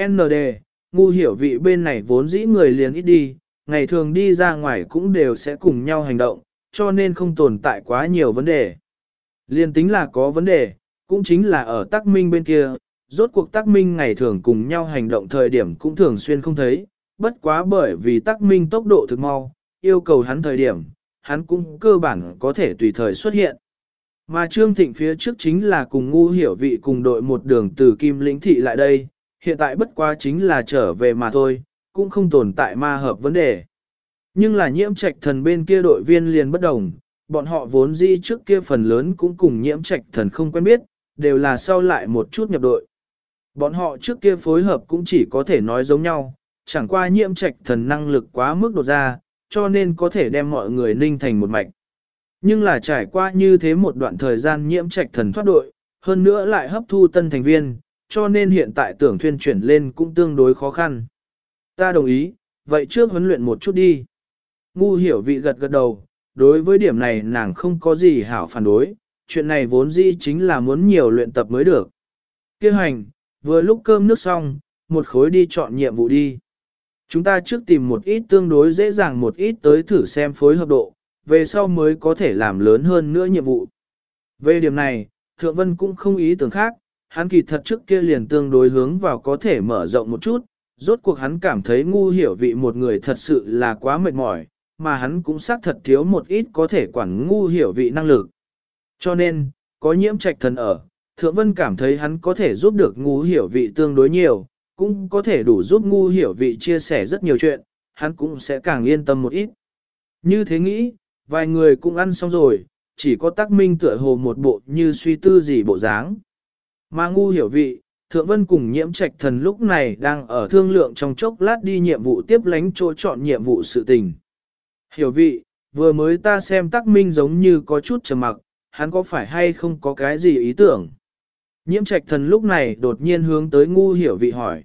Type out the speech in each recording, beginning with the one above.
ND, ngu hiểu vị bên này vốn dĩ người liền ít đi, ngày thường đi ra ngoài cũng đều sẽ cùng nhau hành động, cho nên không tồn tại quá nhiều vấn đề. Liên tính là có vấn đề, cũng chính là ở Tắc minh bên kia, rốt cuộc Tắc minh ngày thường cùng nhau hành động thời điểm cũng thường xuyên không thấy, bất quá bởi vì Tắc minh tốc độ thực mau, yêu cầu hắn thời điểm, hắn cũng cơ bản có thể tùy thời xuất hiện. Mà Trương Thịnh phía trước chính là cùng ngu hiểu vị cùng đội một đường từ Kim Lĩnh Thị lại đây, hiện tại bất quá chính là trở về mà thôi, cũng không tồn tại ma hợp vấn đề. Nhưng là nhiễm trạch thần bên kia đội viên liền bất đồng, bọn họ vốn di trước kia phần lớn cũng cùng nhiễm trạch thần không quen biết, đều là sau lại một chút nhập đội. Bọn họ trước kia phối hợp cũng chỉ có thể nói giống nhau, chẳng qua nhiễm trạch thần năng lực quá mức đột ra, cho nên có thể đem mọi người ninh thành một mạch. Nhưng là trải qua như thế một đoạn thời gian nhiễm trạch thần thoát đội, hơn nữa lại hấp thu tân thành viên, cho nên hiện tại tưởng thuyên chuyển lên cũng tương đối khó khăn. Ta đồng ý, vậy trước huấn luyện một chút đi. Ngu hiểu vị gật gật đầu, đối với điểm này nàng không có gì hảo phản đối, chuyện này vốn dĩ chính là muốn nhiều luyện tập mới được. Kêu hành, vừa lúc cơm nước xong, một khối đi chọn nhiệm vụ đi. Chúng ta trước tìm một ít tương đối dễ dàng một ít tới thử xem phối hợp độ, về sau mới có thể làm lớn hơn nữa nhiệm vụ. Về điểm này, Thượng Vân cũng không ý tưởng khác, hắn kỳ thật trước kia liền tương đối hướng vào có thể mở rộng một chút, rốt cuộc hắn cảm thấy ngu hiểu vị một người thật sự là quá mệt mỏi, mà hắn cũng xác thật thiếu một ít có thể quản ngu hiểu vị năng lực. Cho nên, có nhiễm trạch thần ở, Thượng Vân cảm thấy hắn có thể giúp được ngu hiểu vị tương đối nhiều, cũng có thể đủ giúp ngu hiểu vị chia sẻ rất nhiều chuyện, hắn cũng sẽ càng yên tâm một ít. Như thế nghĩ, vài người cũng ăn xong rồi, chỉ có tác minh tựa hồ một bộ như suy tư gì bộ dáng. Mà ngu hiểu vị, Thượng Vân cùng nhiễm trạch thần lúc này đang ở thương lượng trong chốc lát đi nhiệm vụ tiếp lánh chỗ chọn nhiệm vụ sự tình. Hiểu vị, vừa mới ta xem Tắc minh giống như có chút trầm mặc, hắn có phải hay không có cái gì ý tưởng? Nhiễm trạch thần lúc này đột nhiên hướng tới ngu hiểu vị hỏi.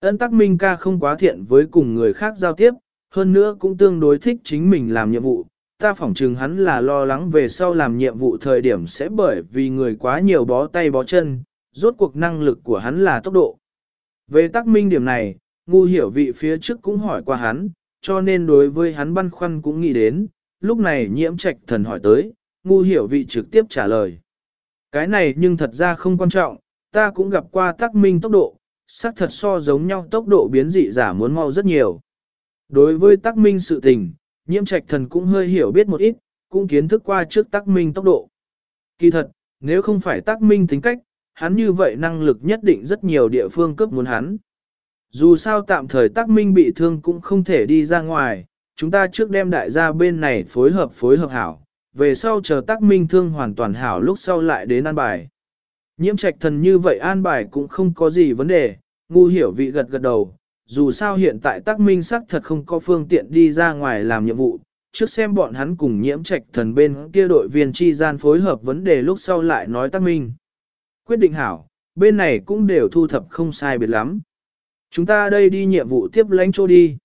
Ân tắc minh ca không quá thiện với cùng người khác giao tiếp, hơn nữa cũng tương đối thích chính mình làm nhiệm vụ. Ta phỏng chừng hắn là lo lắng về sau làm nhiệm vụ thời điểm sẽ bởi vì người quá nhiều bó tay bó chân, rốt cuộc năng lực của hắn là tốc độ. Về tắc minh điểm này, ngu hiểu vị phía trước cũng hỏi qua hắn, cho nên đối với hắn băn khoăn cũng nghĩ đến, lúc này nhiễm trạch thần hỏi tới, ngu hiểu vị trực tiếp trả lời. Cái này nhưng thật ra không quan trọng, ta cũng gặp qua tắc minh tốc độ, xác thật so giống nhau tốc độ biến dị giả muốn mau rất nhiều. Đối với tắc minh sự tình, nhiễm trạch thần cũng hơi hiểu biết một ít, cũng kiến thức qua trước tắc minh tốc độ. Kỳ thật, nếu không phải tắc minh tính cách, hắn như vậy năng lực nhất định rất nhiều địa phương cấp muốn hắn. Dù sao tạm thời tắc minh bị thương cũng không thể đi ra ngoài, chúng ta trước đem đại gia bên này phối hợp phối hợp hảo, về sau chờ tắc minh thương hoàn toàn hảo lúc sau lại đến an bài. Nhiễm trạch thần như vậy an bài cũng không có gì vấn đề, ngu hiểu vị gật gật đầu, dù sao hiện tại tắc minh sắc thật không có phương tiện đi ra ngoài làm nhiệm vụ, trước xem bọn hắn cùng nhiễm trạch thần bên kia đội viên chi gian phối hợp vấn đề lúc sau lại nói tắc minh. Quyết định hảo, bên này cũng đều thu thập không sai biệt lắm. Chúng ta đây đi nhiệm vụ tiếp lãnh chỗ đi.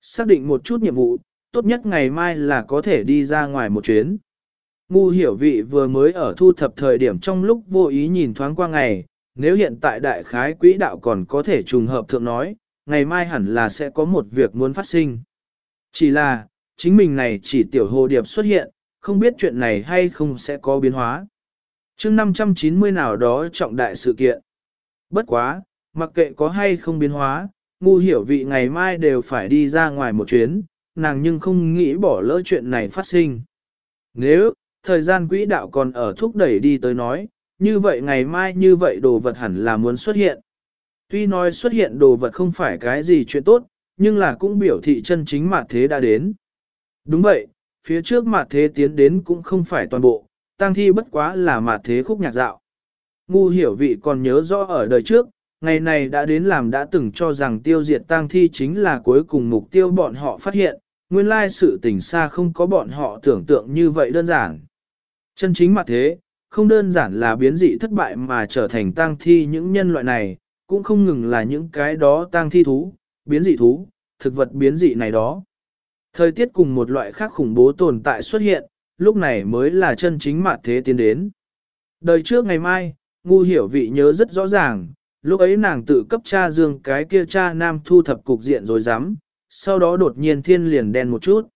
Xác định một chút nhiệm vụ, tốt nhất ngày mai là có thể đi ra ngoài một chuyến. Ngu hiểu vị vừa mới ở thu thập thời điểm trong lúc vô ý nhìn thoáng qua ngày, nếu hiện tại đại khái quỹ đạo còn có thể trùng hợp thượng nói, ngày mai hẳn là sẽ có một việc muốn phát sinh. Chỉ là, chính mình này chỉ tiểu hồ điệp xuất hiện, không biết chuyện này hay không sẽ có biến hóa chương 590 nào đó trọng đại sự kiện. Bất quá, mặc kệ có hay không biến hóa, ngu hiểu vị ngày mai đều phải đi ra ngoài một chuyến, nàng nhưng không nghĩ bỏ lỡ chuyện này phát sinh. Nếu, thời gian quỹ đạo còn ở thúc đẩy đi tới nói, như vậy ngày mai như vậy đồ vật hẳn là muốn xuất hiện. Tuy nói xuất hiện đồ vật không phải cái gì chuyện tốt, nhưng là cũng biểu thị chân chính mặt thế đã đến. Đúng vậy, phía trước mặt thế tiến đến cũng không phải toàn bộ, Tang thi bất quá là mạt thế khúc nhạc dạo. Ngu hiểu vị còn nhớ rõ ở đời trước, ngày này đã đến làm đã từng cho rằng tiêu diệt tang thi chính là cuối cùng mục tiêu bọn họ phát hiện, nguyên lai sự tình xa không có bọn họ tưởng tượng như vậy đơn giản. Chân chính mặt thế, không đơn giản là biến dị thất bại mà trở thành tang thi những nhân loại này, cũng không ngừng là những cái đó tang thi thú, biến dị thú, thực vật biến dị này đó. Thời tiết cùng một loại khác khủng bố tồn tại xuất hiện, lúc này mới là chân chính mạt thế tiến đến. Đời trước ngày mai, ngu hiểu vị nhớ rất rõ ràng, Lúc ấy nàng tự cấp cha dương cái kia cha nam thu thập cục diện rồi dám, sau đó đột nhiên thiên liền đen một chút.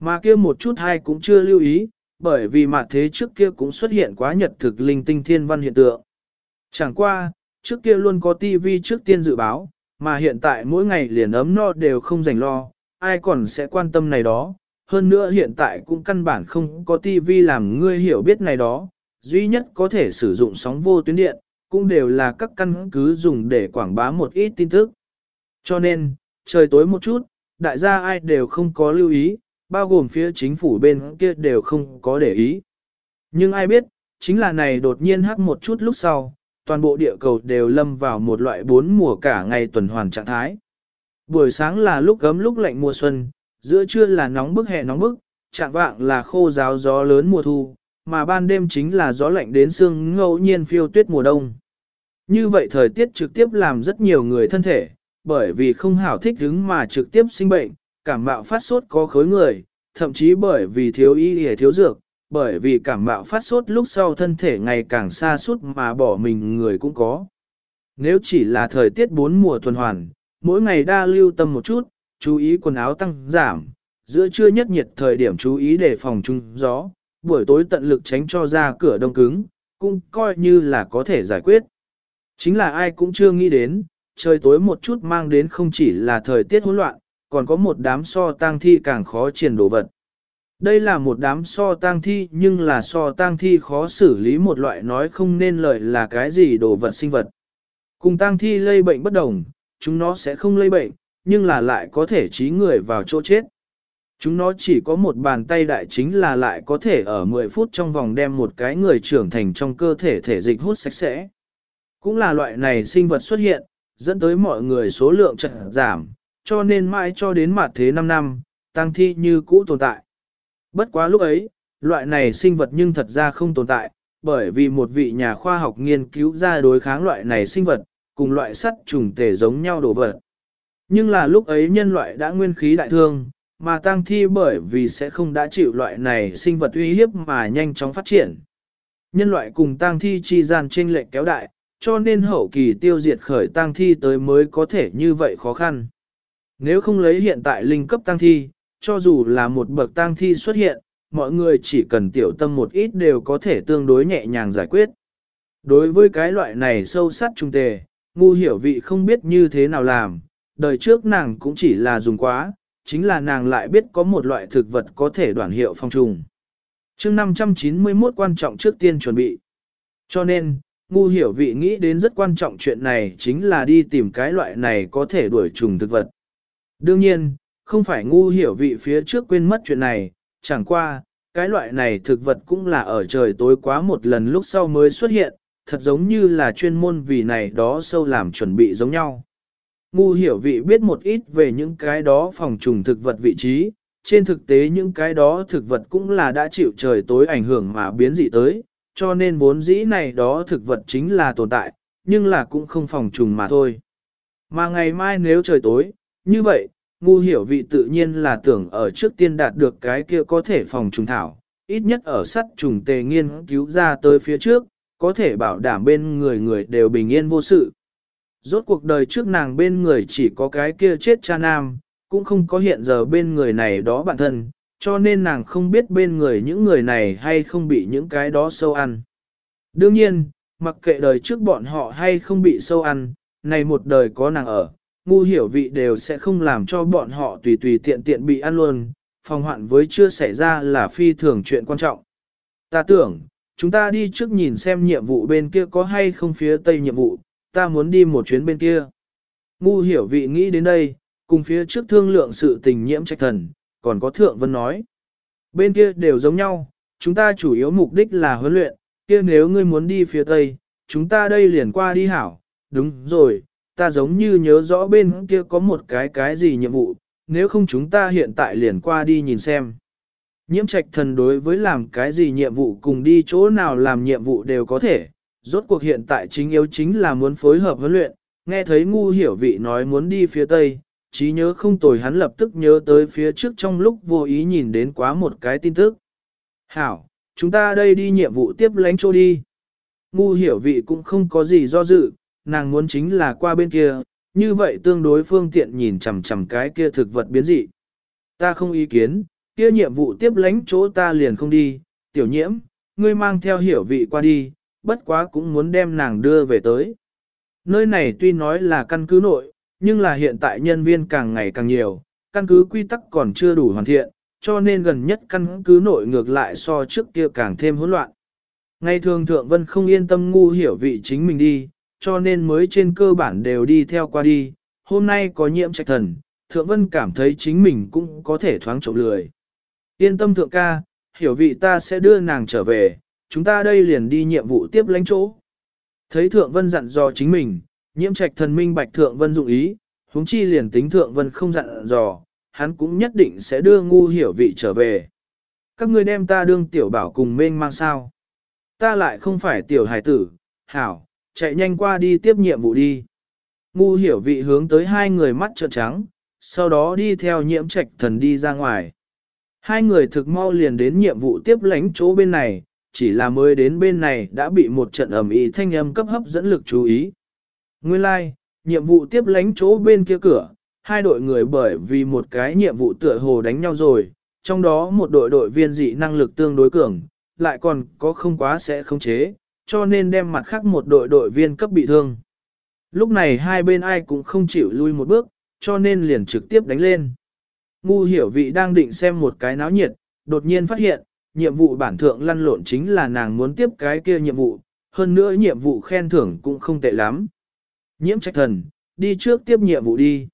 Mà kia một chút hay cũng chưa lưu ý, bởi vì mạt thế trước kia cũng xuất hiện quá nhật thực linh tinh thiên văn hiện tượng. Chẳng qua, trước kia luôn có tivi trước tiên dự báo, mà hiện tại mỗi ngày liền ấm no đều không rảnh lo, ai còn sẽ quan tâm này đó. Hơn nữa hiện tại cũng căn bản không có tivi làm ngươi hiểu biết này đó, duy nhất có thể sử dụng sóng vô tuyến điện, cũng đều là các căn cứ dùng để quảng bá một ít tin tức. Cho nên, trời tối một chút, đại gia ai đều không có lưu ý, bao gồm phía chính phủ bên kia đều không có để ý. Nhưng ai biết, chính là này đột nhiên hắc một chút lúc sau, toàn bộ địa cầu đều lâm vào một loại bốn mùa cả ngày tuần hoàn trạng thái. Buổi sáng là lúc gấm lúc lạnh mùa xuân, giữa trưa là nóng bức hè nóng bức, trạng vạng là khô giáo gió lớn mùa thu, mà ban đêm chính là gió lạnh đến sương ngẫu nhiên phiêu tuyết mùa đông. Như vậy thời tiết trực tiếp làm rất nhiều người thân thể, bởi vì không hảo thích ứng mà trực tiếp sinh bệnh, cảm mạo phát sốt có khối người, thậm chí bởi vì thiếu y hề thiếu dược, bởi vì cảm mạo phát sốt lúc sau thân thể ngày càng xa suốt mà bỏ mình người cũng có. Nếu chỉ là thời tiết bốn mùa tuần hoàn, mỗi ngày đa lưu tâm một chút, chú ý quần áo tăng giảm, giữa trưa nhất nhiệt thời điểm chú ý để phòng trung gió, buổi tối tận lực tránh cho ra cửa đông cứng, cũng coi như là có thể giải quyết. Chính là ai cũng chưa nghĩ đến, trời tối một chút mang đến không chỉ là thời tiết hỗn loạn, còn có một đám so tang thi càng khó triển đồ vật. Đây là một đám so tang thi nhưng là so tang thi khó xử lý một loại nói không nên lợi là cái gì đồ vật sinh vật. Cùng tang thi lây bệnh bất đồng, chúng nó sẽ không lây bệnh, nhưng là lại có thể trí người vào chỗ chết. Chúng nó chỉ có một bàn tay đại chính là lại có thể ở 10 phút trong vòng đem một cái người trưởng thành trong cơ thể thể dịch hút sạch sẽ. Cũng là loại này sinh vật xuất hiện, dẫn tới mọi người số lượng trận giảm, cho nên mãi cho đến mặt thế 5 năm, tăng thi như cũ tồn tại. Bất quá lúc ấy, loại này sinh vật nhưng thật ra không tồn tại, bởi vì một vị nhà khoa học nghiên cứu ra đối kháng loại này sinh vật, cùng loại sắt trùng tể giống nhau đổ vật. Nhưng là lúc ấy nhân loại đã nguyên khí đại thương, mà tang thi bởi vì sẽ không đã chịu loại này sinh vật uy hiếp mà nhanh chóng phát triển. Nhân loại cùng tang thi chi gian chênh lệch kéo đại, cho nên hậu kỳ tiêu diệt khởi tang thi tới mới có thể như vậy khó khăn. Nếu không lấy hiện tại linh cấp tang thi, cho dù là một bậc tang thi xuất hiện, mọi người chỉ cần tiểu tâm một ít đều có thể tương đối nhẹ nhàng giải quyết. Đối với cái loại này sâu sắc trung tề, ngu hiểu vị không biết như thế nào làm, đời trước nàng cũng chỉ là dùng quá, chính là nàng lại biết có một loại thực vật có thể đoạn hiệu phong trùng. chương 591 quan trọng trước tiên chuẩn bị. Cho nên, ngu hiểu vị nghĩ đến rất quan trọng chuyện này chính là đi tìm cái loại này có thể đuổi trùng thực vật. Đương nhiên, không phải ngu hiểu vị phía trước quên mất chuyện này, chẳng qua, cái loại này thực vật cũng là ở trời tối quá một lần lúc sau mới xuất hiện, thật giống như là chuyên môn vì này đó sâu làm chuẩn bị giống nhau. Ngu hiểu vị biết một ít về những cái đó phòng trùng thực vật vị trí, trên thực tế những cái đó thực vật cũng là đã chịu trời tối ảnh hưởng mà biến dị tới, cho nên vốn dĩ này đó thực vật chính là tồn tại, nhưng là cũng không phòng trùng mà thôi. Mà ngày mai nếu trời tối, như vậy, ngu hiểu vị tự nhiên là tưởng ở trước tiên đạt được cái kia có thể phòng trùng thảo, ít nhất ở sắt trùng tề nghiên cứu ra tới phía trước, có thể bảo đảm bên người người đều bình yên vô sự. Rốt cuộc đời trước nàng bên người chỉ có cái kia chết cha nam, cũng không có hiện giờ bên người này đó bản thân, cho nên nàng không biết bên người những người này hay không bị những cái đó sâu ăn. Đương nhiên, mặc kệ đời trước bọn họ hay không bị sâu ăn, này một đời có nàng ở, ngu hiểu vị đều sẽ không làm cho bọn họ tùy tùy tiện tiện bị ăn luôn, phòng hoạn với chưa xảy ra là phi thường chuyện quan trọng. Ta tưởng, chúng ta đi trước nhìn xem nhiệm vụ bên kia có hay không phía tây nhiệm vụ, ta muốn đi một chuyến bên kia. Ngu hiểu vị nghĩ đến đây, cùng phía trước thương lượng sự tình nhiễm trách thần, còn có thượng vân nói. Bên kia đều giống nhau, chúng ta chủ yếu mục đích là huấn luyện, kia nếu ngươi muốn đi phía tây, chúng ta đây liền qua đi hảo, đúng rồi, ta giống như nhớ rõ bên kia có một cái cái gì nhiệm vụ, nếu không chúng ta hiện tại liền qua đi nhìn xem. Nhiễm trạch thần đối với làm cái gì nhiệm vụ cùng đi chỗ nào làm nhiệm vụ đều có thể, rốt cuộc hiện tại chính yếu chính là muốn phối hợp huấn luyện, nghe thấy ngu hiểu vị nói muốn đi phía tây, trí nhớ không tồi hắn lập tức nhớ tới phía trước trong lúc vô ý nhìn đến quá một cái tin tức. Hảo, chúng ta đây đi nhiệm vụ tiếp lánh chỗ đi. Ngu hiểu vị cũng không có gì do dự, nàng muốn chính là qua bên kia, như vậy tương đối phương tiện nhìn chằm chằm cái kia thực vật biến dị. Ta không ý kiến, kia nhiệm vụ tiếp lánh chỗ ta liền không đi, tiểu nhiễm, ngươi mang theo hiểu vị qua đi, bất quá cũng muốn đem nàng đưa về tới. Nơi này tuy nói là căn cứ nội, nhưng là hiện tại nhân viên càng ngày càng nhiều, căn cứ quy tắc còn chưa đủ hoàn thiện, cho nên gần nhất căn cứ nội ngược lại so trước kia càng thêm hỗn loạn. Ngày thường Thượng Vân không yên tâm ngu hiểu vị chính mình đi, cho nên mới trên cơ bản đều đi theo qua đi. Hôm nay có nhiễm trạch thần, Thượng Vân cảm thấy chính mình cũng có thể thoáng trộm lười. Yên tâm Thượng ca, hiểu vị ta sẽ đưa nàng trở về, chúng ta đây liền đi nhiệm vụ tiếp lãnh chỗ. Thấy Thượng Vân dặn dò chính mình, nhiễm trạch thần minh bạch Thượng Vân dụng ý, huống chi liền tính Thượng Vân không dặn dò, hắn cũng nhất định sẽ đưa ngu hiểu vị trở về. Các ngươi đem ta đương tiểu bảo cùng mênh mang sao. Ta lại không phải tiểu hải tử, hảo, chạy nhanh qua đi tiếp nhiệm vụ đi. Ngu hiểu vị hướng tới hai người mắt trợn trắng, sau đó đi theo nhiễm trạch thần đi ra ngoài. Hai người thực mau liền đến nhiệm vụ tiếp lãnh chỗ bên này, chỉ là mới đến bên này đã bị một trận ẩm ý thanh âm cấp hấp dẫn lực chú ý. Nguyên lai, like, nhiệm vụ tiếp lánh chỗ bên kia cửa, hai đội người bởi vì một cái nhiệm vụ tựa hồ đánh nhau rồi, trong đó một đội đội viên dị năng lực tương đối cường, lại còn có không quá sẽ không chế, cho nên đem mặt khác một đội đội viên cấp bị thương. Lúc này hai bên ai cũng không chịu lui một bước, cho nên liền trực tiếp đánh lên. Ngu hiểu vị đang định xem một cái náo nhiệt, đột nhiên phát hiện, nhiệm vụ bản thượng lăn lộn chính là nàng muốn tiếp cái kia nhiệm vụ, hơn nữa nhiệm vụ khen thưởng cũng không tệ lắm. Nhiễm trạch thần, đi trước tiếp nhiệm vụ đi.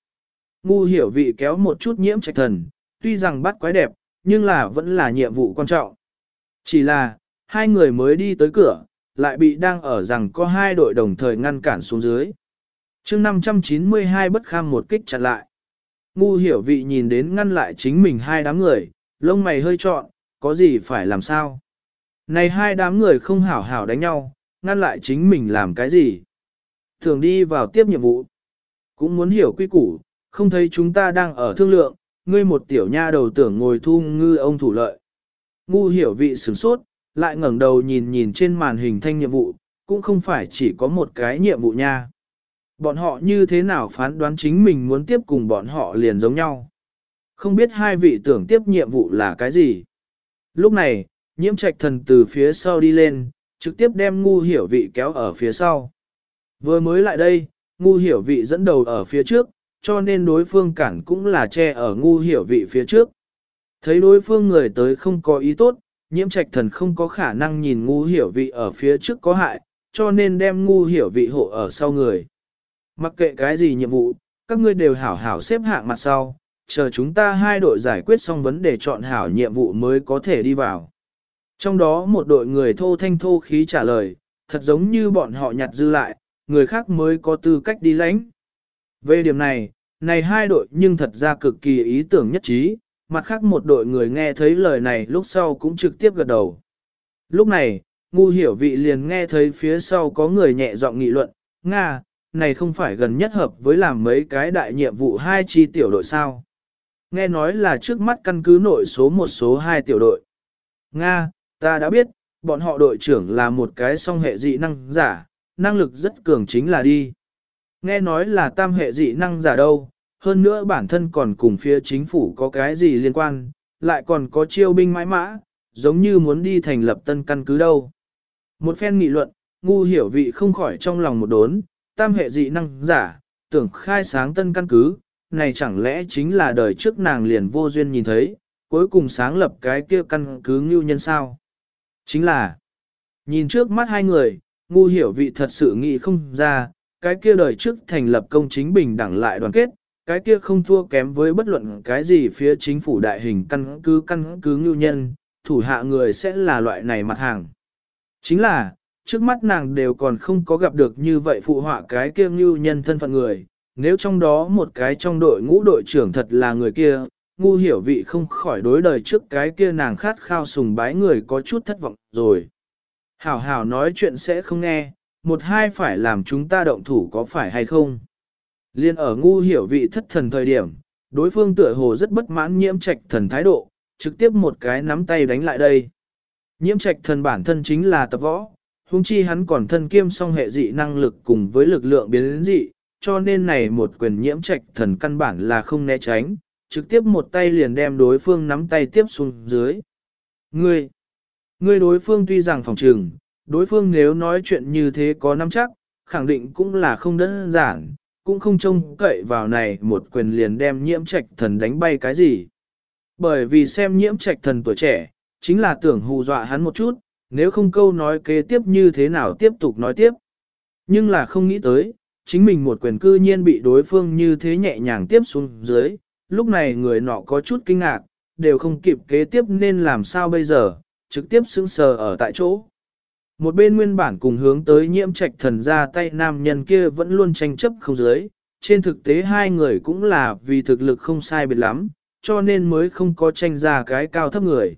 Ngu hiểu vị kéo một chút nhiễm trạch thần, tuy rằng bắt quái đẹp, nhưng là vẫn là nhiệm vụ quan trọng. Chỉ là, hai người mới đi tới cửa, lại bị đang ở rằng có hai đội đồng thời ngăn cản xuống dưới. chương 592 bất kham một kích chặn lại. Ngu hiểu vị nhìn đến ngăn lại chính mình hai đám người, lông mày hơi trọn, có gì phải làm sao? Này hai đám người không hảo hảo đánh nhau, ngăn lại chính mình làm cái gì? Thường đi vào tiếp nhiệm vụ. Cũng muốn hiểu quy củ, không thấy chúng ta đang ở thương lượng, ngươi một tiểu nha đầu tưởng ngồi thu ngư ông thủ lợi. Ngu hiểu vị sửng sốt, lại ngẩng đầu nhìn nhìn trên màn hình thanh nhiệm vụ, cũng không phải chỉ có một cái nhiệm vụ nha. Bọn họ như thế nào phán đoán chính mình muốn tiếp cùng bọn họ liền giống nhau. Không biết hai vị tưởng tiếp nhiệm vụ là cái gì. Lúc này, nhiễm trạch thần từ phía sau đi lên, trực tiếp đem ngu hiểu vị kéo ở phía sau. Vừa mới lại đây, ngu hiểu vị dẫn đầu ở phía trước, cho nên đối phương cản cũng là che ở ngu hiểu vị phía trước. Thấy đối phương người tới không có ý tốt, nhiễm trạch thần không có khả năng nhìn ngu hiểu vị ở phía trước có hại, cho nên đem ngu hiểu vị hộ ở sau người. Mặc kệ cái gì nhiệm vụ, các ngươi đều hảo hảo xếp hạng mặt sau, chờ chúng ta hai đội giải quyết xong vấn đề chọn hảo nhiệm vụ mới có thể đi vào. Trong đó một đội người thô thanh thô khí trả lời, thật giống như bọn họ nhặt dư lại, người khác mới có tư cách đi lãnh. Về điểm này, này hai đội nhưng thật ra cực kỳ ý tưởng nhất trí, mặt khác một đội người nghe thấy lời này lúc sau cũng trực tiếp gật đầu. Lúc này, ngu hiểu vị liền nghe thấy phía sau có người nhẹ giọng nghị luận, Nga, này không phải gần nhất hợp với làm mấy cái đại nhiệm vụ hai chi tiểu đội sao. Nghe nói là trước mắt căn cứ nội số một số hai tiểu đội. Nga, ta đã biết, bọn họ đội trưởng là một cái song hệ dị năng giả, năng lực rất cường chính là đi. Nghe nói là tam hệ dị năng giả đâu, hơn nữa bản thân còn cùng phía chính phủ có cái gì liên quan, lại còn có chiêu binh mãi mã, giống như muốn đi thành lập tân căn cứ đâu. Một phen nghị luận, ngu hiểu vị không khỏi trong lòng một đốn, tam hệ dị năng giả, tưởng khai sáng tân căn cứ, này chẳng lẽ chính là đời trước nàng liền vô duyên nhìn thấy, cuối cùng sáng lập cái kia căn cứ ngưu nhân sao. Chính là, nhìn trước mắt hai người, ngu hiểu vị thật sự nghĩ không ra, cái kia đời trước thành lập công chính bình đẳng lại đoàn kết, cái kia không thua kém với bất luận cái gì phía chính phủ đại hình căn cứ căn cứ ngưu nhân, thủ hạ người sẽ là loại này mặt hàng. Chính là, trước mắt nàng đều còn không có gặp được như vậy phụ họa cái kia ngưu nhân thân phận người, nếu trong đó một cái trong đội ngũ đội trưởng thật là người kia, ngu hiểu vị không khỏi đối đời trước cái kia nàng khát khao sùng bái người có chút thất vọng rồi. Hảo hảo nói chuyện sẽ không nghe, một hai phải làm chúng ta động thủ có phải hay không. Liên ở ngu hiểu vị thất thần thời điểm, đối phương tựa hồ rất bất mãn nhiễm trạch thần thái độ, trực tiếp một cái nắm tay đánh lại đây. Nhiễm trạch thần bản thân chính là tập võ, huống chi hắn còn thân kiêm song hệ dị năng lực cùng với lực lượng biến dị, cho nên này một quyền nhiễm trạch thần căn bản là không né tránh, trực tiếp một tay liền đem đối phương nắm tay tiếp xuống dưới. Ngươi, ngươi đối phương tuy rằng phòng trường, đối phương nếu nói chuyện như thế có nắm chắc, khẳng định cũng là không đơn giản, cũng không trông cậy vào này một quyền liền đem nhiễm trạch thần đánh bay cái gì. Bởi vì xem nhiễm trạch thần tuổi trẻ, chính là tưởng hù dọa hắn một chút, nếu không câu nói kế tiếp như thế nào tiếp tục nói tiếp. Nhưng là không nghĩ tới, chính mình một quyền cư nhiên bị đối phương như thế nhẹ nhàng tiếp xuống dưới, lúc này người nọ có chút kinh ngạc, đều không kịp kế tiếp nên làm sao bây giờ, trực tiếp sững sờ ở tại chỗ. Một bên nguyên bản cùng hướng tới nhiễm trạch thần ra tay nam nhân kia vẫn luôn tranh chấp không dưới, trên thực tế hai người cũng là vì thực lực không sai biệt lắm, cho nên mới không có tranh ra cái cao thấp người.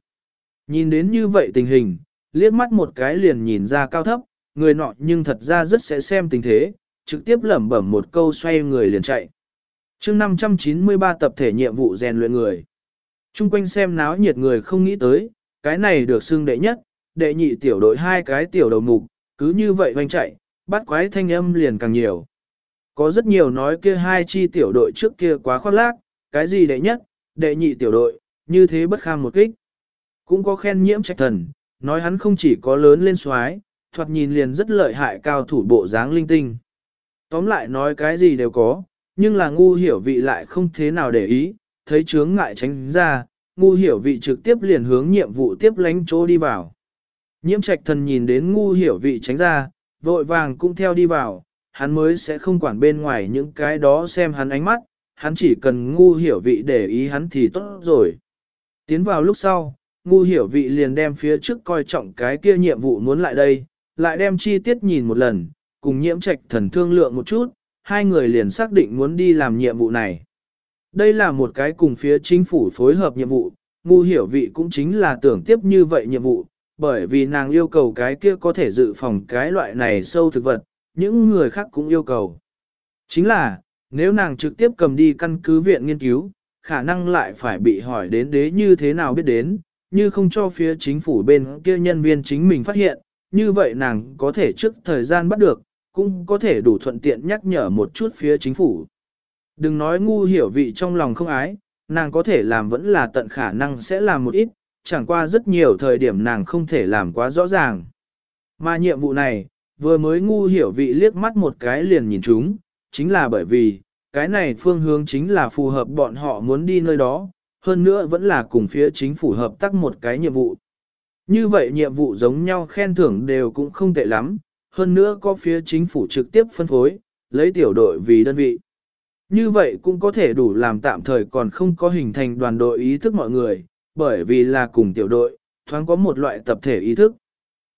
Nhìn đến như vậy tình hình, liếc mắt một cái liền nhìn ra cao thấp, người nọ nhưng thật ra rất sẽ xem tình thế, trực tiếp lẩm bẩm một câu xoay người liền chạy. chương 593 tập thể nhiệm vụ rèn luyện người. Trung quanh xem náo nhiệt người không nghĩ tới, cái này được xưng đệ nhất, đệ nhị tiểu đội hai cái tiểu đầu mục, cứ như vậy vanh chạy, bắt quái thanh âm liền càng nhiều. Có rất nhiều nói kia hai chi tiểu đội trước kia quá khoác lác, cái gì đệ nhất, đệ nhị tiểu đội, như thế bất kham một kích. Cũng có khen nhiễm trạch thần, nói hắn không chỉ có lớn lên xoái, thoạt nhìn liền rất lợi hại cao thủ bộ dáng linh tinh. Tóm lại nói cái gì đều có, nhưng là ngu hiểu vị lại không thế nào để ý, thấy chướng ngại tránh ra, ngu hiểu vị trực tiếp liền hướng nhiệm vụ tiếp lánh chỗ đi vào. Nhiễm trạch thần nhìn đến ngu hiểu vị tránh ra, vội vàng cũng theo đi vào, hắn mới sẽ không quản bên ngoài những cái đó xem hắn ánh mắt, hắn chỉ cần ngu hiểu vị để ý hắn thì tốt rồi. Tiến vào lúc sau, ngu hiểu vị liền đem phía trước coi trọng cái kia nhiệm vụ muốn lại đây, lại đem chi tiết nhìn một lần, cùng nhiễm trạch thần thương lượng một chút, hai người liền xác định muốn đi làm nhiệm vụ này. Đây là một cái cùng phía chính phủ phối hợp nhiệm vụ, ngu hiểu vị cũng chính là tưởng tiếp như vậy nhiệm vụ, bởi vì nàng yêu cầu cái kia có thể dự phòng cái loại này sâu thực vật, những người khác cũng yêu cầu. Chính là, nếu nàng trực tiếp cầm đi căn cứ viện nghiên cứu, khả năng lại phải bị hỏi đến đế như thế nào biết đến, như không cho phía chính phủ bên kia nhân viên chính mình phát hiện, như vậy nàng có thể trước thời gian bắt được, cũng có thể đủ thuận tiện nhắc nhở một chút phía chính phủ. Đừng nói ngu hiểu vị trong lòng không ái, nàng có thể làm vẫn là tận khả năng sẽ làm một ít, chẳng qua rất nhiều thời điểm nàng không thể làm quá rõ ràng. Mà nhiệm vụ này, vừa mới ngu hiểu vị liếc mắt một cái liền nhìn chúng, chính là bởi vì, cái này phương hướng chính là phù hợp bọn họ muốn đi nơi đó, hơn nữa vẫn là cùng phía chính phủ hợp tác một cái nhiệm vụ. Như vậy nhiệm vụ giống nhau khen thưởng đều cũng không tệ lắm, hơn nữa có phía chính phủ trực tiếp phân phối, lấy tiểu đội vì đơn vị. Như vậy cũng có thể đủ làm tạm thời còn không có hình thành đoàn đội ý thức mọi người, bởi vì là cùng tiểu đội, thoáng có một loại tập thể ý thức.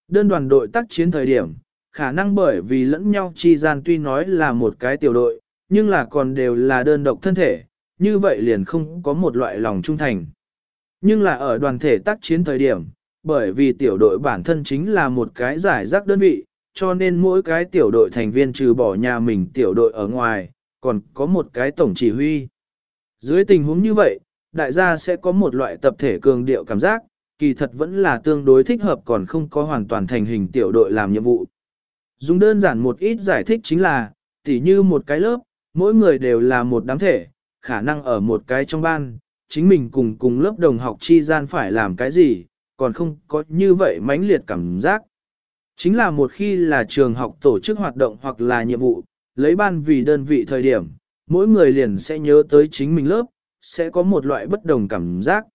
Đơn đoàn đội tác chiến thời điểm, khả năng bởi vì lẫn nhau chi gian tuy nói là một cái tiểu đội, nhưng là còn đều là đơn độc thân thể, như vậy liền không có một loại lòng trung thành. Nhưng là ở đoàn thể tác chiến thời điểm, bởi vì tiểu đội bản thân chính là một cái giải rác đơn vị, cho nên mỗi cái tiểu đội thành viên trừ bỏ nhà mình tiểu đội ở ngoài, còn có một cái tổng chỉ huy. Dưới tình huống như vậy, đại gia sẽ có một loại tập thể cường điệu cảm giác, kỳ thật vẫn là tương đối thích hợp còn không có hoàn toàn thành hình tiểu đội làm nhiệm vụ. Dùng đơn giản một ít giải thích chính là, tỉ như một cái lớp, mỗi người đều là một đám thể, khả năng ở một cái trong ban, chính mình cùng cùng lớp đồng học chi gian phải làm cái gì, còn không có như vậy mãnh liệt cảm giác. Chính là một khi là trường học tổ chức hoạt động hoặc là nhiệm vụ, lấy ban vì đơn vị thời điểm, mỗi người liền sẽ nhớ tới chính mình lớp, sẽ có một loại bất đồng cảm giác.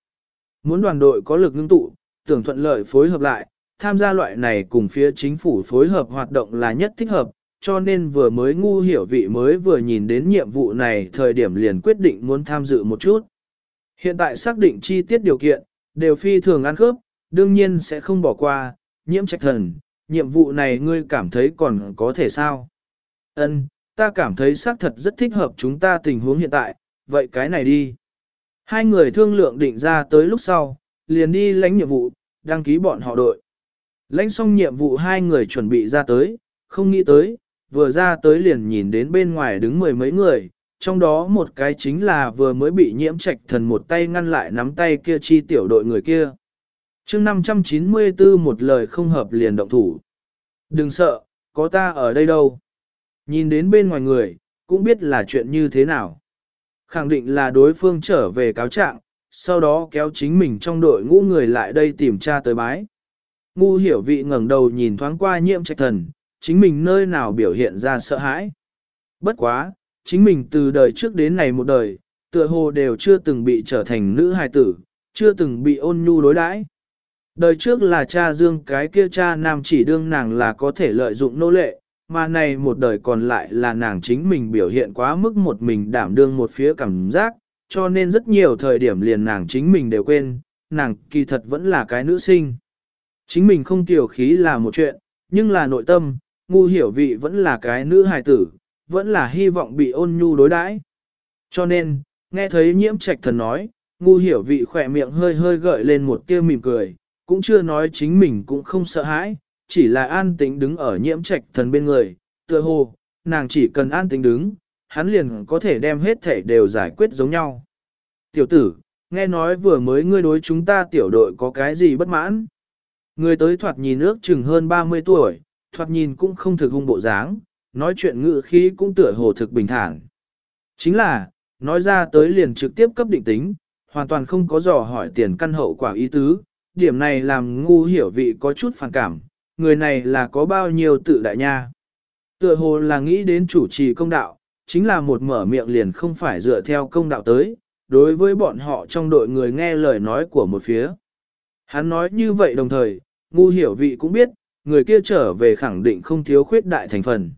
Muốn đoàn đội có lực ngưng tụ, tưởng thuận lợi phối hợp lại, tham gia loại này cùng phía chính phủ phối hợp hoạt động là nhất thích hợp, cho nên vừa mới ngu hiểu vị mới vừa nhìn đến nhiệm vụ này thời điểm liền quyết định muốn tham dự một chút. Hiện tại xác định chi tiết điều kiện, đều phi thường ăn khớp, đương nhiên sẽ không bỏ qua, nhiễm trạch thần, nhiệm vụ này ngươi cảm thấy còn có thể sao? Ân, ta cảm thấy xác thật rất thích hợp chúng ta tình huống hiện tại, vậy cái này đi. Hai người thương lượng định ra tới lúc sau, liền đi lãnh nhiệm vụ, đăng ký bọn họ đội. Lãnh xong nhiệm vụ hai người chuẩn bị ra tới, không nghĩ tới, vừa ra tới liền nhìn đến bên ngoài đứng mười mấy người, trong đó một cái chính là vừa mới bị nhiễm trạch thần một tay ngăn lại nắm tay kia chi tiểu đội người kia chương 594 một lời không hợp liền động thủ. Đừng sợ, có ta ở đây đâu. Nhìn đến bên ngoài người, cũng biết là chuyện như thế nào. Khẳng định là đối phương trở về cáo trạng, sau đó kéo chính mình trong đội ngũ người lại đây tìm tra tới bái. Ngu hiểu vị ngẩng đầu nhìn thoáng qua nhiễm trạch thần, chính mình nơi nào biểu hiện ra sợ hãi. Bất quá, chính mình từ đời trước đến này một đời, tựa hồ đều chưa từng bị trở thành nữ hài tử, chưa từng bị ôn nhu đối đãi. Đời trước là cha dương cái kia cha nam chỉ đương nàng là có thể lợi dụng nô lệ, mà này một đời còn lại là nàng chính mình biểu hiện quá mức một mình đảm đương một phía cảm giác, cho nên rất nhiều thời điểm liền nàng chính mình đều quên, nàng kỳ thật vẫn là cái nữ sinh. Chính mình không tiểu khí là một chuyện, nhưng là nội tâm, ngu hiểu vị vẫn là cái nữ hài tử, vẫn là hy vọng bị ôn nhu đối đãi. Cho nên, nghe thấy nhiễm trạch thần nói, ngu hiểu vị khỏe miệng hơi hơi gợi lên một tia mỉm cười, cũng chưa nói chính mình cũng không sợ hãi, chỉ là an tĩnh đứng ở nhiễm trạch thần bên người, tựa hồ, nàng chỉ cần an tĩnh đứng, hắn liền có thể đem hết thể đều giải quyết giống nhau. Tiểu tử, nghe nói vừa mới ngươi đối chúng ta tiểu đội có cái gì bất mãn. Người tới thoạt nhìn ước chừng hơn 30 tuổi, thoạt nhìn cũng không thực hung bộ dáng, nói chuyện ngự khí cũng tựa hồ thực bình thản. Chính là, nói ra tới liền trực tiếp cấp định tính, hoàn toàn không có dò hỏi tiền căn hậu quả ý tứ, điểm này làm ngu hiểu vị có chút phản cảm, người này là có bao nhiêu tự đại nha. Tựa hồ là nghĩ đến chủ trì công đạo, chính là một mở miệng liền không phải dựa theo công đạo tới, đối với bọn họ trong đội người nghe lời nói của một phía. Hắn nói như vậy đồng thời, ngu hiểu vị cũng biết, người kia trở về khẳng định không thiếu khuyết đại thành phần.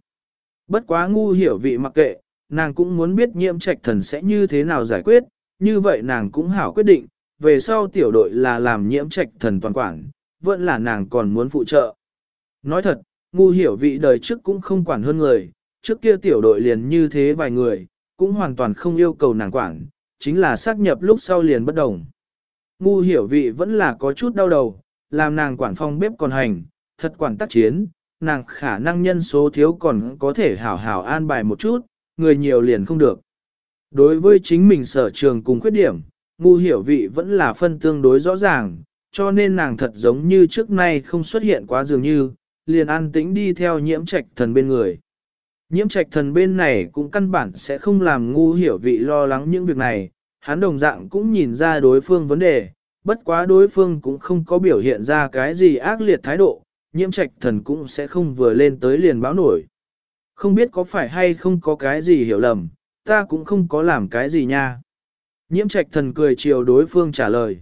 Bất quá ngu hiểu vị mặc kệ, nàng cũng muốn biết nhiễm trạch thần sẽ như thế nào giải quyết, như vậy nàng cũng hảo quyết định, về sau tiểu đội là làm nhiễm trạch thần toàn quản, vẫn là nàng còn muốn phụ trợ. Nói thật, ngu hiểu vị đời trước cũng không quản hơn người, trước kia tiểu đội liền như thế vài người, cũng hoàn toàn không yêu cầu nàng quản, chính là xác nhập lúc sau liền bất đồng. Ngu hiểu vị vẫn là có chút đau đầu, làm nàng quản phong bếp còn hành, thật quản tác chiến, nàng khả năng nhân số thiếu còn có thể hảo hảo an bài một chút, người nhiều liền không được. Đối với chính mình sở trường cùng khuyết điểm, ngu hiểu vị vẫn là phân tương đối rõ ràng, cho nên nàng thật giống như trước nay không xuất hiện quá dường như, liền an tĩnh đi theo nhiễm trạch thần bên người. Nhiễm trạch thần bên này cũng căn bản sẽ không làm ngu hiểu vị lo lắng những việc này, hắn đồng dạng cũng nhìn ra đối phương vấn đề, bất quá đối phương cũng không có biểu hiện ra cái gì ác liệt thái độ, nhiễm trạch thần cũng sẽ không vừa lên tới liền báo nổi. Không biết có phải hay không có cái gì hiểu lầm, ta cũng không có làm cái gì nha. Nhiễm trạch thần cười chiều đối phương trả lời.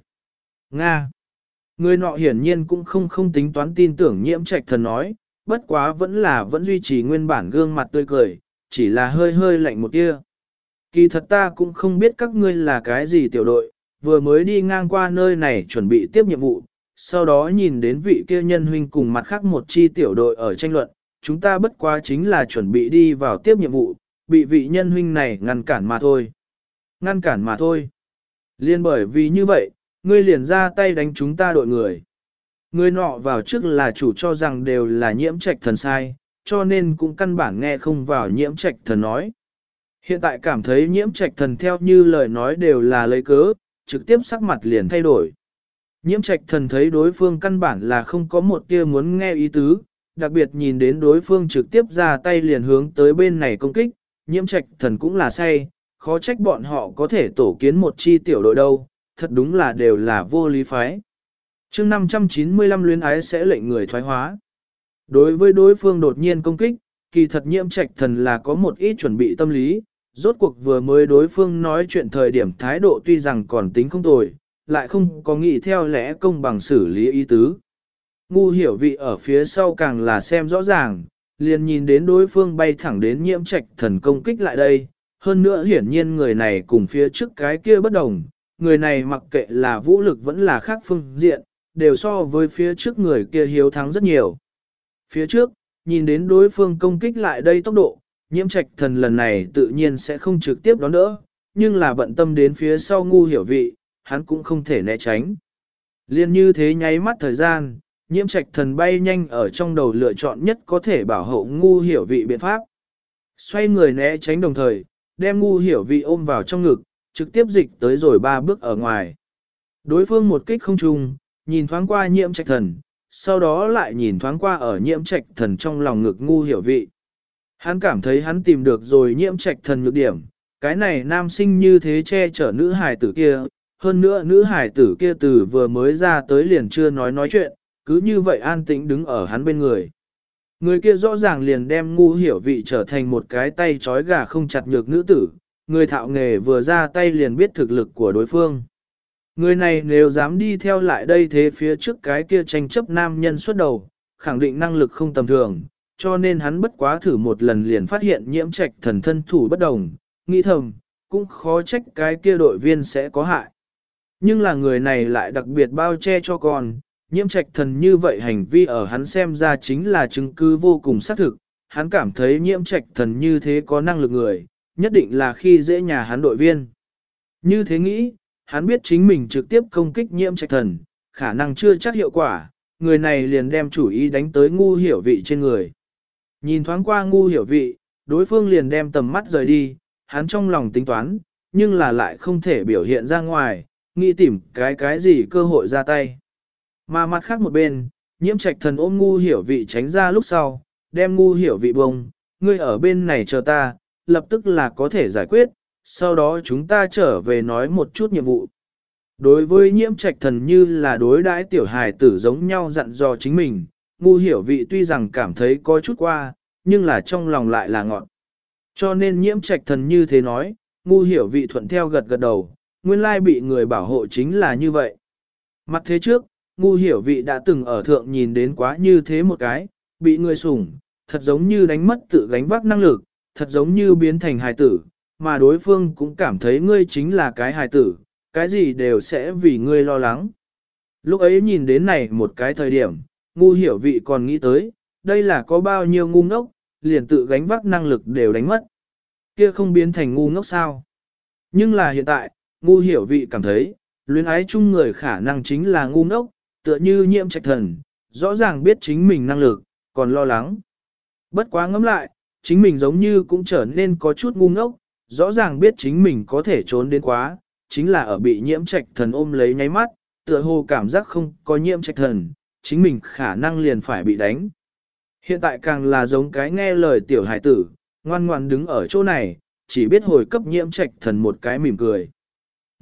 Nga. Người nọ hiển nhiên cũng không không tính toán tin tưởng nhiễm trạch thần nói, bất quá vẫn là vẫn duy trì nguyên bản gương mặt tươi cười, chỉ là hơi hơi lạnh một tia. Kỳ thật ta cũng không biết các ngươi là cái gì tiểu đội, vừa mới đi ngang qua nơi này chuẩn bị tiếp nhiệm vụ, sau đó nhìn đến vị kia nhân huynh cùng mặt khác một chi tiểu đội ở tranh luận, chúng ta bất quá chính là chuẩn bị đi vào tiếp nhiệm vụ, bị vị nhân huynh này ngăn cản mà thôi. Ngăn cản mà thôi. Liên bởi vì như vậy, ngươi liền ra tay đánh chúng ta đội người. Ngươi nọ vào trước là chủ cho rằng đều là nhiễm trạch thần sai, cho nên cũng căn bản nghe không vào nhiễm trạch thần nói. Hiện tại cảm thấy nhiễm trạch thần theo như lời nói đều là lấy cớ, trực tiếp sắc mặt liền thay đổi. Nhiễm trạch thần thấy đối phương căn bản là không có một tia muốn nghe ý tứ, đặc biệt nhìn đến đối phương trực tiếp ra tay liền hướng tới bên này công kích, nhiễm trạch thần cũng là say, khó trách bọn họ có thể tổ kiến một chi tiểu đội đâu, thật đúng là đều là vô lý phái. chương 595 luyến ái sẽ lệnh người thoái hóa. Đối với đối phương đột nhiên công kích, kỳ thật nhiễm trạch thần là có một ít chuẩn bị tâm lý, rốt cuộc vừa mới đối phương nói chuyện thời điểm thái độ tuy rằng còn tính không tồi, lại không có nghĩ theo lẽ công bằng xử lý ý tứ. Ngu hiểu vị ở phía sau càng là xem rõ ràng, liền nhìn đến đối phương bay thẳng đến nhiễm trạch thần công kích lại đây. Hơn nữa hiển nhiên người này cùng phía trước cái kia bất đồng, người này mặc kệ là vũ lực vẫn là khác phương diện, đều so với phía trước người kia hiếu thắng rất nhiều. Phía trước, nhìn đến đối phương công kích lại đây tốc độ, nhiễm trạch thần lần này tự nhiên sẽ không trực tiếp đón đỡ, nhưng là bận tâm đến phía sau ngu hiểu vị, hắn cũng không thể né tránh. Liên như thế nháy mắt thời gian, nhiễm trạch thần bay nhanh ở trong đầu lựa chọn nhất có thể bảo hộ ngu hiểu vị biện pháp. Xoay người né tránh đồng thời, đem ngu hiểu vị ôm vào trong ngực, trực tiếp dịch tới rồi ba bước ở ngoài. Đối phương một kích không trùng, nhìn thoáng qua nhiễm trạch thần, sau đó lại nhìn thoáng qua ở nhiễm trạch thần trong lòng ngực ngu hiểu vị. Hắn cảm thấy hắn tìm được rồi nhiễm trạch thần nhược điểm, cái này nam sinh như thế che chở nữ hài tử kia, hơn nữa nữ hài tử kia từ vừa mới ra tới liền chưa nói nói chuyện, cứ như vậy an tĩnh đứng ở hắn bên người. Người kia rõ ràng liền đem ngu hiểu vị trở thành một cái tay trói gà không chặt nhược nữ tử, người thạo nghề vừa ra tay liền biết thực lực của đối phương. Người này nếu dám đi theo lại đây thế phía trước cái kia tranh chấp nam nhân xuất đầu, khẳng định năng lực không tầm thường, cho nên hắn bất quá thử một lần liền phát hiện nhiễm trạch thần thân thủ bất đồng, nghĩ thầm, cũng khó trách cái kia đội viên sẽ có hại. Nhưng là người này lại đặc biệt bao che cho con, nhiễm trạch thần như vậy hành vi ở hắn xem ra chính là chứng cứ vô cùng xác thực, hắn cảm thấy nhiễm trạch thần như thế có năng lực người, nhất định là khi dễ nhà hắn đội viên. Như thế nghĩ, hắn biết chính mình trực tiếp công kích nhiễm trạch thần, khả năng chưa chắc hiệu quả, người này liền đem chủ ý đánh tới ngu hiểu vị trên người. Nhìn thoáng qua ngu hiểu vị, đối phương liền đem tầm mắt rời đi, hắn trong lòng tính toán, nhưng là lại không thể biểu hiện ra ngoài, nghĩ tìm cái cái gì cơ hội ra tay. Mà mặt khác một bên, nhiễm trạch thần ôm ngu hiểu vị tránh ra lúc sau, đem ngu hiểu vị bông, ngươi ở bên này chờ ta, lập tức là có thể giải quyết, sau đó chúng ta trở về nói một chút nhiệm vụ. Đối với nhiễm trạch thần như là đối đãi tiểu hài tử giống nhau dặn dò chính mình, ngu hiểu vị tuy rằng cảm thấy có chút qua, nhưng là trong lòng lại là ngọn. Cho nên nhiễm trạch thần như thế nói, ngu hiểu vị thuận theo gật gật đầu, nguyên lai bị người bảo hộ chính là như vậy. Mặt thế trước, ngu hiểu vị đã từng ở thượng nhìn đến quá như thế một cái, bị người sủng, thật giống như đánh mất tự gánh vác năng lực, thật giống như biến thành hài tử, mà đối phương cũng cảm thấy ngươi chính là cái hài tử, cái gì đều sẽ vì ngươi lo lắng. Lúc ấy nhìn đến này một cái thời điểm, ngu hiểu vị còn nghĩ tới, đây là có bao nhiêu ngu ngốc, liền tự gánh vác năng lực đều đánh mất. Kia không biến thành ngu ngốc sao. Nhưng là hiện tại, ngu hiểu vị cảm thấy, luyến ái chung người khả năng chính là ngu ngốc, tựa như nhiễm trạch thần, rõ ràng biết chính mình năng lực, còn lo lắng. Bất quá ngẫm lại, chính mình giống như cũng trở nên có chút ngu ngốc, rõ ràng biết chính mình có thể trốn đến quá, chính là ở bị nhiễm trạch thần ôm lấy nháy mắt, tựa hồ cảm giác không có nhiễm trạch thần, chính mình khả năng liền phải bị đánh. Hiện tại càng là giống cái nghe lời tiểu hải tử, ngoan ngoan đứng ở chỗ này, chỉ biết hồi cấp nhiễm trạch thần một cái mỉm cười.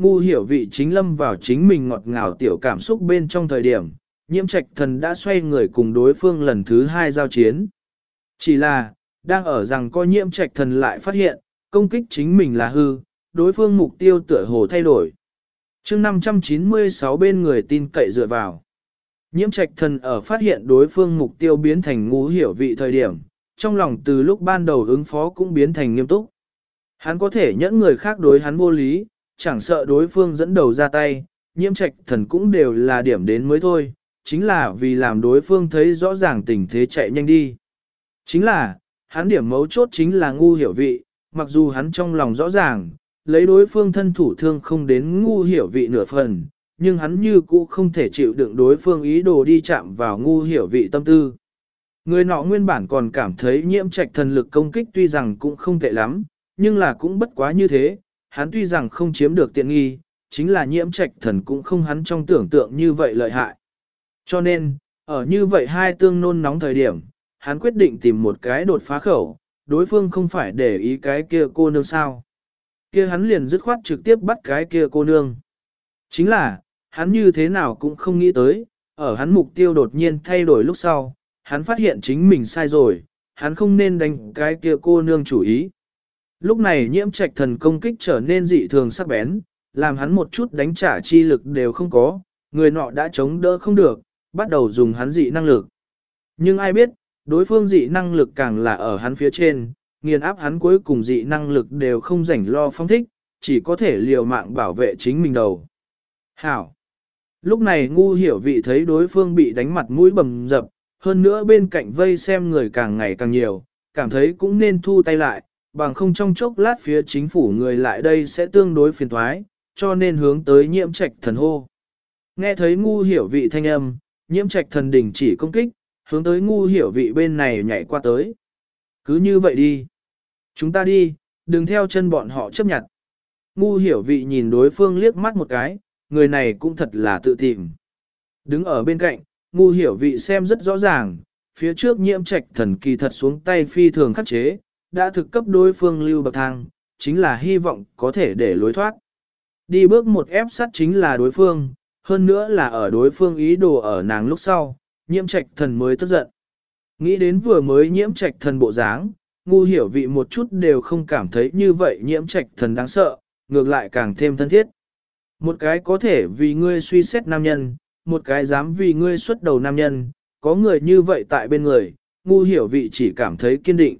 Ngu hiểu vị chính lâm vào chính mình ngọt ngào tiểu cảm xúc bên trong thời điểm, nhiễm trạch thần đã xoay người cùng đối phương lần thứ hai giao chiến. Chỉ là, đang ở rằng có nhiễm trạch thần lại phát hiện, công kích chính mình là hư, đối phương mục tiêu tựa hồ thay đổi. chương 596 bên người tin cậy dựa vào. Nhiễm trạch thần ở phát hiện đối phương mục tiêu biến thành ngu hiểu vị thời điểm, trong lòng từ lúc ban đầu ứng phó cũng biến thành nghiêm túc. Hắn có thể nhẫn người khác đối hắn vô lý, chẳng sợ đối phương dẫn đầu ra tay, nhiễm trạch thần cũng đều là điểm đến mới thôi, chính là vì làm đối phương thấy rõ ràng tình thế chạy nhanh đi. Chính là, hắn điểm mấu chốt chính là ngu hiểu vị, mặc dù hắn trong lòng rõ ràng, lấy đối phương thân thủ thương không đến ngu hiểu vị nửa phần, nhưng hắn như cũ không thể chịu đựng đối phương ý đồ đi chạm vào ngu hiểu vị tâm tư. Người nọ nguyên bản còn cảm thấy nhiễm trạch thần lực công kích tuy rằng cũng không tệ lắm, nhưng là cũng bất quá như thế, hắn tuy rằng không chiếm được tiện nghi, chính là nhiễm trạch thần cũng không hắn trong tưởng tượng như vậy lợi hại. Cho nên, ở như vậy hai tương nôn nóng thời điểm, hắn quyết định tìm một cái đột phá khẩu, đối phương không phải để ý cái kia cô nương sao. Kia hắn liền dứt khoát trực tiếp bắt cái kia cô nương. Chính là, hắn như thế nào cũng không nghĩ tới, ở hắn mục tiêu đột nhiên thay đổi lúc sau, hắn phát hiện chính mình sai rồi, hắn không nên đánh cái kia cô nương chủ ý. Lúc này nhiễm trạch thần công kích trở nên dị thường sắc bén, làm hắn một chút đánh trả chi lực đều không có, người nọ đã chống đỡ không được, bắt đầu dùng hắn dị năng lực. Nhưng ai biết, đối phương dị năng lực càng là ở hắn phía trên, nghiền áp hắn cuối cùng dị năng lực đều không rảnh lo phong thích, chỉ có thể liều mạng bảo vệ chính mình đầu. Hảo! Lúc này ngu hiểu vị thấy đối phương bị đánh mặt mũi bầm dập, hơn nữa bên cạnh vây xem người càng ngày càng nhiều, cảm thấy cũng nên thu tay lại, bằng không trong chốc lát phía chính phủ người lại đây sẽ tương đối phiền thoái, cho nên hướng tới nhiễm trạch thần hô. Nghe thấy ngu hiểu vị thanh âm, nhiễm trạch thần đình chỉ công kích, hướng tới ngu hiểu vị bên này nhảy qua tới. Cứ như vậy đi. Chúng ta đi, đừng theo chân bọn họ chấp nhận. Ngu hiểu vị nhìn đối phương liếc mắt một cái, người này cũng thật là tự tìm. Đứng ở bên cạnh, ngu hiểu vị xem rất rõ ràng, phía trước nhiễm trạch thần kỳ thật xuống tay phi thường khắc chế, đã thực cấp đối phương lưu bậc thang, chính là hy vọng có thể để lối thoát. Đi bước một ép sát chính là đối phương, hơn nữa là ở đối phương ý đồ ở nàng lúc sau, nhiễm trạch thần mới tức giận. Nghĩ đến vừa mới nhiễm trạch thần bộ dáng, ngu hiểu vị một chút đều không cảm thấy như vậy nhiễm trạch thần đáng sợ, ngược lại càng thêm thân thiết. Một cái có thể vì ngươi suy xét nam nhân, một cái dám vì ngươi xuất đầu nam nhân, có người như vậy tại bên người, ngu hiểu vị chỉ cảm thấy kiên định.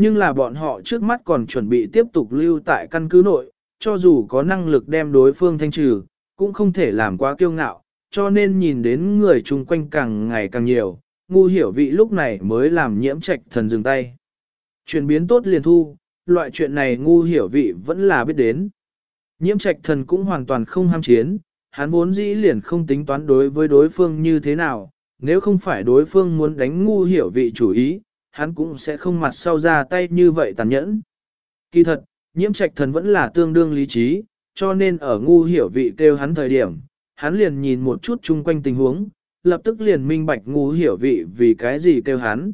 Nhưng là bọn họ trước mắt còn chuẩn bị tiếp tục lưu tại căn cứ nội, cho dù có năng lực đem đối phương thanh trừ, cũng không thể làm quá kiêu ngạo, cho nên nhìn đến người chung quanh càng ngày càng nhiều, ngu hiểu vị lúc này mới làm nhiễm trạch thần dừng tay. Chuyển biến tốt liền thu, loại chuyện này ngu hiểu vị vẫn là biết đến. Nhiễm trạch thần cũng hoàn toàn không ham chiến, hắn vốn dĩ liền không tính toán đối với đối phương như thế nào, nếu không phải đối phương muốn đánh ngu hiểu vị chủ ý, hắn cũng sẽ không mặt sau ra tay như vậy tàn nhẫn. Kỳ thật, nhiễm trạch thần vẫn là tương đương lý trí, cho nên ở ngu hiểu vị kêu hắn thời điểm, hắn liền nhìn một chút chung quanh tình huống, lập tức liền minh bạch ngu hiểu vị vì cái gì kêu hắn.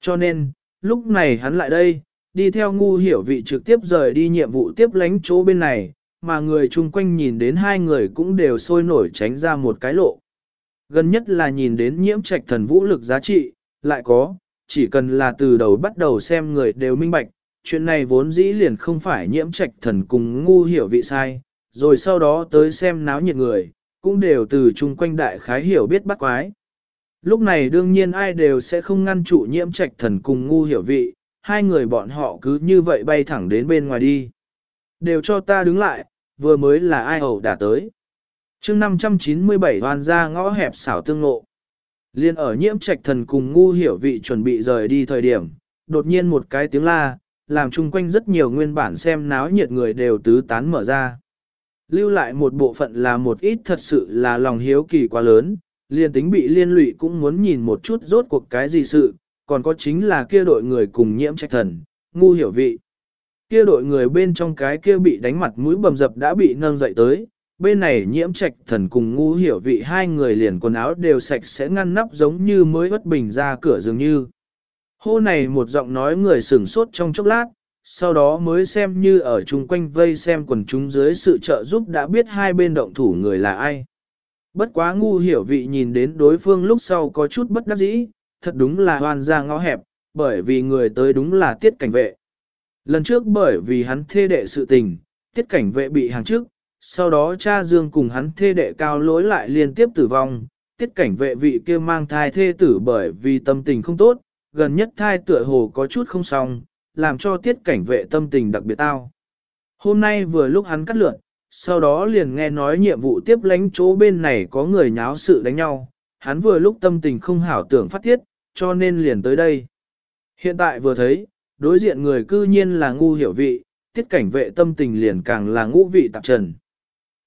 Cho nên, lúc này hắn lại đây, đi theo ngu hiểu vị trực tiếp rời đi nhiệm vụ tiếp lánh chỗ bên này, mà người chung quanh nhìn đến hai người cũng đều sôi nổi tránh ra một cái lộ. Gần nhất là nhìn đến nhiễm trạch thần vũ lực giá trị, lại có, chỉ cần là từ đầu bắt đầu xem người đều minh bạch, chuyện này vốn dĩ liền không phải nhiễm trạch thần cùng ngu hiểu vị sai, rồi sau đó tới xem náo nhiệt người, cũng đều từ chung quanh đại khái hiểu biết bắt quái. Lúc này đương nhiên ai đều sẽ không ngăn trụ nhiễm trạch thần cùng ngu hiểu vị, hai người bọn họ cứ như vậy bay thẳng đến bên ngoài đi. Đều cho ta đứng lại, vừa mới là ai ẩu đã tới. chương 597 hoàn ra ngõ hẹp xảo tương ngộ. Liên ở nhiễm trạch thần cùng ngu hiểu vị chuẩn bị rời đi thời điểm, đột nhiên một cái tiếng la, làm chung quanh rất nhiều nguyên bản xem náo nhiệt người đều tứ tán mở ra. Lưu lại một bộ phận là một ít thật sự là lòng hiếu kỳ quá lớn, liên tính bị liên lụy cũng muốn nhìn một chút rốt cuộc cái gì sự, còn có chính là kia đội người cùng nhiễm trạch thần, ngu hiểu vị. Kia đội người bên trong cái kia bị đánh mặt mũi bầm dập đã bị nâng dậy tới, bên này nhiễm trạch thần cùng ngu hiểu vị hai người liền quần áo đều sạch sẽ ngăn nắp giống như mới bất bình ra cửa dường như. Hô này một giọng nói người sửng sốt trong chốc lát, sau đó mới xem như ở chung quanh vây xem quần chúng dưới sự trợ giúp đã biết hai bên động thủ người là ai. Bất quá ngu hiểu vị nhìn đến đối phương lúc sau có chút bất đắc dĩ, thật đúng là hoàn ra ngõ hẹp, bởi vì người tới đúng là tiết cảnh vệ. Lần trước bởi vì hắn thê đệ sự tình, tiết cảnh vệ bị hàng trước, sau đó cha Dương cùng hắn thê đệ cao lối lại liên tiếp tử vong, tiết cảnh vệ vị kia mang thai thê tử bởi vì tâm tình không tốt, gần nhất thai tựa hồ có chút không xong, làm cho tiết cảnh vệ tâm tình đặc biệt tao. Hôm nay vừa lúc hắn cắt lượn, sau đó liền nghe nói nhiệm vụ tiếp lánh chỗ bên này có người nháo sự đánh nhau, hắn vừa lúc tâm tình không hảo tưởng phát tiết, cho nên liền tới đây. Hiện tại vừa thấy, đối diện người cư nhiên là ngu hiểu vị, tiết cảnh vệ tâm tình liền càng là ngũ vị tạp trần.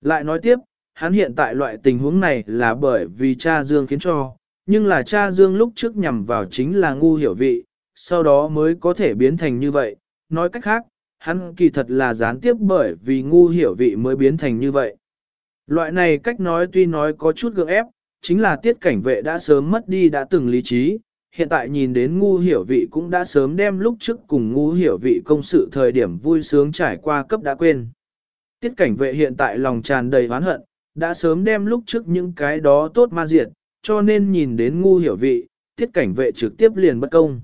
Lại nói tiếp, hắn hiện tại loại tình huống này là bởi vì cha Dương khiến cho, nhưng là cha Dương lúc trước nhằm vào chính là ngu hiểu vị, sau đó mới có thể biến thành như vậy. Nói cách khác, hắn kỳ thật là gián tiếp bởi vì ngu hiểu vị mới biến thành như vậy. Loại này cách nói tuy nói có chút gượng ép, chính là tiết cảnh vệ đã sớm mất đi đã từng lý trí, hiện tại nhìn đến ngu hiểu vị cũng đã sớm đem lúc trước cùng ngu hiểu vị công sự thời điểm vui sướng trải qua cấp đã quên. Tiết cảnh vệ hiện tại lòng tràn đầy oán hận, đã sớm đem lúc trước những cái đó tốt ma diệt, cho nên nhìn đến ngu hiểu vị, tiết cảnh vệ trực tiếp liền bất công.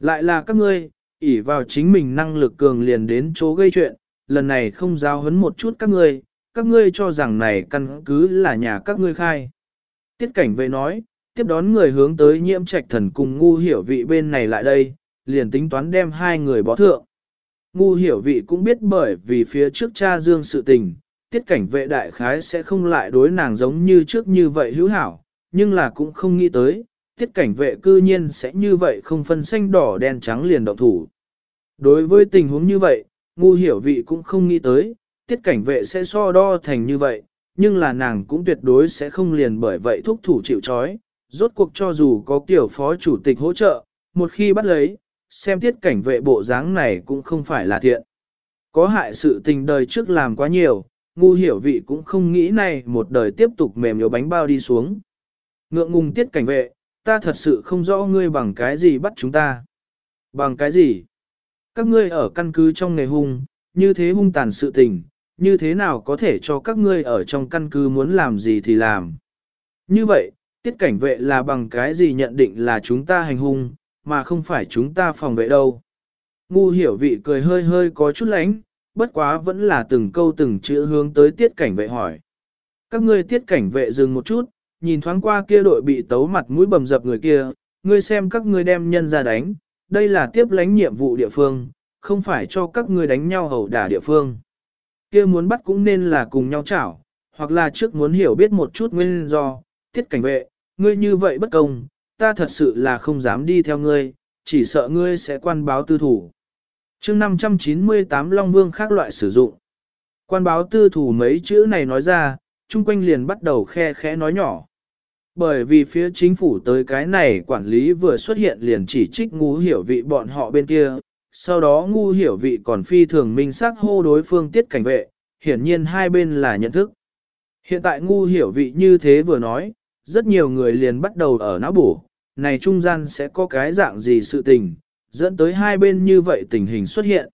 Lại là các ngươi, ỷ vào chính mình năng lực cường liền đến chỗ gây chuyện, lần này không giao hấn một chút các ngươi, các ngươi cho rằng này căn cứ là nhà các ngươi khai. Tiết cảnh vệ nói, tiếp đón người hướng tới nhiễm trạch thần cùng ngu hiểu vị bên này lại đây, liền tính toán đem hai người bó thượng. Ngu hiểu vị cũng biết bởi vì phía trước cha dương sự tình, tiết cảnh vệ đại khái sẽ không lại đối nàng giống như trước như vậy hữu hảo, nhưng là cũng không nghĩ tới, tiết cảnh vệ cư nhiên sẽ như vậy không phân xanh đỏ đen trắng liền động thủ. Đối với tình huống như vậy, ngu hiểu vị cũng không nghĩ tới, tiết cảnh vệ sẽ so đo thành như vậy, nhưng là nàng cũng tuyệt đối sẽ không liền bởi vậy thúc thủ chịu chói. Rốt cuộc cho dù có kiểu phó chủ tịch hỗ trợ, một khi bắt lấy, xem tiết cảnh vệ bộ dáng này cũng không phải là thiện. Có hại sự tình đời trước làm quá nhiều, ngu hiểu vị cũng không nghĩ này một đời tiếp tục mềm yếu bánh bao đi xuống. Ngượng ngùng tiết cảnh vệ, ta thật sự không rõ ngươi bằng cái gì bắt chúng ta. Bằng cái gì? Các ngươi ở căn cứ trong nghề hung, như thế hung tàn sự tình, như thế nào có thể cho các ngươi ở trong căn cứ muốn làm gì thì làm. Như vậy, tiết cảnh vệ là bằng cái gì nhận định là chúng ta hành hung, mà không phải chúng ta phòng vệ đâu. Ngu hiểu vị cười hơi hơi có chút lánh, bất quá vẫn là từng câu từng chữ hướng tới tiết cảnh vệ hỏi. Các ngươi tiết cảnh vệ dừng một chút, nhìn thoáng qua kia đội bị tấu mặt mũi bầm dập người kia, ngươi xem các ngươi đem nhân ra đánh, đây là tiếp lãnh nhiệm vụ địa phương, không phải cho các ngươi đánh nhau hầu đả địa phương. Kia muốn bắt cũng nên là cùng nhau chảo, hoặc là trước muốn hiểu biết một chút nguyên do, tiết cảnh vệ, ngươi như vậy bất công, ta thật sự là không dám đi theo ngươi, chỉ sợ ngươi sẽ quan báo tư thủ. chương 598 Long Vương khác loại sử dụng. Quan báo tư thủ mấy chữ này nói ra, chung quanh liền bắt đầu khe khẽ nói nhỏ. Bởi vì phía chính phủ tới cái này quản lý vừa xuất hiện liền chỉ trích ngu hiểu vị bọn họ bên kia, sau đó ngu hiểu vị còn phi thường minh xác hô đối phương tiết cảnh vệ, hiển nhiên hai bên là nhận thức. Hiện tại ngu hiểu vị như thế vừa nói, rất nhiều người liền bắt đầu ở não bổ, này trung gian sẽ có cái dạng gì sự tình, dẫn tới hai bên như vậy tình hình xuất hiện.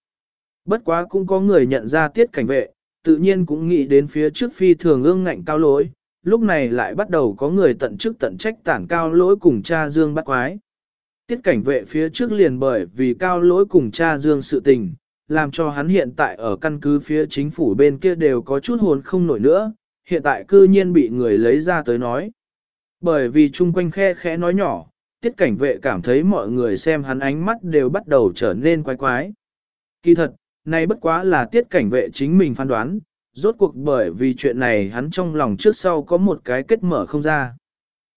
Bất quá cũng có người nhận ra tiết cảnh vệ, tự nhiên cũng nghĩ đến phía trước phi thường ương ngạnh cao lỗi, lúc này lại bắt đầu có người tận chức tận trách tản cao lỗi cùng cha Dương bắt quái. Tiết cảnh vệ phía trước liền bởi vì cao lỗi cùng cha Dương sự tình, làm cho hắn hiện tại ở căn cứ phía chính phủ bên kia đều có chút hồn không nổi nữa, hiện tại cư nhiên bị người lấy ra tới nói. Bởi vì chung quanh khe khẽ nói nhỏ, tiết cảnh vệ cảm thấy mọi người xem hắn ánh mắt đều bắt đầu trở nên quái quái. Kỳ thật, này bất quá là tiết cảnh vệ chính mình phán đoán, rốt cuộc bởi vì chuyện này hắn trong lòng trước sau có một cái kết mở không ra.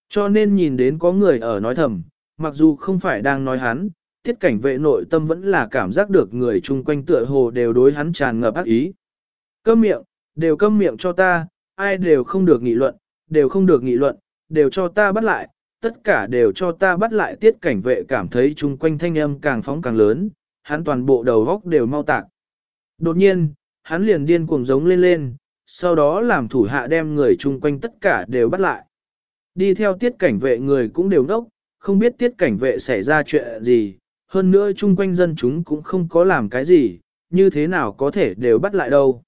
Cho nên nhìn đến có người ở nói thầm, mặc dù không phải đang nói hắn, tiết cảnh vệ nội tâm vẫn là cảm giác được người chung quanh tựa hồ đều đối hắn tràn ngập ác ý. Câm miệng, đều câm miệng cho ta, ai đều không được nghị luận, đều không được nghị luận, đều cho ta bắt lại, tất cả đều cho ta bắt lại tiết cảnh vệ cảm thấy chung quanh thanh âm càng phóng càng lớn, hắn toàn bộ đầu góc đều mau tạc. Đột nhiên, hắn liền điên cuồng giống lên lên, sau đó làm thủ hạ đem người chung quanh tất cả đều bắt lại. Đi theo tiết cảnh vệ người cũng đều ngốc, không biết tiết cảnh vệ xảy ra chuyện gì, hơn nữa chung quanh dân chúng cũng không có làm cái gì, như thế nào có thể đều bắt lại đâu.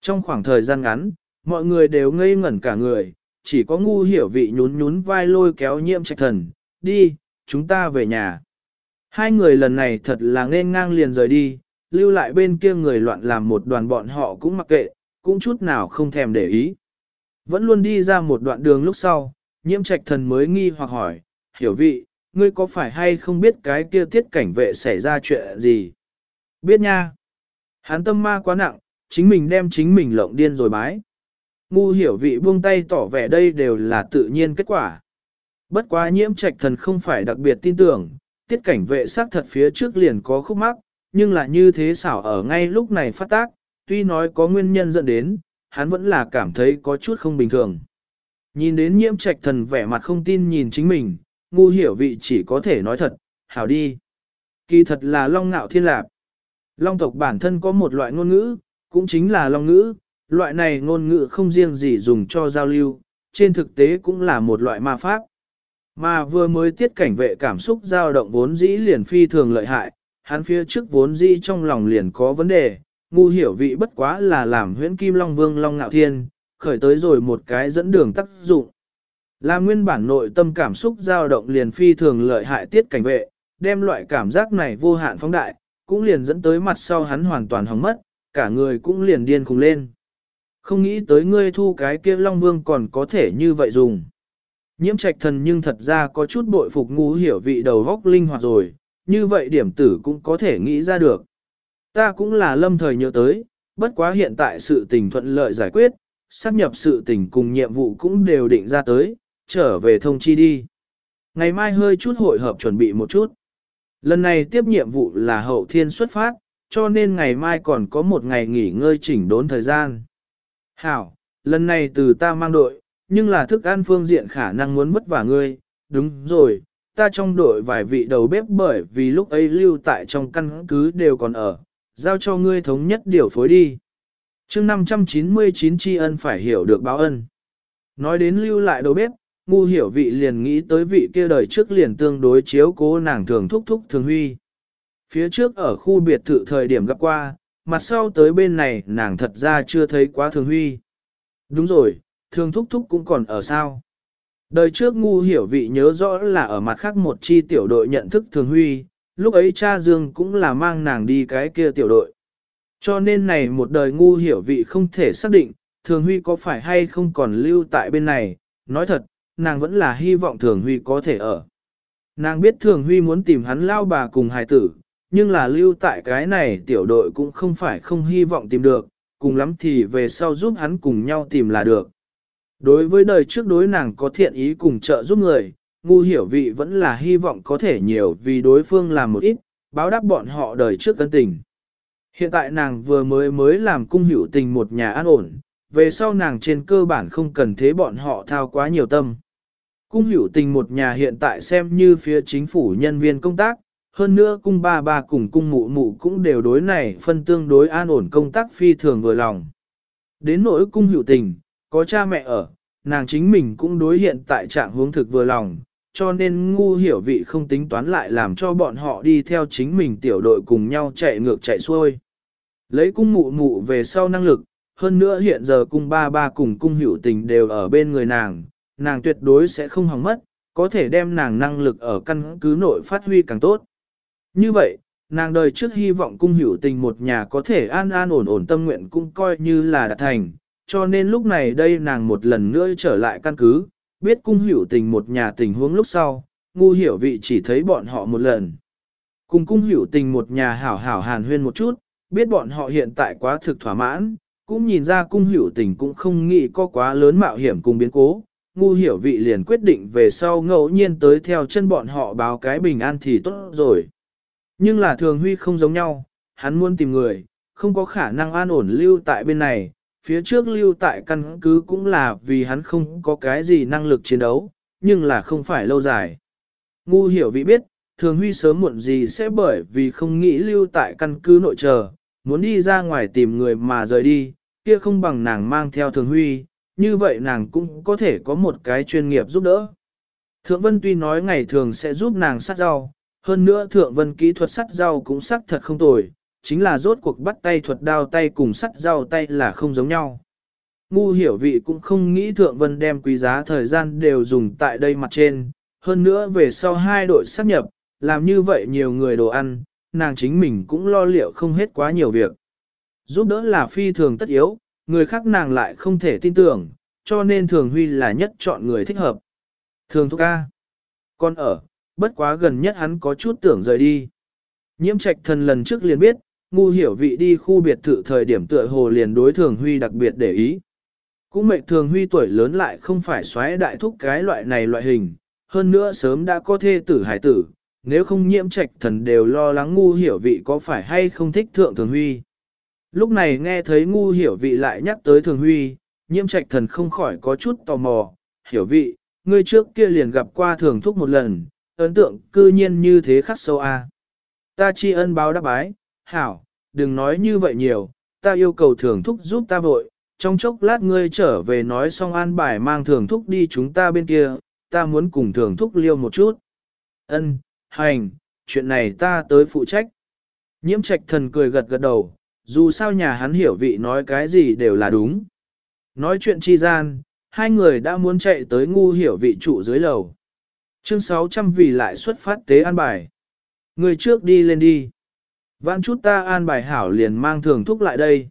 Trong khoảng thời gian ngắn, mọi người đều ngây ngẩn cả người, chỉ có ngu hiểu vị nhún nhún vai lôi kéo nhiễm trạch thần, đi, chúng ta về nhà. Hai người lần này thật là nên ngang liền rời đi, lưu lại bên kia người loạn làm một đoàn bọn họ cũng mặc kệ, cũng chút nào không thèm để ý. Vẫn luôn đi ra một đoạn đường lúc sau, nhiễm trạch thần mới nghi hoặc hỏi, hiểu vị, ngươi có phải hay không biết cái kia tiết cảnh vệ xảy ra chuyện gì? Biết nha. Hắn tâm ma quá nặng, chính mình đem chính mình lộng điên rồi bái. Ngu hiểu vị buông tay tỏ vẻ đây đều là tự nhiên kết quả. Bất quá nhiễm trạch thần không phải đặc biệt tin tưởng, tiết cảnh vệ xác thật phía trước liền có khúc mắc, nhưng là như thế xảo ở ngay lúc này phát tác, tuy nói có nguyên nhân dẫn đến, hắn vẫn là cảm thấy có chút không bình thường. Nhìn đến nhiễm trạch thần vẻ mặt không tin nhìn chính mình, ngu hiểu vị chỉ có thể nói thật, hảo đi. Kỳ thật là long ngạo thiên lạp. Long tộc bản thân có một loại ngôn ngữ, cũng chính là long ngữ, loại này ngôn ngữ không riêng gì dùng cho giao lưu, trên thực tế cũng là một loại ma pháp. Mà vừa mới tiết cảnh vệ cảm xúc dao động vốn dĩ liền phi thường lợi hại, hắn phía trước vốn dĩ trong lòng liền có vấn đề, ngu hiểu vị bất quá là làm huyễn kim long vương long ngạo thiên, khởi tới rồi một cái dẫn đường tác dụng. Là nguyên bản nội tâm cảm xúc dao động liền phi thường lợi hại tiết cảnh vệ, đem loại cảm giác này vô hạn phóng đại, cũng liền dẫn tới mặt sau hắn hoàn toàn hỏng mất, cả người cũng liền điên khùng lên. Không nghĩ tới ngươi thu cái kia Long Vương còn có thể như vậy dùng. Nhiễm trạch thần nhưng thật ra có chút bội phục ngu hiểu vị đầu góc linh hoạt rồi, như vậy điểm tử cũng có thể nghĩ ra được. Ta cũng là lâm thời nhớ tới, bất quá hiện tại sự tình thuận lợi giải quyết, sắp nhập sự tình cùng nhiệm vụ cũng đều định ra tới, trở về thông chi đi. Ngày mai hơi chút hội hợp chuẩn bị một chút. Lần này tiếp nhiệm vụ là hậu thiên xuất phát, cho nên ngày mai còn có một ngày nghỉ ngơi chỉnh đốn thời gian. Hảo, lần này từ ta mang đội, nhưng là thức ăn phương diện khả năng muốn vất vả ngươi, đúng rồi, ta trong đội vài vị đầu bếp bởi vì lúc ấy lưu tại trong căn cứ đều còn ở, giao cho ngươi thống nhất điều phối đi. chương 599 tri ân phải hiểu được báo ân. Nói đến lưu lại đầu bếp, ngu hiểu vị liền nghĩ tới vị kia đời trước liền tương đối chiếu cố nàng thường thúc thúc thường huy. Phía trước ở khu biệt thự thời điểm gặp qua, mặt sau tới bên này nàng thật ra chưa thấy quá thường huy. Đúng rồi, thường thúc thúc cũng còn ở sao. Đời trước ngu hiểu vị nhớ rõ là ở mặt khác một chi tiểu đội nhận thức thường huy, lúc ấy cha Dương cũng là mang nàng đi cái kia tiểu đội. Cho nên này một đời ngu hiểu vị không thể xác định, thường huy có phải hay không còn lưu tại bên này, nói thật, nàng vẫn là hy vọng thường huy có thể ở. Nàng biết thường huy muốn tìm hắn lao bà cùng hài tử, nhưng là lưu tại cái này tiểu đội cũng không phải không hy vọng tìm được, cùng lắm thì về sau giúp hắn cùng nhau tìm là được. Đối với đời trước đối nàng có thiện ý cùng trợ giúp người, ngu hiểu vị vẫn là hy vọng có thể nhiều vì đối phương làm một ít, báo đáp bọn họ đời trước cân tình. Hiện tại nàng vừa mới mới làm cung hữu tình một nhà an ổn, về sau nàng trên cơ bản không cần thế bọn họ thao quá nhiều tâm. Cung hữu tình một nhà hiện tại xem như phía chính phủ nhân viên công tác, hơn nữa cung ba ba cùng cung mụ mụ cũng đều đối này phân tương đối an ổn công tác phi thường vừa lòng. Đến nỗi cung hữu tình, có cha mẹ ở, nàng chính mình cũng đối hiện tại trạng hướng thực vừa lòng, cho nên ngu hiểu vị không tính toán lại làm cho bọn họ đi theo chính mình tiểu đội cùng nhau chạy ngược chạy xuôi. Lấy cung mụ mụ về sau năng lực, hơn nữa hiện giờ cung ba ba cùng cung hữu tình đều ở bên người nàng, nàng tuyệt đối sẽ không hỏng mất, có thể đem nàng năng lực ở căn cứ nội phát huy càng tốt. Như vậy, nàng đời trước hy vọng cung hữu tình một nhà có thể an an ổn ổn tâm nguyện cũng coi như là đạt thành, cho nên lúc này đây nàng một lần nữa trở lại căn cứ, biết cung hữu tình một nhà tình huống lúc sau, ngu hiểu vị chỉ thấy bọn họ một lần. Cùng cung hữu tình một nhà hảo hảo hàn huyên một chút, biết bọn họ hiện tại quá thực thỏa mãn, cũng nhìn ra cung hữu tình cũng không nghĩ có quá lớn mạo hiểm cùng biến cố. Ngu hiểu vị liền quyết định về sau ngẫu nhiên tới theo chân bọn họ báo cái bình an thì tốt rồi. Nhưng là thường huy không giống nhau, hắn muốn tìm người, không có khả năng an ổn lưu tại bên này, phía trước lưu tại căn cứ cũng là vì hắn không có cái gì năng lực chiến đấu, nhưng là không phải lâu dài. Ngu hiểu vị biết, thường huy sớm muộn gì sẽ bởi vì không nghĩ lưu tại căn cứ nội chờ, muốn đi ra ngoài tìm người mà rời đi, kia không bằng nàng mang theo thường huy, như vậy nàng cũng có thể có một cái chuyên nghiệp giúp đỡ. Thượng Vân tuy nói ngày thường sẽ giúp nàng sát rau, hơn nữa Thượng Vân kỹ thuật sắt rau cũng sắc thật không tồi, chính là rốt cuộc bắt tay thuật đao tay cùng sắt rau tay là không giống nhau. Ngu hiểu vị cũng không nghĩ Thượng Vân đem quý giá thời gian đều dùng tại đây mặt trên, hơn nữa về sau hai đội sắp nhập, làm như vậy nhiều người đồ ăn, nàng chính mình cũng lo liệu không hết quá nhiều việc. Giúp đỡ là phi thường tất yếu, người khác nàng lại không thể tin tưởng, cho nên thường huy là nhất chọn người thích hợp. Thường thúc ca. Con ở, bất quá gần nhất hắn có chút tưởng rời đi. Nhiễm trạch thần lần trước liền biết, ngu hiểu vị đi khu biệt thự thời điểm tựa hồ liền đối thường huy đặc biệt để ý. Cũng mệnh thường huy tuổi lớn lại không phải xoáy đại thúc cái loại này loại hình, hơn nữa sớm đã có thê tử hải tử, nếu không nhiễm trạch thần đều lo lắng ngu hiểu vị có phải hay không thích thượng thường huy. Lúc này nghe thấy ngu hiểu vị lại nhắc tới thường huy, nhiễm trạch thần không khỏi có chút tò mò, hiểu vị, ngươi trước kia liền gặp qua thường thúc một lần, ấn tượng cư nhiên như thế khắc sâu a. Ta tri ân báo đáp bái, hảo, đừng nói như vậy nhiều, ta yêu cầu thường thúc giúp ta vội, trong chốc lát ngươi trở về nói xong an bài mang thường thúc đi chúng ta bên kia, ta muốn cùng thường thúc liêu một chút. Ân, hành, chuyện này ta tới phụ trách. Nhiễm trạch thần cười gật gật đầu, dù sao nhà hắn hiểu vị nói cái gì đều là đúng. Nói chuyện chi gian, hai người đã muốn chạy tới ngu hiểu vị trụ dưới lầu. Chương 600 vì lại xuất phát tế an bài. Người trước đi lên đi. Vãn chút ta an bài hảo liền mang thường thúc lại đây.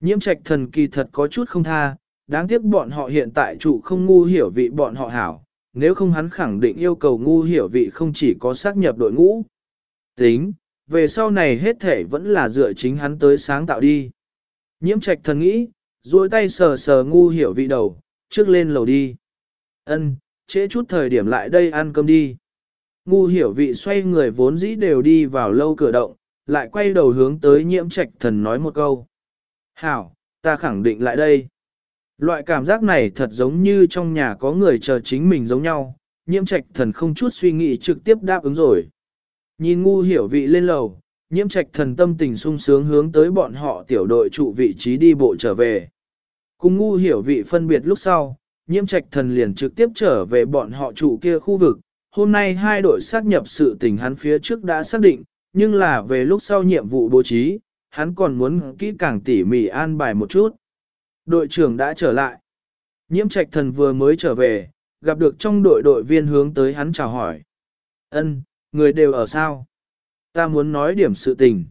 Nhiễm trạch thần kỳ thật có chút không tha, đáng tiếc bọn họ hiện tại trụ không ngu hiểu vị bọn họ hảo, nếu không hắn khẳng định yêu cầu ngu hiểu vị không chỉ có xác nhập đội ngũ. Tính, về sau này hết thể vẫn là dựa chính hắn tới sáng tạo đi. Nhiễm trạch thần nghĩ, duỗi tay sờ sờ ngu hiểu vị đầu, trước lên lầu đi. Ân, trễ chút thời điểm lại đây ăn cơm đi. Ngu hiểu vị xoay người vốn dĩ đều đi vào lâu cửa động, lại quay đầu hướng tới nhiễm trạch thần nói một câu. Hảo, ta khẳng định lại đây. Loại cảm giác này thật giống như trong nhà có người chờ chính mình giống nhau, nhiễm trạch thần không chút suy nghĩ trực tiếp đáp ứng rồi. Nhìn ngu hiểu vị lên lầu, nhiễm trạch thần tâm tình sung sướng hướng tới bọn họ tiểu đội trụ vị trí đi bộ trở về. Cùng ngu hiểu vị phân biệt lúc sau, nhiễm trạch thần liền trực tiếp trở về bọn họ trụ kia khu vực. Hôm nay hai đội xác nhập sự tình hắn phía trước đã xác định, nhưng là về lúc sau nhiệm vụ bố trí, hắn còn muốn kỹ càng tỉ mỉ an bài một chút. Đội trưởng đã trở lại. Nhiễm trạch thần vừa mới trở về, gặp được trong đội đội viên hướng tới hắn chào hỏi. Ân, người đều ở sao? Ta muốn nói điểm sự tình.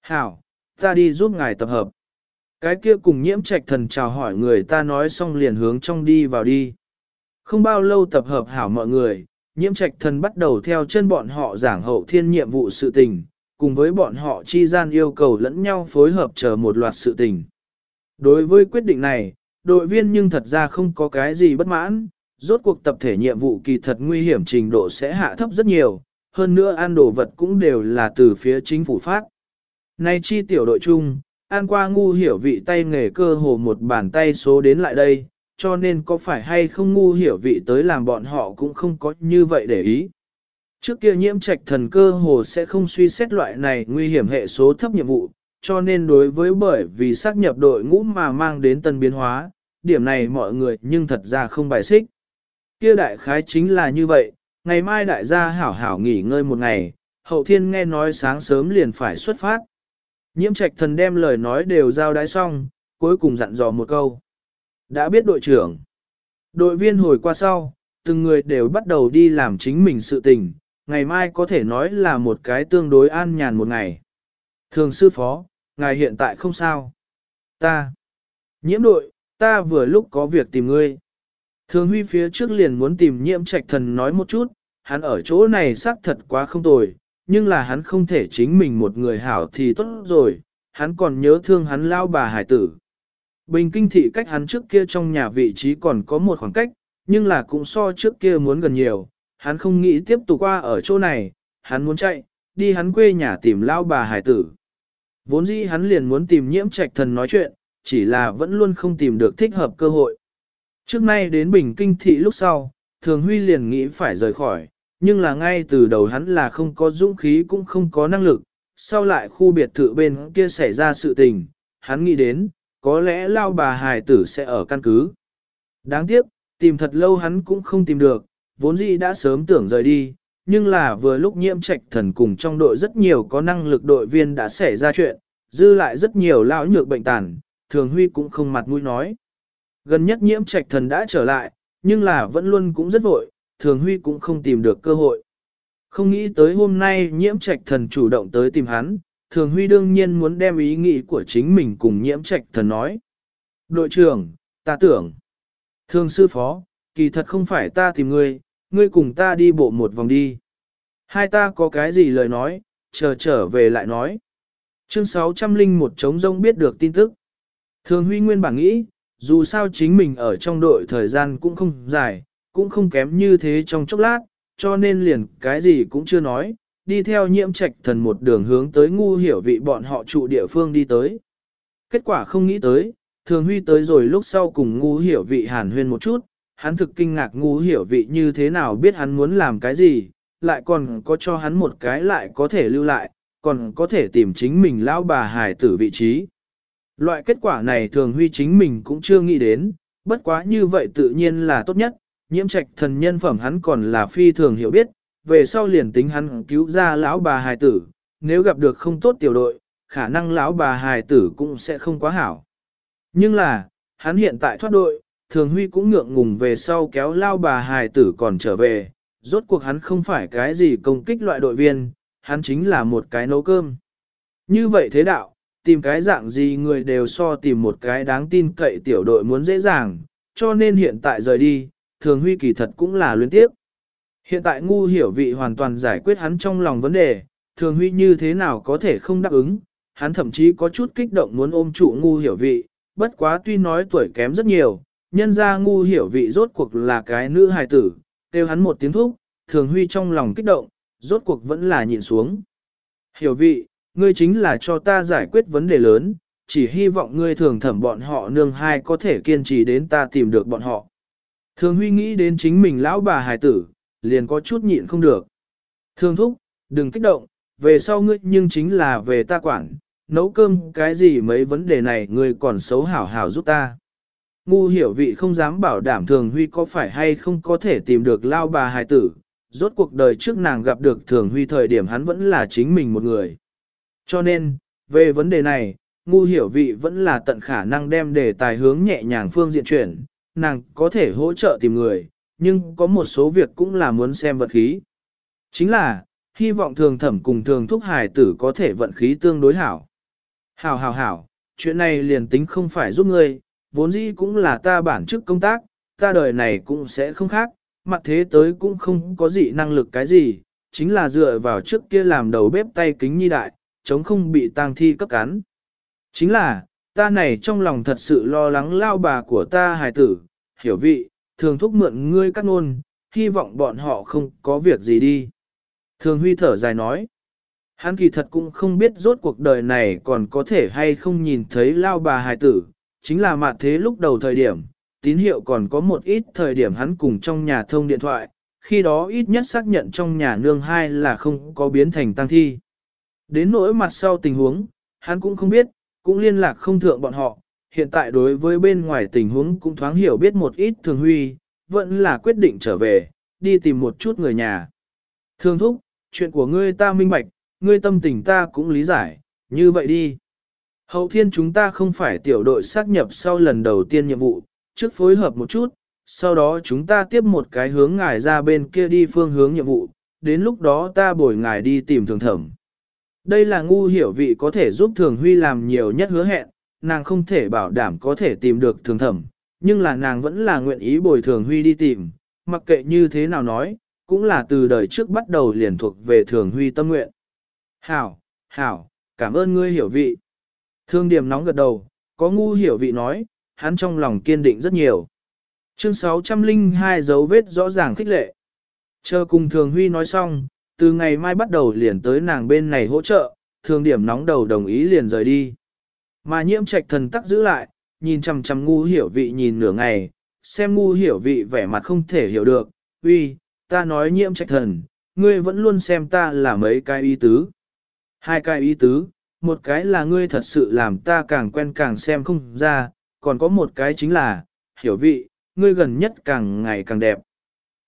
Hảo, ta đi giúp ngài tập hợp. Cái kia cùng nhiễm trạch thần chào hỏi người ta nói xong liền hướng trong đi vào đi. Không bao lâu tập hợp hảo mọi người, nhiễm trạch thần bắt đầu theo chân bọn họ giảng hậu thiên nhiệm vụ sự tình, cùng với bọn họ chi gian yêu cầu lẫn nhau phối hợp chờ một loạt sự tình. Đối với quyết định này, đội viên nhưng thật ra không có cái gì bất mãn, rốt cuộc tập thể nhiệm vụ kỳ thật nguy hiểm trình độ sẽ hạ thấp rất nhiều, hơn nữa ăn đồ vật cũng đều là từ phía chính phủ phát. Nay chi tiểu đội chung, ăn qua ngu hiểu vị tay nghề cơ hồ một bàn tay số đến lại đây, cho nên có phải hay không ngu hiểu vị tới làm bọn họ cũng không có như vậy để ý. Trước kia nhiễm trạch thần cơ hồ sẽ không suy xét loại này nguy hiểm hệ số thấp nhiệm vụ, cho nên đối với bởi vì xác nhập đội ngũ mà mang đến tân biến hóa, điểm này mọi người nhưng thật ra không bài xích. Kia đại khái chính là như vậy, ngày mai đại gia hảo hảo nghỉ ngơi một ngày, hậu thiên nghe nói sáng sớm liền phải xuất phát. Nhiễm trạch thần đem lời nói đều giao đái xong, cuối cùng dặn dò một câu. Đã biết đội trưởng. Đội viên hồi qua sau, từng người đều bắt đầu đi làm chính mình sự tình, ngày mai có thể nói là một cái tương đối an nhàn một ngày. Thường sư phó, ngài hiện tại không sao. Ta. Nhiễm đội, ta vừa lúc có việc tìm ngươi. Thường huy phía trước liền muốn tìm nhiễm trạch thần nói một chút, hắn ở chỗ này xác thật quá không tồi, nhưng là hắn không thể chính mình một người hảo thì tốt rồi, hắn còn nhớ thương hắn lao bà hải tử. Bình kinh thị cách hắn trước kia trong nhà vị trí còn có một khoảng cách, nhưng là cũng so trước kia muốn gần nhiều, hắn không nghĩ tiếp tục qua ở chỗ này, hắn muốn chạy, đi hắn quê nhà tìm lao bà hải tử. Vốn dĩ hắn liền muốn tìm nhiễm trạch thần nói chuyện, chỉ là vẫn luôn không tìm được thích hợp cơ hội. Trước nay đến Bình Kinh Thị lúc sau, Thường Huy liền nghĩ phải rời khỏi, nhưng là ngay từ đầu hắn là không có dũng khí cũng không có năng lực, sau lại khu biệt thự bên kia xảy ra sự tình, hắn nghĩ đến, có lẽ lao bà hài tử sẽ ở căn cứ. Đáng tiếc, tìm thật lâu hắn cũng không tìm được, vốn dĩ đã sớm tưởng rời đi, nhưng là vừa lúc nhiễm trạch thần cùng trong đội rất nhiều có năng lực đội viên đã xảy ra chuyện, dư lại rất nhiều lão nhược bệnh tàn, thường huy cũng không mặt mũi nói. Gần nhất nhiễm trạch thần đã trở lại, nhưng là vẫn luôn cũng rất vội, thường huy cũng không tìm được cơ hội. Không nghĩ tới hôm nay nhiễm trạch thần chủ động tới tìm hắn, thường huy đương nhiên muốn đem ý nghĩ của chính mình cùng nhiễm trạch thần nói. Đội trưởng, ta tưởng. Thường sư phó, kỳ thật không phải ta tìm ngươi, ngươi cùng ta đi bộ một vòng đi. Hai ta có cái gì lời nói, chờ trở về lại nói. Chương 601 chống rông biết được tin tức. Thường huy nguyên bản nghĩ, dù sao chính mình ở trong đội thời gian cũng không dài, cũng không kém như thế trong chốc lát, cho nên liền cái gì cũng chưa nói, đi theo nhiễm trạch thần một đường hướng tới ngu hiểu vị bọn họ trụ địa phương đi tới. Kết quả không nghĩ tới, thường huy tới rồi lúc sau cùng ngu hiểu vị hàn huyên một chút, hắn thực kinh ngạc ngu hiểu vị như thế nào biết hắn muốn làm cái gì, lại còn có cho hắn một cái lại có thể lưu lại, còn có thể tìm chính mình lão bà hài tử vị trí. Loại kết quả này thường huy chính mình cũng chưa nghĩ đến, bất quá như vậy tự nhiên là tốt nhất, nhiễm trạch thần nhân phẩm hắn còn là phi thường hiểu biết, về sau liền tính hắn cứu ra lão bà hài tử, nếu gặp được không tốt tiểu đội, khả năng lão bà hài tử cũng sẽ không quá hảo. Nhưng là, hắn hiện tại thoát đội, thường huy cũng ngượng ngùng về sau kéo lao bà hài tử còn trở về, rốt cuộc hắn không phải cái gì công kích loại đội viên, hắn chính là một cái nấu cơm. Như vậy thế đạo, tìm cái dạng gì người đều so tìm một cái đáng tin cậy tiểu đội muốn dễ dàng, cho nên hiện tại rời đi, thường huy kỳ thật cũng là luyến tiếp. Hiện tại ngu hiểu vị hoàn toàn giải quyết hắn trong lòng vấn đề, thường huy như thế nào có thể không đáp ứng, hắn thậm chí có chút kích động muốn ôm trụ ngu hiểu vị, bất quá tuy nói tuổi kém rất nhiều, nhân ra ngu hiểu vị rốt cuộc là cái nữ hài tử, kêu hắn một tiếng thúc, thường huy trong lòng kích động, rốt cuộc vẫn là nhìn xuống. Hiểu vị, ngươi chính là cho ta giải quyết vấn đề lớn, chỉ hy vọng ngươi thường thẩm bọn họ nương hai có thể kiên trì đến ta tìm được bọn họ. Thường huy nghĩ đến chính mình lão bà hài tử, liền có chút nhịn không được. Thường thúc, đừng kích động, về sau ngươi nhưng chính là về ta quản, nấu cơm cái gì mấy vấn đề này ngươi còn xấu hảo hảo giúp ta. Ngu hiểu vị không dám bảo đảm thường huy có phải hay không có thể tìm được lao bà hài tử, rốt cuộc đời trước nàng gặp được thường huy thời điểm hắn vẫn là chính mình một người. Cho nên, về vấn đề này, ngu hiểu vị vẫn là tận khả năng đem đề tài hướng nhẹ nhàng phương diện chuyển, nàng có thể hỗ trợ tìm người, nhưng có một số việc cũng là muốn xem vận khí. Chính là, hy vọng thường thẩm cùng thường thúc hài tử có thể vận khí tương đối hảo. Hảo hảo hảo, chuyện này liền tính không phải giúp ngươi, vốn dĩ cũng là ta bản chức công tác, ta đời này cũng sẽ không khác, mặt thế tới cũng không có gì năng lực cái gì, chính là dựa vào trước kia làm đầu bếp tay kính nhi đại, chống không bị tang thi cấp cắn. Chính là, ta này trong lòng thật sự lo lắng lao bà của ta hài tử, hiểu vị, thường thúc mượn ngươi cắt ngôn, hy vọng bọn họ không có việc gì đi. Thường huy thở dài nói, hắn kỳ thật cũng không biết rốt cuộc đời này còn có thể hay không nhìn thấy lao bà hài tử, chính là mặt thế lúc đầu thời điểm, tín hiệu còn có một ít thời điểm hắn cùng trong nhà thông điện thoại, khi đó ít nhất xác nhận trong nhà nương hai là không có biến thành tăng thi. Đến nỗi mặt sau tình huống, hắn cũng không biết, cũng liên lạc không thượng bọn họ, hiện tại đối với bên ngoài tình huống cũng thoáng hiểu biết một ít thường huy, vẫn là quyết định trở về, đi tìm một chút người nhà. Thường thúc, chuyện của ngươi ta minh bạch, ngươi tâm tình ta cũng lý giải, như vậy đi. Hậu thiên chúng ta không phải tiểu đội xác nhập sau lần đầu tiên nhiệm vụ, trước phối hợp một chút, sau đó chúng ta tiếp một cái hướng ngài ra bên kia đi phương hướng nhiệm vụ, đến lúc đó ta bồi ngài đi tìm thường thẩm. Đây là ngu hiểu vị có thể giúp thường huy làm nhiều nhất hứa hẹn, nàng không thể bảo đảm có thể tìm được thường thẩm, nhưng là nàng vẫn là nguyện ý bồi thường huy đi tìm, mặc kệ như thế nào nói, cũng là từ đời trước bắt đầu liền thuộc về thường huy tâm nguyện. Hảo, hảo, cảm ơn ngươi hiểu vị. Thương điểm nóng gật đầu, có ngu hiểu vị nói, hắn trong lòng kiên định rất nhiều. Chương 602 dấu vết rõ ràng khích lệ. Chờ cùng thường huy nói xong, từ ngày mai bắt đầu liền tới nàng bên này hỗ trợ, thường điểm nóng đầu đồng ý liền rời đi. Mà nhiễm trạch thần tắc giữ lại, nhìn chằm chằm ngu hiểu vị nhìn nửa ngày, xem ngu hiểu vị vẻ mặt không thể hiểu được, uy, ta nói nhiễm trạch thần, ngươi vẫn luôn xem ta là mấy cái ý tứ. Hai cái ý tứ, một cái là ngươi thật sự làm ta càng quen càng xem không ra, còn có một cái chính là, hiểu vị, ngươi gần nhất càng ngày càng đẹp.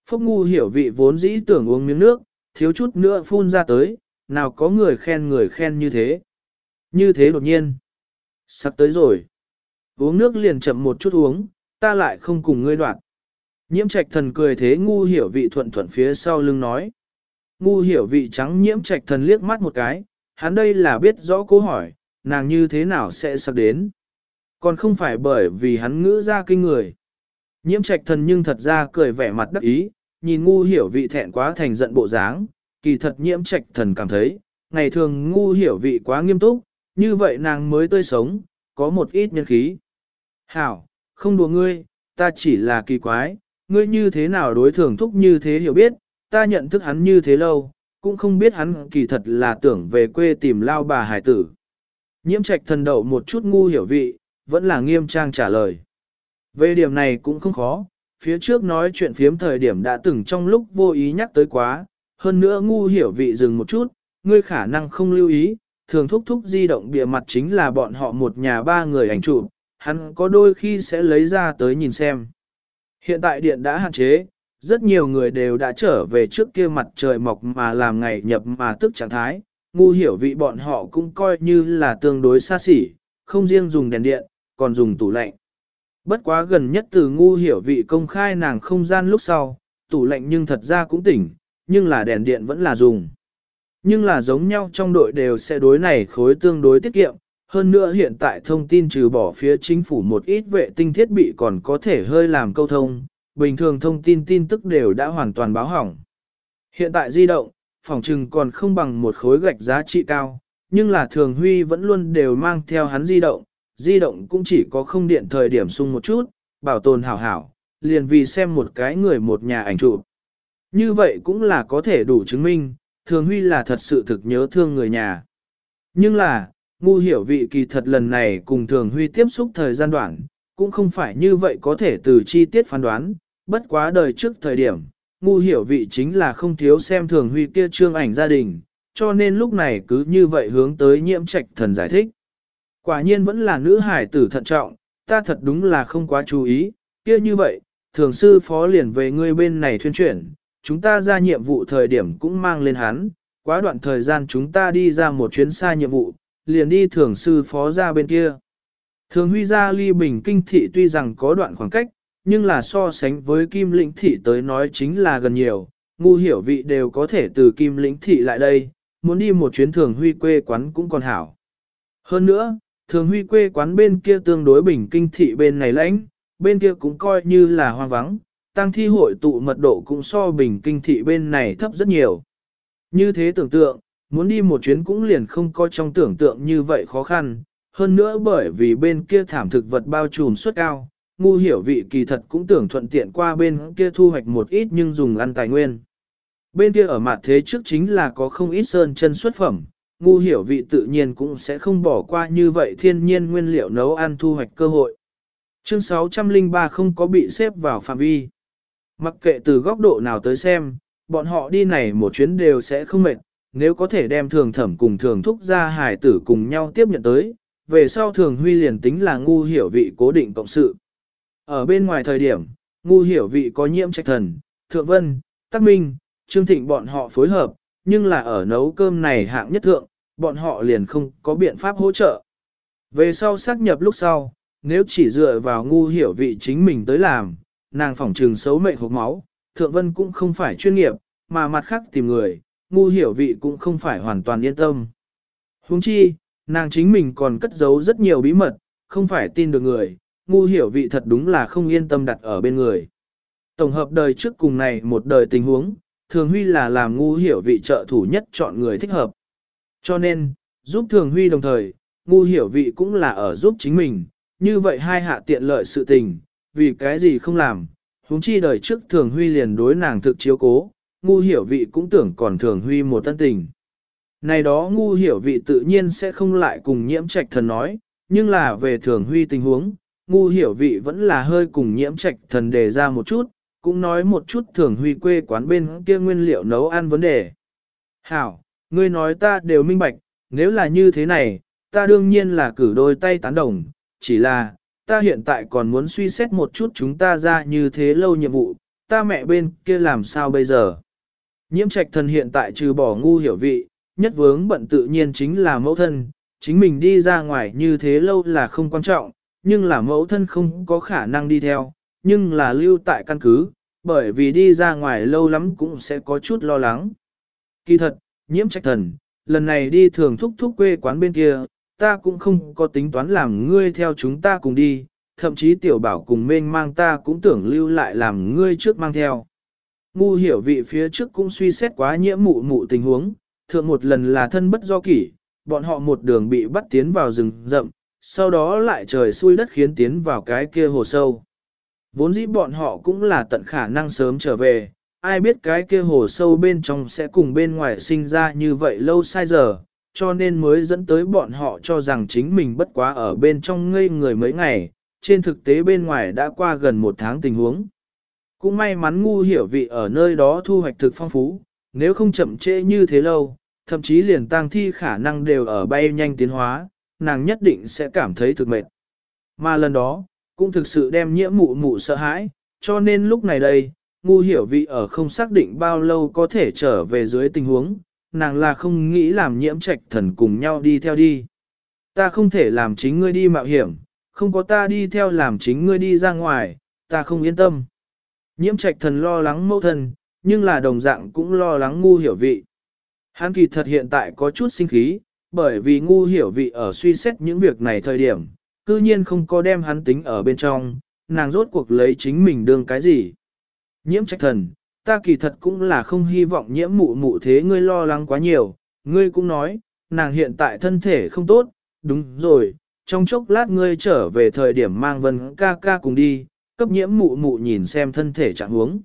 Phúc ngu hiểu vị vốn dĩ tưởng uống miếng nước, thiếu chút nữa phun ra tới, nào có người khen người khen như thế. Như thế đột nhiên. Sắp tới rồi. Uống nước liền chậm một chút uống, ta lại không cùng ngươi đoạn. Nhiễm trạch thần cười thế ngu hiểu vị thuận thuận phía sau lưng nói. Ngu hiểu vị trắng nhiễm trạch thần liếc mắt một cái, hắn đây là biết rõ câu hỏi, nàng như thế nào sẽ sắp đến. Còn không phải bởi vì hắn ngữ ra kinh người. Nhiễm trạch thần nhưng thật ra cười vẻ mặt đắc ý, nhìn ngu hiểu vị thẹn quá thành giận bộ dáng, kỳ thật nhiễm trạch thần cảm thấy, ngày thường ngu hiểu vị quá nghiêm túc, như vậy nàng mới tươi sống, có một ít nhân khí. Hảo, không đùa ngươi, ta chỉ là kỳ quái, ngươi như thế nào đối thường thúc như thế hiểu biết, ta nhận thức hắn như thế lâu, cũng không biết hắn kỳ thật là tưởng về quê tìm lao bà hải tử. Nhiễm trạch thần đậu một chút ngu hiểu vị, vẫn là nghiêm trang trả lời. Về điểm này cũng không khó, phía trước nói chuyện phiếm thời điểm đã từng trong lúc vô ý nhắc tới quá, hơn nữa ngu hiểu vị dừng một chút, ngươi khả năng không lưu ý, thường thúc thúc di động bìa mặt chính là bọn họ một nhà ba người ảnh chụp, hắn có đôi khi sẽ lấy ra tới nhìn xem. Hiện tại điện đã hạn chế, rất nhiều người đều đã trở về trước kia mặt trời mọc mà làm ngày nhập mà tức trạng thái, ngu hiểu vị bọn họ cũng coi như là tương đối xa xỉ, không riêng dùng đèn điện, còn dùng tủ lạnh. Bất quá gần nhất từ ngu hiểu vị công khai nàng không gian lúc sau, tủ lạnh nhưng thật ra cũng tỉnh, nhưng là đèn điện vẫn là dùng. Nhưng là giống nhau trong đội đều sẽ đối này khối tương đối tiết kiệm, hơn nữa hiện tại thông tin trừ bỏ phía chính phủ một ít vệ tinh thiết bị còn có thể hơi làm câu thông, bình thường thông tin tin tức đều đã hoàn toàn báo hỏng. Hiện tại di động, phòng trừng còn không bằng một khối gạch giá trị cao, nhưng là thường huy vẫn luôn đều mang theo hắn di động, di động cũng chỉ có không điện thời điểm sung một chút, bảo tồn hảo hảo, liền vì xem một cái người một nhà ảnh chụp. Như vậy cũng là có thể đủ chứng minh, thường huy là thật sự thực nhớ thương người nhà. Nhưng là, ngu hiểu vị kỳ thật lần này cùng thường huy tiếp xúc thời gian đoạn, cũng không phải như vậy có thể từ chi tiết phán đoán, bất quá đời trước thời điểm, ngu hiểu vị chính là không thiếu xem thường huy kia trương ảnh gia đình, cho nên lúc này cứ như vậy hướng tới nhiễm trạch thần giải thích. Quả nhiên vẫn là nữ hải tử thận trọng, ta thật đúng là không quá chú ý, kia như vậy, thường sư phó liền về ngươi bên này thuyên chuyển, chúng ta ra nhiệm vụ thời điểm cũng mang lên hắn, quá đoạn thời gian chúng ta đi ra một chuyến xa nhiệm vụ, liền đi thường sư phó ra bên kia. Thường huy ra ly bình kinh thị tuy rằng có đoạn khoảng cách, nhưng là so sánh với kim lĩnh thị tới nói chính là gần nhiều, ngu hiểu vị đều có thể từ kim lĩnh thị lại đây, muốn đi một chuyến thường huy quê quán cũng còn hảo. Hơn nữa, thường huy quê quán bên kia tương đối bình kinh thị bên này lãnh, bên kia cũng coi như là hoang vắng, tăng thi hội tụ mật độ cũng so bình kinh thị bên này thấp rất nhiều. Như thế tưởng tượng, muốn đi một chuyến cũng liền không có trong tưởng tượng như vậy khó khăn, hơn nữa bởi vì bên kia thảm thực vật bao trùm suất cao, ngu hiểu vị kỳ thật cũng tưởng thuận tiện qua bên kia thu hoạch một ít nhưng dùng ăn tài nguyên. Bên kia ở mặt thế trước chính là có không ít sơn chân xuất phẩm, ngu hiểu vị tự nhiên cũng sẽ không bỏ qua như vậy thiên nhiên nguyên liệu nấu ăn thu hoạch cơ hội. Chương 603 không có bị xếp vào phạm vi. Mặc kệ từ góc độ nào tới xem, bọn họ đi này một chuyến đều sẽ không mệt, nếu có thể đem thường thẩm cùng thường thúc ra hải tử cùng nhau tiếp nhận tới, về sau thường huy liền tính là ngu hiểu vị cố định cộng sự. Ở bên ngoài thời điểm, ngu hiểu vị có nhiễm trạch thần, thượng vân, tắc minh, trương thịnh bọn họ phối hợp, nhưng là ở nấu cơm này hạng nhất thượng, bọn họ liền không có biện pháp hỗ trợ. Về sau xác nhập lúc sau, nếu chỉ dựa vào ngu hiểu vị chính mình tới làm, nàng phỏng trường xấu mệnh hộp máu, thượng vân cũng không phải chuyên nghiệp, mà mặt khác tìm người, ngu hiểu vị cũng không phải hoàn toàn yên tâm. Huống chi, nàng chính mình còn cất giấu rất nhiều bí mật, không phải tin được người, ngu hiểu vị thật đúng là không yên tâm đặt ở bên người. Tổng hợp đời trước cùng này một đời tình huống, thường huy là làm ngu hiểu vị trợ thủ nhất chọn người thích hợp. Cho nên, giúp thường huy đồng thời, ngu hiểu vị cũng là ở giúp chính mình, như vậy hai hạ tiện lợi sự tình, vì cái gì không làm, huống chi đời trước thường huy liền đối nàng thực chiếu cố, ngu hiểu vị cũng tưởng còn thường huy một tân tình. Này đó ngu hiểu vị tự nhiên sẽ không lại cùng nhiễm trạch thần nói, nhưng là về thường huy tình huống, ngu hiểu vị vẫn là hơi cùng nhiễm trạch thần đề ra một chút, cũng nói một chút thường huy quê quán bên kia nguyên liệu nấu ăn vấn đề. Hảo, ngươi nói ta đều minh bạch, nếu là như thế này, ta đương nhiên là cử đôi tay tán đồng, chỉ là, ta hiện tại còn muốn suy xét một chút chúng ta ra như thế lâu nhiệm vụ, ta mẹ bên kia làm sao bây giờ. Nhiễm trạch thần hiện tại trừ bỏ ngu hiểu vị, nhất vướng bận tự nhiên chính là mẫu thân, chính mình đi ra ngoài như thế lâu là không quan trọng, nhưng là mẫu thân không có khả năng đi theo, nhưng là lưu tại căn cứ, bởi vì đi ra ngoài lâu lắm cũng sẽ có chút lo lắng. Kỳ thật, nhiễm trách thần, lần này đi thường thúc thúc quê quán bên kia, ta cũng không có tính toán làm ngươi theo chúng ta cùng đi, thậm chí tiểu bảo cùng mênh mang ta cũng tưởng lưu lại làm ngươi trước mang theo. Ngu hiểu vị phía trước cũng suy xét quá nhiễm mụ mụ tình huống, thượng một lần là thân bất do kỷ, bọn họ một đường bị bắt tiến vào rừng rậm, sau đó lại trời xui đất khiến tiến vào cái kia hồ sâu. Vốn dĩ bọn họ cũng là tận khả năng sớm trở về, ai biết cái kia hồ sâu bên trong sẽ cùng bên ngoài sinh ra như vậy lâu sai giờ, cho nên mới dẫn tới bọn họ cho rằng chính mình bất quá ở bên trong ngây người mấy ngày, trên thực tế bên ngoài đã qua gần một tháng tình huống. Cũng may mắn ngu hiểu vị ở nơi đó thu hoạch thực phong phú, nếu không chậm trễ như thế lâu, thậm chí liền tang thi khả năng đều ở bay nhanh tiến hóa, nàng nhất định sẽ cảm thấy thực mệt. Mà lần đó, cũng thực sự đem nhiễm mụ mụ sợ hãi, cho nên lúc này đây, ngu hiểu vị ở không xác định bao lâu có thể trở về dưới tình huống, nàng là không nghĩ làm nhiễm trạch thần cùng nhau đi theo đi. Ta không thể làm chính ngươi đi mạo hiểm, không có ta đi theo làm chính ngươi đi ra ngoài, ta không yên tâm. Nhiễm trạch thần lo lắng mẫu thân, nhưng là đồng dạng cũng lo lắng ngu hiểu vị. Hắn kỳ thật hiện tại có chút sinh khí, bởi vì ngu hiểu vị ở suy xét những việc này thời điểm, cư nhiên không có đem hắn tính ở bên trong, nàng rốt cuộc lấy chính mình đương cái gì. Nhiễm trạch thần, ta kỳ thật cũng là không hy vọng nhiễm mụ mụ thế ngươi lo lắng quá nhiều, ngươi cũng nói, nàng hiện tại thân thể không tốt, đúng rồi, trong chốc lát ngươi trở về thời điểm mang vân ca ca cùng đi, cấp nhiễm mụ mụ nhìn xem thân thể trạng huống.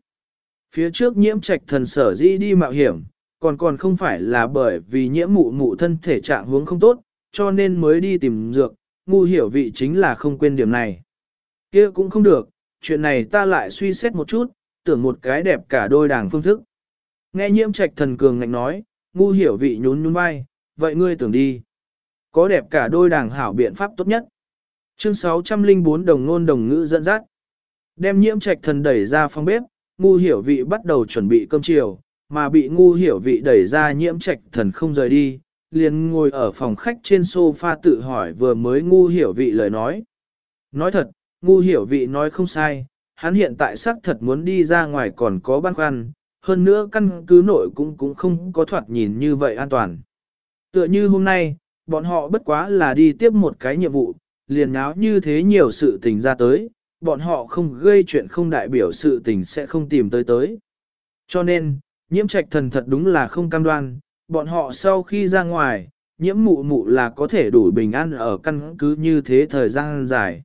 Phía trước nhiễm trạch thần sở di đi mạo hiểm, còn còn không phải là bởi vì nhiễm mụ mụ thân thể trạng huống không tốt, cho nên mới đi tìm dược, ngu hiểu vị chính là không quên điểm này. kia cũng không được, chuyện này ta lại suy xét một chút, tưởng một cái đẹp cả đôi đảng phương thức. Nghe nhiễm trạch thần cường ngạnh nói, ngu hiểu vị nhún nhún vai, vậy ngươi tưởng đi. Có đẹp cả đôi đảng hảo biện pháp tốt nhất. Chương 604 đồng ngôn đồng ngữ dẫn dắt. Đem nhiễm trạch thần đẩy ra phòng bếp, ngu hiểu vị bắt đầu chuẩn bị cơm chiều, mà bị ngu hiểu vị đẩy ra nhiễm trạch thần không rời đi, liền ngồi ở phòng khách trên sofa tự hỏi vừa mới ngu hiểu vị lời nói. Nói thật, ngu hiểu vị nói không sai, hắn hiện tại xác thật muốn đi ra ngoài còn có băn khoăn, hơn nữa căn cứ nội cũng cũng không có thoạt nhìn như vậy an toàn. Tựa như hôm nay, bọn họ bất quá là đi tiếp một cái nhiệm vụ, liền nháo như thế nhiều sự tình ra tới, bọn họ không gây chuyện không đại biểu sự tình sẽ không tìm tới tới. Cho nên, nhiễm trạch thần thật đúng là không cam đoan, bọn họ sau khi ra ngoài, nhiễm mụ mụ là có thể đủ bình an ở căn cứ như thế thời gian dài.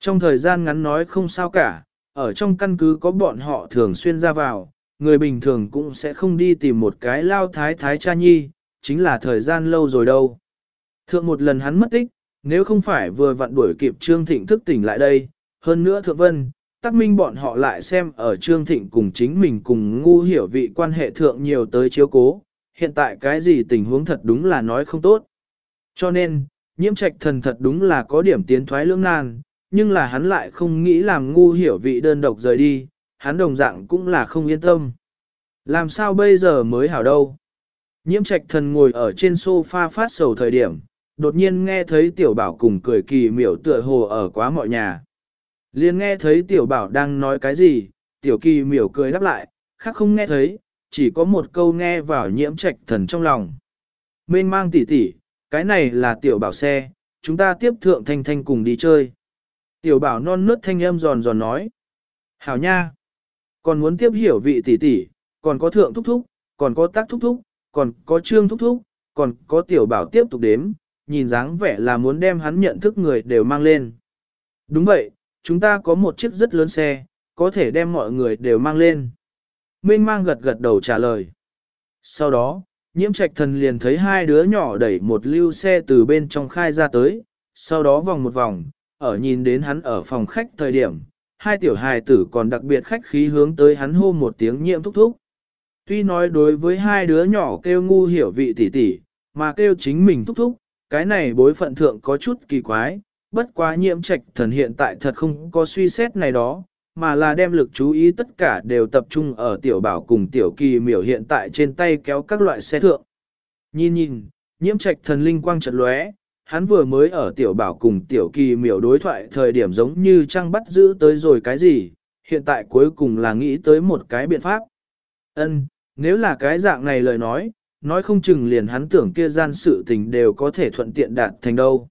Trong thời gian ngắn nói không sao cả, ở trong căn cứ có bọn họ thường xuyên ra vào, người bình thường cũng sẽ không đi tìm một cái lao thái thái cha nhi, chính là thời gian lâu rồi đâu. Thượng một lần hắn mất tích, nếu không phải vừa vặn đuổi kịp Trương Thịnh thức tỉnh lại đây, hơn nữa thượng vân, Tắc minh bọn họ lại xem ở Trương Thịnh cùng chính mình cùng ngu hiểu vị quan hệ thượng nhiều tới chiếu cố, hiện tại cái gì tình huống thật đúng là nói không tốt. Cho nên, nhiễm trạch thần thật đúng là có điểm tiến thoái lưỡng nan, nhưng là hắn lại không nghĩ làm ngu hiểu vị đơn độc rời đi, hắn đồng dạng cũng là không yên tâm. Làm sao bây giờ mới hảo đâu? Nhiễm trạch thần ngồi ở trên sofa phát sầu thời điểm, đột nhiên nghe thấy tiểu bảo cùng cười kỳ miểu tựa hồ ở quá mọi nhà. Liên nghe thấy tiểu bảo đang nói cái gì, tiểu kỳ miểu cười đáp lại, khác không nghe thấy, chỉ có một câu nghe vào nhiễm trạch thần trong lòng. Mênh mang tỉ tỉ, cái này là tiểu bảo xe, chúng ta tiếp thượng thanh thanh cùng đi chơi. Tiểu bảo non nớt thanh âm giòn giòn nói. Hảo nha, còn muốn tiếp hiểu vị tỷ tỷ, còn có thượng thúc thúc, còn có tác thúc thúc, còn có trương thúc thúc, còn có tiểu bảo tiếp tục đếm, nhìn dáng vẻ là muốn đem hắn nhận thức người đều mang lên. Đúng vậy, chúng ta có một chiếc rất lớn xe, có thể đem mọi người đều mang lên. Minh mang gật gật đầu trả lời. Sau đó, nhiễm trạch thần liền thấy hai đứa nhỏ đẩy một lưu xe từ bên trong khai ra tới, sau đó vòng một vòng, ở nhìn đến hắn ở phòng khách thời điểm, hai tiểu hài tử còn đặc biệt khách khí hướng tới hắn hô một tiếng nhiễm thúc thúc. Tuy nói đối với hai đứa nhỏ kêu ngu hiểu vị tỷ tỷ, mà kêu chính mình thúc thúc, cái này bối phận thượng có chút kỳ quái, bất quá nhiễm trạch thần hiện tại thật không có suy xét này đó, mà là đem lực chú ý tất cả đều tập trung ở tiểu bảo cùng tiểu kỳ miểu hiện tại trên tay kéo các loại xe thượng. Nhìn nhìn, nhiễm trạch thần linh quang trật lóe, hắn vừa mới ở tiểu bảo cùng tiểu kỳ miểu đối thoại thời điểm giống như trăng bắt giữ tới rồi cái gì, hiện tại cuối cùng là nghĩ tới một cái biện pháp. Ân, nếu là cái dạng này lời nói, nói không chừng liền hắn tưởng kia gian sự tình đều có thể thuận tiện đạt thành đâu.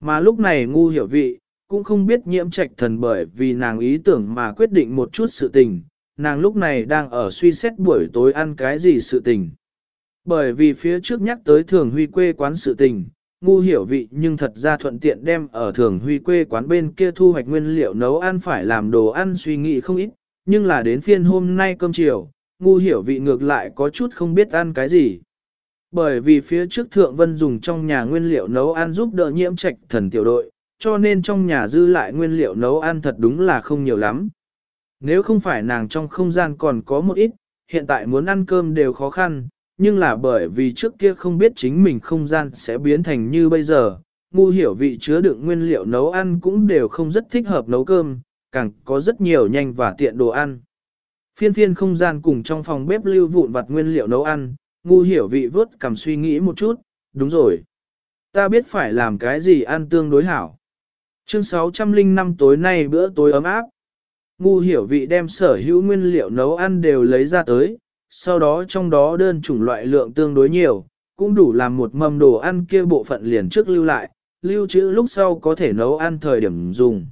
Mà lúc này ngu hiểu vị, cũng không biết nhiễm trạch thần bởi vì nàng ý tưởng mà quyết định một chút sự tình, nàng lúc này đang ở suy xét buổi tối ăn cái gì sự tình. Bởi vì phía trước nhắc tới thường huy quê quán sự tình, ngu hiểu vị nhưng thật ra thuận tiện đem ở thường huy quê quán bên kia thu hoạch nguyên liệu nấu ăn phải làm đồ ăn suy nghĩ không ít, nhưng là đến phiên hôm nay cơm chiều, ngu hiểu vị ngược lại có chút không biết ăn cái gì. Bởi vì phía trước thượng vân dùng trong nhà nguyên liệu nấu ăn giúp đỡ nhiễm trạch thần tiểu đội, cho nên trong nhà dư lại nguyên liệu nấu ăn thật đúng là không nhiều lắm. Nếu không phải nàng trong không gian còn có một ít, hiện tại muốn ăn cơm đều khó khăn, nhưng là bởi vì trước kia không biết chính mình không gian sẽ biến thành như bây giờ, ngu hiểu vị chứa đựng nguyên liệu nấu ăn cũng đều không rất thích hợp nấu cơm, càng có rất nhiều nhanh và tiện đồ ăn. Phiên phiên không gian cùng trong phòng bếp lưu vụn vặt nguyên liệu nấu ăn, ngu hiểu vị vớt cầm suy nghĩ một chút, đúng rồi. Ta biết phải làm cái gì ăn tương đối hảo. Chương 605 tối nay bữa tối ấm áp. Ngu hiểu vị đem sở hữu nguyên liệu nấu ăn đều lấy ra tới, sau đó trong đó đơn chủng loại lượng tương đối nhiều, cũng đủ làm một mâm đồ ăn kia bộ phận liền trước lưu lại, lưu trữ lúc sau có thể nấu ăn thời điểm dùng.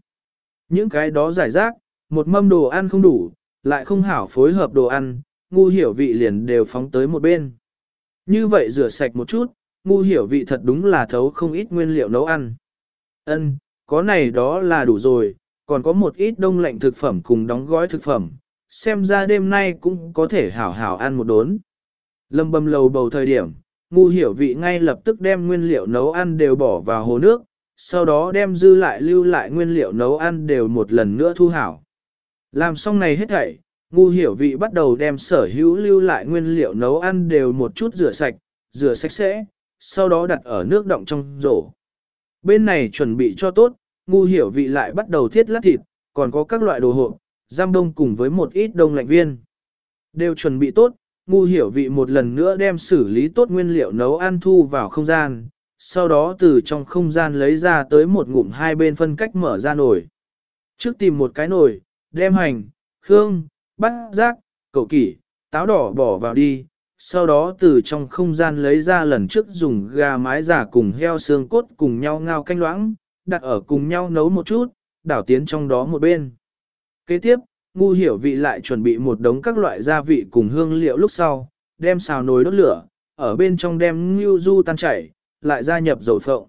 Những cái đó giải rác, một mâm đồ ăn không đủ, lại không hảo phối hợp đồ ăn, ngu hiểu vị liền đều phóng tới một bên. Như vậy rửa sạch một chút, ngu hiểu vị thật đúng là thấu không ít nguyên liệu nấu ăn. Ân, có này đó là đủ rồi, còn có một ít đông lạnh thực phẩm cùng đóng gói thực phẩm, xem ra đêm nay cũng có thể hảo hảo ăn một đốn. Lâm bầm lầu bầu thời điểm, ngu hiểu vị ngay lập tức đem nguyên liệu nấu ăn đều bỏ vào hồ nước, sau đó đem dư lại lưu lại nguyên liệu nấu ăn đều một lần nữa thu hảo. Làm xong này hết thảy, ngu hiểu vị bắt đầu đem sở hữu lưu lại nguyên liệu nấu ăn đều một chút rửa sạch, rửa sạch sẽ, sau đó đặt ở nước động trong rổ. Bên này chuẩn bị cho tốt, ngu hiểu vị lại bắt đầu thiết lát thịt, còn có các loại đồ hộp, giam đông cùng với một ít đông lạnh viên. Đều chuẩn bị tốt, ngu hiểu vị một lần nữa đem xử lý tốt nguyên liệu nấu ăn thu vào không gian, sau đó từ trong không gian lấy ra tới một ngụm hai bên phân cách mở ra nồi. Trước tìm một cái nồi, đem hành, khương, bát giác, cầu kỷ, táo đỏ bỏ vào đi, sau đó từ trong không gian lấy ra lần trước dùng gà mái giả cùng heo xương cốt cùng nhau ngao canh loãng, đặt ở cùng nhau nấu một chút, đảo tiến trong đó một bên. Kế tiếp, ngu hiểu vị lại chuẩn bị một đống các loại gia vị cùng hương liệu lúc sau, đem xào nồi đốt lửa, ở bên trong đem ngưu du tan chảy, lại gia nhập dầu phộng.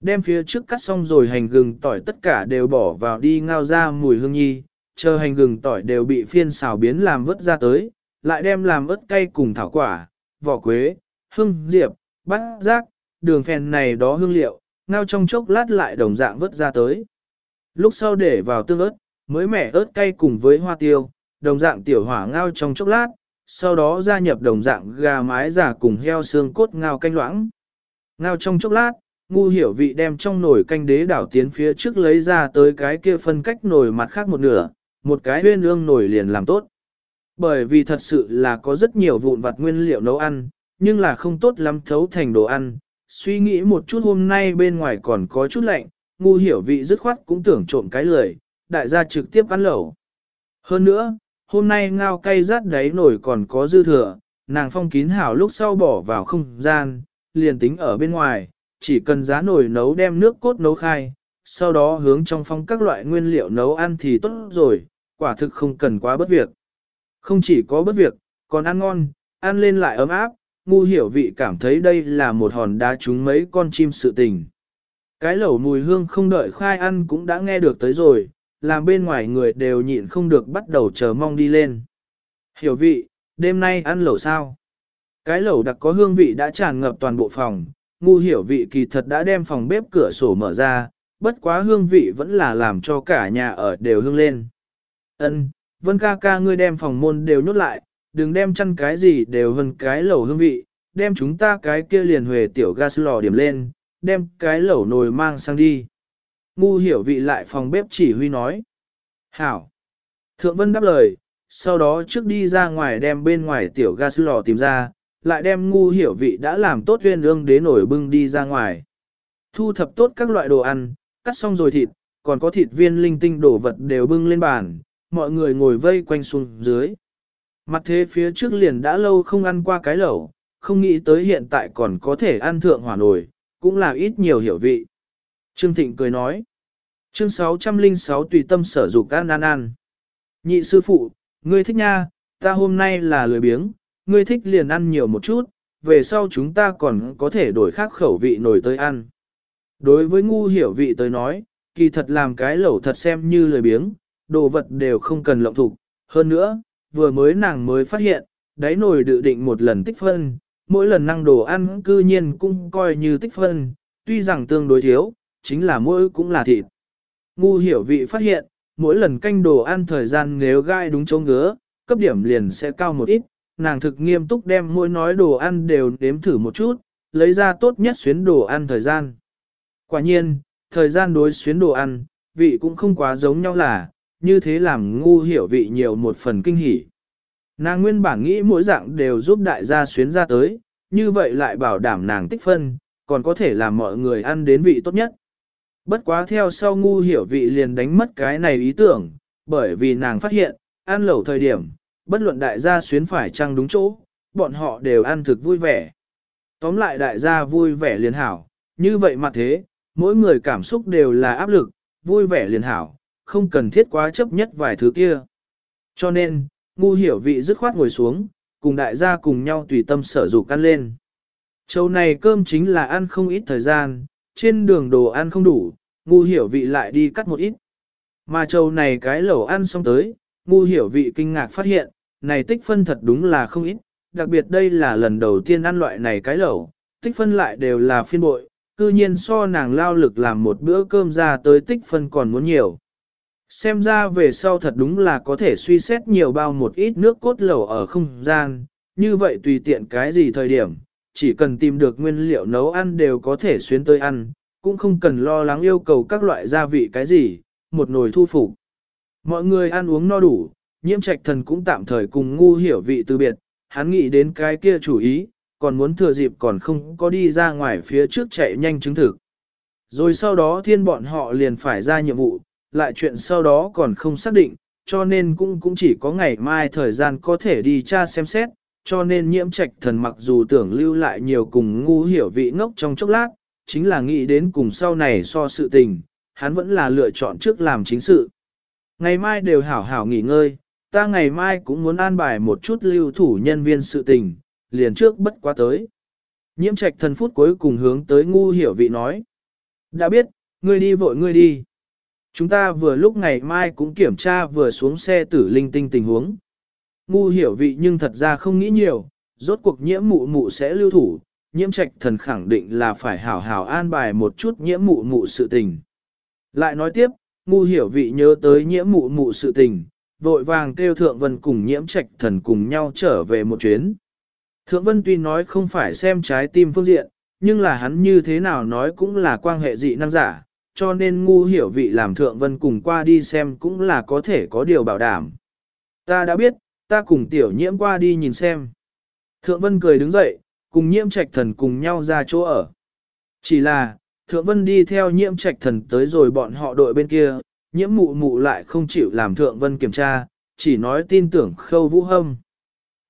Đem phía trước cắt xong rồi hành gừng tỏi tất cả đều bỏ vào đi ngao ra mùi hương nhi, chờ hành gừng tỏi đều bị phiên xào biến làm vớt ra tới, lại đem làm ớt cay cùng thảo quả, vỏ quế, hương diệp, bát giác, đường phèn này đó hương liệu, ngao trong chốc lát lại đồng dạng vớt ra tới. Lúc sau để vào tương ớt, mới mẻ ớt cay cùng với hoa tiêu, đồng dạng tiểu hỏa ngao trong chốc lát, sau đó gia nhập đồng dạng gà mái giả cùng heo xương cốt ngao canh loãng. Ngao trong chốc lát, ngu hiểu vị đem trong nồi canh đế đảo tiến phía trước lấy ra tới cái kia phân cách nồi mặt khác một nửa, một cái huyên ương nồi liền làm tốt. Bởi vì thật sự là có rất nhiều vụn vặt nguyên liệu nấu ăn, nhưng là không tốt lắm thấu thành đồ ăn. Suy nghĩ một chút hôm nay bên ngoài còn có chút lạnh, ngu hiểu vị dứt khoát cũng tưởng trộm cái lười, đại gia trực tiếp ăn lẩu. Hơn nữa, hôm nay ngao cay rát đáy nổi còn có dư thừa, nàng phong kín hảo lúc sau bỏ vào không gian, liền tính ở bên ngoài, chỉ cần giá nồi nấu đem nước cốt nấu khai, sau đó hướng trong phong các loại nguyên liệu nấu ăn thì tốt rồi, quả thực không cần quá bất việc. Không chỉ có bất việc, còn ăn ngon, ăn lên lại ấm áp, ngu hiểu vị cảm thấy đây là một hòn đá trúng mấy con chim sự tình. Cái lẩu mùi hương không đợi khai ăn cũng đã nghe được tới rồi, làm bên ngoài người đều nhịn không được bắt đầu chờ mong đi lên. Hiểu vị, đêm nay ăn lẩu sao? Cái lẩu đặc có hương vị đã tràn ngập toàn bộ phòng, ngu hiểu vị kỳ thật đã đem phòng bếp cửa sổ mở ra, bất quá hương vị vẫn là làm cho cả nhà ở đều hương lên. Ân, Vân ca ca ngươi đem phòng môn đều nhốt lại, đừng đem chăn cái gì đều hơn cái lẩu hương vị, đem chúng ta cái kia liền huề tiểu gas lò điểm lên, đem cái lẩu nồi mang sang đi. Ngu hiểu vị lại phòng bếp chỉ huy nói. Hảo. Thượng Vân đáp lời, sau đó trước đi ra ngoài đem bên ngoài tiểu gas lò tìm ra, lại đem ngu hiểu vị đã làm tốt viên ương đế nổi bưng đi ra ngoài. Thu thập tốt các loại đồ ăn, cắt xong rồi thịt, còn có thịt viên linh tinh đồ vật đều bưng lên bàn, mọi người ngồi vây quanh xuống dưới. Mặt thế phía trước liền đã lâu không ăn qua cái lẩu, không nghĩ tới hiện tại còn có thể ăn thượng hỏa nổi, cũng là ít nhiều hiểu vị. Trương Thịnh cười nói. Chương 606 tùy tâm sở dục ăn ăn ăn. Nhị sư phụ, ngươi thích nha, ta hôm nay là lười biếng, ngươi thích liền ăn nhiều một chút, về sau chúng ta còn có thể đổi khác khẩu vị nổi tới ăn. Đối với ngu hiểu vị tới nói, kỳ thật làm cái lẩu thật xem như lười biếng, đồ vật đều không cần lộng thục. Hơn nữa, vừa mới nàng mới phát hiện, đáy nồi dự định một lần tích phân, mỗi lần năng đồ ăn cư nhiên cũng coi như tích phân, tuy rằng tương đối thiếu, chính là mỗi cũng là thịt. Ngu hiểu vị phát hiện, mỗi lần canh đồ ăn thời gian nếu gai đúng chỗ ngứa, cấp điểm liền sẽ cao một ít, nàng thực nghiêm túc đem mỗi nói đồ ăn đều đếm thử một chút, lấy ra tốt nhất xuyến đồ ăn thời gian. Quả nhiên, thời gian đối xuyến đồ ăn, vị cũng không quá giống nhau là, như thế làm ngu hiểu vị nhiều một phần kinh hỉ. Nàng nguyên bản nghĩ mỗi dạng đều giúp đại gia xuyến ra tới, như vậy lại bảo đảm nàng tích phân, còn có thể làm mọi người ăn đến vị tốt nhất. Bất quá theo sau ngu hiểu vị liền đánh mất cái này ý tưởng, bởi vì nàng phát hiện, ăn lẩu thời điểm, bất luận đại gia xuyến phải chăng đúng chỗ, bọn họ đều ăn thực vui vẻ. Tóm lại đại gia vui vẻ liền hảo, như vậy mà thế, mỗi người cảm xúc đều là áp lực, vui vẻ liền hảo, không cần thiết quá chấp nhất vài thứ kia. Cho nên, ngu hiểu vị dứt khoát ngồi xuống, cùng đại gia cùng nhau tùy tâm sở dục ăn lên. Châu này cơm chính là ăn không ít thời gian, trên đường đồ ăn không đủ, ngu hiểu vị lại đi cắt một ít. Mà châu này cái lẩu ăn xong tới, ngu hiểu vị kinh ngạc phát hiện, này tích phân thật đúng là không ít, đặc biệt đây là lần đầu tiên ăn loại này cái lẩu, tích phân lại đều là phiên bội, cư nhiên so nàng lao lực làm một bữa cơm ra tới tích phân còn muốn nhiều. Xem ra về sau thật đúng là có thể suy xét nhiều bao một ít nước cốt lẩu ở không gian, như vậy tùy tiện cái gì thời điểm, chỉ cần tìm được nguyên liệu nấu ăn đều có thể xuyến tới ăn, cũng không cần lo lắng yêu cầu các loại gia vị cái gì, một nồi thu phục. Mọi người ăn uống no đủ, nhiễm trạch thần cũng tạm thời cùng ngu hiểu vị từ biệt, hắn nghĩ đến cái kia chủ ý, còn muốn thừa dịp còn không có đi ra ngoài phía trước chạy nhanh chứng thực. Rồi sau đó thiên bọn họ liền phải ra nhiệm vụ, lại chuyện sau đó còn không xác định, cho nên cũng cũng chỉ có ngày mai thời gian có thể đi tra xem xét, cho nên nhiễm trạch thần mặc dù tưởng lưu lại nhiều cùng ngu hiểu vị ngốc trong chốc lát, chính là nghĩ đến cùng sau này so sự tình, hắn vẫn là lựa chọn trước làm chính sự. Ngày mai đều hảo hảo nghỉ ngơi, ta ngày mai cũng muốn an bài một chút lưu thủ nhân viên sự tình, liền trước bất quá tới. Nhiễm trạch thần phút cuối cùng hướng tới ngu hiểu vị nói. Đã biết, ngươi đi vội ngươi đi. Chúng ta vừa lúc ngày mai cũng kiểm tra vừa xuống xe tử linh tinh tình huống. Ngu hiểu vị nhưng thật ra không nghĩ nhiều, rốt cuộc nhiễm mụ mụ sẽ lưu thủ, nhiễm trạch thần khẳng định là phải hảo hảo an bài một chút nhiễm mụ mụ sự tình. Lại nói tiếp, ngu hiểu vị nhớ tới nhiễm mụ mụ sự tình, vội vàng kêu thượng vân cùng nhiễm trạch thần cùng nhau trở về một chuyến. Thượng vân tuy nói không phải xem trái tim phương diện, nhưng là hắn như thế nào nói cũng là quan hệ dị năng giả, cho nên ngu hiểu vị làm thượng vân cùng qua đi xem cũng là có thể có điều bảo đảm. Ta đã biết, ta cùng tiểu nhiễm qua đi nhìn xem. Thượng vân cười đứng dậy, cùng nhiễm trạch thần cùng nhau ra chỗ ở. Chỉ là, thượng vân đi theo nhiễm trạch thần tới rồi bọn họ đội bên kia, nhiễm mụ mụ lại không chịu làm thượng vân kiểm tra, chỉ nói tin tưởng khâu vũ hâm.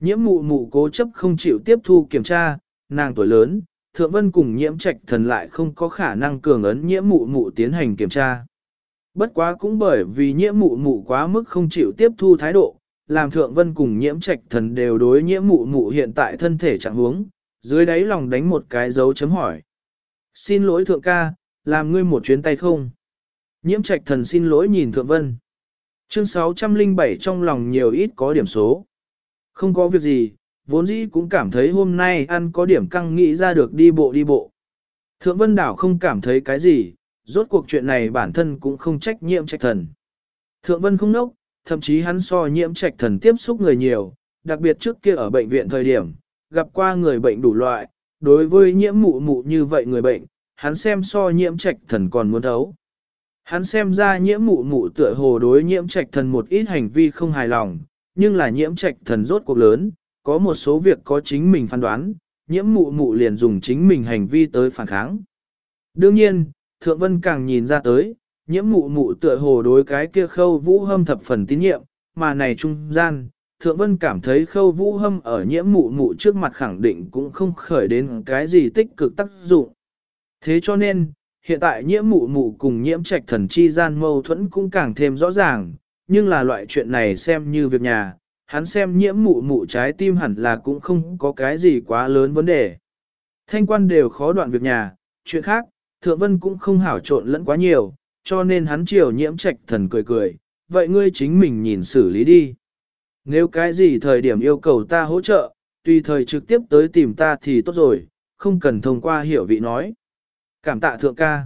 Nhiễm mụ mụ cố chấp không chịu tiếp thu kiểm tra, nàng tuổi lớn, thượng vân cùng nhiễm trạch thần lại không có khả năng cường ấn nhiễm mụ mụ tiến hành kiểm tra. Bất quá cũng bởi vì nhiễm mụ mụ quá mức không chịu tiếp thu thái độ, làm thượng vân cùng nhiễm trạch thần đều đối nhiễm mụ mụ hiện tại thân thể trạng huống, dưới đáy lòng đánh một cái dấu chấm hỏi. Xin lỗi thượng ca, làm ngươi một chuyến tay không? Nhiễm trạch thần xin lỗi nhìn thượng vân. Chương 607 trong lòng nhiều ít có điểm số. Không có việc gì, vốn dĩ cũng cảm thấy hôm nay ăn có điểm căng nghĩ ra được đi bộ đi bộ. Thượng vân đảo không cảm thấy cái gì, rốt cuộc chuyện này bản thân cũng không trách nhiễm trạch thần. Thượng vân không nốc, thậm chí hắn so nhiễm trạch thần tiếp xúc người nhiều, đặc biệt trước kia ở bệnh viện thời điểm, gặp qua người bệnh đủ loại, đối với nhiễm mụ mụ như vậy người bệnh, hắn xem so nhiễm trạch thần còn muốn thấu. Hắn xem ra nhiễm mụ mụ tựa hồ đối nhiễm trạch thần một ít hành vi không hài lòng, nhưng là nhiễm trạch thần rốt cuộc lớn, có một số việc có chính mình phán đoán, nhiễm mụ mụ liền dùng chính mình hành vi tới phản kháng. Đương nhiên, Thượng Vân càng nhìn ra tới, nhiễm mụ mụ tựa hồ đối cái kia khâu vũ hâm thập phần tín nhiệm, mà này trung gian, Thượng Vân cảm thấy khâu vũ hâm ở nhiễm mụ mụ trước mặt khẳng định cũng không khởi đến cái gì tích cực tác dụng. Thế cho nên, hiện tại nhiễm mụ mụ cùng nhiễm trạch thần chi gian mâu thuẫn cũng càng thêm rõ ràng, nhưng là loại chuyện này xem như việc nhà, hắn xem nhiễm mụ mụ trái tim hẳn là cũng không có cái gì quá lớn vấn đề. Thanh quan đều khó đoạn việc nhà, chuyện khác, Thượng Vân cũng không hảo trộn lẫn quá nhiều, cho nên hắn chiều nhiễm trạch thần cười cười, vậy ngươi chính mình nhìn xử lý đi. Nếu cái gì thời điểm yêu cầu ta hỗ trợ, tùy thời trực tiếp tới tìm ta thì tốt rồi, không cần thông qua hiểu vị nói. Cảm tạ thượng ca.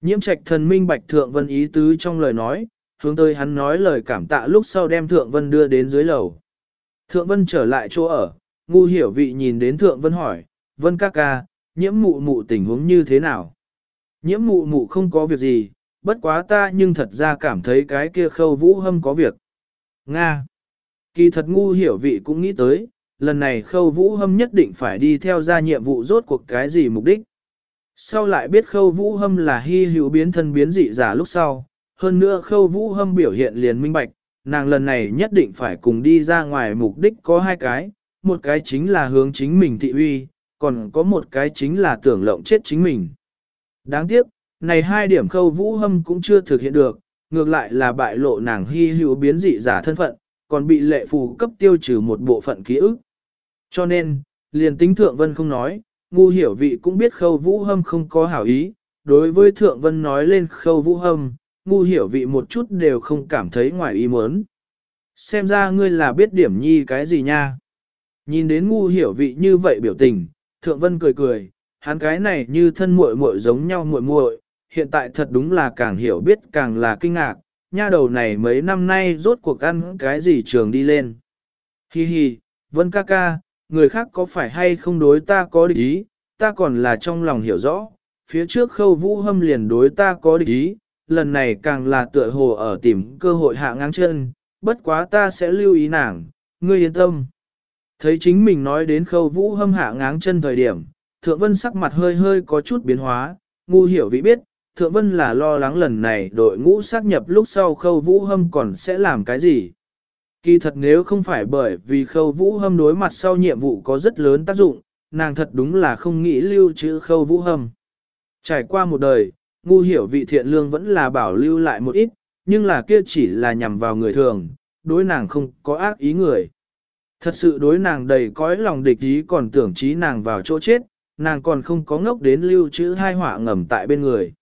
Nhiễm trạch thần minh bạch thượng vân ý tứ trong lời nói, hướng tới hắn nói lời cảm tạ lúc sau đem thượng vân đưa đến dưới lầu. Thượng vân trở lại chỗ ở, ngu hiểu vị nhìn đến thượng vân hỏi, vân ca ca, nhiễm mụ mụ tình huống như thế nào? Nhiễm mụ mụ không có việc gì, bất quá ta nhưng thật ra cảm thấy cái kia khâu vũ hâm có việc. Nga. Kỳ thật ngu hiểu vị cũng nghĩ tới, lần này khâu vũ hâm nhất định phải đi theo ra nhiệm vụ rốt cuộc cái gì mục đích. Sau lại biết khâu vũ hâm là hy hữu biến thân biến dị giả lúc sau, hơn nữa khâu vũ hâm biểu hiện liền minh bạch, nàng lần này nhất định phải cùng đi ra ngoài mục đích có hai cái, một cái chính là hướng chính mình thị uy, còn có một cái chính là tưởng lộng chết chính mình. Đáng tiếc, này hai điểm khâu vũ hâm cũng chưa thực hiện được, ngược lại là bại lộ nàng hy hữu biến dị giả thân phận, còn bị lệ phù cấp tiêu trừ một bộ phận ký ức. Cho nên, liền tính thượng vân không nói, ngu hiểu vị cũng biết khâu vũ hâm không có hảo ý, đối với thượng vân nói lên khâu vũ hâm, ngu hiểu vị một chút đều không cảm thấy ngoài ý muốn. Xem ra ngươi là biết điểm nhi cái gì nha. Nhìn đến ngu hiểu vị như vậy biểu tình, thượng vân cười cười, hắn cái này như thân muội muội giống nhau muội muội, hiện tại thật đúng là càng hiểu biết càng là kinh ngạc, nha đầu này mấy năm nay rốt cuộc ăn cái gì trường đi lên. Hi hi, vân ca ca, người khác có phải hay không đối ta có địch ý, ta còn là trong lòng hiểu rõ, phía trước khâu vũ hâm liền đối ta có địch ý, lần này càng là tựa hồ ở tìm cơ hội hạ ngang chân, bất quá ta sẽ lưu ý nàng, ngươi yên tâm. Thấy chính mình nói đến khâu vũ hâm hạ ngáng chân thời điểm, thượng vân sắc mặt hơi hơi có chút biến hóa, ngu hiểu vị biết, thượng vân là lo lắng lần này đội ngũ xác nhập lúc sau khâu vũ hâm còn sẽ làm cái gì. Kỳ thật nếu không phải bởi vì khâu vũ hâm đối mặt sau nhiệm vụ có rất lớn tác dụng, nàng thật đúng là không nghĩ lưu trữ khâu vũ hâm. Trải qua một đời, ngu hiểu vị thiện lương vẫn là bảo lưu lại một ít, nhưng là kia chỉ là nhằm vào người thường, đối nàng không có ác ý người. Thật sự đối nàng đầy cõi lòng địch ý còn tưởng trí nàng vào chỗ chết, nàng còn không có ngốc đến lưu trữ hai họa ngầm tại bên người.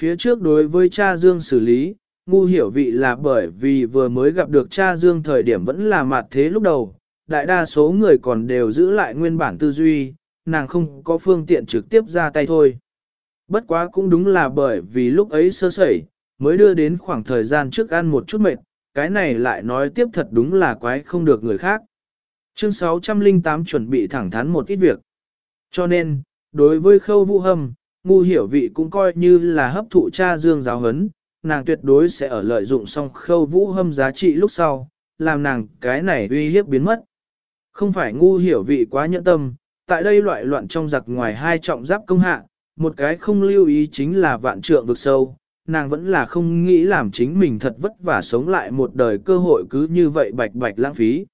Phía trước đối với cha Dương xử lý, ngu hiểu vị là bởi vì vừa mới gặp được cha Dương thời điểm vẫn là mặt thế lúc đầu, đại đa số người còn đều giữ lại nguyên bản tư duy, nàng không có phương tiện trực tiếp ra tay thôi. Bất quá cũng đúng là bởi vì lúc ấy sơ sẩy, mới đưa đến khoảng thời gian trước ăn một chút mệt, cái này lại nói tiếp thật đúng là quái không được người khác. Chương 608 chuẩn bị thẳng thắn một ít việc. Cho nên, đối với khâu vũ hâm, ngu hiểu vị cũng coi như là hấp thụ cha dương giáo hấn, nàng tuyệt đối sẽ ở lợi dụng xong khâu vũ hâm giá trị lúc sau, làm nàng cái này uy hiếp biến mất. Không phải ngu hiểu vị quá nhẫn tâm, tại đây loại loạn trong giặc ngoài hai trọng giáp công hạ, một cái không lưu ý chính là vạn trượng vực sâu, nàng vẫn là không nghĩ làm chính mình thật vất vả sống lại một đời cơ hội cứ như vậy bạch bạch lãng phí.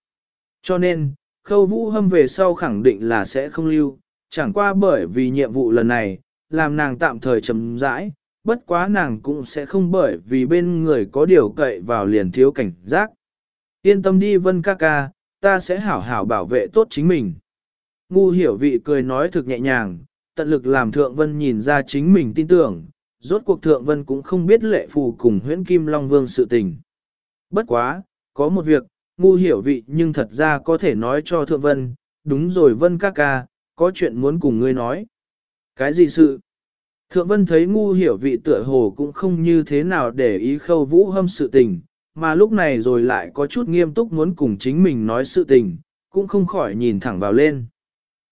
Cho nên, khâu vũ hâm về sau khẳng định là sẽ không lưu, chẳng qua bởi vì nhiệm vụ lần này, làm nàng tạm thời chấm rãi, bất quá nàng cũng sẽ không bởi vì bên người có điều cậy vào liền thiếu cảnh giác. Yên tâm đi vân ca ca, ta sẽ hảo hảo bảo vệ tốt chính mình. Ngu hiểu vị cười nói thực nhẹ nhàng, tận lực làm thượng vân nhìn ra chính mình tin tưởng, rốt cuộc thượng vân cũng không biết lệ phù cùng huyễn kim long vương sự tình. Bất quá, có một việc, ngu hiểu vị nhưng thật ra có thể nói cho thượng vân, đúng rồi vân ca ca, có chuyện muốn cùng ngươi nói. Cái gì sự? Thượng vân thấy ngu hiểu vị tựa hồ cũng không như thế nào để ý khâu vũ hâm sự tình, mà lúc này rồi lại có chút nghiêm túc muốn cùng chính mình nói sự tình, cũng không khỏi nhìn thẳng vào lên.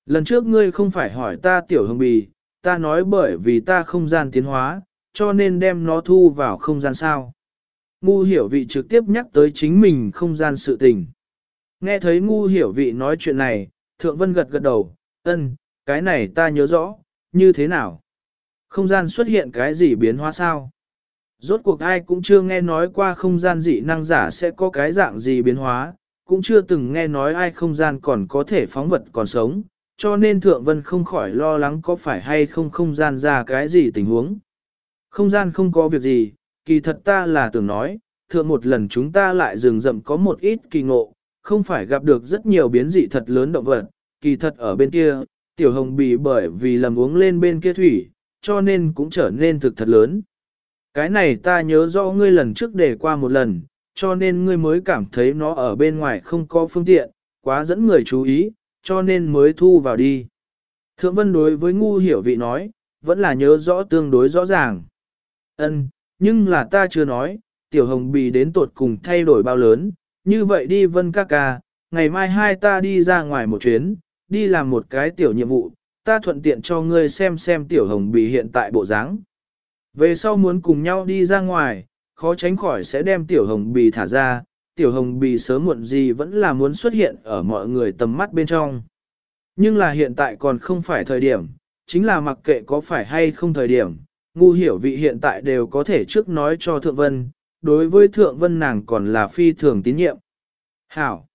Lần trước ngươi không phải hỏi ta tiểu hương bì, ta nói bởi vì ta không gian tiến hóa, cho nên đem nó thu vào không gian sao. Ngu hiểu vị trực tiếp nhắc tới chính mình không gian sự tình. Nghe thấy ngu hiểu vị nói chuyện này, thượng vân gật gật đầu, ân, cái này ta nhớ rõ, như thế nào? Không gian xuất hiện cái gì biến hóa sao? Rốt cuộc ai cũng chưa nghe nói qua không gian dị năng giả sẽ có cái dạng gì biến hóa, cũng chưa từng nghe nói ai không gian còn có thể phóng vật còn sống, cho nên Thượng Vân không khỏi lo lắng có phải hay không không gian ra cái gì tình huống. Không gian không có việc gì, kỳ thật ta là tưởng nói, thượng một lần chúng ta lại rừng rậm có một ít kỳ ngộ, không phải gặp được rất nhiều biến dị thật lớn động vật, kỳ thật ở bên kia, tiểu hồng bị bởi vì lầm uống lên bên kia thủy, cho nên cũng trở nên thực thật lớn. Cái này ta nhớ rõ ngươi lần trước để qua một lần, cho nên ngươi mới cảm thấy nó ở bên ngoài không có phương tiện, quá dẫn người chú ý, cho nên mới thu vào đi. Thượng Vân đối với ngu hiểu vị nói, vẫn là nhớ rõ tương đối rõ ràng. Ân, nhưng là ta chưa nói, tiểu hồng bì đến tột cùng thay đổi bao lớn, như vậy đi Vân ca ca, ngày mai hai ta đi ra ngoài một chuyến, đi làm một cái tiểu nhiệm vụ, ta thuận tiện cho ngươi xem xem tiểu hồng bì hiện tại bộ dáng. Về sau muốn cùng nhau đi ra ngoài, khó tránh khỏi sẽ đem tiểu hồng bì thả ra, tiểu hồng bì sớm muộn gì vẫn là muốn xuất hiện ở mọi người tầm mắt bên trong. Nhưng là hiện tại còn không phải thời điểm, chính là mặc kệ có phải hay không thời điểm, ngu hiểu vị hiện tại đều có thể trước nói cho Thượng Vân, đối với Thượng Vân nàng còn là phi thường tín nhiệm. Hảo!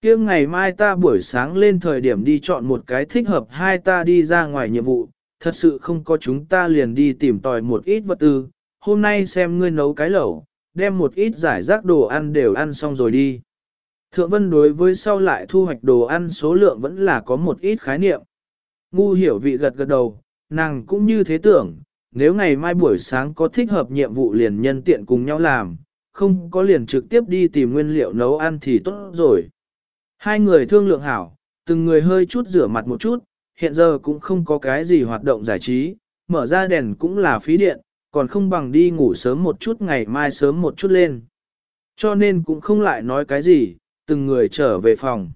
kia ngày mai ta buổi sáng lên thời điểm đi chọn một cái thích hợp hai ta đi ra ngoài nhiệm vụ, thật sự không có chúng ta liền đi tìm tòi một ít vật tư, hôm nay xem ngươi nấu cái lẩu, đem một ít giải rác đồ ăn đều ăn xong rồi đi. Thượng Vân đối với sau lại thu hoạch đồ ăn số lượng vẫn là có một ít khái niệm. Ngu hiểu vị gật gật đầu, nàng cũng như thế tưởng, nếu ngày mai buổi sáng có thích hợp nhiệm vụ liền nhân tiện cùng nhau làm, không có liền trực tiếp đi tìm nguyên liệu nấu ăn thì tốt rồi. Hai người thương lượng hảo, từng người hơi chút rửa mặt một chút, hiện giờ cũng không có cái gì hoạt động giải trí, mở ra đèn cũng là phí điện, còn không bằng đi ngủ sớm một chút ngày mai sớm một chút lên. Cho nên cũng không lại nói cái gì, từng người trở về phòng.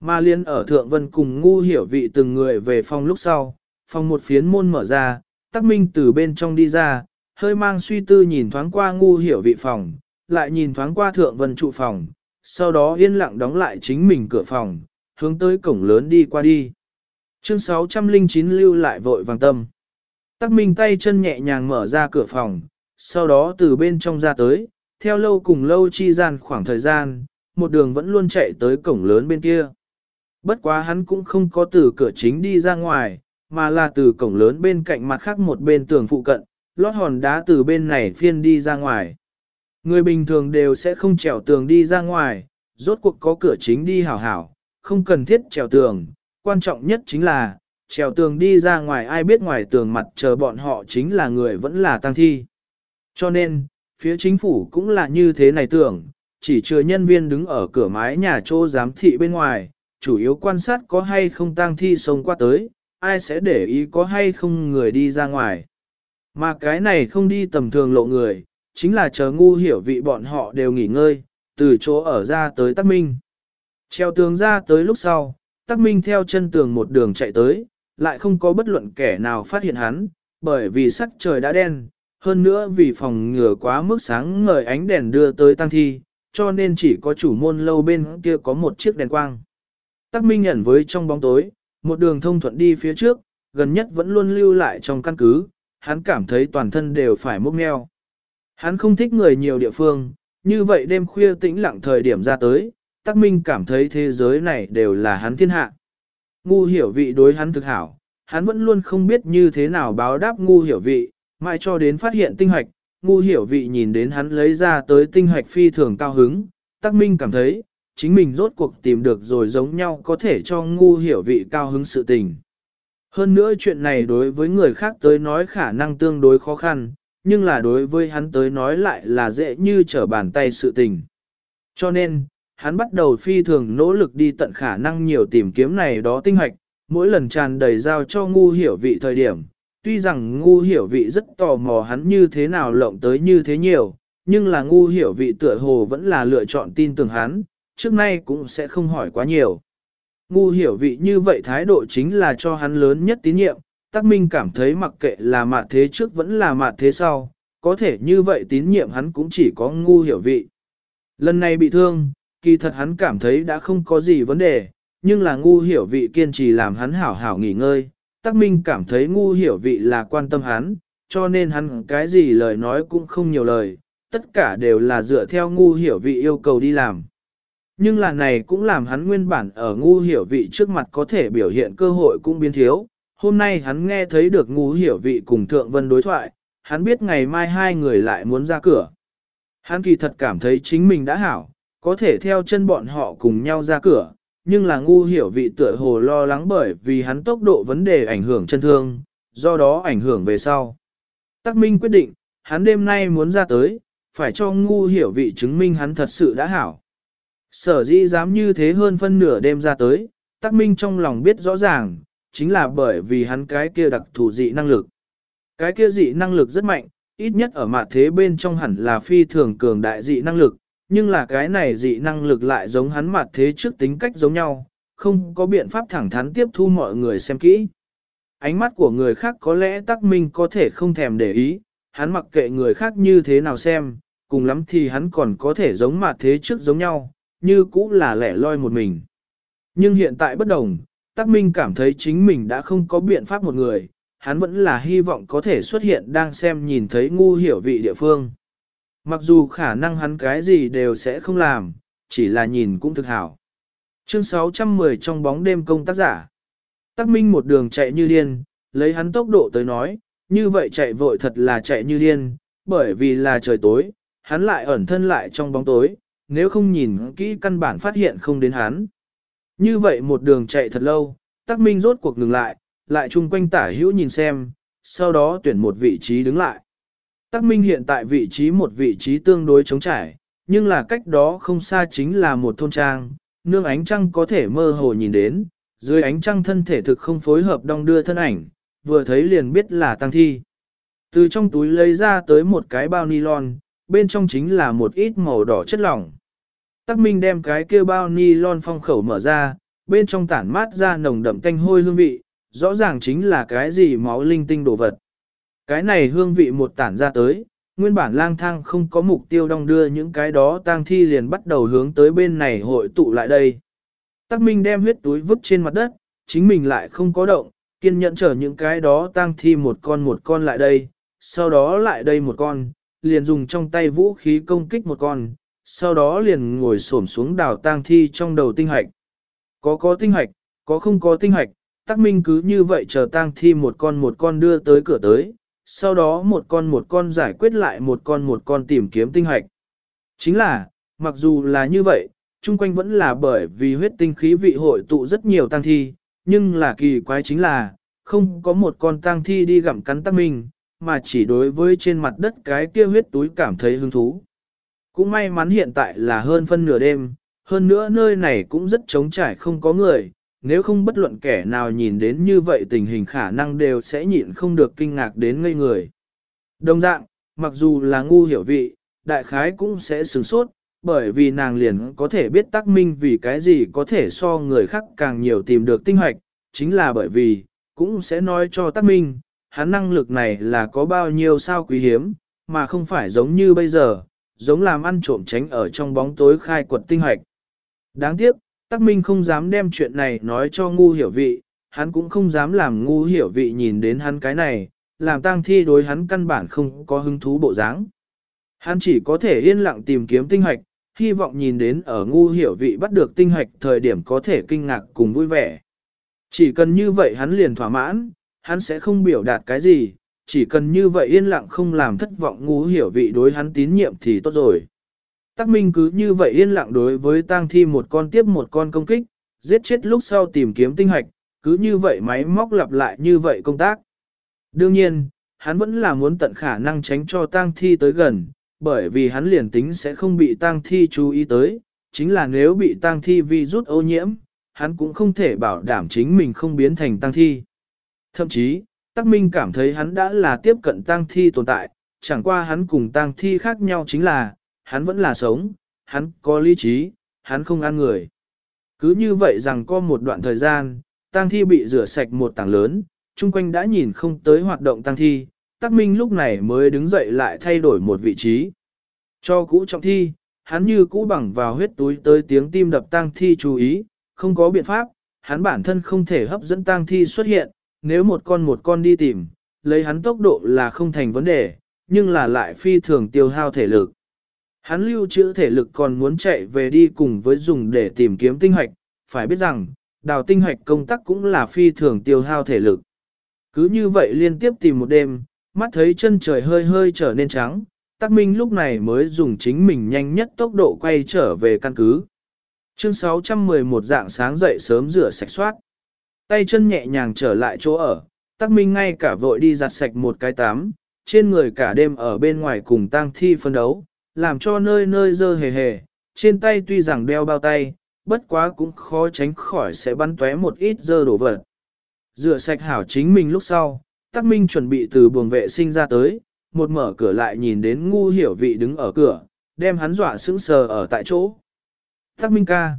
Ma liên ở Thượng Vân cùng ngu hiểu vị từng người về phòng lúc sau, phòng một phiến môn mở ra, tắc minh từ bên trong đi ra, hơi mang suy tư nhìn thoáng qua ngu hiểu vị phòng, lại nhìn thoáng qua thượng vân trụ phòng, sau đó yên lặng đóng lại chính mình cửa phòng, hướng tới cổng lớn đi qua đi. Chương 609 lưu lại vội vàng tâm. Tắc Minh tay chân nhẹ nhàng mở ra cửa phòng, sau đó từ bên trong ra tới, theo lâu cùng lâu chi gian khoảng thời gian, một đường vẫn luôn chạy tới cổng lớn bên kia. Bất quá hắn cũng không có từ cửa chính đi ra ngoài, mà là từ cổng lớn bên cạnh mặt khác một bên tường phụ cận, lót hòn đá từ bên này phiên đi ra ngoài. Người bình thường đều sẽ không trèo tường đi ra ngoài, rốt cuộc có cửa chính đi hảo hảo, không cần thiết trèo tường, quan trọng nhất chính là, trèo tường đi ra ngoài ai biết ngoài tường mặt chờ bọn họ chính là người vẫn là tăng thi. Cho nên, phía chính phủ cũng là như thế này tưởng, chỉ chưa nhân viên đứng ở cửa mái nhà chỗ giám thị bên ngoài, chủ yếu quan sát có hay không tăng thi sống qua tới, ai sẽ để ý có hay không người đi ra ngoài. Mà cái này không đi tầm thường lộ người, chính là chờ ngu hiểu vị bọn họ đều nghỉ ngơi, từ chỗ ở ra tới Tắc Minh. Treo tường ra tới lúc sau, Tắc Minh theo chân tường một đường chạy tới, lại không có bất luận kẻ nào phát hiện hắn, bởi vì sắc trời đã đen, hơn nữa vì phòng ngừa quá mức sáng ngời ánh đèn đưa tới tăng thi, cho nên chỉ có chủ môn lâu bên kia có một chiếc đèn quang. Tắc Minh nhận với trong bóng tối, một đường thông thuận đi phía trước, gần nhất vẫn luôn lưu lại trong căn cứ, hắn cảm thấy toàn thân đều phải mốc meo. Hắn không thích người nhiều địa phương, như vậy đêm khuya tĩnh lặng thời điểm ra tới, Tắc Minh cảm thấy thế giới này đều là hắn thiên hạ. Ngu hiểu vị đối hắn thực hảo, hắn vẫn luôn không biết như thế nào báo đáp ngu hiểu vị, mãi cho đến phát hiện tinh hoạch, ngu hiểu vị nhìn đến hắn lấy ra tới tinh hoạch phi thường cao hứng, Tắc Minh cảm thấy, chính mình rốt cuộc tìm được rồi giống nhau có thể cho ngu hiểu vị cao hứng sự tình. Hơn nữa chuyện này đối với người khác tới nói khả năng tương đối khó khăn, nhưng là đối với hắn tới nói lại là dễ như trở bàn tay sự tình. Cho nên, hắn bắt đầu phi thường nỗ lực đi tận khả năng nhiều tìm kiếm này đó tinh hoạch, mỗi lần tràn đầy giao cho ngu hiểu vị thời điểm. Tuy rằng ngu hiểu vị rất tò mò hắn như thế nào lộng tới như thế nhiều, nhưng là ngu hiểu vị tựa hồ vẫn là lựa chọn tin tưởng hắn, trước nay cũng sẽ không hỏi quá nhiều. Ngu hiểu vị như vậy thái độ chính là cho hắn lớn nhất tín nhiệm, Tắc Minh cảm thấy mặc kệ là mạt thế trước vẫn là mạt thế sau, có thể như vậy tín nhiệm hắn cũng chỉ có ngu hiểu vị. Lần này bị thương, kỳ thật hắn cảm thấy đã không có gì vấn đề, nhưng là ngu hiểu vị kiên trì làm hắn hảo hảo nghỉ ngơi. Tắc Minh cảm thấy ngu hiểu vị là quan tâm hắn, cho nên hắn cái gì lời nói cũng không nhiều lời, tất cả đều là dựa theo ngu hiểu vị yêu cầu đi làm. Nhưng là này cũng làm hắn nguyên bản ở ngu hiểu vị trước mặt có thể biểu hiện cơ hội cũng biến thiếu. Hôm nay hắn nghe thấy được ngu hiểu vị cùng thượng vân đối thoại, hắn biết ngày mai hai người lại muốn ra cửa. Hắn kỳ thật cảm thấy chính mình đã hảo, có thể theo chân bọn họ cùng nhau ra cửa, nhưng là ngu hiểu vị tựa hồ lo lắng bởi vì hắn tốc độ vấn đề ảnh hưởng chân thương, do đó ảnh hưởng về sau. Tắc Minh quyết định, hắn đêm nay muốn ra tới, phải cho ngu hiểu vị chứng minh hắn thật sự đã hảo. Sở dĩ dám như thế hơn phân nửa đêm ra tới, Tắc Minh trong lòng biết rõ ràng, chính là bởi vì hắn cái kia đặc thù dị năng lực. Cái kia dị năng lực rất mạnh, ít nhất ở mặt thế bên trong hẳn là phi thường cường đại dị năng lực, nhưng là cái này dị năng lực lại giống hắn mặt thế trước tính cách giống nhau, không có biện pháp thẳng thắn tiếp thu mọi người xem kỹ. Ánh mắt của người khác có lẽ Tắc Minh có thể không thèm để ý, hắn mặc kệ người khác như thế nào xem, cùng lắm thì hắn còn có thể giống mặt thế trước giống nhau, như cũ là lẻ loi một mình. Nhưng hiện tại bất đồng, Tắc Minh cảm thấy chính mình đã không có biện pháp một người, hắn vẫn là hy vọng có thể xuất hiện đang xem nhìn thấy ngu hiểu vị địa phương. Mặc dù khả năng hắn cái gì đều sẽ không làm, chỉ là nhìn cũng thực hảo. Chương 610 trong bóng đêm công tác giả. Tắc Minh một đường chạy như điên, lấy hắn tốc độ tới nói, như vậy chạy vội thật là chạy như điên, bởi vì là trời tối, hắn lại ẩn thân lại trong bóng tối, nếu không nhìn kỹ căn bản phát hiện không đến hắn. Như vậy một đường chạy thật lâu, Tắc Minh rốt cuộc ngừng lại, lại chung quanh tả hữu nhìn xem, sau đó tuyển một vị trí đứng lại. Tắc Minh hiện tại vị trí một vị trí tương đối trống trải, nhưng là cách đó không xa chính là một thôn trang, nương ánh trăng có thể mơ hồ nhìn đến, dưới ánh trăng thân thể thực không phối hợp đong đưa thân ảnh, vừa thấy liền biết là tăng thi. Từ trong túi lấy ra tới một cái bao nylon, bên trong chính là một ít màu đỏ chất lỏng. Tắc Minh đem cái kia bao nylon phong khẩu mở ra, bên trong tản mát ra nồng đậm tanh hôi hương vị, rõ ràng chính là cái gì máu linh tinh đồ vật. Cái này hương vị một tản ra tới, nguyên bản lang thang không có mục tiêu đong đưa những cái đó tang thi liền bắt đầu hướng tới bên này hội tụ lại đây. Tắc Minh đem huyết túi vứt trên mặt đất, chính mình lại không có động, kiên nhẫn chờ những cái đó tang thi một con một con lại đây, sau đó lại đây một con, liền dùng trong tay vũ khí công kích một con, sau đó liền ngồi xổm xuống đào tang thi trong đầu tinh hạch. Có có tinh hạch, có không có tinh hạch, Tắc Minh cứ như vậy chờ tang thi một con một con đưa tới cửa tới, sau đó một con một con giải quyết lại một con một con tìm kiếm tinh hạch. Chính là, mặc dù là như vậy, chung quanh vẫn là bởi vì huyết tinh khí vị hội tụ rất nhiều tang thi, nhưng là kỳ quái chính là, không có một con tang thi đi gặm cắn tắc mình mà chỉ đối với trên mặt đất cái kia huyết túi cảm thấy hứng thú. Cũng may mắn hiện tại là hơn phân nửa đêm, hơn nữa nơi này cũng rất trống trải không có người, nếu không bất luận kẻ nào nhìn đến như vậy tình hình khả năng đều sẽ nhịn không được kinh ngạc đến ngây người. Đồng dạng, mặc dù là ngu hiểu vị, đại khái cũng sẽ sửng sốt, bởi vì nàng liền có thể biết tác minh vì cái gì có thể so người khác càng nhiều tìm được tinh hoạch, chính là bởi vì, cũng sẽ nói cho tác minh, hắn năng lực này là có bao nhiêu sao quý hiếm, mà không phải giống như bây giờ, giống làm ăn trộm tránh ở trong bóng tối khai quật tinh hoạch. Đáng tiếc, Tắc Minh không dám đem chuyện này nói cho ngu hiểu vị, hắn cũng không dám làm ngu hiểu vị nhìn đến hắn cái này, làm tang thi đối hắn căn bản không có hứng thú bộ dáng. Hắn chỉ có thể yên lặng tìm kiếm tinh hoạch, hy vọng nhìn đến ở ngu hiểu vị bắt được tinh hoạch thời điểm có thể kinh ngạc cùng vui vẻ. Chỉ cần như vậy hắn liền thỏa mãn, hắn sẽ không biểu đạt cái gì, chỉ cần như vậy yên lặng không làm thất vọng ngu hiểu vị đối hắn tín nhiệm thì tốt rồi. Tắc Minh cứ như vậy yên lặng đối với tang thi một con tiếp một con công kích, giết chết lúc sau tìm kiếm tinh hạch, cứ như vậy máy móc lặp lại như vậy công tác. Đương nhiên, hắn vẫn là muốn tận khả năng tránh cho tang thi tới gần, bởi vì hắn liền tính sẽ không bị tang thi chú ý tới, chính là nếu bị tang thi vi rút ô nhiễm, hắn cũng không thể bảo đảm chính mình không biến thành tang thi. Thậm chí, Tắc Minh cảm thấy hắn đã là tiếp cận tang thi tồn tại, chẳng qua hắn cùng tang thi khác nhau chính là, hắn vẫn là sống, hắn có lý trí, hắn không ăn người. Cứ như vậy rằng có một đoạn thời gian, tang thi bị rửa sạch một tảng lớn, chung quanh đã nhìn không tới hoạt động tang thi, Tắc Minh lúc này mới đứng dậy lại thay đổi một vị trí. Cho cũ trọng thi, hắn như cũ bằng vào huyết túi tới tiếng tim đập tang thi chú ý, không có biện pháp, hắn bản thân không thể hấp dẫn tang thi xuất hiện, nếu một con một con đi tìm, lấy hắn tốc độ là không thành vấn đề, nhưng là lại phi thường tiêu hao thể lực. Hắn lưu trữ thể lực còn muốn chạy về đi cùng với dùng để tìm kiếm tinh hoạch, phải biết rằng, đào tinh hoạch công tác cũng là phi thường tiêu hao thể lực. Cứ như vậy liên tiếp tìm một đêm, mắt thấy chân trời hơi hơi trở nên trắng, Tắc Minh lúc này mới dùng chính mình nhanh nhất tốc độ quay trở về căn cứ. Chương 611 dạng sáng dậy sớm rửa sạch soát. Tay chân nhẹ nhàng trở lại chỗ ở, Tắc Minh ngay cả vội đi giặt sạch một cái tắm, trên người cả đêm ở bên ngoài cùng tang thi phân đấu, làm cho nơi nơi dơ hề hề, trên tay tuy rằng đeo bao tay, bất quá cũng khó tránh khỏi sẽ bắn tóe một ít dơ đổ vật. Rửa sạch hảo chính mình lúc sau, Tắc Minh chuẩn bị từ buồng vệ sinh ra tới, một mở cửa lại nhìn đến ngu hiểu vị đứng ở cửa, đem hắn dọa sững sờ ở tại chỗ. Tắc Minh ca,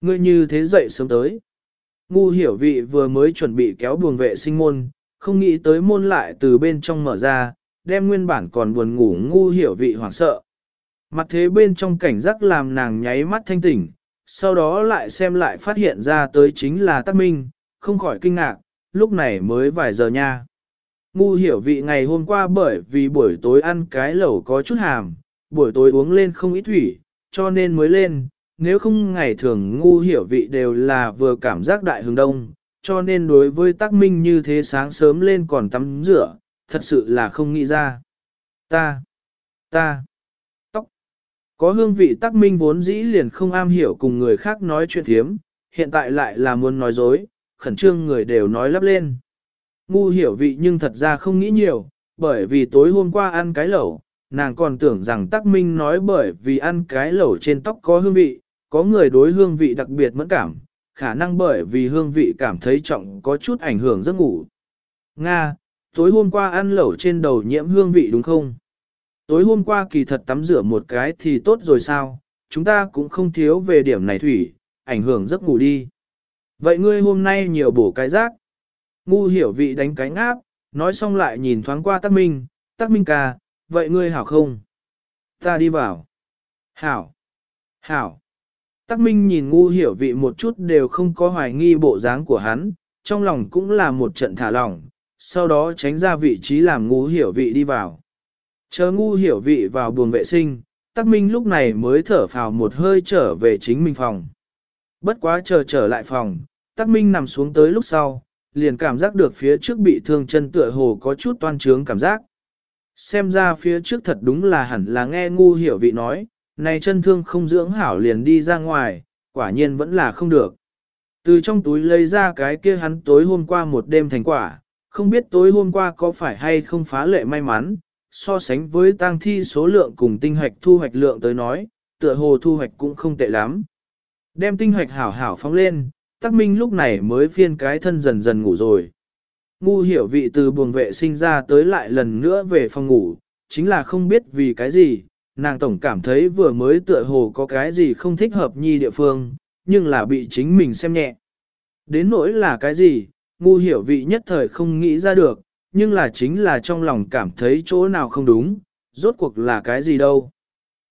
ngươi như thế dậy sớm tới. Ngu hiểu vị vừa mới chuẩn bị kéo buồng vệ sinh môn, không nghĩ tới môn lại từ bên trong mở ra, đem nguyên bản còn buồn ngủ ngu hiểu vị hoảng sợ. Mặt thế bên trong cảnh giác làm nàng nháy mắt thanh tỉnh, sau đó lại xem lại phát hiện ra tới chính là Tắc Minh, không khỏi kinh ngạc, lúc này mới vài giờ nha. Ngu hiểu vị ngày hôm qua bởi vì buổi tối ăn cái lẩu có chút hàm, buổi tối uống lên không ít thủy, cho nên mới lên, nếu không ngày thường ngu hiểu vị đều là vừa cảm giác đại hướng đông, cho nên đối với tác minh như thế sáng sớm lên còn tắm rửa, thật sự là không nghĩ ra. Ta, ta, có hương vị tắc minh vốn dĩ liền không am hiểu cùng người khác nói chuyện thiếm, hiện tại lại là muốn nói dối, khẩn trương người đều nói lắp lên. Ngu hiểu vị nhưng thật ra không nghĩ nhiều, bởi vì tối hôm qua ăn cái lẩu, nàng còn tưởng rằng Tắc Minh nói bởi vì ăn cái lẩu trên tóc có hương vị, có người đối hương vị đặc biệt mẫn cảm, khả năng bởi vì hương vị cảm thấy trọng có chút ảnh hưởng giấc ngủ. Nga, tối hôm qua ăn lẩu trên đầu nhiễm hương vị đúng không? Tối hôm qua kỳ thật tắm rửa một cái thì tốt rồi sao, chúng ta cũng không thiếu về điểm này thủy, ảnh hưởng giấc ngủ đi. Vậy ngươi hôm nay nhiều bổ cái rác, Ngu hiểu vị đánh cánh áp, nói xong lại nhìn thoáng qua Tắc Minh, Tắc Minh ca, vậy ngươi hảo không? Ta đi vào. Hảo. Hảo. Tắc Minh nhìn ngu hiểu vị một chút đều không có hoài nghi bộ dáng của hắn, trong lòng cũng là một trận thả lỏng, sau đó tránh ra vị trí làm ngu hiểu vị đi vào. Chờ ngu hiểu vị vào buồng vệ sinh, Tắc Minh lúc này mới thở phào một hơi trở về chính mình phòng. Bất quá chờ trở lại phòng, Tắc Minh nằm xuống tới lúc sau, liền cảm giác được phía trước bị thương chân tựa hồ có chút toan trướng cảm giác. Xem ra phía trước thật đúng là hẳn là nghe ngu hiểu vị nói, này chân thương không dưỡng hảo liền đi ra ngoài, quả nhiên vẫn là không được. Từ trong túi lấy ra cái kia hắn tối hôm qua một đêm thành quả, không biết tối hôm qua có phải hay không phá lệ may mắn, so sánh với tang thi số lượng cùng tinh hoạch thu hoạch lượng tới nói, tựa hồ thu hoạch cũng không tệ lắm. Đem tinh hoạch hảo hảo phóng lên, tắc minh lúc này mới phiên cái thân dần dần ngủ rồi. Ngu hiểu vị từ buồng vệ sinh ra tới lại lần nữa về phòng ngủ, chính là không biết vì cái gì, nàng tổng cảm thấy vừa mới tựa hồ có cái gì không thích hợp nhi địa phương, nhưng là bị chính mình xem nhẹ. Đến nỗi là cái gì, ngu hiểu vị nhất thời không nghĩ ra được, nhưng là chính là trong lòng cảm thấy chỗ nào không đúng, rốt cuộc là cái gì đâu.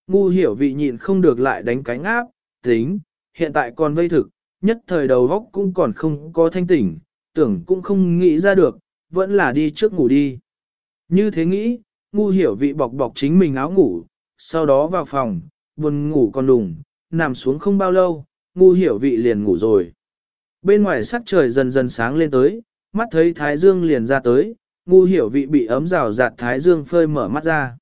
Ngu hiểu vị nhịn không được lại đánh cánh áp, tính, hiện tại còn vây thực, nhất thời đầu góc cũng còn không có thanh tỉnh, tưởng cũng không nghĩ ra được, vẫn là đi trước ngủ đi. Như thế nghĩ, ngu hiểu vị bọc bọc chính mình áo ngủ, sau đó vào phòng, buồn ngủ còn đùng, nằm xuống không bao lâu, ngu hiểu vị liền ngủ rồi. Bên ngoài sắc trời dần dần sáng lên tới, mắt thấy thái dương liền ra tới, ngu hiểu vị bị ấm rào rạt thái dương phơi mở mắt ra.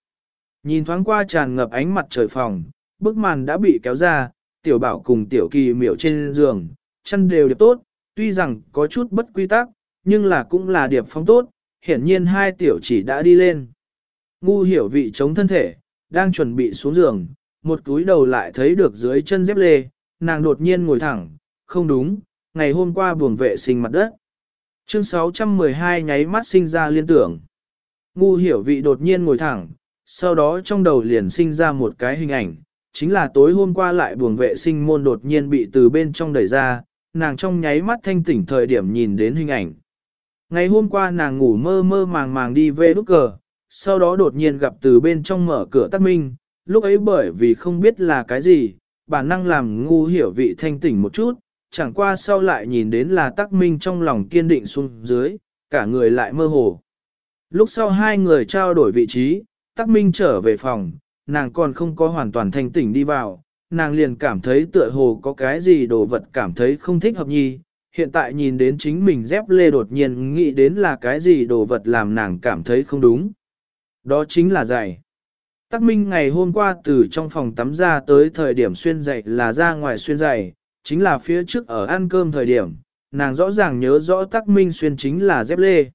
Nhìn thoáng qua tràn ngập ánh mặt trời phòng, bức màn đã bị kéo ra, tiểu bảo cùng tiểu kỳ miểu trên giường, chân đều điệp tốt, tuy rằng có chút bất quy tắc, nhưng là cũng là điệp phong tốt, hiển nhiên hai tiểu chỉ đã đi lên. Ngu hiểu vị chống thân thể, đang chuẩn bị xuống giường, một túi đầu lại thấy được dưới chân dép lê, nàng đột nhiên ngồi thẳng, không đúng, ngày hôm qua buồng vệ sinh mặt đất. Chương 612 nháy mắt sinh ra liên tưởng. Ngu hiểu vị đột nhiên ngồi thẳng, sau đó trong đầu liền sinh ra một cái hình ảnh, chính là tối hôm qua lại buồng vệ sinh môn đột nhiên bị từ bên trong đẩy ra, nàng trong nháy mắt thanh tỉnh thời điểm nhìn đến hình ảnh. Ngày hôm qua nàng ngủ mơ mơ màng màng đi về đúc cờ, sau đó đột nhiên gặp từ bên trong mở cửa tắc minh, lúc ấy bởi vì không biết là cái gì, bản năng làm ngu hiểu vị thanh tỉnh một chút, chẳng qua sau lại nhìn đến là tắc minh trong lòng kiên định xuống dưới, cả người lại mơ hồ. Lúc sau hai người trao đổi vị trí, tắc minh trở về phòng, nàng còn không có hoàn toàn thanh tỉnh đi vào, nàng liền cảm thấy tựa hồ có cái gì đồ vật cảm thấy không thích hợp nhi. Hiện tại nhìn đến chính mình dép lê đột nhiên nghĩ đến là cái gì đồ vật làm nàng cảm thấy không đúng. Đó chính là giày. Tắc Minh ngày hôm qua từ trong phòng tắm ra tới thời điểm xuyên giày là ra ngoài xuyên giày, chính là phía trước ở ăn cơm thời điểm, nàng rõ ràng nhớ rõ Tắc Minh xuyên chính là dép lê.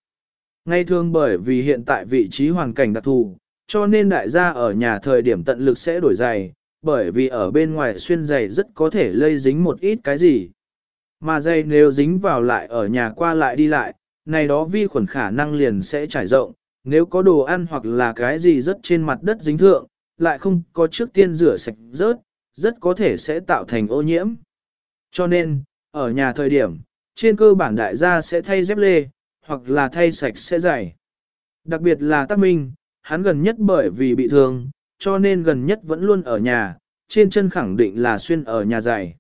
Ngay thường bởi vì hiện tại vị trí hoàn cảnh đặc thù, cho nên đại gia ở nhà thời điểm tận lực sẽ đổi giày, bởi vì ở bên ngoài xuyên giày rất có thể lây dính một ít cái gì. Mà giày nếu dính vào lại ở nhà qua lại đi lại, này đó vi khuẩn khả năng liền sẽ trải rộng, nếu có đồ ăn hoặc là cái gì rất trên mặt đất dính thượng, lại không có trước tiên rửa sạch rớt, rất có thể sẽ tạo thành ô nhiễm. Cho nên, ở nhà thời điểm, trên cơ bản đại gia sẽ thay dép lê, hoặc là thay sạch sẽ giày. Đặc biệt là Tắc Minh, hắn gần nhất bởi vì bị thương, cho nên gần nhất vẫn luôn ở nhà, trên chân khẳng định là xuyên ở nhà giày.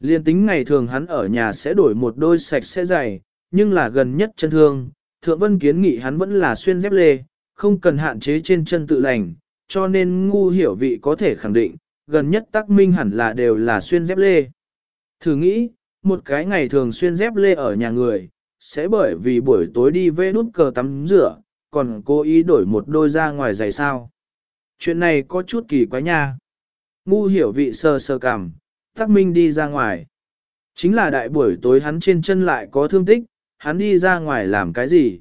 Liên tính ngày thường hắn ở nhà sẽ đổi một đôi sạch sẽ giày, nhưng là gần nhất chân thương, Thượng Vân kiến nghị hắn vẫn là xuyên dép lê, không cần hạn chế trên chân tự lành, cho nên ngu hiểu vị có thể khẳng định, gần nhất tắc minh hẳn là đều là xuyên dép lê. Thử nghĩ, một cái ngày thường xuyên dép lê ở nhà người, sẽ bởi vì buổi tối đi vê đút cờ tắm rửa, còn cố ý đổi một đôi ra ngoài giày sao. Chuyện này có chút kỳ quái nha. Ngu hiểu vị sơ sơ cảm, tắc minh đi ra ngoài. Chính là đại buổi tối hắn trên chân lại có thương tích, hắn đi ra ngoài làm cái gì?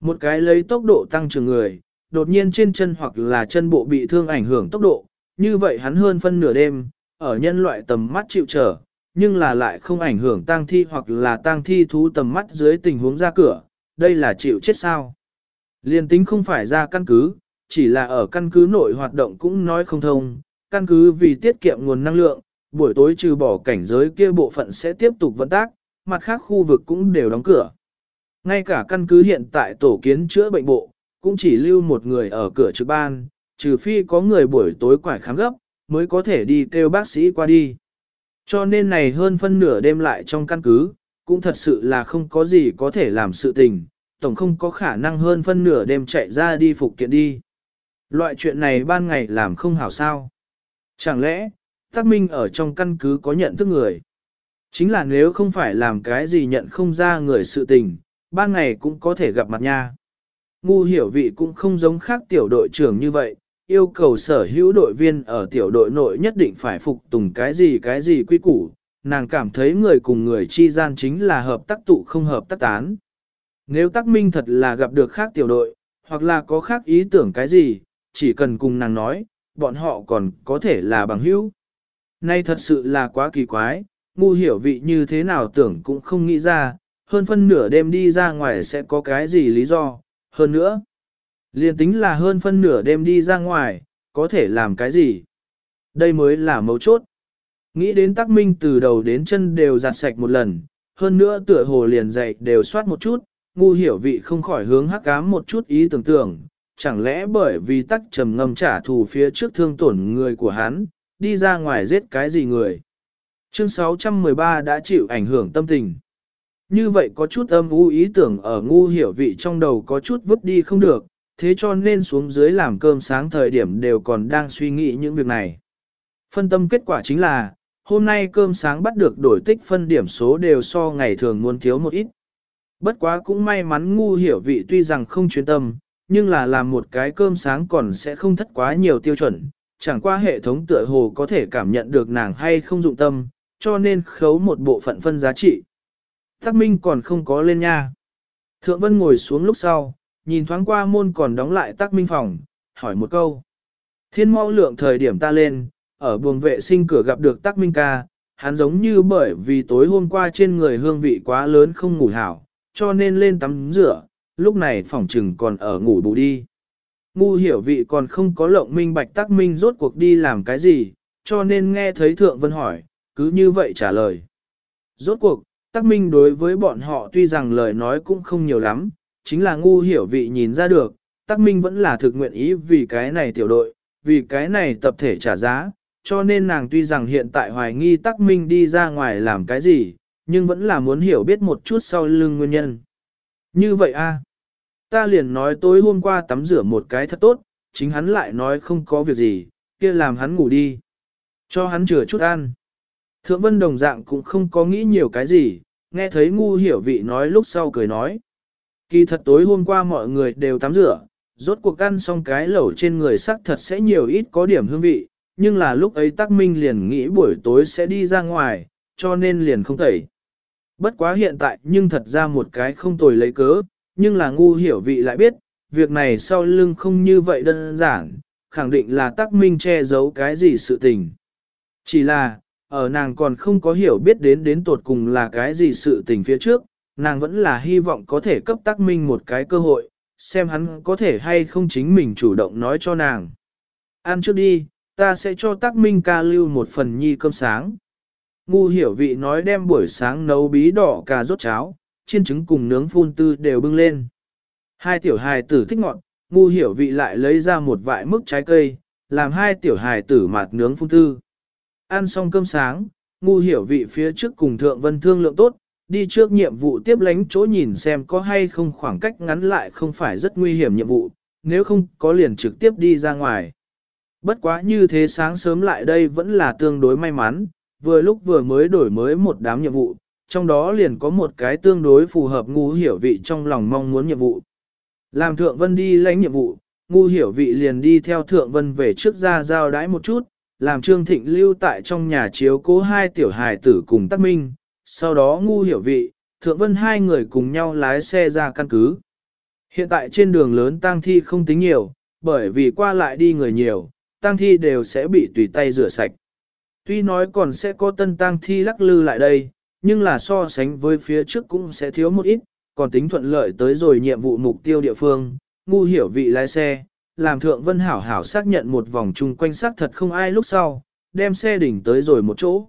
Một cái lấy tốc độ tăng trưởng người, đột nhiên trên chân hoặc là chân bộ bị thương ảnh hưởng tốc độ, như vậy hắn hơn phân nửa đêm, ở nhân loại tầm mắt chịu trở, nhưng là lại không ảnh hưởng tang thi hoặc là tang thi thú tầm mắt dưới tình huống ra cửa, đây là chịu chết sao. Liên tính không phải ra căn cứ, chỉ là ở căn cứ nội hoạt động cũng nói không thông, căn cứ vì tiết kiệm nguồn năng lượng, buổi tối trừ bỏ cảnh giới kia bộ phận sẽ tiếp tục vận tác, mặt khác khu vực cũng đều đóng cửa. Ngay cả căn cứ hiện tại tổ kiến chữa bệnh bộ, cũng chỉ lưu một người ở cửa trực ban, trừ phi có người buổi tối quải khám gấp, mới có thể đi kêu bác sĩ qua đi. Cho nên này hơn phân nửa đêm lại trong căn cứ, cũng thật sự là không có gì có thể làm sự tình, tổng không có khả năng hơn phân nửa đêm chạy ra đi phục kiện đi. Loại chuyện này ban ngày làm không hảo sao. Chẳng lẽ, Tắc Minh ở trong căn cứ có nhận thức người? Chính là nếu không phải làm cái gì nhận không ra người sự tình, ban ngày cũng có thể gặp mặt nha. Ngu hiểu vị cũng không giống khác tiểu đội trưởng như vậy, yêu cầu sở hữu đội viên ở tiểu đội nội nhất định phải phục tùng cái gì cái gì quy củ, nàng cảm thấy người cùng người chi gian chính là hợp tác tụ không hợp tác tán. Nếu tác minh thật là gặp được khác tiểu đội, hoặc là có khác ý tưởng cái gì, chỉ cần cùng nàng nói, bọn họ còn có thể là bằng hữu. Nay thật sự là quá kỳ quái, ngu hiểu vị như thế nào tưởng cũng không nghĩ ra, hơn phân nửa đêm đi ra ngoài sẽ có cái gì lý do, hơn nữa. Liên tính là hơn phân nửa đêm đi ra ngoài, có thể làm cái gì? Đây mới là mấu chốt. Nghĩ đến tắc minh từ đầu đến chân đều giặt sạch một lần, hơn nữa tựa hồ liền dậy đều soát một chút, ngu hiểu vị không khỏi hướng hắc ám một chút ý tưởng tưởng, chẳng lẽ bởi vì tắc trầm ngâm trả thù phía trước thương tổn người của hắn, đi ra ngoài giết cái gì người. Chương 613 đã chịu ảnh hưởng tâm tình. Như vậy có chút âm u ý tưởng ở ngu hiểu vị trong đầu có chút vứt đi không được, thế cho nên xuống dưới làm cơm sáng thời điểm đều còn đang suy nghĩ những việc này. Phân tâm kết quả chính là, hôm nay cơm sáng bắt được đổi tích phân điểm số đều so ngày thường muốn thiếu một ít. Bất quá cũng may mắn ngu hiểu vị tuy rằng không chuyên tâm, nhưng là làm một cái cơm sáng còn sẽ không thất quá nhiều tiêu chuẩn, chẳng qua hệ thống tựa hồ có thể cảm nhận được nàng hay không dụng tâm, cho nên khấu một bộ phận phân giá trị. Tắc Minh còn không có lên nha. Thượng Vân ngồi xuống lúc sau, nhìn thoáng qua môn còn đóng lại Tắc Minh phòng, hỏi một câu. Thiên mau lượng thời điểm ta lên, ở buồng vệ sinh cửa gặp được Tắc Minh ca, hắn giống như bởi vì tối hôm qua trên người hương vị quá lớn không ngủ hảo, cho nên lên tắm rửa, lúc này phòng trừng còn ở ngủ bù đi. Ngu hiểu vị còn không có lộng minh bạch Tắc Minh rốt cuộc đi làm cái gì, cho nên nghe thấy Thượng Vân hỏi, cứ như vậy trả lời. Rốt cuộc, Tắc Minh đối với bọn họ tuy rằng lời nói cũng không nhiều lắm, chính là ngu hiểu vị nhìn ra được, Tắc Minh vẫn là thực nguyện ý vì cái này tiểu đội, vì cái này tập thể trả giá, cho nên nàng tuy rằng hiện tại hoài nghi Tắc Minh đi ra ngoài làm cái gì, nhưng vẫn là muốn hiểu biết một chút sau lưng nguyên nhân. Như vậy a, ta liền nói tối hôm qua tắm rửa một cái thật tốt, chính hắn lại nói không có việc gì, kia làm hắn ngủ đi. Cho hắn chừa chút ăn. Thượng vân đồng dạng cũng không có nghĩ nhiều cái gì, nghe thấy ngu hiểu vị nói lúc sau cười nói. Kỳ thật tối hôm qua mọi người đều tắm rửa, rốt cuộc ăn xong cái lẩu trên người sắc thật sẽ nhiều ít có điểm hương vị, nhưng là lúc ấy tắc minh liền nghĩ buổi tối sẽ đi ra ngoài, cho nên liền không thể. Bất quá hiện tại nhưng thật ra một cái không tồi lấy cớ, nhưng là ngu hiểu vị lại biết, việc này sau lưng không như vậy đơn giản, khẳng định là tắc minh che giấu cái gì sự tình. Chỉ là, ở nàng còn không có hiểu biết đến đến tột cùng là cái gì sự tình phía trước, nàng vẫn là hy vọng có thể cấp Tắc minh một cái cơ hội, xem hắn có thể hay không chính mình chủ động nói cho nàng. Ăn trước đi, ta sẽ cho Tắc minh ca lưu một phần nhi cơm sáng. Ngu hiểu vị nói đem buổi sáng nấu bí đỏ cà rốt cháo, chiên trứng cùng nướng phun tư đều bưng lên. Hai tiểu hài tử thích ngọn, ngu hiểu vị lại lấy ra một vại mức trái cây, làm hai tiểu hài tử mạt nướng phun tư. Ăn xong cơm sáng, ngu hiểu vị phía trước cùng thượng vân thương lượng tốt, đi trước nhiệm vụ tiếp lánh chỗ nhìn xem có hay không khoảng cách ngắn lại không phải rất nguy hiểm nhiệm vụ, nếu không có liền trực tiếp đi ra ngoài. Bất quá như thế sáng sớm lại đây vẫn là tương đối may mắn, vừa lúc vừa mới đổi mới một đám nhiệm vụ, trong đó liền có một cái tương đối phù hợp ngu hiểu vị trong lòng mong muốn nhiệm vụ. Làm thượng vân đi lãnh nhiệm vụ, ngu hiểu vị liền đi theo thượng vân về trước ra giao đái một chút, làm Trương Thịnh lưu tại trong nhà chiếu cố hai tiểu hài tử cùng tác minh, sau đó ngu hiểu vị, thượng vân hai người cùng nhau lái xe ra căn cứ. Hiện tại trên đường lớn tang thi không tính nhiều, bởi vì qua lại đi người nhiều, tang thi đều sẽ bị tùy tay rửa sạch. Tuy nói còn sẽ có tân tang thi lắc lư lại đây, nhưng là so sánh với phía trước cũng sẽ thiếu một ít, còn tính thuận lợi tới rồi nhiệm vụ mục tiêu địa phương, ngu hiểu vị lái xe, làm thượng vân hảo hảo xác nhận một vòng chung quanh xác thật không ai lúc sau, đem xe đỉnh tới rồi một chỗ.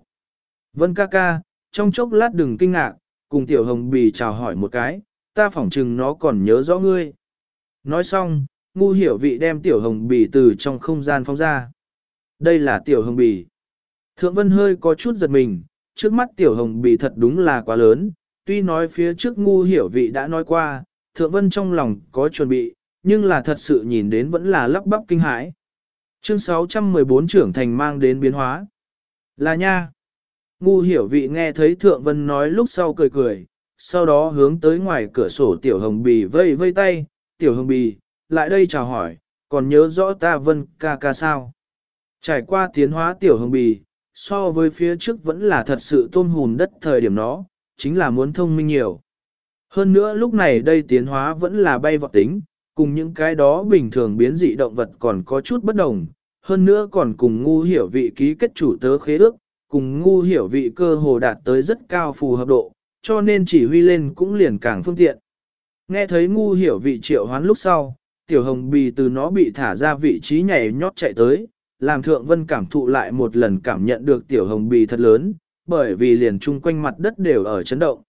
Vân ca ca, trong chốc lát đừng kinh ngạc, cùng tiểu hồng bì chào hỏi một cái, ta phỏng chừng nó còn nhớ rõ ngươi. Nói xong, ngu hiểu vị đem tiểu hồng bì từ trong không gian phóng ra. Đây là tiểu hồng bì. Thượng vân hơi có chút giật mình, trước mắt tiểu hồng bì thật đúng là quá lớn, tuy nói phía trước ngu hiểu vị đã nói qua, thượng vân trong lòng có chuẩn bị, nhưng là thật sự nhìn đến vẫn là lắp bắp kinh hãi. Chương 614 trưởng thành mang đến biến hóa. Là nha. Ngu hiểu vị nghe thấy thượng vân nói lúc sau cười cười, sau đó hướng tới ngoài cửa sổ tiểu hồng bì vây vây tay, tiểu hồng bì, lại đây chào hỏi, còn nhớ rõ ta vân ca ca sao. Trải qua tiến hóa tiểu hồng bì, so với phía trước vẫn là thật sự tôn hùn đất thời điểm đó, chính là muốn thông minh nhiều. Hơn nữa lúc này đây tiến hóa vẫn là bay vọt tính, cùng những cái đó bình thường biến dị động vật còn có chút bất đồng, hơn nữa còn cùng ngu hiểu vị ký kết chủ tớ khế ước, cùng ngu hiểu vị cơ hồ đạt tới rất cao phù hợp độ, cho nên chỉ huy lên cũng liền càng phương tiện. Nghe thấy ngu hiểu vị triệu hoán lúc sau, tiểu hồng bì từ nó bị thả ra vị trí nhảy nhót chạy tới, làm thượng vân cảm thụ lại một lần cảm nhận được tiểu hồng bì thật lớn, bởi vì liền chung quanh mặt đất đều ở chấn động.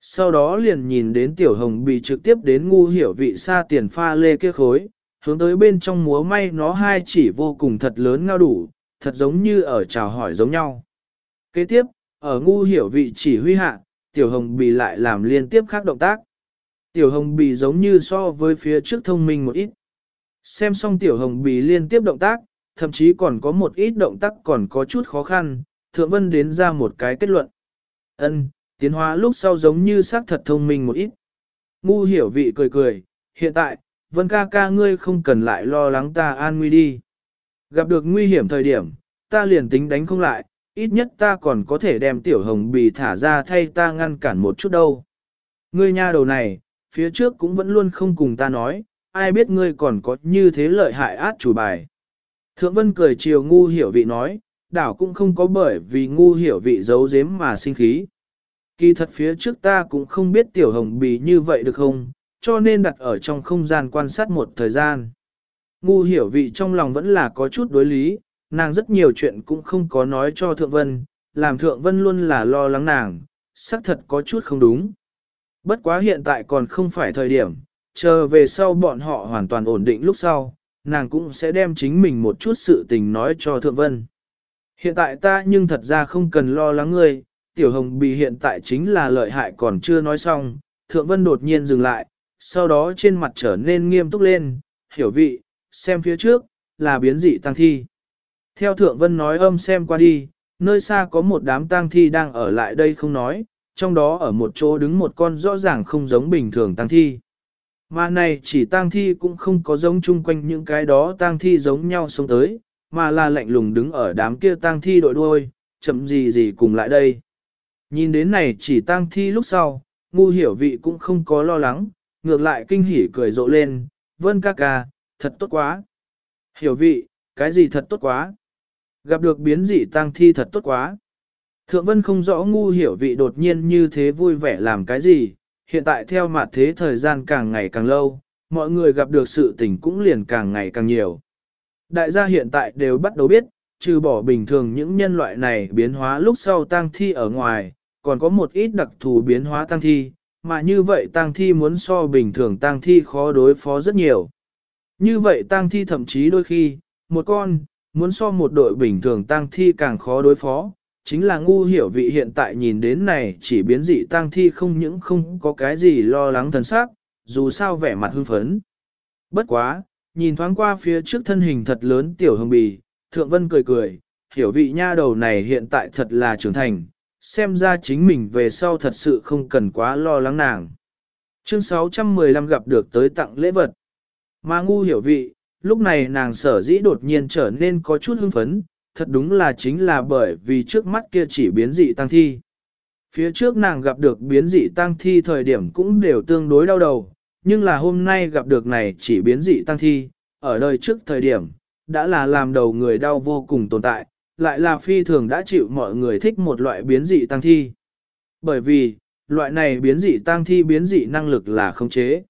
Sau đó liền nhìn đến tiểu hồng bì trực tiếp đến ngu hiểu vị xa tiền pha lê kia khối, hướng tới bên trong múa may nó hai chỉ vô cùng thật lớn ngao đủ, thật giống như ở chào hỏi giống nhau. Kế tiếp, ở ngu hiểu vị chỉ huy hạ, tiểu hồng bì lại làm liên tiếp khác động tác. Tiểu hồng bì giống như so với phía trước thông minh một ít. Xem xong tiểu hồng bì liên tiếp động tác, thậm chí còn có một ít động tác còn có chút khó khăn, thượng vân đến ra một cái kết luận. Ân, tiến hóa lúc sau giống như xác thật thông minh một ít. Ngu hiểu vị cười cười, hiện tại, vân ca ca ngươi không cần lại lo lắng ta an nguy đi. Gặp được nguy hiểm thời điểm, ta liền tính đánh không lại, ít nhất ta còn có thể đem tiểu hồng bì thả ra thay ta ngăn cản một chút đâu. Ngươi nha đầu này, phía trước cũng vẫn luôn không cùng ta nói, ai biết ngươi còn có như thế lợi hại át chủ bài. Thượng Vân cười chiều ngu hiểu vị nói, đảo cũng không có bởi vì ngu hiểu vị giấu giếm mà sinh khí. Kỳ thật phía trước ta cũng không biết tiểu hồng bì như vậy được không, cho nên đặt ở trong không gian quan sát một thời gian. Ngu hiểu vị trong lòng vẫn là có chút đối lý, nàng rất nhiều chuyện cũng không có nói cho Thượng Vân, làm Thượng Vân luôn là lo lắng nàng, xác thật có chút không đúng. Bất quá hiện tại còn không phải thời điểm, chờ về sau bọn họ hoàn toàn ổn định lúc sau, nàng cũng sẽ đem chính mình một chút sự tình nói cho Thượng Vân. Hiện tại ta nhưng thật ra không cần lo lắng ngươi, Tiểu Hồng bị hiện tại chính là lợi hại còn chưa nói xong, Thượng Vân đột nhiên dừng lại, sau đó trên mặt trở nên nghiêm túc lên, hiểu vị, xem phía trước, là biến dị tăng thi. Theo Thượng Vân nói âm xem qua đi, nơi xa có một đám tang thi đang ở lại đây không nói, trong đó ở một chỗ đứng một con rõ ràng không giống bình thường tang thi. Mà này chỉ tang thi cũng không có giống chung quanh những cái đó tang thi giống nhau sống tới, mà là lạnh lùng đứng ở đám kia tang thi đội đuôi, chậm gì gì cùng lại đây. Nhìn đến này chỉ tang thi lúc sau, ngu hiểu vị cũng không có lo lắng, ngược lại kinh hỉ cười rộ lên, vân ca ca, thật tốt quá. Hiểu vị, cái gì thật tốt quá. Gặp được biến dị tang thi thật tốt quá. Thượng vân không rõ ngu hiểu vị đột nhiên như thế vui vẻ làm cái gì, hiện tại theo mặt thế thời gian càng ngày càng lâu, mọi người gặp được sự tình cũng liền càng ngày càng nhiều. Đại gia hiện tại đều bắt đầu biết, trừ bỏ bình thường những nhân loại này biến hóa lúc sau tăng thi ở ngoài, còn có một ít đặc thù biến hóa tăng thi, mà như vậy tăng thi muốn so bình thường tăng thi khó đối phó rất nhiều. Như vậy tăng thi thậm chí đôi khi, một con, muốn so một đội bình thường tăng thi càng khó đối phó, chính là ngu hiểu vị hiện tại nhìn đến này chỉ biến dị tăng thi không những không có cái gì lo lắng thần sắc, dù sao vẻ mặt hưng phấn. Bất quá, nhìn thoáng qua phía trước thân hình thật lớn tiểu hồng bì, thượng vân cười cười, hiểu vị nha đầu này hiện tại thật là trưởng thành, xem ra chính mình về sau thật sự không cần quá lo lắng nàng. Chương 615 gặp được tới tặng lễ vật. Mà ngu hiểu vị, lúc này nàng sở dĩ đột nhiên trở nên có chút hưng phấn, thật đúng là chính là bởi vì trước mắt kia chỉ biến dị tăng thi. Phía trước nàng gặp được biến dị tăng thi thời điểm cũng đều tương đối đau đầu, nhưng là hôm nay gặp được này chỉ biến dị tăng thi, ở đời trước thời điểm, đã là làm đầu người đau vô cùng tồn tại, lại là phi thường đã chịu mọi người thích một loại biến dị tăng thi. Bởi vì, loại này biến dị tăng thi biến dị năng lực là khống chế.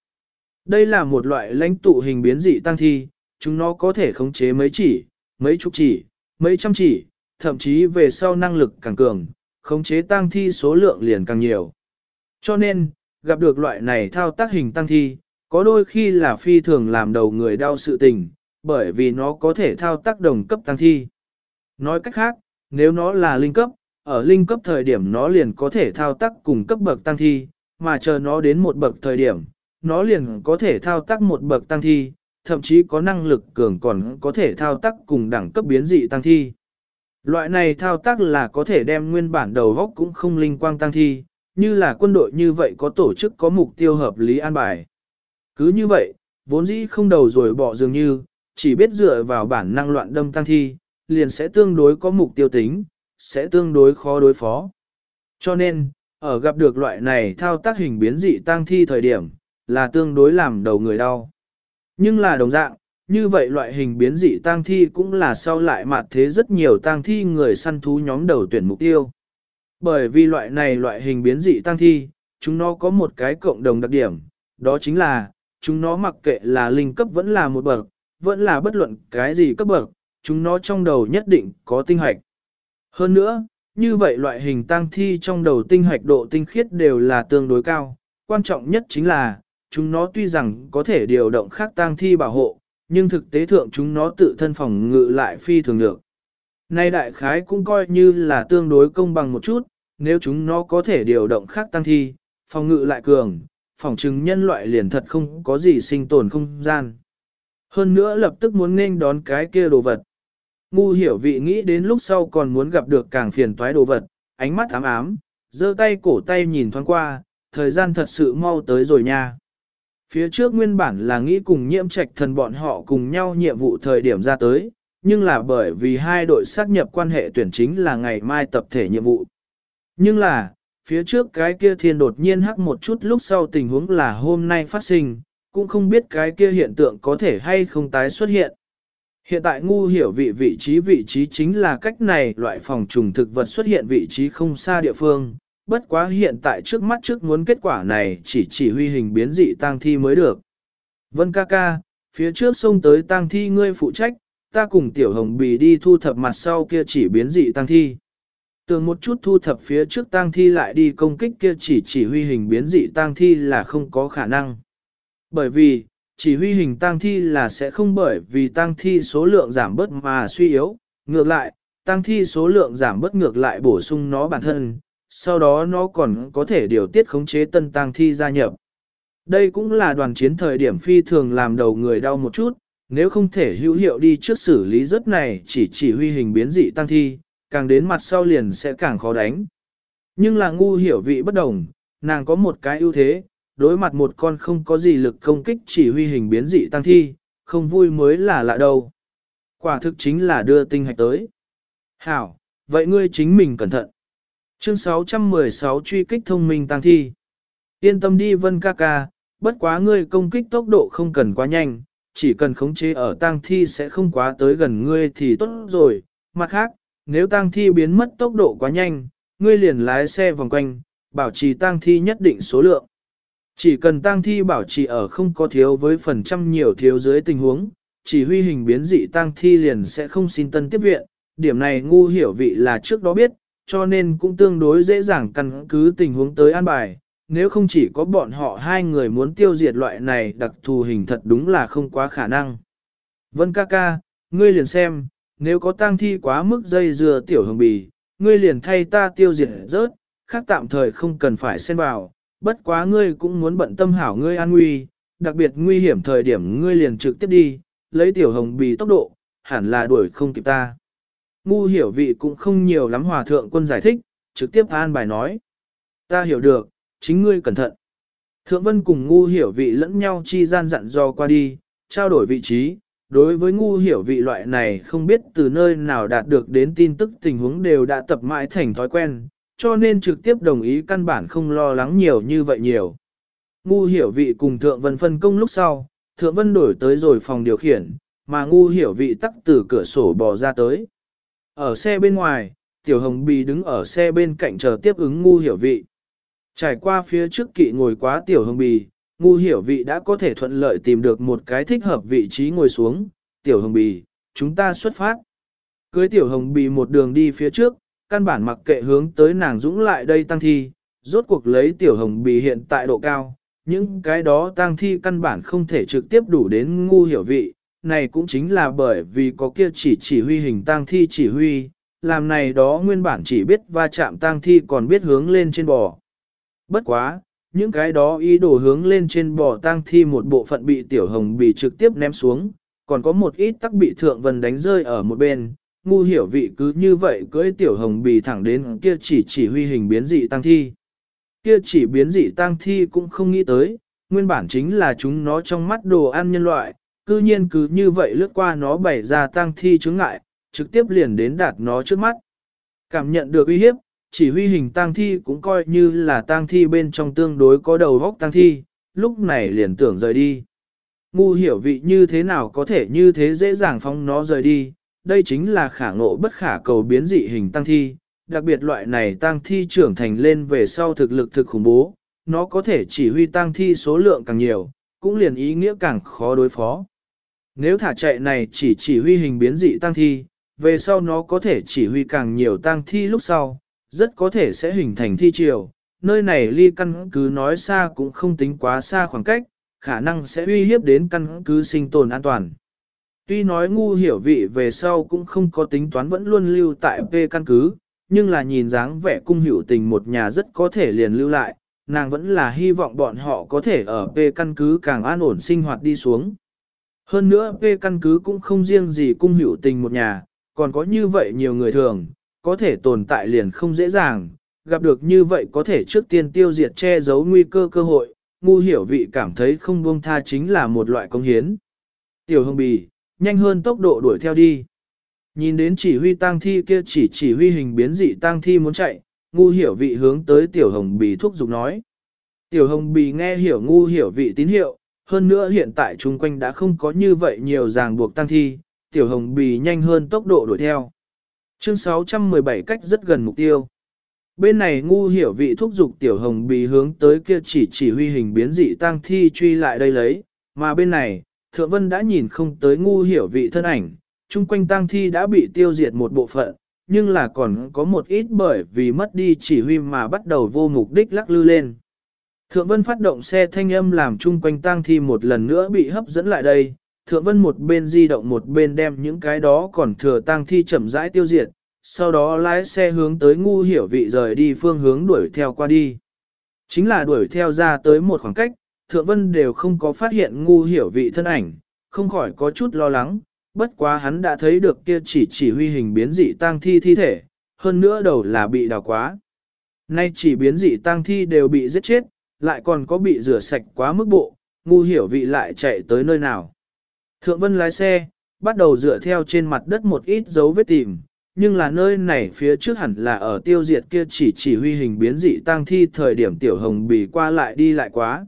Đây là một loại lãnh tụ hình biến dị tăng thi, chúng nó có thể khống chế mấy chỉ, mấy chục chỉ, mấy trăm chỉ, thậm chí về sau năng lực càng cường, khống chế tăng thi số lượng liền càng nhiều. Cho nên, gặp được loại này thao tác hình tăng thi, có đôi khi là phi thường làm đầu người đau sự tình, bởi vì nó có thể thao tác đồng cấp tăng thi. Nói cách khác, nếu nó là linh cấp, ở linh cấp thời điểm nó liền có thể thao tác cùng cấp bậc tăng thi, mà chờ nó đến một bậc thời điểm, nó liền có thể thao tác một bậc tăng thi, thậm chí có năng lực cường còn có thể thao tác cùng đẳng cấp biến dị tăng thi. Loại này thao tác là có thể đem nguyên bản đầu góc cũng không linh quang tăng thi, như là quân đội như vậy có tổ chức có mục tiêu hợp lý an bài. Cứ như vậy, vốn dĩ không đầu rồi bỏ dường như, chỉ biết dựa vào bản năng loạn đâm tăng thi, liền sẽ tương đối có mục tiêu tính, sẽ tương đối khó đối phó. Cho nên, ở gặp được loại này thao tác hình biến dị tăng thi thời điểm, là tương đối làm đầu người đau. Nhưng là đồng dạng, như vậy loại hình biến dị tang thi cũng là sau lại mặt thế rất nhiều tang thi người săn thú nhóm đầu tuyển mục tiêu. Bởi vì loại này loại hình biến dị tang thi, chúng nó có một cái cộng đồng đặc điểm, đó chính là, chúng nó mặc kệ là linh cấp vẫn là một bậc, vẫn là bất luận cái gì cấp bậc, chúng nó trong đầu nhất định có tinh hoạch. Hơn nữa, như vậy loại hình tang thi trong đầu tinh hoạch độ tinh khiết đều là tương đối cao, quan trọng nhất chính là, chúng nó tuy rằng có thể điều động khác tang thi bảo hộ, nhưng thực tế thượng chúng nó tự thân phòng ngự lại phi thường được. Nay đại khái cũng coi như là tương đối công bằng một chút, nếu chúng nó có thể điều động khác tăng thi, phòng ngự lại cường, phòng chứng nhân loại liền thật không có gì sinh tồn không gian. Hơn nữa lập tức muốn nên đón cái kia đồ vật. Ngu hiểu vị nghĩ đến lúc sau còn muốn gặp được càng phiền toái đồ vật, ánh mắt ám ám, giơ tay cổ tay nhìn thoáng qua, thời gian thật sự mau tới rồi nha. Phía trước nguyên bản là nghĩ cùng nhiễm trạch thần bọn họ cùng nhau nhiệm vụ thời điểm ra tới, nhưng là bởi vì hai đội xác nhập quan hệ tuyển chính là ngày mai tập thể nhiệm vụ. Nhưng là, phía trước cái kia thiên đột nhiên hắc một chút lúc sau tình huống là hôm nay phát sinh, cũng không biết cái kia hiện tượng có thể hay không tái xuất hiện. Hiện tại ngu hiểu vị vị trí vị trí chính là cách này loại phòng trùng thực vật xuất hiện vị trí không xa địa phương, bất quá hiện tại trước mắt trước muốn kết quả này chỉ chỉ huy hình biến dị tang thi mới được. Vân ca ca, phía trước xông tới tang thi ngươi phụ trách, ta cùng tiểu hồng bì đi thu thập mặt sau kia chỉ biến dị tang thi. Tưởng một chút thu thập phía trước tang thi lại đi công kích kia chỉ chỉ huy hình biến dị tang thi là không có khả năng. Bởi vì, chỉ huy hình tang thi là sẽ không bởi vì tang thi số lượng giảm bớt mà suy yếu, ngược lại, tang thi số lượng giảm bớt ngược lại bổ sung nó bản thân, sau đó nó còn có thể điều tiết khống chế tân tang thi gia nhập. Đây cũng là đoàn chiến thời điểm phi thường làm đầu người đau một chút, nếu không thể hữu hiệu đi trước xử lý rất này chỉ chỉ huy hình biến dị tăng thi, càng đến mặt sau liền sẽ càng khó đánh. Nhưng là ngu hiểu vị bất đồng, nàng có một cái ưu thế, đối mặt một con không có gì lực công kích chỉ huy hình biến dị tăng thi, không vui mới là lạ đâu. Quả thực chính là đưa tinh hạch tới. Hảo, vậy ngươi chính mình cẩn thận. Chương 616 truy kích thông minh tăng thi. Yên tâm đi vân ca ca, bất quá ngươi công kích tốc độ không cần quá nhanh, chỉ cần khống chế ở tăng thi sẽ không quá tới gần ngươi thì tốt rồi. Mặt khác, nếu tăng thi biến mất tốc độ quá nhanh, ngươi liền lái xe vòng quanh, bảo trì tăng thi nhất định số lượng. Chỉ cần tăng thi bảo trì ở không có thiếu với phần trăm nhiều thiếu dưới tình huống, chỉ huy hình biến dị tăng thi liền sẽ không xin tân tiếp viện, điểm này ngu hiểu vị là trước đó biết, cho nên cũng tương đối dễ dàng căn cứ tình huống tới an bài, nếu không chỉ có bọn họ hai người muốn tiêu diệt loại này đặc thù hình thật đúng là không quá khả năng. Vân ca ca, ngươi liền xem, nếu có tang thi quá mức dây dưa tiểu hồng bì, ngươi liền thay ta tiêu diệt rớt, khác tạm thời không cần phải xen vào, bất quá ngươi cũng muốn bận tâm hảo ngươi an nguy, đặc biệt nguy hiểm thời điểm ngươi liền trực tiếp đi, lấy tiểu hồng bì tốc độ, hẳn là đuổi không kịp ta. Ngu hiểu vị cũng không nhiều lắm hòa thượng quân giải thích, trực tiếp an bài nói. Ta hiểu được, chính ngươi cẩn thận. Thượng vân cùng ngu hiểu vị lẫn nhau chi gian dặn dò qua đi, trao đổi vị trí. Đối với ngu hiểu vị loại này không biết từ nơi nào đạt được đến tin tức tình huống đều đã tập mãi thành thói quen, cho nên trực tiếp đồng ý căn bản không lo lắng nhiều như vậy nhiều. Ngu hiểu vị cùng thượng vân phân công lúc sau, thượng vân đổi tới rồi phòng điều khiển, mà ngu hiểu vị tắt từ cửa sổ bò ra tới. Ở xe bên ngoài, tiểu hồng bì đứng ở xe bên cạnh chờ tiếp ứng ngu hiểu vị. Trải qua phía trước kỵ ngồi quá tiểu hồng bì, ngu hiểu vị đã có thể thuận lợi tìm được một cái thích hợp vị trí ngồi xuống. Tiểu hồng bì, chúng ta xuất phát. Cưới tiểu hồng bì một đường đi phía trước, căn bản mặc kệ hướng tới nàng dũng lại đây tăng thi, rốt cuộc lấy tiểu hồng bì hiện tại độ cao, những cái đó tang thi căn bản không thể trực tiếp đủ đến ngu hiểu vị, này cũng chính là bởi vì có kia chỉ chỉ huy hình tang thi chỉ huy, làm này đó nguyên bản chỉ biết va chạm tang thi còn biết hướng lên trên bò. Bất quá, những cái đó ý đồ hướng lên trên bò tang thi một bộ phận bị tiểu hồng bị trực tiếp ném xuống, còn có một ít tắc bị thượng vân đánh rơi ở một bên, ngu hiểu vị cứ như vậy cưỡi tiểu hồng bì thẳng đến kia chỉ chỉ huy hình biến dị tăng thi. Kia chỉ biến dị tăng thi cũng không nghĩ tới, nguyên bản chính là chúng nó trong mắt đồ ăn nhân loại, cư nhiên cứ như vậy lướt qua nó bày ra tăng thi chướng ngại, trực tiếp liền đến đạt nó trước mắt. Cảm nhận được uy hiếp, chỉ huy hình tăng thi cũng coi như là tăng thi bên trong tương đối có đầu vóc tăng thi, lúc này liền tưởng rời đi. Ngu hiểu vị như thế nào có thể như thế dễ dàng phong nó rời đi, đây chính là khả ngộ bất khả cầu biến dị hình tăng thi, đặc biệt loại này tăng thi trưởng thành lên về sau thực lực thực khủng bố, nó có thể chỉ huy tăng thi số lượng càng nhiều, cũng liền ý nghĩa càng khó đối phó. Nếu thả chạy này chỉ chỉ huy hình biến dị tăng thi, về sau nó có thể chỉ huy càng nhiều tăng thi lúc sau, rất có thể sẽ hình thành thi triều. Nơi này ly căn cứ nói xa cũng không tính quá xa khoảng cách, khả năng sẽ uy hiếp đến căn cứ sinh tồn an toàn. Tuy nói ngu hiểu vị về sau cũng không có tính toán vẫn luôn lưu tại P căn cứ, nhưng là nhìn dáng vẻ cung hiểu tình một nhà rất có thể liền lưu lại, nàng vẫn là hy vọng bọn họ có thể ở P căn cứ càng an ổn sinh hoạt đi xuống. Hơn nữa P căn cứ cũng không riêng gì cung hữu tình một nhà, còn có như vậy nhiều người thường, có thể tồn tại liền không dễ dàng, gặp được như vậy có thể trước tiên tiêu diệt che giấu nguy cơ cơ hội, ngu hiểu vị cảm thấy không buông tha chính là một loại công hiến. Tiểu hồng bì, nhanh hơn tốc độ đuổi theo đi. Nhìn đến chỉ huy tang thi kia chỉ chỉ huy hình biến dị tang thi muốn chạy, ngu hiểu vị hướng tới tiểu hồng bì thúc giục nói. Tiểu hồng bì nghe hiểu ngu hiểu vị tín hiệu, hơn nữa hiện tại chung quanh đã không có như vậy nhiều ràng buộc tăng thi, tiểu hồng bì nhanh hơn tốc độ đuổi theo. Chương 617 cách rất gần mục tiêu. Bên này ngu hiểu vị thúc giục tiểu hồng bì hướng tới kia chỉ chỉ huy hình biến dị tăng thi truy lại đây lấy, mà bên này, thượng vân đã nhìn không tới ngu hiểu vị thân ảnh, chung quanh tăng thi đã bị tiêu diệt một bộ phận, nhưng là còn có một ít bởi vì mất đi chỉ huy mà bắt đầu vô mục đích lắc lư lên. Thượng vân phát động xe thanh âm làm chung quanh tang thi một lần nữa bị hấp dẫn lại đây, thượng vân một bên di động một bên đem những cái đó còn thừa tang thi chậm rãi tiêu diệt, sau đó lái xe hướng tới ngu hiểu vị rời đi phương hướng đuổi theo qua đi. Chính là đuổi theo ra tới một khoảng cách, thượng vân đều không có phát hiện ngu hiểu vị thân ảnh, không khỏi có chút lo lắng, bất quá hắn đã thấy được kia chỉ chỉ huy hình biến dị tang thi thi thể, hơn nữa đầu là bị đào quá. Nay chỉ biến dị tang thi đều bị giết chết, lại còn có bị rửa sạch quá mức bộ, ngu hiểu vị lại chạy tới nơi nào. Thượng vân lái xe, bắt đầu dựa theo trên mặt đất một ít dấu vết tìm, nhưng là nơi này phía trước hẳn là ở tiêu diệt kia chỉ chỉ huy hình biến dị tang thi thời điểm tiểu hồng bì qua lại đi lại quá.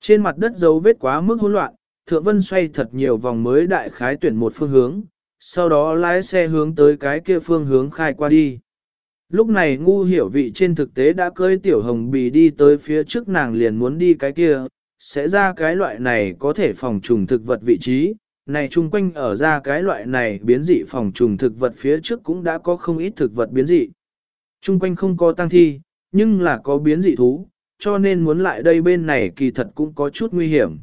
Trên mặt đất dấu vết quá mức hỗn loạn, thượng vân xoay thật nhiều vòng mới đại khái tuyển một phương hướng, sau đó lái xe hướng tới cái kia phương hướng khai qua đi. Lúc này ngu hiểu vị trên thực tế đã cơi tiểu hồng bì đi tới phía trước nàng liền muốn đi cái kia, sẽ ra cái loại này có thể phòng trùng thực vật vị trí, này chung quanh ở ra cái loại này biến dị phòng trùng thực vật phía trước cũng đã có không ít thực vật biến dị. Chung quanh không có tăng thi, nhưng là có biến dị thú, cho nên muốn lại đây bên này kỳ thật cũng có chút nguy hiểm.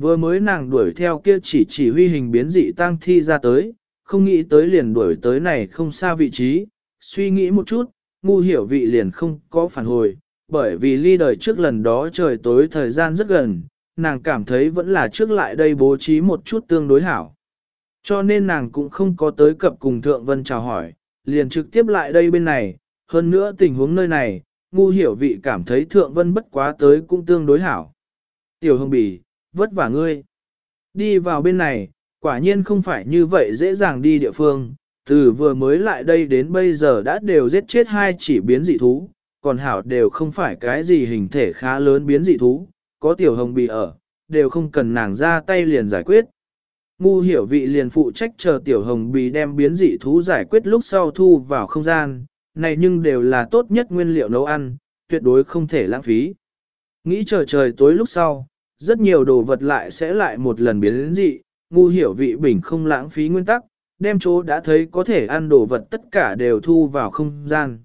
Vừa mới nàng đuổi theo kia chỉ chỉ huy hình biến dị tăng thi ra tới, không nghĩ tới liền đuổi tới này không xa vị trí, suy nghĩ một chút, ngu hiểu vị liền không có phản hồi, bởi vì ly đời trước lần đó trời tối thời gian rất gần, nàng cảm thấy vẫn là trước lại đây bố trí một chút tương đối hảo. Cho nên nàng cũng không có tới cập cùng Thượng Vân chào hỏi, liền trực tiếp lại đây bên này, hơn nữa tình huống nơi này, ngu hiểu vị cảm thấy Thượng Vân bất quá tới cũng tương đối hảo. Tiểu Hồng Bỉ, vất vả ngươi. Đi vào bên này, quả nhiên không phải như vậy dễ dàng đi địa phương, từ vừa mới lại đây đến bây giờ đã đều giết chết hai chỉ biến dị thú, còn hảo đều không phải cái gì hình thể khá lớn biến dị thú, có tiểu hồng bì ở, đều không cần nàng ra tay liền giải quyết. Ngu hiểu vị liền phụ trách chờ tiểu hồng bì đem biến dị thú giải quyết lúc sau thu vào không gian, này nhưng đều là tốt nhất nguyên liệu nấu ăn, tuyệt đối không thể lãng phí. Nghĩ chờ trời tối lúc sau, rất nhiều đồ vật lại sẽ lại một lần biến dị, ngu hiểu vị bình không lãng phí nguyên tắc, đem chỗ đã thấy có thể ăn đồ vật tất cả đều thu vào không gian.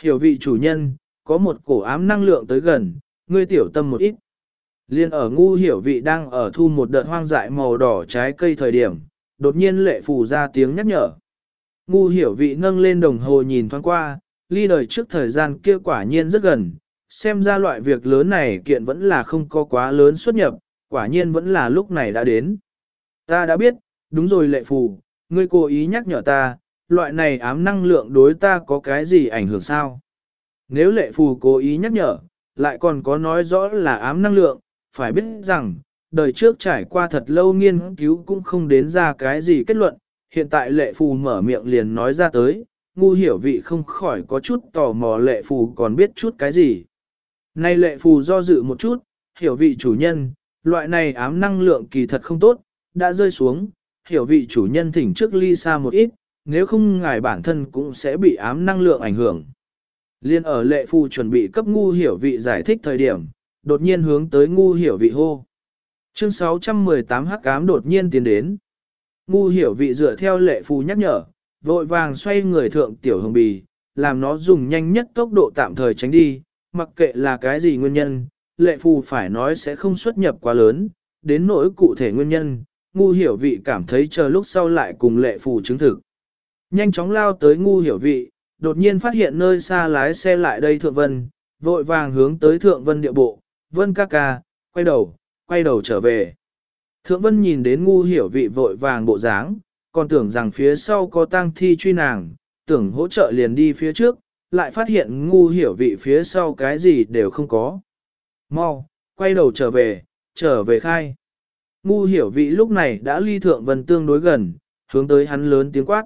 Hiểu vị chủ nhân, có một cổ ám năng lượng tới gần, ngươi tiểu tâm một ít. Liên ở ngu hiểu vị đang ở thu một đợt hoang dại màu đỏ trái cây thời điểm, đột nhiên lệ phù ra tiếng nhắc nhở. Ngu hiểu vị nâng lên đồng hồ nhìn thoáng qua, ly đời trước thời gian kia quả nhiên rất gần, xem ra loại việc lớn này kiện vẫn là không có quá lớn xuất nhập, quả nhiên vẫn là lúc này đã đến. Ta đã biết, đúng rồi lệ phù, ngươi cố ý nhắc nhở ta, loại này ám năng lượng đối ta có cái gì ảnh hưởng sao? Nếu lệ phù cố ý nhắc nhở, lại còn có nói rõ là ám năng lượng, phải biết rằng, đời trước trải qua thật lâu nghiên cứu cũng không đến ra cái gì kết luận, hiện tại lệ phù mở miệng liền nói ra tới, ngu hiểu vị không khỏi có chút tò mò lệ phù còn biết chút cái gì. Nay lệ phù do dự một chút, hiểu vị chủ nhân, loại này ám năng lượng kỳ thật không tốt, đã rơi xuống, hiểu vị chủ nhân thỉnh trước ly xa một ít, nếu không ngài bản thân cũng sẽ bị ám năng lượng ảnh hưởng. Liên ở lệ phù chuẩn bị cấp ngu hiểu vị giải thích thời điểm, đột nhiên hướng tới ngu hiểu vị hô. Chương 618 hắc ám đột nhiên tiến đến. Ngu hiểu vị dựa theo lệ phù nhắc nhở, vội vàng xoay người thượng tiểu hồng bì, làm nó dùng nhanh nhất tốc độ tạm thời tránh đi, mặc kệ là cái gì nguyên nhân, lệ phù phải nói sẽ không xuất nhập quá lớn, đến nỗi cụ thể nguyên nhân, ngu hiểu vị cảm thấy chờ lúc sau lại cùng lệ phù chứng thực. Nhanh chóng lao tới ngu hiểu vị, đột nhiên phát hiện nơi xa lái xe lại đây thượng vân, vội vàng hướng tới thượng vân địa bộ, vân ca ca, quay đầu, quay đầu trở về. Thượng vân nhìn đến ngu hiểu vị vội vàng bộ dáng, còn tưởng rằng phía sau có tang thi truy nàng, tưởng hỗ trợ liền đi phía trước, lại phát hiện ngu hiểu vị phía sau cái gì đều không có. Mau, quay đầu trở về, trở về khai. Ngu hiểu vị lúc này đã ly thượng vân tương đối gần, hướng tới hắn lớn tiếng quát.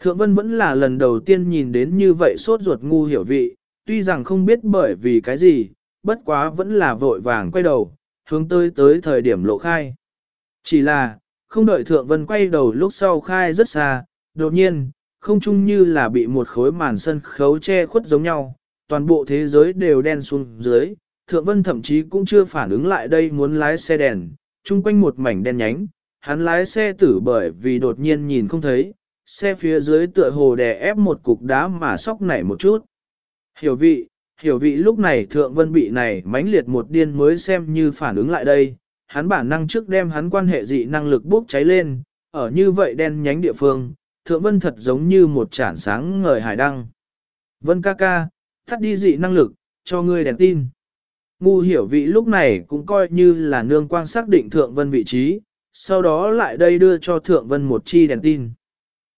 Thượng vân vẫn là lần đầu tiên nhìn đến như vậy sốt ruột ngu hiểu vị, tuy rằng không biết bởi vì cái gì, bất quá vẫn là vội vàng quay đầu, hướng tới tới thời điểm lộ khai. Chỉ là, không đợi thượng vân quay đầu lúc sau khai rất xa, đột nhiên, không chung như là bị một khối màn sân khấu che khuất giống nhau, toàn bộ thế giới đều đen xuống dưới, thượng vân thậm chí cũng chưa phản ứng lại đây muốn lái xe đèn, chung quanh một mảnh đen nhánh, hắn lái xe tử bởi vì đột nhiên nhìn không thấy, xe phía dưới tựa hồ đè ép một cục đá mà sóc nảy một chút. Hiểu vị, hiểu vị lúc này thượng vân bị này mãnh liệt một điên mới xem như phản ứng lại đây, hắn bản năng trước đem hắn quan hệ dị năng lực bốc cháy lên, ở như vậy đen nhánh địa phương, thượng vân thật giống như một chản sáng ngời hải đăng. Vân ca ca, thắt đi dị năng lực, cho ngươi đèn tin. Ngu hiểu vị lúc này cũng coi như là nương quang xác định thượng vân vị trí, sau đó lại đây đưa cho thượng vân một chi đèn tin.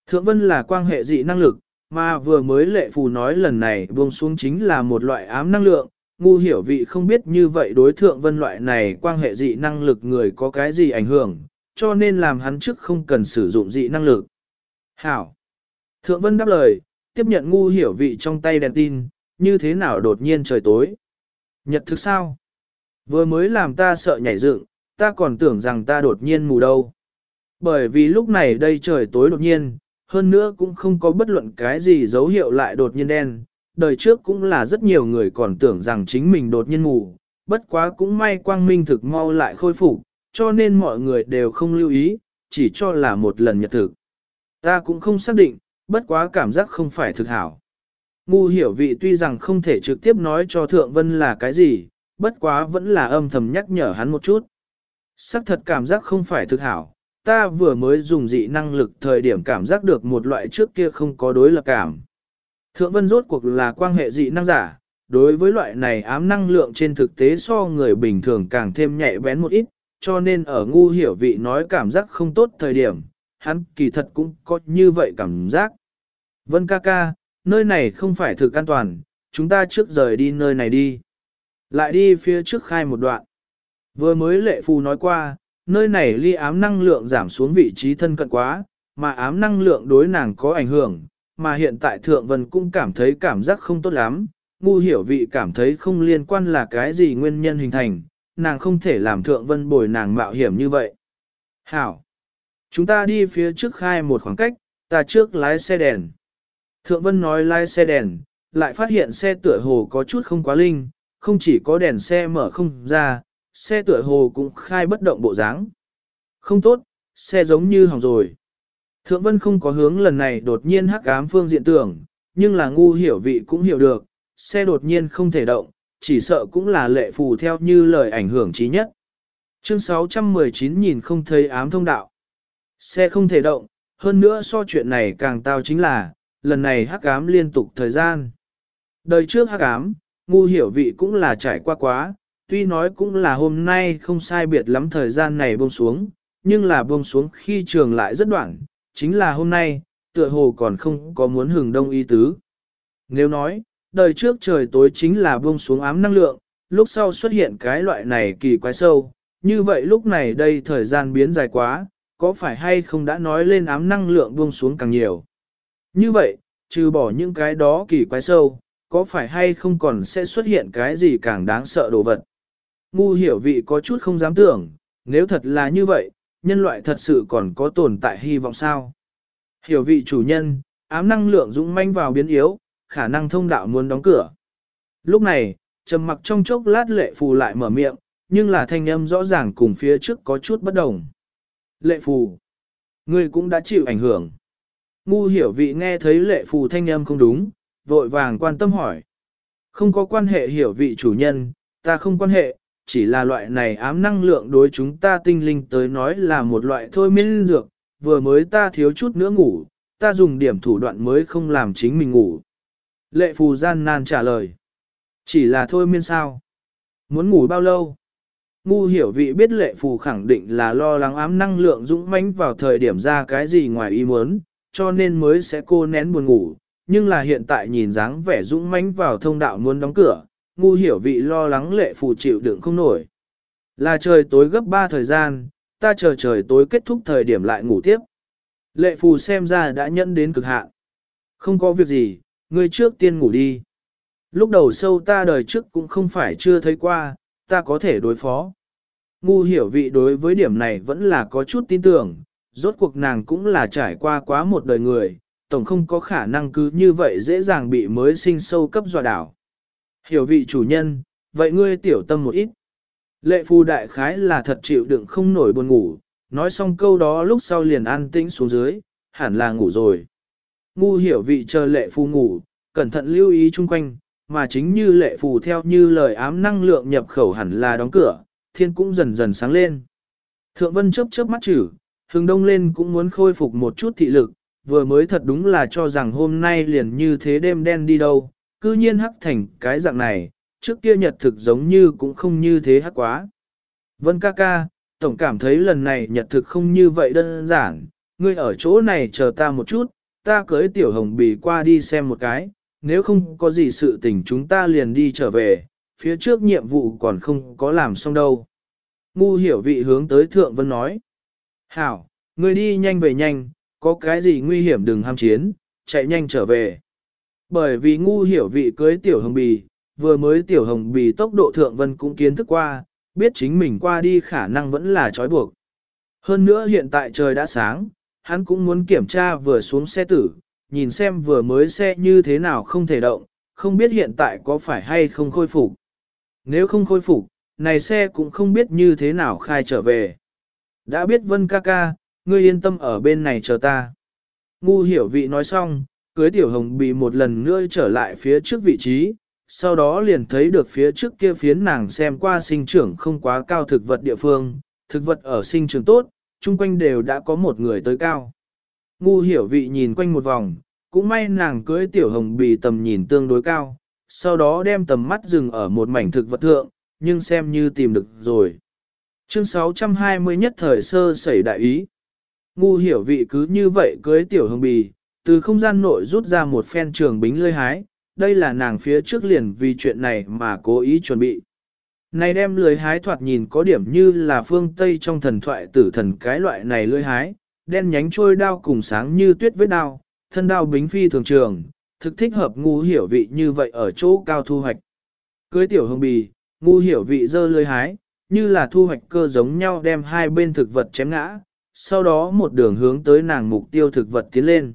Thượng vân là quan hệ dị năng lực, mà vừa mới lệ phù nói lần này buông xuống chính là một loại ám năng lượng, ngu hiểu vị không biết như vậy đối thượng vân loại này quan hệ dị năng lực người có cái gì ảnh hưởng, cho nên làm hắn trước không cần sử dụng dị năng lực. Hảo! Thượng vân đáp lời, tiếp nhận ngu hiểu vị trong tay đèn tin, như thế nào đột nhiên trời tối. Nhật thực sao? Vừa mới làm ta sợ nhảy dựng, ta còn tưởng rằng ta đột nhiên mù đâu. Bởi vì lúc này đây trời tối đột nhiên, hơn nữa cũng không có bất luận cái gì dấu hiệu lại đột nhiên đen. Đời trước cũng là rất nhiều người còn tưởng rằng chính mình đột nhiên mù, bất quá cũng may quang minh thực mau lại khôi phục, cho nên mọi người đều không lưu ý, chỉ cho là một lần nhật thực. Ta cũng không xác định, bất quá cảm giác không phải thực hảo. Ngu hiểu vị tuy rằng không thể trực tiếp nói cho Thượng Vân là cái gì, bất quá vẫn là âm thầm nhắc nhở hắn một chút. Sắc thật cảm giác không phải thực hảo, ta vừa mới dùng dị năng lực thời điểm cảm giác được một loại trước kia không có đối lập cảm. Thượng Vân rốt cuộc là quan hệ dị năng giả, đối với loại này ám năng lượng trên thực tế so người bình thường càng thêm nhạy bén một ít, cho nên ở ngu hiểu vị nói cảm giác không tốt thời điểm, hắn kỳ thật cũng có như vậy cảm giác. Vân ca ca, nơi này không phải thực an toàn, chúng ta trước rời đi nơi này đi. Lại đi phía trước khai một đoạn. Vừa mới lệ phù nói qua, nơi này ly ám năng lượng giảm xuống vị trí thân cận quá, mà ám năng lượng đối nàng có ảnh hưởng, mà hiện tại Thượng Vân cũng cảm thấy cảm giác không tốt lắm, ngu hiểu vị cảm thấy không liên quan là cái gì nguyên nhân hình thành, nàng không thể làm Thượng Vân bồi nàng mạo hiểm như vậy. Hảo! Chúng ta đi phía trước khai một khoảng cách, ta trước lái xe đèn. Thượng Vân nói lái xe đèn, lại phát hiện xe tựa hồ có chút không quá linh, không chỉ có đèn xe mở không ra, xe tựa hồ cũng khai bất động bộ dáng. Không tốt, xe giống như hỏng rồi. Thượng Vân không có hướng lần này đột nhiên hắc ám phương diện tưởng, nhưng là ngu hiểu vị cũng hiểu được, xe đột nhiên không thể động, chỉ sợ cũng là lệ phù theo như lời ảnh hưởng trí nhất. Chương 619 nhìn không thấy ám thông đạo. Xe không thể động, hơn nữa so chuyện này càng tao chính là, lần này hắc ám liên tục thời gian. Đời trước hắc ám, ngu hiểu vị cũng là trải qua quá, tuy nói cũng là hôm nay không sai biệt lắm thời gian này buông xuống, nhưng là buông xuống khi trường lại rất đoạn, chính là hôm nay, tựa hồ còn không có muốn hưởng đông y tứ. Nếu nói, đời trước trời tối chính là buông xuống ám năng lượng, lúc sau xuất hiện cái loại này kỳ quái sâu, như vậy lúc này đây thời gian biến dài quá, có phải hay không đã nói lên ám năng lượng buông xuống càng nhiều. Như vậy, trừ bỏ những cái đó kỳ quái sâu, có phải hay không còn sẽ xuất hiện cái gì càng đáng sợ đồ vật. Ngu hiểu vị có chút không dám tưởng, nếu thật là như vậy, nhân loại thật sự còn có tồn tại hy vọng sao. Hiểu vị chủ nhân, ám năng lượng dũng manh vào biến yếu, khả năng thông đạo muốn đóng cửa. Lúc này, trầm mặc trong chốc lát lệ phù lại mở miệng, nhưng là thanh âm rõ ràng cùng phía trước có chút bất đồng. Lệ phù, ngươi cũng đã chịu ảnh hưởng. Ngu hiểu vị nghe thấy lệ phù thanh âm không đúng, vội vàng quan tâm hỏi. Không có quan hệ hiểu vị chủ nhân, ta không quan hệ, chỉ là loại này ám năng lượng đối chúng ta tinh linh tới nói là một loại thôi miên dược, vừa mới ta thiếu chút nữa ngủ, ta dùng điểm thủ đoạn mới không làm chính mình ngủ. Lệ phù gian nan trả lời. Chỉ là thôi miên sao? Muốn ngủ bao lâu? Ngu hiểu vị biết lệ phù khẳng định là lo lắng ám năng lượng dũng mãnh vào thời điểm ra cái gì ngoài ý muốn, cho nên mới sẽ cô nén buồn ngủ. Nhưng là hiện tại nhìn dáng vẻ dũng mãnh vào thông đạo muốn đóng cửa, ngu hiểu vị lo lắng lệ phù chịu đựng không nổi. Là trời tối gấp 3 thời gian, ta chờ trời tối kết thúc thời điểm lại ngủ tiếp. Lệ phù xem ra đã nhẫn đến cực hạn. Không có việc gì, ngươi trước tiên ngủ đi. Lúc đầu sâu ta đời trước cũng không phải chưa thấy qua, ta có thể đối phó. Ngu hiểu vị đối với điểm này vẫn là có chút tin tưởng, rốt cuộc nàng cũng là trải qua quá một đời người, tổng không có khả năng cứ như vậy dễ dàng bị mới sinh sâu cấp dọa đảo. Hiểu vị chủ nhân, vậy ngươi tiểu tâm một ít. Lệ phu đại khái là thật chịu đựng không nổi buồn ngủ, nói xong câu đó lúc sau liền an tĩnh xuống dưới, hẳn là ngủ rồi. Ngu hiểu vị chờ lệ phu ngủ, cẩn thận lưu ý chung quanh, mà chính như lệ phù theo như lời ám năng lượng nhập khẩu hẳn là đóng cửa, thiên cũng dần dần sáng lên. Thượng vân chớp chớp mắt chử, hừng đông lên cũng muốn khôi phục một chút thị lực, vừa mới thật đúng là cho rằng hôm nay liền như thế đêm đen đi đâu, cư nhiên hắc thành cái dạng này, trước kia nhật thực giống như cũng không như thế hắc quá. Vân ca ca, tổng cảm thấy lần này nhật thực không như vậy đơn giản, ngươi ở chỗ này chờ ta một chút, ta cưới tiểu hồng bì qua đi xem một cái, nếu không có gì sự tình chúng ta liền đi trở về, phía trước nhiệm vụ còn không có làm xong đâu. Ngu hiểu vị hướng tới thượng vân nói. Hảo, ngươi đi nhanh về nhanh, có cái gì nguy hiểm đừng ham chiến, chạy nhanh trở về. Bởi vì ngu hiểu vị cưới tiểu hồng bì, vừa mới tiểu hồng bì tốc độ thượng vân cũng kiến thức qua, biết chính mình qua đi khả năng vẫn là trói buộc. Hơn nữa hiện tại trời đã sáng, hắn cũng muốn kiểm tra vừa xuống xe tử, nhìn xem vừa mới xe như thế nào không thể động, không biết hiện tại có phải hay không khôi phục. Nếu không khôi phục, này xe cũng không biết như thế nào khai trở về. Đã biết Vân ca ca, ngươi yên tâm ở bên này chờ ta. Ngu hiểu vị nói xong, cưới tiểu hồng bị một lần nữa trở lại phía trước vị trí, sau đó liền thấy được phía trước kia phiến nàng xem qua sinh trưởng không quá cao thực vật địa phương, thực vật ở sinh trưởng tốt, chung quanh đều đã có một người tới cao. Ngu hiểu vị nhìn quanh một vòng, cũng may nàng cưới tiểu hồng bì tầm nhìn tương đối cao, sau đó đem tầm mắt dừng ở một mảnh thực vật thượng, nhưng xem như tìm được rồi. Chương 620 nhất thời sơ xảy đại ý. Ngu hiểu vị cứ như vậy cưới tiểu Hương bì, từ không gian nội rút ra một phen trường bính lơi hái, đây là nàng phía trước liền vì chuyện này mà cố ý chuẩn bị. Này đem lưới hái thoạt nhìn có điểm như là phương Tây trong thần thoại tử thần cái loại này lưới hái, đen nhánh trôi đao cùng sáng như tuyết vết đao, thân đao bính phi thường trường, thực thích hợp ngu hiểu vị như vậy ở chỗ cao thu hoạch. Cưới tiểu hương bì, ngu hiểu vị dơ lưới hái, như là thu hoạch cơ giống nhau đem hai bên thực vật chém ngã, sau đó một đường hướng tới nàng mục tiêu thực vật tiến lên.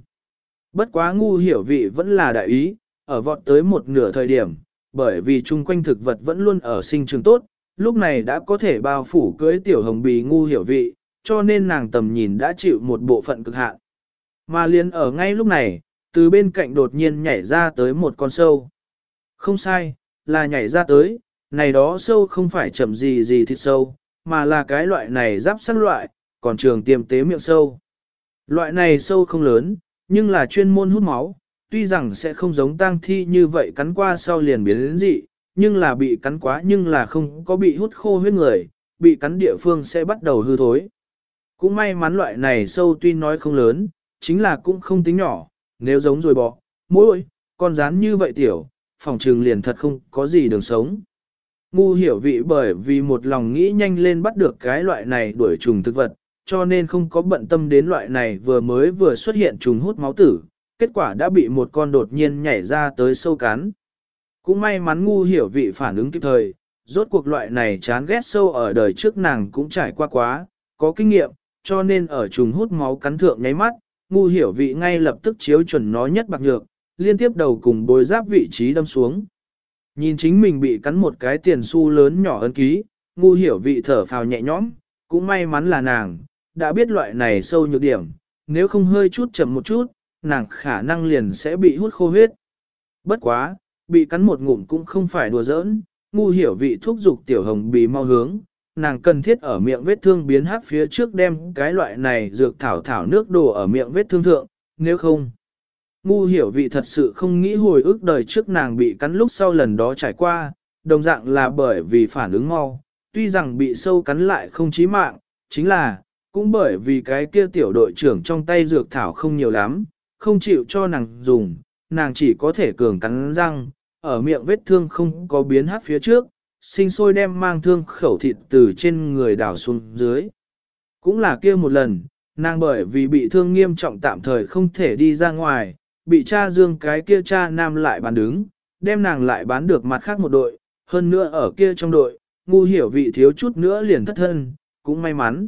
Bất quá ngu hiểu vị vẫn là đại ý, ở vọt tới một nửa thời điểm, bởi vì chung quanh thực vật vẫn luôn ở sinh trường tốt, lúc này đã có thể bao phủ cưới tiểu hồng bì ngu hiểu vị, cho nên nàng tầm nhìn đã chịu một bộ phận cực hạn. Mà liền ở ngay lúc này, từ bên cạnh đột nhiên nhảy ra tới một con sâu. Không sai, là nhảy ra tới, này đó sâu không phải chậm gì gì thịt sâu, mà là cái loại này giáp sắc loại, còn trường tiềm tế miệng sâu. Loại này sâu không lớn, nhưng là chuyên môn hút máu, tuy rằng sẽ không giống tang thi như vậy cắn qua sau liền biến đến dị, nhưng là bị cắn quá nhưng là không có bị hút khô huyết người, bị cắn địa phương sẽ bắt đầu hư thối. Cũng may mắn loại này sâu tuy nói không lớn, chính là cũng không tính nhỏ, nếu giống rồi bỏ, mỗi con rán như vậy tiểu, phòng trường liền thật không có gì đường sống. Ngu hiểu vị bởi vì một lòng nghĩ nhanh lên bắt được cái loại này đuổi trùng thực vật, cho nên không có bận tâm đến loại này vừa mới vừa xuất hiện trùng hút máu tử, kết quả đã bị một con đột nhiên nhảy ra tới sâu cắn. Cũng may mắn ngu hiểu vị phản ứng kịp thời, rốt cuộc loại này chán ghét sâu ở đời trước nàng cũng trải qua quá, có kinh nghiệm, cho nên ở trùng hút máu cắn thượng nháy mắt, ngu hiểu vị ngay lập tức chiếu chuẩn nó nhất bạc nhược, liên tiếp đầu cùng bối giáp vị trí đâm xuống. Nhìn chính mình bị cắn một cái tiền xu lớn nhỏ ấn ký, ngu hiểu vị thở phào nhẹ nhõm, cũng may mắn là nàng, đã biết loại này sâu nhược điểm, nếu không hơi chút chậm một chút, nàng khả năng liền sẽ bị hút khô huyết. Bất quá, bị cắn một ngụm cũng không phải đùa giỡn, ngu hiểu vị thuốc dục tiểu hồng bì mau hướng, nàng cần thiết ở miệng vết thương biến hắc phía trước đem cái loại này dược thảo thảo nước đổ ở miệng vết thương thượng, nếu không. Ngu hiểu vị thật sự không nghĩ hồi ức đời trước nàng bị cắn lúc sau lần đó trải qua, đồng dạng là bởi vì phản ứng mau, tuy rằng bị sâu cắn lại không chí mạng, chính là, cũng bởi vì cái kia tiểu đội trưởng trong tay dược thảo không nhiều lắm, không chịu cho nàng dùng, nàng chỉ có thể cường cắn răng, ở miệng vết thương không có biến hát phía trước, sinh sôi đem mang thương khẩu thịt từ trên người đảo xuống dưới. Cũng là kia một lần, nàng bởi vì bị thương nghiêm trọng tạm thời không thể đi ra ngoài, bị cha dương cái kia cha nam lại bán đứng, đem nàng lại bán được mặt khác một đội, hơn nữa ở kia trong đội, ngu hiểu vị thiếu chút nữa liền thất thân, cũng may mắn.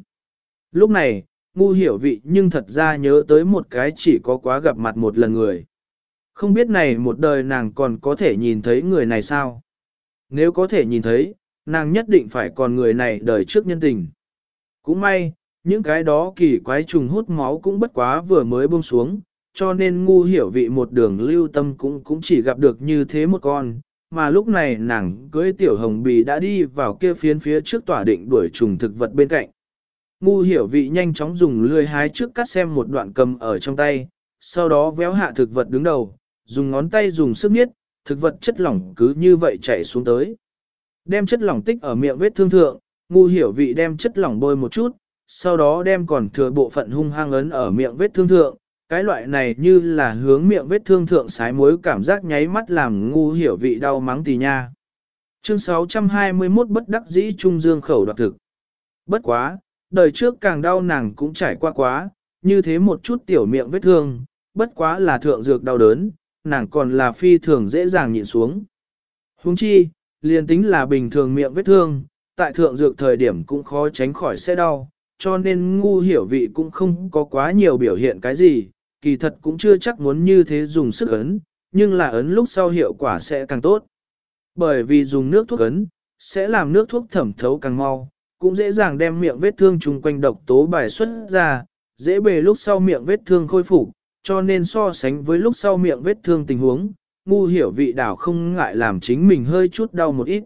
Lúc này, ngu hiểu vị nhưng thật ra nhớ tới một cái chỉ có quá gặp mặt một lần người. Không biết này một đời nàng còn có thể nhìn thấy người này sao? Nếu có thể nhìn thấy, nàng nhất định phải còn người này đời trước nhân tình. Cũng may, những cái đó kỳ quái trùng hút máu cũng bất quá vừa mới buông xuống, cho nên ngu hiểu vị một đường lưu tâm cũng cũng chỉ gặp được như thế một con, mà lúc này nàng cưới tiểu hồng bì đã đi vào kia phiến phía trước tỏa định đuổi trùng thực vật bên cạnh. Ngu hiểu vị nhanh chóng dùng lươi hái trước cắt xem một đoạn cầm ở trong tay, sau đó véo hạ thực vật đứng đầu, dùng ngón tay dùng sức niết thực vật chất lỏng cứ như vậy chảy xuống tới. Đem chất lỏng tích ở miệng vết thương thượng, ngu hiểu vị đem chất lỏng bôi một chút, sau đó đem còn thừa bộ phận hung hăng ấn ở miệng vết thương thượng. Cái loại này như là hướng miệng vết thương thượng sái muối cảm giác nháy mắt làm ngu hiểu vị đau mắng tì nha. Chương 621 bất đắc dĩ trung dương khẩu đoạt thực. Bất quá, đời trước càng đau nàng cũng trải qua quá, như thế một chút tiểu miệng vết thương, bất quá là thượng dược đau đớn, nàng còn là phi thường dễ dàng nhịn xuống. Huống chi, liền tính là bình thường miệng vết thương, tại thượng dược thời điểm cũng khó tránh khỏi sẽ đau, cho nên ngu hiểu vị cũng không có quá nhiều biểu hiện cái gì, kỳ thật cũng chưa chắc muốn như thế dùng sức ấn, nhưng là ấn lúc sau hiệu quả sẽ càng tốt. Bởi vì dùng nước thuốc ấn, sẽ làm nước thuốc thẩm thấu càng mau, cũng dễ dàng đem miệng vết thương chung quanh độc tố bài xuất ra, dễ bề lúc sau miệng vết thương khôi phục, cho nên so sánh với lúc sau miệng vết thương tình huống, ngu hiểu vị đảo không ngại làm chính mình hơi chút đau một ít.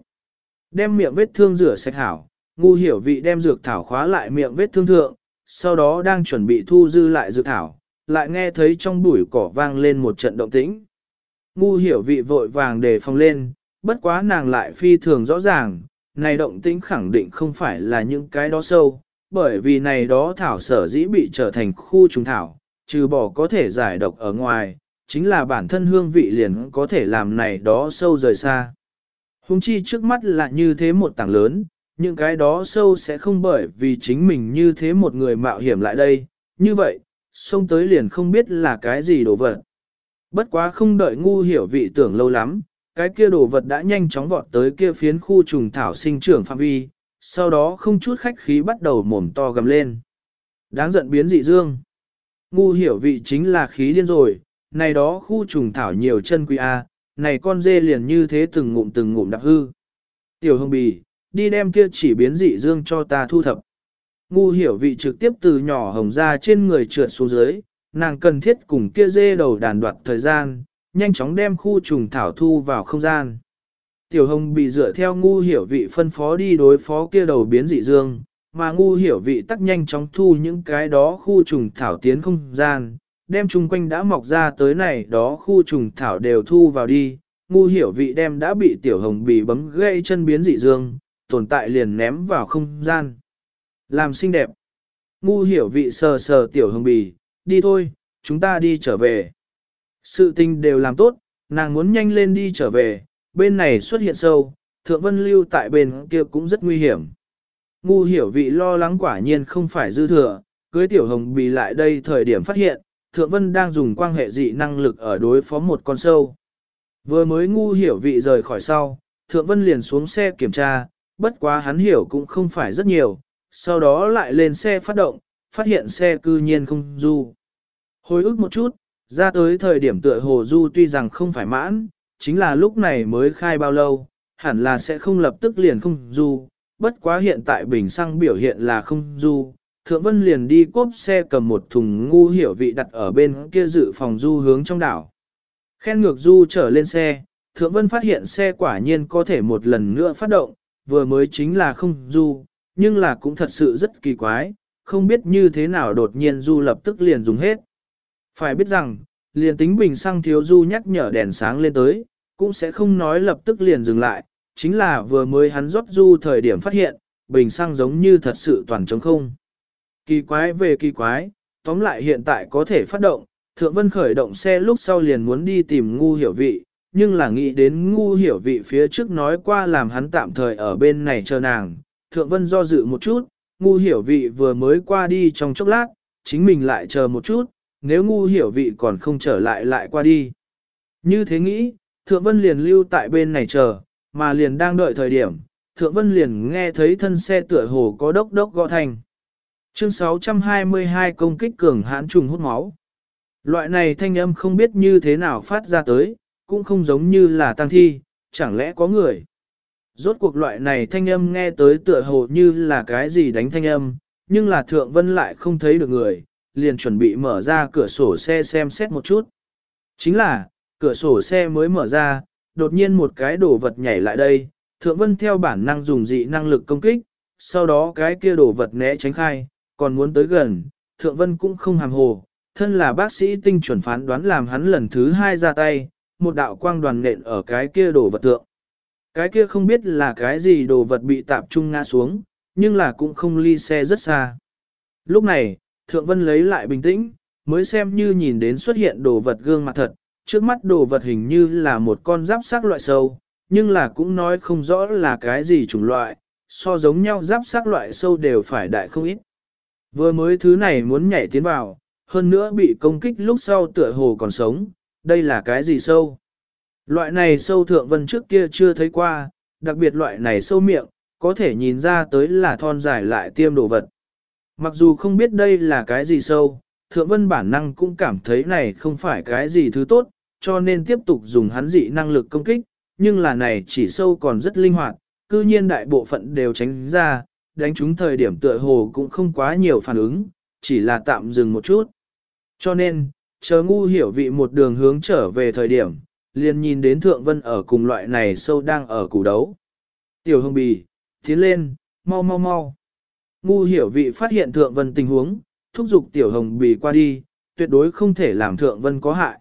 Đem miệng vết thương rửa sạch hảo, ngu hiểu vị đem dược thảo khóa lại miệng vết thương thượng, sau đó đang chuẩn bị thu dư lại dược thảo, lại nghe thấy trong bụi cỏ vang lên một trận động tĩnh. Ngu hiểu vị vội vàng đề phòng lên, bất quá nàng lại phi thường rõ ràng, này động tĩnh khẳng định không phải là những cái đó sâu, bởi vì này đó thảo sở dĩ bị trở thành khu trùng thảo, trừ bỏ có thể giải độc ở ngoài, chính là bản thân hương vị liền có thể làm này đó sâu rời xa. Hùng chi trước mắt là như thế một tảng lớn, những cái đó sâu sẽ không bởi vì chính mình như thế một người mạo hiểm lại đây, như vậy, xông tới liền không biết là cái gì đồ vật. Bất quá không đợi ngu hiểu vị tưởng lâu lắm, cái kia đồ vật đã nhanh chóng vọt tới kia phiến khu trùng thảo sinh trưởng phạm vi, sau đó không chút khách khí bắt đầu mồm to gầm lên. Đáng giận biến dị dương. Ngu hiểu vị chính là khí điên rồi, này đó khu trùng thảo nhiều chân quý A, này con dê liền như thế từng ngụm từng ngụm đạp hư. Tiểu hồng bì, đi đem kia chỉ biến dị dương cho ta thu thập. Ngu hiểu vị trực tiếp từ nhỏ hồng ra trên người trượt xuống dưới, nàng cần thiết cùng kia dê đầu đàn đoạt thời gian, nhanh chóng đem khu trùng thảo thu vào không gian. Tiểu hồng bị dựa theo ngu hiểu vị phân phó đi đối phó kia đầu biến dị dương, mà ngu hiểu vị tắc nhanh chóng thu những cái đó khu trùng thảo tiến không gian, đem chung quanh đã mọc ra tới này đó khu trùng thảo đều thu vào đi, ngu hiểu vị đem đã bị tiểu hồng bì bấm gây chân biến dị dương, tồn tại liền ném vào không gian. Làm xinh đẹp. Ngu hiểu vị sờ sờ tiểu hồng bì, đi thôi, chúng ta đi trở về. Sự tình đều làm tốt, nàng muốn nhanh lên đi trở về, bên này xuất hiện sâu, thượng vân lưu tại bên kia cũng rất nguy hiểm. Ngu hiểu vị lo lắng quả nhiên không phải dư thừa, cưới tiểu hồng bì lại đây thời điểm phát hiện, thượng vân đang dùng quan hệ dị năng lực ở đối phó một con sâu. Vừa mới ngu hiểu vị rời khỏi sau, thượng vân liền xuống xe kiểm tra, bất quá hắn hiểu cũng không phải rất nhiều, sau đó lại lên xe phát động, phát hiện xe cư nhiên không du. Hồi ức một chút, ra tới thời điểm tựa hồ du tuy rằng không phải mãn, chính là lúc này mới khai bao lâu, hẳn là sẽ không lập tức liền không du, bất quá hiện tại bình xăng biểu hiện là không du. Thượng Vân liền đi cốp xe cầm một thùng ngu hiểu vị đặt ở bên kia dự phòng du hướng trong đảo. Khen ngược du trở lên xe, Thượng Vân phát hiện xe quả nhiên có thể một lần nữa phát động, vừa mới chính là không du, nhưng là cũng thật sự rất kỳ quái, không biết như thế nào đột nhiên du lập tức liền dùng hết. Phải biết rằng, liền tính bình xăng thiếu du nhắc nhở đèn sáng lên tới, cũng sẽ không nói lập tức liền dừng lại, chính là vừa mới hắn rót du thời điểm phát hiện, bình xăng giống như thật sự toàn trống không. Kỳ quái về kỳ quái, tóm lại hiện tại có thể phát động, Thượng Vân khởi động xe lúc sau liền muốn đi tìm ngu hiểu vị, nhưng là nghĩ đến ngu hiểu vị phía trước nói qua làm hắn tạm thời ở bên này chờ nàng. Thượng Vân do dự một chút, ngu hiểu vị vừa mới qua đi trong chốc lát, chính mình lại chờ một chút, nếu ngu hiểu vị còn không trở lại lại qua đi. Như thế nghĩ, Thượng Vân liền lưu tại bên này chờ, mà liền đang đợi thời điểm, Thượng Vân liền nghe thấy thân xe tựa hồ có đốc đốc gõ thành. Chương 622 công kích cường hãn trùng hút máu. Loại này thanh âm không biết như thế nào phát ra tới, cũng không giống như là tăng thi, chẳng lẽ có người. Rốt cuộc loại này thanh âm nghe tới tựa hồ như là cái gì đánh thanh âm, nhưng là thượng vân lại không thấy được người, liền chuẩn bị mở ra cửa sổ xe xem xét một chút. Chính là, cửa sổ xe mới mở ra, đột nhiên một cái đồ vật nhảy lại đây, thượng vân theo bản năng dùng dị năng lực công kích, sau đó cái kia đồ vật né tránh khai, còn muốn tới gần, thượng vân cũng không hàm hồ, thân là bác sĩ tinh chuẩn phán đoán làm hắn lần thứ hai ra tay, một đạo quang đoàn nện ở cái kia đồ vật tượng. Cái kia không biết là cái gì đồ vật bị tạp trung ngã xuống, nhưng là cũng không ly xe rất xa. Lúc này, Thượng Vân lấy lại bình tĩnh, mới xem như nhìn đến xuất hiện đồ vật gương mặt thật, trước mắt đồ vật hình như là một con giáp sắc loại sâu, nhưng là cũng nói không rõ là cái gì chủng loại, so giống nhau giáp sắc loại sâu đều phải đại không ít. Vừa mới thứ này muốn nhảy tiến vào, hơn nữa bị công kích lúc sau tựa hồ còn sống, đây là cái gì sâu? Loại này sâu thượng vân trước kia chưa thấy qua, đặc biệt loại này sâu miệng, có thể nhìn ra tới là thon dài lại tiêm đồ vật. Mặc dù không biết đây là cái gì sâu, thượng vân bản năng cũng cảm thấy này không phải cái gì thứ tốt, cho nên tiếp tục dùng hắn dị năng lực công kích, nhưng là này chỉ sâu còn rất linh hoạt, cư nhiên đại bộ phận đều tránh ra, đánh chúng thời điểm tựa hồ cũng không quá nhiều phản ứng, chỉ là tạm dừng một chút. Cho nên, chờ ngu hiểu vị một đường hướng trở về thời điểm, liền nhìn đến Thượng Vân ở cùng loại này sâu đang ở củ đấu. Tiểu hồng bì, tiến lên, mau mau mau. Ngu hiểu vị phát hiện Thượng Vân tình huống, thúc giục Tiểu hồng bì qua đi, tuyệt đối không thể làm Thượng Vân có hại.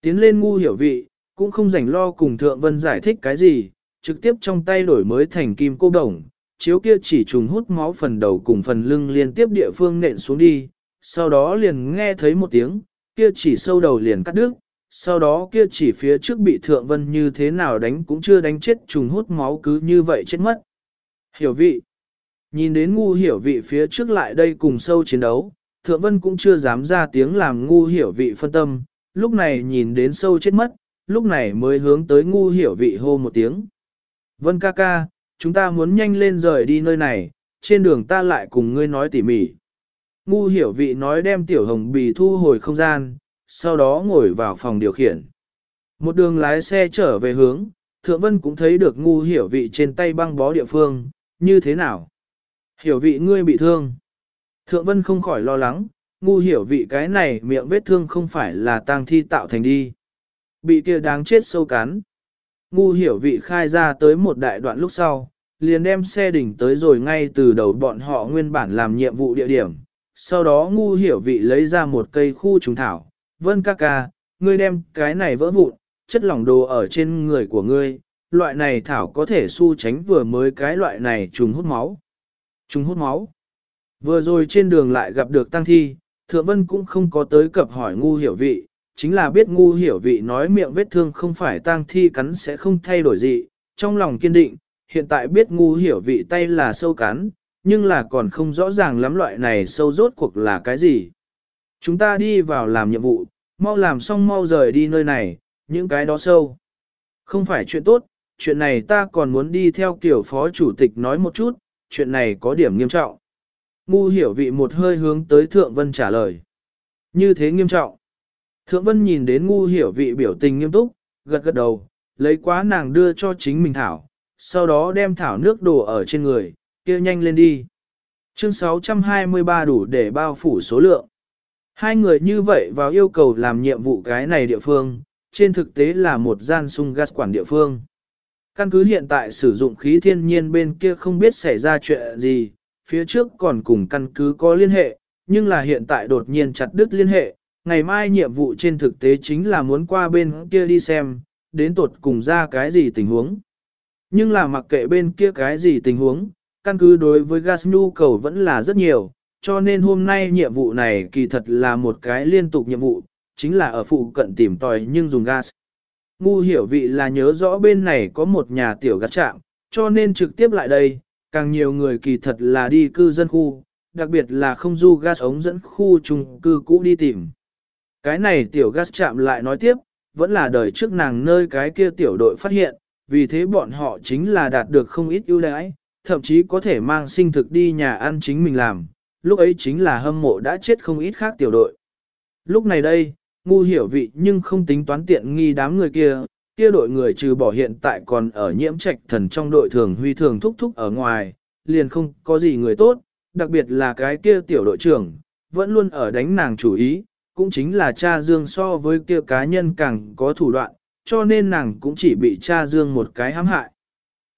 Tiến lên ngu hiểu vị, cũng không rảnh lo cùng Thượng Vân giải thích cái gì, trực tiếp trong tay đổi mới thành kim cô đồng, chiếu kia chỉ trùng hút máu phần đầu cùng phần lưng liên tiếp địa phương nện xuống đi, sau đó liền nghe thấy một tiếng, kia chỉ sâu đầu liền cắt đứt, sau đó kia chỉ phía trước bị thượng vân như thế nào đánh cũng chưa đánh chết trùng hút máu cứ như vậy chết mất. Hiểu vị. Nhìn đến ngu hiểu vị phía trước lại đây cùng sâu chiến đấu, thượng vân cũng chưa dám ra tiếng làm ngu hiểu vị phân tâm, lúc này nhìn đến sâu chết mất, lúc này mới hướng tới ngu hiểu vị hô một tiếng. Vân ca ca, chúng ta muốn nhanh lên rời đi nơi này, trên đường ta lại cùng ngươi nói tỉ mỉ. Ngu hiểu vị nói đem tiểu hồng bì thu hồi không gian, sau đó ngồi vào phòng điều khiển. Một đường lái xe trở về hướng, Thượng Vân cũng thấy được ngu hiểu vị trên tay băng bó địa phương, như thế nào? Hiểu vị ngươi bị thương. Thượng Vân không khỏi lo lắng, ngu hiểu vị cái này miệng vết thương không phải là tang thi tạo thành đi. bị kia đáng chết sâu cắn. Ngu hiểu vị khai ra tới một đại đoạn lúc sau, liền đem xe đỉnh tới rồi ngay từ đầu bọn họ nguyên bản làm nhiệm vụ địa điểm. Sau đó ngu hiểu vị lấy ra một cây khu trùng thảo, vân ca ca, ngươi đem cái này vỡ vụn, chất lỏng đồ ở trên người của ngươi, loại này thảo có thể su tránh vừa mới cái loại này trùng hút máu. Trùng hút máu. Vừa rồi trên đường lại gặp được tăng thi, thượng vân cũng không có tới cập hỏi ngu hiểu vị, chính là biết ngu hiểu vị nói miệng vết thương không phải tăng thi cắn sẽ không thay đổi gì, trong lòng kiên định, hiện tại biết ngu hiểu vị tay là sâu cắn, nhưng là còn không rõ ràng lắm loại này sâu rốt cuộc là cái gì. Chúng ta đi vào làm nhiệm vụ, mau làm xong mau rời đi nơi này, những cái đó sâu. Không phải chuyện tốt, chuyện này ta còn muốn đi theo kiểu phó chủ tịch nói một chút, chuyện này có điểm nghiêm trọng. Ngu hiểu vị một hơi hướng tới Thượng Vân trả lời. Như thế nghiêm trọng. Thượng Vân nhìn đến ngu hiểu vị biểu tình nghiêm túc, gật gật đầu, lấy quá nàng đưa cho chính mình thảo, sau đó đem thảo nước đổ ở trên người, kia nhanh lên đi. Chương 623 đủ để bao phủ số lượng. Hai người như vậy vào yêu cầu làm nhiệm vụ cái này địa phương, trên thực tế là một gian sung gas quản địa phương. Căn cứ hiện tại sử dụng khí thiên nhiên bên kia không biết xảy ra chuyện gì, phía trước còn cùng căn cứ có liên hệ, nhưng là hiện tại đột nhiên chặt đứt liên hệ, ngày mai nhiệm vụ trên thực tế chính là muốn qua bên kia đi xem, đến tột cùng ra cái gì tình huống. Nhưng là mặc kệ bên kia cái gì tình huống, căn cứ đối với gas nhu cầu vẫn là rất nhiều, cho nên hôm nay nhiệm vụ này kỳ thật là một cái liên tục nhiệm vụ, chính là ở phụ cận tìm tòi nhưng dùng gas. Ngu hiểu vị là nhớ rõ bên này có một nhà tiểu gas trạm, cho nên trực tiếp lại đây, càng nhiều người kỳ thật là đi cư dân khu, đặc biệt là không du gas ống dẫn khu chung cư cũ đi tìm. Cái này tiểu gas chạm lại nói tiếp, vẫn là đời trước nàng nơi cái kia tiểu đội phát hiện, vì thế bọn họ chính là đạt được không ít ưu đãi, thậm chí có thể mang sinh thực đi nhà ăn chính mình làm, lúc ấy chính là hâm mộ đã chết không ít khác tiểu đội. Lúc này đây, ngu hiểu vị nhưng không tính toán tiện nghi đám người kia, kia đội người trừ bỏ hiện tại còn ở nhiễm trạch thần trong đội thường huy thường thúc thúc ở ngoài, liền không có gì người tốt, đặc biệt là cái kia tiểu đội trưởng, vẫn luôn ở đánh nàng chủ ý, cũng chính là cha Dương so với kia cá nhân càng có thủ đoạn, cho nên nàng cũng chỉ bị cha Dương một cái hãm hại.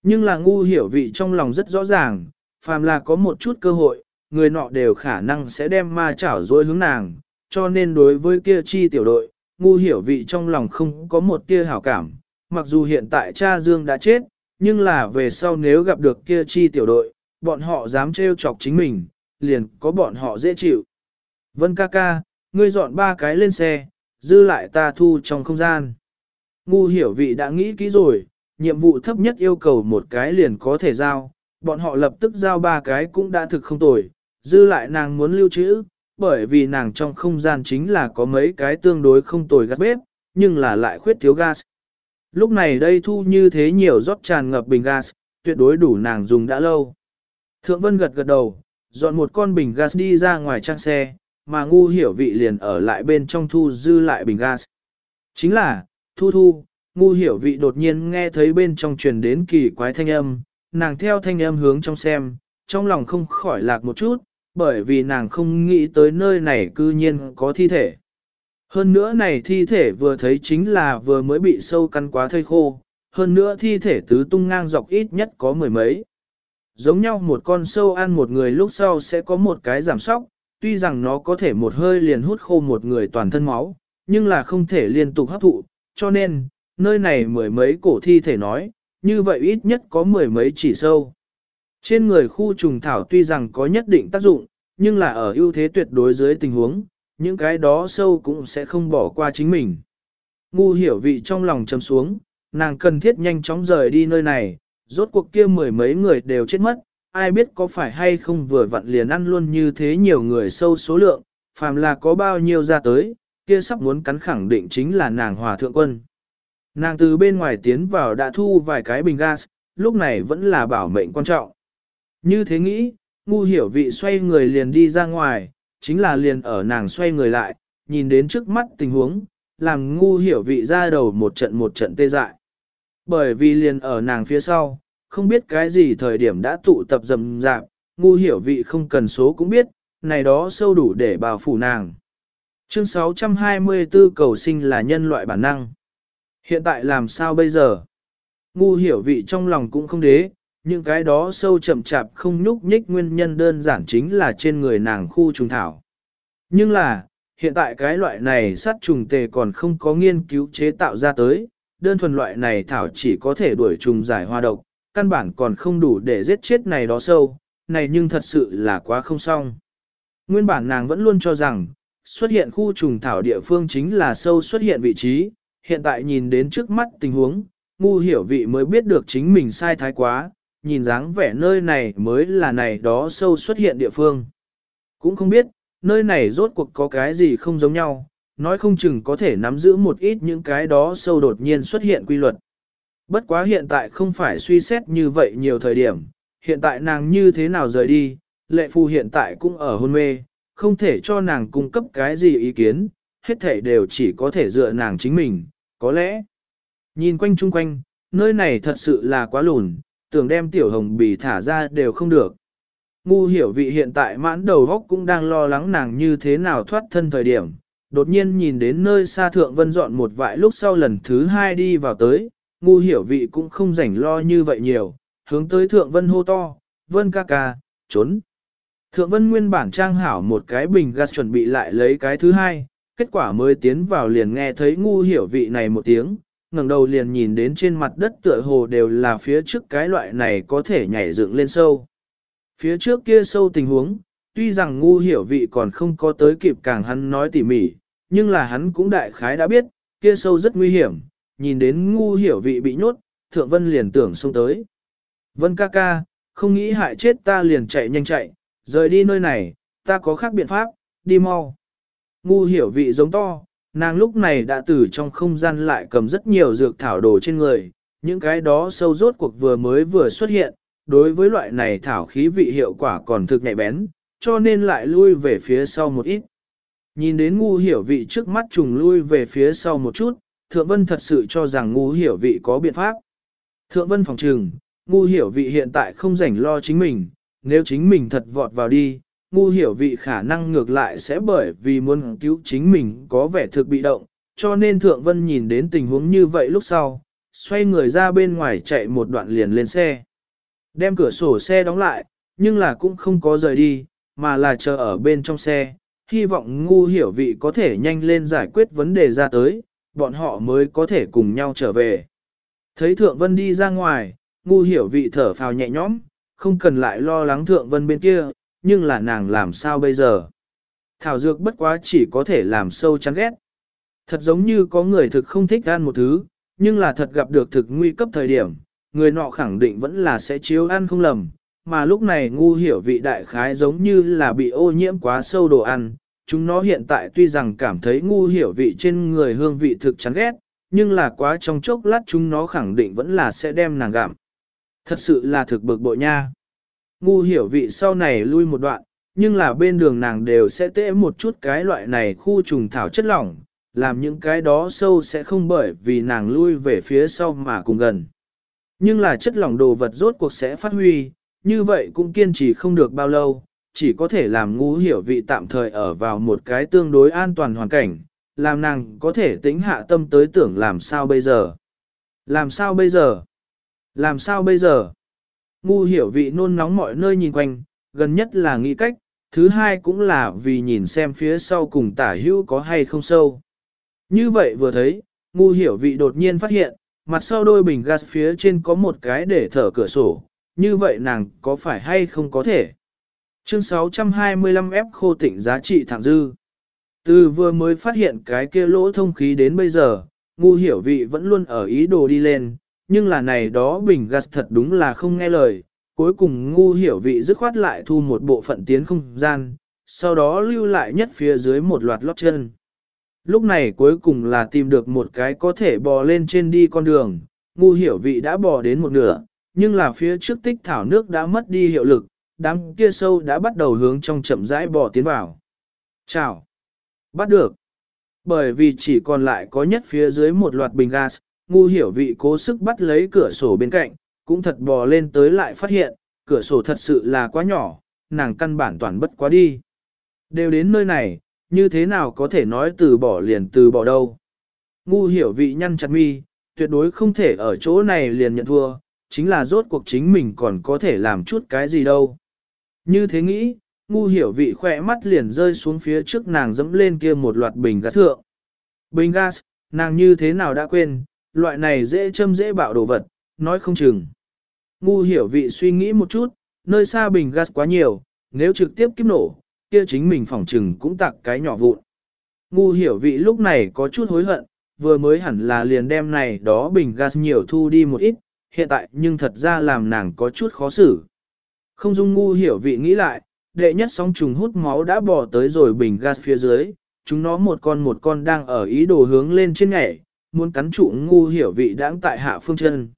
Nhưng là ngu hiểu vị trong lòng rất rõ ràng, phàm là có một chút cơ hội, người nọ đều khả năng sẽ đem ma chảo dối hướng nàng, cho nên đối với kia chi tiểu đội, ngu hiểu vị trong lòng không có một tia hảo cảm, mặc dù hiện tại cha Dương đã chết, nhưng là về sau nếu gặp được kia chi tiểu đội, bọn họ dám trêu chọc chính mình, liền có bọn họ dễ chịu. Vân ca ca, ngươi dọn ba cái lên xe, dư lại ta thu trong không gian. Ngu hiểu vị đã nghĩ kỹ rồi, nhiệm vụ thấp nhất yêu cầu một cái liền có thể giao, bọn họ lập tức giao ba cái cũng đã thực không tồi, dư lại nàng muốn lưu trữ, bởi vì nàng trong không gian chính là có mấy cái tương đối không tồi gas bếp, nhưng là lại khuyết thiếu gas. Lúc này đây thu như thế nhiều rót tràn ngập bình gas, tuyệt đối đủ nàng dùng đã lâu. Thượng Vân gật gật đầu, dọn một con bình gas đi ra ngoài trang xe, mà ngu hiểu vị liền ở lại bên trong thu dư lại bình gas. Chính là, thu thu, ngu hiểu vị đột nhiên nghe thấy bên trong truyền đến kỳ quái thanh âm, nàng theo thanh âm hướng trong xem, trong lòng không khỏi lạc một chút, bởi vì nàng không nghĩ tới nơi này cư nhiên có thi thể. Hơn nữa này thi thể vừa thấy chính là vừa mới bị sâu cắn quá thây khô, hơn nữa thi thể tứ tung ngang dọc ít nhất có mười mấy. Giống nhau một con sâu ăn một người lúc sau sẽ có một cái giảm sóc, tuy rằng nó có thể một hơi liền hút khô một người toàn thân máu, nhưng là không thể liên tục hấp thụ, cho nên, nơi này mười mấy cổ thi thể nói, như vậy ít nhất có mười mấy chỉ sâu. Trên người khu trùng thảo tuy rằng có nhất định tác dụng, nhưng là ở ưu thế tuyệt đối dưới tình huống, những cái đó sâu cũng sẽ không bỏ qua chính mình. Ngu hiểu vị trong lòng chầm xuống, nàng cần thiết nhanh chóng rời đi nơi này, rốt cuộc kia mười mấy người đều chết mất, ai biết có phải hay không vừa vặn liền ăn luôn như thế nhiều người sâu số lượng, phàm là có bao nhiêu ra tới, kia sắp muốn cắn khẳng định chính là nàng hòa thượng quân. Nàng từ bên ngoài tiến vào đã thu vài cái bình gas, lúc này vẫn là bảo mệnh quan trọng. Như thế nghĩ, ngu hiểu vị xoay người liền đi ra ngoài, chính là liền ở nàng xoay người lại, nhìn đến trước mắt tình huống, làm ngu hiểu vị ra đầu một trận một trận tê dại. Bởi vì liền ở nàng phía sau, không biết cái gì thời điểm đã tụ tập rầm rạp, ngu hiểu vị không cần số cũng biết, này đó sâu đủ để bào phủ nàng. Chương 624 cầu sinh là nhân loại bản năng. Hiện tại làm sao bây giờ? Ngu hiểu vị trong lòng cũng không đế, những cái đó sâu chậm chạp không nhúc nhích nguyên nhân đơn giản chính là trên người nàng khu trùng thảo. Nhưng là, hiện tại cái loại này sát trùng tề còn không có nghiên cứu chế tạo ra tới, đơn thuần loại này thảo chỉ có thể đuổi trùng giải hoa độc, căn bản còn không đủ để giết chết này đó sâu, này nhưng thật sự là quá không xong. Nguyên bản nàng vẫn luôn cho rằng, xuất hiện khu trùng thảo địa phương chính là sâu xuất hiện vị trí, hiện tại nhìn đến trước mắt tình huống, ngu hiểu vị mới biết được chính mình sai thái quá, nhìn dáng vẻ nơi này mới là này đó sâu xuất hiện địa phương. Cũng không biết, nơi này rốt cuộc có cái gì không giống nhau, nói không chừng có thể nắm giữ một ít những cái đó sâu đột nhiên xuất hiện quy luật. Bất quá hiện tại không phải suy xét như vậy nhiều thời điểm, hiện tại nàng như thế nào rời đi, lệ phu hiện tại cũng ở hôn mê, không thể cho nàng cung cấp cái gì ý kiến, hết thể đều chỉ có thể dựa nàng chính mình, có lẽ. Nhìn quanh chung quanh, nơi này thật sự là quá lùn, tưởng đem tiểu hồng bì thả ra đều không được. Ngu hiểu vị hiện tại mãn đầu góc cũng đang lo lắng nàng như thế nào thoát thân thời điểm, đột nhiên nhìn đến nơi xa thượng vân dọn một vại lúc sau lần thứ hai đi vào tới, ngu hiểu vị cũng không rảnh lo như vậy nhiều, hướng tới thượng vân hô to, vân ca ca, trốn. Thượng vân nguyên bản trang hảo một cái bình gas chuẩn bị lại lấy cái thứ hai, kết quả mới tiến vào liền nghe thấy ngu hiểu vị này một tiếng, ngẩng đầu liền nhìn đến trên mặt đất tựa hồ đều là phía trước cái loại này có thể nhảy dựng lên sâu. Phía trước kia sâu tình huống, tuy rằng ngu hiểu vị còn không có tới kịp càng hắn nói tỉ mỉ, nhưng là hắn cũng đại khái đã biết, kia sâu rất nguy hiểm, nhìn đến ngu hiểu vị bị nhốt, thượng vân liền tưởng xông tới. Vân ca ca, không nghĩ hại chết ta liền chạy nhanh chạy, rời đi nơi này, ta có khác biện pháp, đi mau. Ngu hiểu vị giống to, nàng lúc này đã từ trong không gian lại cầm rất nhiều dược thảo đồ trên người, những cái đó sâu rốt cuộc vừa mới vừa xuất hiện, đối với loại này thảo khí vị hiệu quả còn thực nhạy bén, cho nên lại lui về phía sau một ít. Nhìn đến ngu hiểu vị trước mắt trùng lui về phía sau một chút, Thượng Vân thật sự cho rằng ngu hiểu vị có biện pháp. Thượng Vân phòng trừng, ngu hiểu vị hiện tại không rảnh lo chính mình, nếu chính mình thật vọt vào đi, ngu hiểu vị khả năng ngược lại sẽ bởi vì muốn cứu chính mình có vẻ thực bị động, cho nên Thượng Vân nhìn đến tình huống như vậy lúc sau, xoay người ra bên ngoài chạy một đoạn liền lên xe. Đem cửa sổ xe đóng lại, nhưng là cũng không có rời đi, mà là chờ ở bên trong xe, hy vọng ngu hiểu vị có thể nhanh lên giải quyết vấn đề ra tới, bọn họ mới có thể cùng nhau trở về. Thấy Thượng Vân đi ra ngoài, ngu hiểu vị thở phào nhẹ nhõm, không cần lại lo lắng Thượng Vân bên kia, nhưng là nàng làm sao bây giờ? Thảo dược bất quá chỉ có thể làm sâu chán ghét. Thật giống như có người thực không thích ăn một thứ, nhưng là thật gặp được thực nguy cấp thời điểm, người nọ khẳng định vẫn là sẽ chiếu ăn không lầm, mà lúc này ngu hiểu vị đại khái giống như là bị ô nhiễm quá sâu đồ ăn, chúng nó hiện tại tuy rằng cảm thấy ngu hiểu vị trên người hương vị thực chán ghét, nhưng là quá trong chốc lát chúng nó khẳng định vẫn là sẽ đem nàng gặm. Thật sự là thực bực bội nha. Ngu hiểu vị sau này lui một đoạn, nhưng là bên đường nàng đều sẽ tễ một chút cái loại này khu trùng thảo chất lỏng, làm những cái đó sâu sẽ không bởi vì nàng lui về phía sau mà cùng gần. Nhưng là chất lỏng đồ vật rốt cuộc sẽ phát huy, như vậy cũng kiên trì không được bao lâu, chỉ có thể làm ngu hiểu vị tạm thời ở vào một cái tương đối an toàn hoàn cảnh, làm nàng có thể tính hạ tâm tới tưởng làm sao bây giờ. Làm sao bây giờ? Làm sao bây giờ? Ngu hiểu vị nôn nóng mọi nơi nhìn quanh, gần nhất là nghĩ cách, thứ hai cũng là vì nhìn xem phía sau cùng tả hữu có hay không sâu. Như vậy vừa thấy, ngu hiểu vị đột nhiên phát hiện, mặt sau đôi bình gas phía trên có một cái để thở cửa sổ, như vậy nàng có phải hay không có thể. Chương 625F khô tịnh giá trị thẳng dư. Từ vừa mới phát hiện cái kia lỗ thông khí đến bây giờ, ngu hiểu vị vẫn luôn ở ý đồ đi lên, nhưng là này đó bình gas thật đúng là không nghe lời, cuối cùng ngu hiểu vị dứt khoát lại thu một bộ phận tiến không gian, sau đó lưu lại nhất phía dưới một loạt lót chân. Lúc này cuối cùng là tìm được một cái có thể bò lên trên đi con đường, ngu hiểu vị đã bò đến một nửa, nhưng là phía trước tích thảo nước đã mất đi hiệu lực, đám kia sâu đã bắt đầu hướng trong chậm rãi bò tiến vào. Chào! Bắt được! Bởi vì chỉ còn lại có nhất phía dưới một loạt bình gas, ngu hiểu vị cố sức bắt lấy cửa sổ bên cạnh, cũng thật bò lên tới lại phát hiện, cửa sổ thật sự là quá nhỏ, nàng căn bản toàn bất quá đi. Đều đến nơi này, như thế nào có thể nói từ bỏ liền từ bỏ đâu. Ngu hiểu vị nhăn chặt mi, tuyệt đối không thể ở chỗ này liền nhận thua, chính là rốt cuộc chính mình còn có thể làm chút cái gì đâu. Như thế nghĩ, ngu hiểu vị khỏe mắt liền rơi xuống phía trước nàng dẫm lên kia một loạt bình gas thượng. Bình gas, nàng như thế nào đã quên, loại này dễ châm dễ bạo đồ vật, nói không chừng. Ngu hiểu vị suy nghĩ một chút, nơi xa bình gas quá nhiều, nếu trực tiếp kiếp nổ, kia chính mình phỏng chừng cũng tặng cái nhỏ vụn. Ngu hiểu vị lúc này có chút hối hận, vừa mới hẳn là liền đem này đó bình gas nhiều thu đi một ít, hiện tại nhưng thật ra làm nàng có chút khó xử. Không dung ngu hiểu vị nghĩ lại, đệ nhất sóng trùng hút máu đã bỏ tới rồi bình gas phía dưới, chúng nó một con một con đang ở ý đồ hướng lên trên nhảy, muốn cắn trụ ngu hiểu vị đang tại hạ phương chân.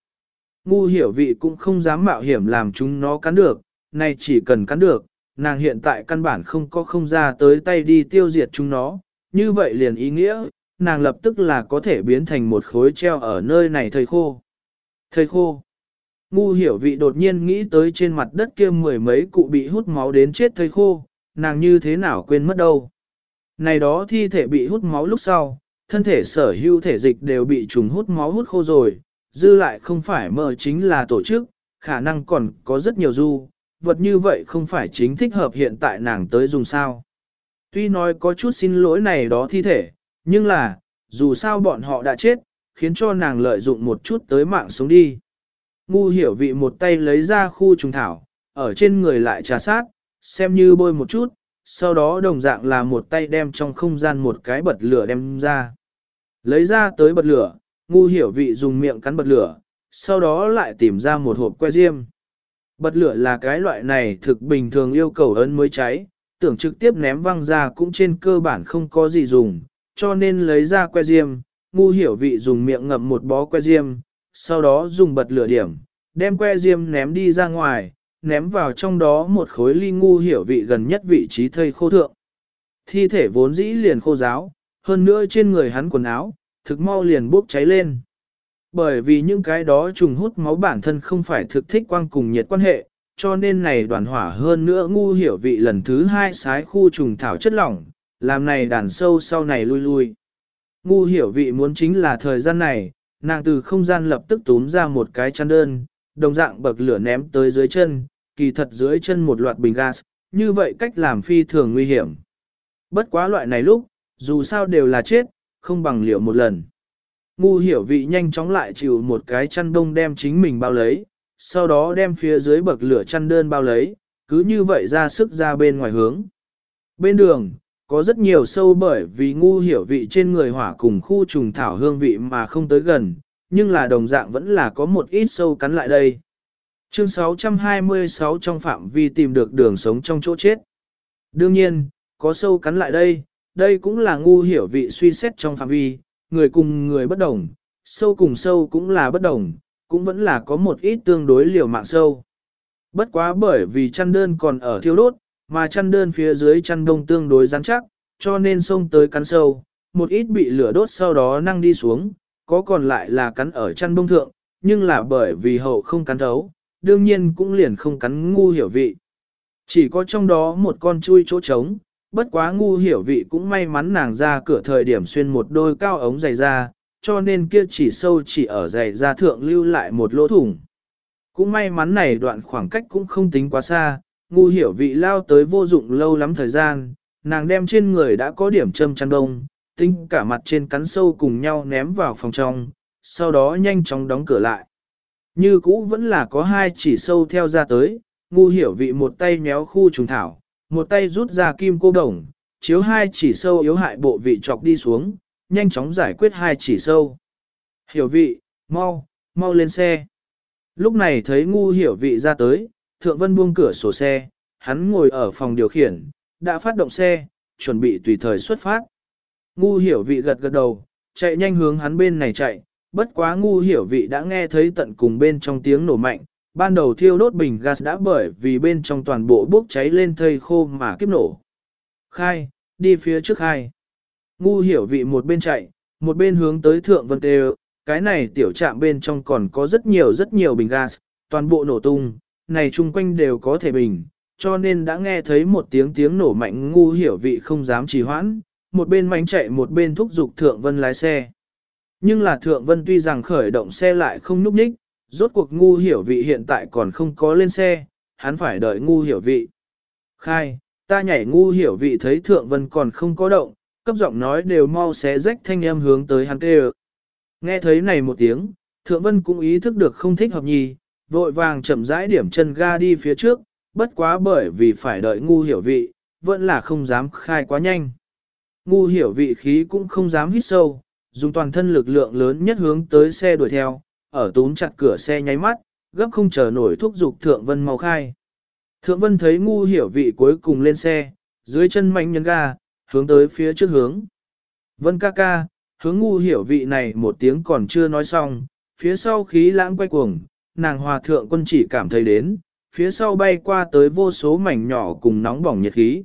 Ngu hiểu vị cũng không dám mạo hiểm làm chúng nó cắn được, nay chỉ cần cắn được, nàng hiện tại căn bản không có không ra tới tay đi tiêu diệt chúng nó, như vậy liền ý nghĩa, nàng lập tức là có thể biến thành một khối treo ở nơi này thời khô. Thời khô. Ngu hiểu vị đột nhiên nghĩ tới trên mặt đất kia mười mấy cụ bị hút máu đến chết thời khô, nàng như thế nào quên mất đâu. Này đó thi thể bị hút máu lúc sau, thân thể sở hữu thể dịch đều bị trùng hút máu hút khô rồi, dư lại không phải mơ chính là tổ chức, khả năng còn có rất nhiều du, vật như vậy không phải chính thích hợp hiện tại nàng tới dùng sao. Tuy nói có chút xin lỗi này đó thi thể, nhưng là, dù sao bọn họ đã chết, khiến cho nàng lợi dụng một chút tới mạng sống đi. Ngu hiểu vị một tay lấy ra khu trùng thảo, ở trên người lại trà sát, xem như bôi một chút, sau đó đồng dạng là một tay đem trong không gian một cái bật lửa đem ra. Lấy ra tới bật lửa, ngu hiểu vị dùng miệng cắn bật lửa, sau đó lại tìm ra một hộp que diêm. Bật lửa là cái loại này thực bình thường yêu cầu ấn mới cháy, tưởng trực tiếp ném văng ra cũng trên cơ bản không có gì dùng, cho nên lấy ra que diêm, ngu hiểu vị dùng miệng ngậm một bó que diêm, sau đó dùng bật lửa điểm, đem que diêm ném đi ra ngoài, ném vào trong đó một khối ly ngu hiểu vị gần nhất vị trí thây khô thượng. Thi thể vốn dĩ liền khô giáo, hơn nữa trên người hắn quần áo, thực mau liền bốc cháy lên. Bởi vì những cái đó trùng hút máu bản thân không phải thực thích quang cùng nhiệt quan hệ, cho nên này đoàn hỏa hơn nữa ngu hiểu vị lần thứ hai sái khu trùng thảo chất lỏng, làm này đàn sâu sau này lui lui. Ngu hiểu vị muốn chính là thời gian này, nàng từ không gian lập tức túm ra một cái chăn đơn, đồng dạng bậc lửa ném tới dưới chân, kỳ thật dưới chân một loạt bình gas, như vậy cách làm phi thường nguy hiểm. Bất quá loại này lúc, dù sao đều là chết, không bằng liệu một lần. Ngu hiểu vị nhanh chóng lại chịu một cái chăn đông đem chính mình bao lấy, sau đó đem phía dưới bậc lửa chăn đơn bao lấy, cứ như vậy ra sức ra bên ngoài hướng. Bên đường, có rất nhiều sâu bởi vì ngu hiểu vị trên người hỏa cùng khu trùng thảo hương vị mà không tới gần, nhưng là đồng dạng vẫn là có một ít sâu cắn lại đây. Chương 626 trong phạm vi tìm được đường sống trong chỗ chết. Đương nhiên, có sâu cắn lại đây, đây cũng là ngu hiểu vị suy xét trong phạm vi, người cùng người bất đồng, sâu cùng sâu cũng là bất đồng, cũng vẫn là có một ít tương đối liều mạng sâu. Bất quá bởi vì chăn đơn còn ở thiêu đốt, mà chăn đơn phía dưới chăn đông tương đối rắn chắc, cho nên sông tới cắn sâu, một ít bị lửa đốt sau đó năng đi xuống, có còn lại là cắn ở chăn bông thượng, nhưng là bởi vì hậu không cắn thấu, đương nhiên cũng liền không cắn ngu hiểu vị. Chỉ có trong đó một con chui chỗ trống, bất quá ngu hiểu vị cũng may mắn nàng ra cửa thời điểm xuyên một đôi cao ống dày da cho nên kia chỉ sâu chỉ ở dày da thượng lưu lại một lỗ thủng. Cũng may mắn này đoạn khoảng cách cũng không tính quá xa, ngu hiểu vị lao tới vô dụng lâu lắm thời gian, nàng đem trên người đã có điểm châm chăn đông, tinh cả mặt trên cắn sâu cùng nhau ném vào phòng trong, sau đó nhanh chóng đóng cửa lại. Như cũ vẫn là có hai chỉ sâu theo ra tới, ngu hiểu vị một tay méo khu trùng thảo, một tay rút ra kim cô đồng, chiếu hai chỉ sâu yếu hại bộ vị chọc đi xuống, nhanh chóng giải quyết hai chỉ sâu. Hiểu vị, mau, mau lên xe. Lúc này thấy ngu hiểu vị ra tới, thượng vân buông cửa sổ xe, hắn ngồi ở phòng điều khiển, đã phát động xe, chuẩn bị tùy thời xuất phát. Ngu hiểu vị gật gật đầu, chạy nhanh hướng hắn bên này chạy, bất quá ngu hiểu vị đã nghe thấy tận cùng bên trong tiếng nổ mạnh, ban đầu thiêu đốt bình gas đã bởi vì bên trong toàn bộ bốc cháy lên thây khô mà kiếp nổ. Khai, đi phía trước khai. Ngu hiểu vị một bên chạy, một bên hướng tới thượng vân tê. Cái này tiểu trạm bên trong còn có rất nhiều rất nhiều bình gas, toàn bộ nổ tung, này chung quanh đều có thể bình, cho nên đã nghe thấy một tiếng tiếng nổ mạnh. Ngu hiểu vị không dám trì hoãn, một bên mánh chạy một bên thúc giục thượng vân lái xe. Nhưng là Thượng Vân tuy rằng khởi động xe lại không núp ních, rốt cuộc ngu hiểu vị hiện tại còn không có lên xe, hắn phải đợi ngu hiểu vị. Khai, ta nhảy ngu hiểu vị thấy Thượng Vân còn không có động, cấp giọng nói đều mau xé rách thanh âm hướng tới hắn kêu. Nghe thấy này một tiếng, Thượng Vân cũng ý thức được không thích hợp nhì, vội vàng chậm rãi điểm chân ga đi phía trước, bất quá bởi vì phải đợi ngu hiểu vị, vẫn là không dám khai quá nhanh. Ngu hiểu vị khí cũng không dám hít sâu, dùng toàn thân lực lượng lớn nhất hướng tới xe đuổi theo, ở túm chặt cửa xe nháy mắt, gấp không chờ nổi thúc giục Thượng Vân mau khai. Thượng Vân thấy ngu hiểu vị cuối cùng lên xe, dưới chân mạnh nhấn ga, hướng tới phía trước hướng. Vân ca ca, hướng ngu hiểu vị này một tiếng còn chưa nói xong, phía sau khí lãng quay cuồng, nàng hòa thượng quân chỉ cảm thấy đến, phía sau bay qua tới vô số mảnh nhỏ cùng nóng bỏng nhiệt khí.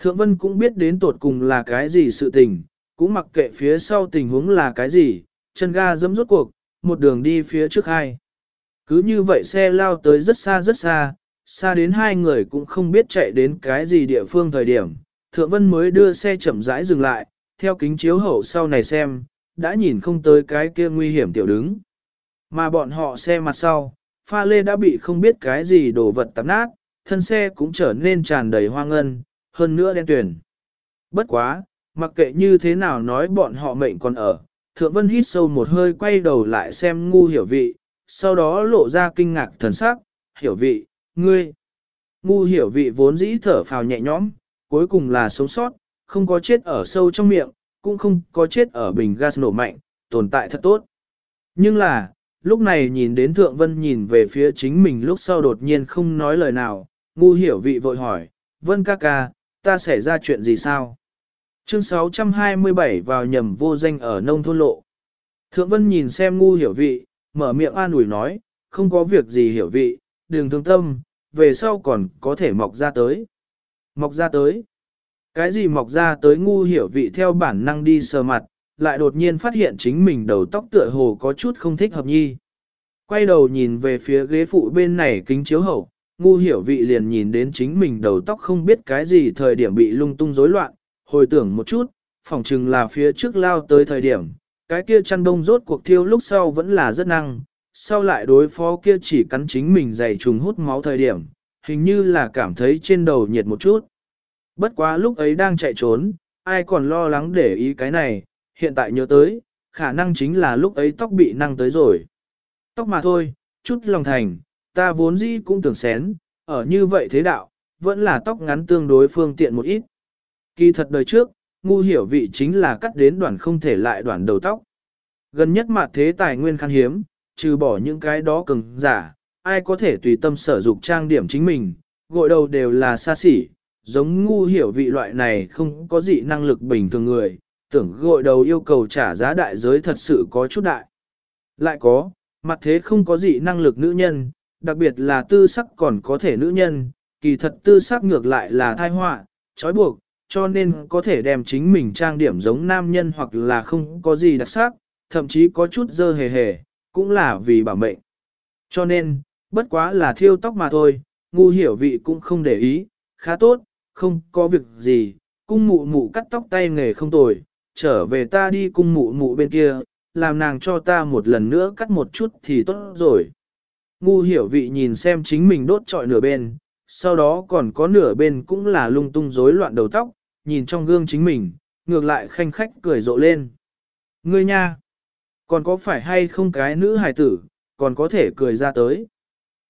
Thượng Vân cũng biết đến tột cùng là cái gì sự tình, cũng mặc kệ phía sau tình huống là cái gì, chân ga dẫm rốt cuộc, một đường đi phía trước hai. Cứ như vậy xe lao tới rất xa rất xa, xa đến hai người cũng không biết chạy đến cái gì địa phương thời điểm. Thượng Vân mới đưa xe chậm rãi dừng lại, theo kính chiếu hậu sau này xem, đã nhìn không tới cái kia nguy hiểm tiểu đứng. Mà bọn họ xe mặt sau, pha lê đã bị không biết cái gì đổ vật tạp nát, thân xe cũng trở nên tràn đầy hoang ngân, hơn nữa đen tuyển. Bất quá, mặc kệ như thế nào nói bọn họ mệnh còn ở, Thượng Vân hít sâu một hơi quay đầu lại xem ngu hiểu vị, sau đó lộ ra kinh ngạc thần sắc, hiểu vị, ngươi. Ngu hiểu vị vốn dĩ thở phào nhẹ nhõm, cuối cùng là sống sót, không có chết ở sâu trong miệng, cũng không có chết ở bình gas nổ mạnh, tồn tại thật tốt. Nhưng là, lúc này nhìn đến Thượng Vân nhìn về phía chính mình lúc sau đột nhiên không nói lời nào, ngu hiểu vị vội hỏi, Vân ca ca, ta xảy ra chuyện gì sao? Chương 627 vào nhầm vô danh ở nông thôn lộ. Thượng Vân nhìn xem ngu hiểu vị, mở miệng an ủi nói, không có việc gì hiểu vị, đừng thương tâm, về sau còn có thể mọc ra tới. Mọc ra tới. Cái gì mọc ra tới ngu hiểu vị theo bản năng đi sờ mặt, lại đột nhiên phát hiện chính mình đầu tóc tựa hồ có chút không thích hợp nhi. Quay đầu nhìn về phía ghế phụ bên này kính chiếu hậu, ngu hiểu vị liền nhìn đến chính mình đầu tóc không biết cái gì thời điểm bị lung tung rối loạn, hồi tưởng một chút, phỏng chừng là phía trước lao tới thời điểm, cái kia chăn đông rốt cuộc thiêu lúc sau vẫn là rất năng, sau lại đối phó kia chỉ cắn chính mình dày trùng hút máu thời điểm, hình như là cảm thấy trên đầu nhiệt một chút. Bất quá lúc ấy đang chạy trốn, ai còn lo lắng để ý cái này, hiện tại nhớ tới, khả năng chính là lúc ấy tóc bị năng tới rồi. Tóc mà thôi, chút lòng thành, ta vốn dĩ cũng tưởng xén, ở như vậy thế đạo, vẫn là tóc ngắn tương đối phương tiện một ít. Kỳ thật đời trước, ngu hiểu vị chính là cắt đến đoạn không thể lại đoạn đầu tóc. Gần nhất mặt thế tài nguyên khan hiếm, trừ bỏ những cái đó cứng giả, ai có thể tùy tâm sở dục trang điểm chính mình, gội đầu đều là xa xỉ, giống ngu hiểu vị loại này không có gì năng lực bình thường người, tưởng gội đầu yêu cầu trả giá đại giới thật sự có chút đại. Lại có, mặt thế không có gì năng lực nữ nhân, đặc biệt là tư sắc còn có thể nữ nhân, kỳ thật tư sắc ngược lại là thai họa, trói buộc, cho nên có thể đem chính mình trang điểm giống nam nhân hoặc là không có gì đặc sắc, thậm chí có chút dơ hề hề, cũng là vì bảo mệnh. Cho nên, bất quá là thiêu tóc mà thôi, ngu hiểu vị cũng không để ý, khá tốt, không có việc gì, cung mụ mụ cắt tóc tay nghề không tồi, trở về ta đi cung mụ mụ bên kia, làm nàng cho ta một lần nữa cắt một chút thì tốt rồi. Ngu hiểu vị nhìn xem chính mình đốt trọi nửa bên, sau đó còn có nửa bên cũng là lung tung rối loạn đầu tóc, nhìn trong gương chính mình, ngược lại khanh khách cười rộ lên. Ngươi nha, còn có phải hay không cái nữ hài tử, còn có thể cười ra tới.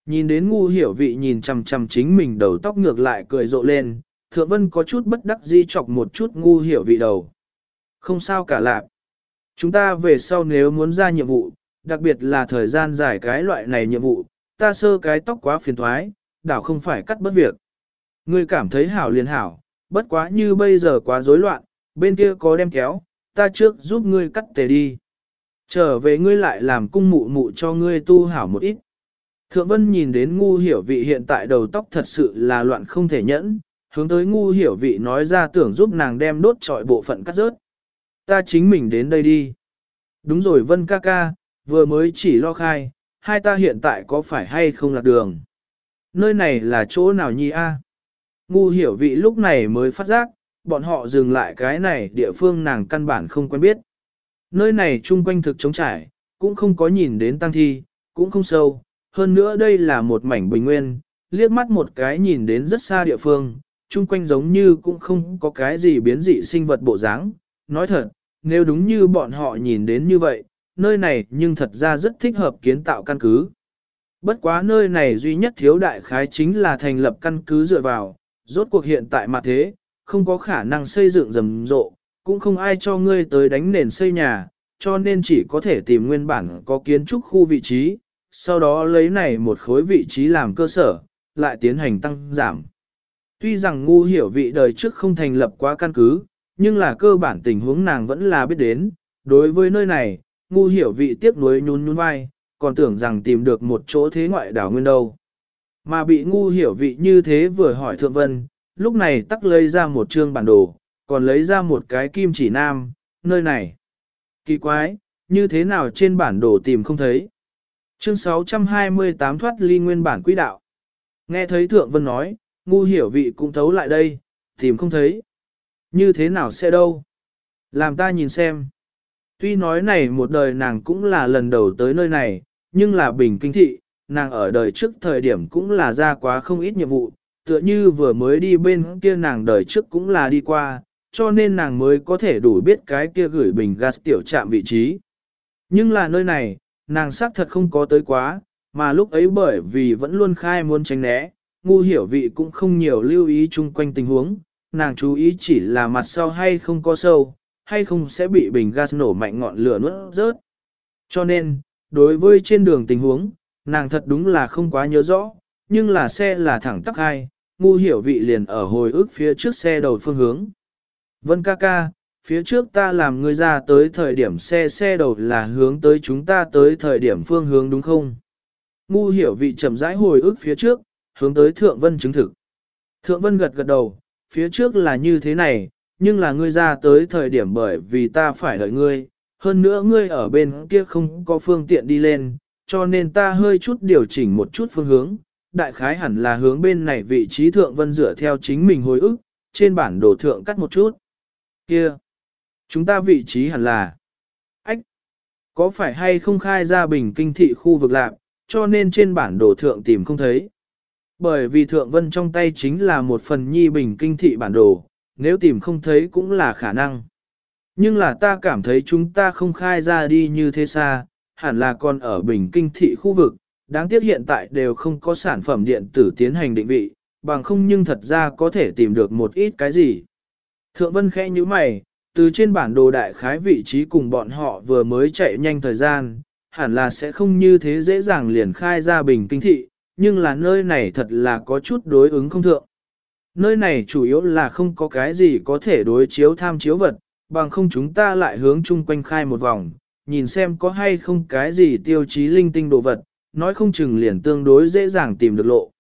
Nhìn đến ngu hiểu vị nhìn chằm chằm chính mình đầu tóc ngược lại cười rộ lên, thượng vân có chút bất đắc di chọc một chút ngu hiểu vị đầu. Không sao cả lạc. Chúng ta về sau nếu muốn ra nhiệm vụ, đặc biệt là thời gian dài cái loại này nhiệm vụ, ta sơ cái tóc quá phiền thoái, đảo không phải cắt bất việc. Ngươi cảm thấy hảo liền hảo, bất quá như bây giờ quá rối loạn, bên kia có đem kéo, ta trước giúp ngươi cắt tề đi. Trở về ngươi lại làm cung mụ mụ cho ngươi tu hảo một ít. Thượng Vân nhìn đến ngu hiểu vị hiện tại đầu tóc thật sự là loạn không thể nhẫn, hướng tới ngu hiểu vị nói ra tưởng giúp nàng đem đốt trọi bộ phận cắt rớt. Ta chính mình đến đây đi. Đúng rồi Vân ca ca, vừa mới chỉ lo khai, hai ta hiện tại có phải hay không lạc đường. Nơi này là chỗ nào nhi a? Ngu hiểu vị lúc này mới phát giác, bọn họ dừng lại cái này địa phương nàng căn bản không quen biết. Nơi này chung quanh thực trống trải, cũng không có nhìn đến tăng thi, cũng không sâu. Hơn nữa đây là một mảnh bình nguyên, liếc mắt một cái nhìn đến rất xa địa phương, chung quanh giống như cũng không có cái gì biến dị sinh vật bộ dáng. Nói thật, nếu đúng như bọn họ nhìn đến như vậy, nơi này nhưng thật ra rất thích hợp kiến tạo căn cứ. Bất quá nơi này duy nhất thiếu đại khái chính là thành lập căn cứ dựa vào, rốt cuộc hiện tại mà thế, không có khả năng xây dựng rầm rộ, cũng không ai cho ngươi tới đánh nền xây nhà, cho nên chỉ có thể tìm nguyên bản có kiến trúc khu vị trí, sau đó lấy này một khối vị trí làm cơ sở, lại tiến hành tăng giảm. Tuy rằng ngu hiểu vị đời trước không thành lập quá căn cứ, nhưng là cơ bản tình huống nàng vẫn là biết đến, đối với nơi này, ngu hiểu vị tiếc nuối nhún nhún vai, còn tưởng rằng tìm được một chỗ thế ngoại đảo nguyên đâu. Mà bị ngu hiểu vị như thế vừa hỏi thượng vân, lúc này tắc lấy ra một chương bản đồ, còn lấy ra một cái kim chỉ nam, nơi này. Kỳ quái, như thế nào trên bản đồ tìm không thấy. Chương 628 thoát ly nguyên bản quỹ đạo. Nghe thấy thượng vân nói, ngu hiểu vị cũng thấu lại đây, tìm không thấy. Như thế nào sẽ đâu? Làm ta nhìn xem. Tuy nói này một đời nàng cũng là lần đầu tới nơi này, nhưng là bình kinh thị, nàng ở đời trước thời điểm cũng là ra quá không ít nhiệm vụ, tựa như vừa mới đi bên kia nàng đời trước cũng là đi qua, cho nên nàng mới có thể đủ biết cái kia gửi bình gas tiểu trạm vị trí. Nhưng là nơi này, nàng xác thật không có tới quá, mà lúc ấy bởi vì vẫn luôn khai muốn tránh né, ngu hiểu vị cũng không nhiều lưu ý chung quanh tình huống, nàng chú ý chỉ là mặt sau hay không có sâu, hay không sẽ bị bình gas nổ mạnh ngọn lửa nuốt rớt. Cho nên, đối với trên đường tình huống, nàng thật đúng là không quá nhớ rõ, nhưng là xe là thẳng tắc hai, ngu hiểu vị liền ở hồi ức phía trước xe đầu phương hướng. Vân ca ca, phía trước ta làm người ra tới thời điểm xe xe đầu là hướng tới chúng ta tới thời điểm phương hướng đúng không? Ngu hiểu vị chậm rãi hồi ức phía trước, hướng tới Thượng Vân chứng thực. Thượng Vân gật gật đầu, phía trước là như thế này, nhưng là ngươi ra tới thời điểm bởi vì ta phải đợi ngươi, hơn nữa ngươi ở bên kia không có phương tiện đi lên, cho nên ta hơi chút điều chỉnh một chút phương hướng, đại khái hẳn là hướng bên này vị trí Thượng Vân dựa theo chính mình hồi ức, trên bản đồ thượng cắt một chút. Kia, chúng ta vị trí hẳn là Ách, có phải hay không khai ra bình kinh thị khu vực lạc, cho nên trên bản đồ thượng tìm không thấy. Bởi vì Thượng Vân trong tay chính là một phần nhi bình kinh thị bản đồ, nếu tìm không thấy cũng là khả năng. Nhưng là ta cảm thấy chúng ta không khai ra đi như thế xa, hẳn là còn ở bình kinh thị khu vực, đáng tiếc hiện tại đều không có sản phẩm điện tử tiến hành định vị, bằng không nhưng thật ra có thể tìm được một ít cái gì. Thượng Vân khẽ như mày, từ trên bản đồ đại khái vị trí cùng bọn họ vừa mới chạy nhanh thời gian, hẳn là sẽ không như thế dễ dàng liền khai ra bình kinh thị, nhưng là nơi này thật là có chút đối ứng không thượng. Nơi này chủ yếu là không có cái gì có thể đối chiếu tham chiếu vật, bằng không chúng ta lại hướng chung quanh khai một vòng, nhìn xem có hay không cái gì tiêu chí linh tinh đồ vật, nói không chừng liền tương đối dễ dàng tìm được lộ.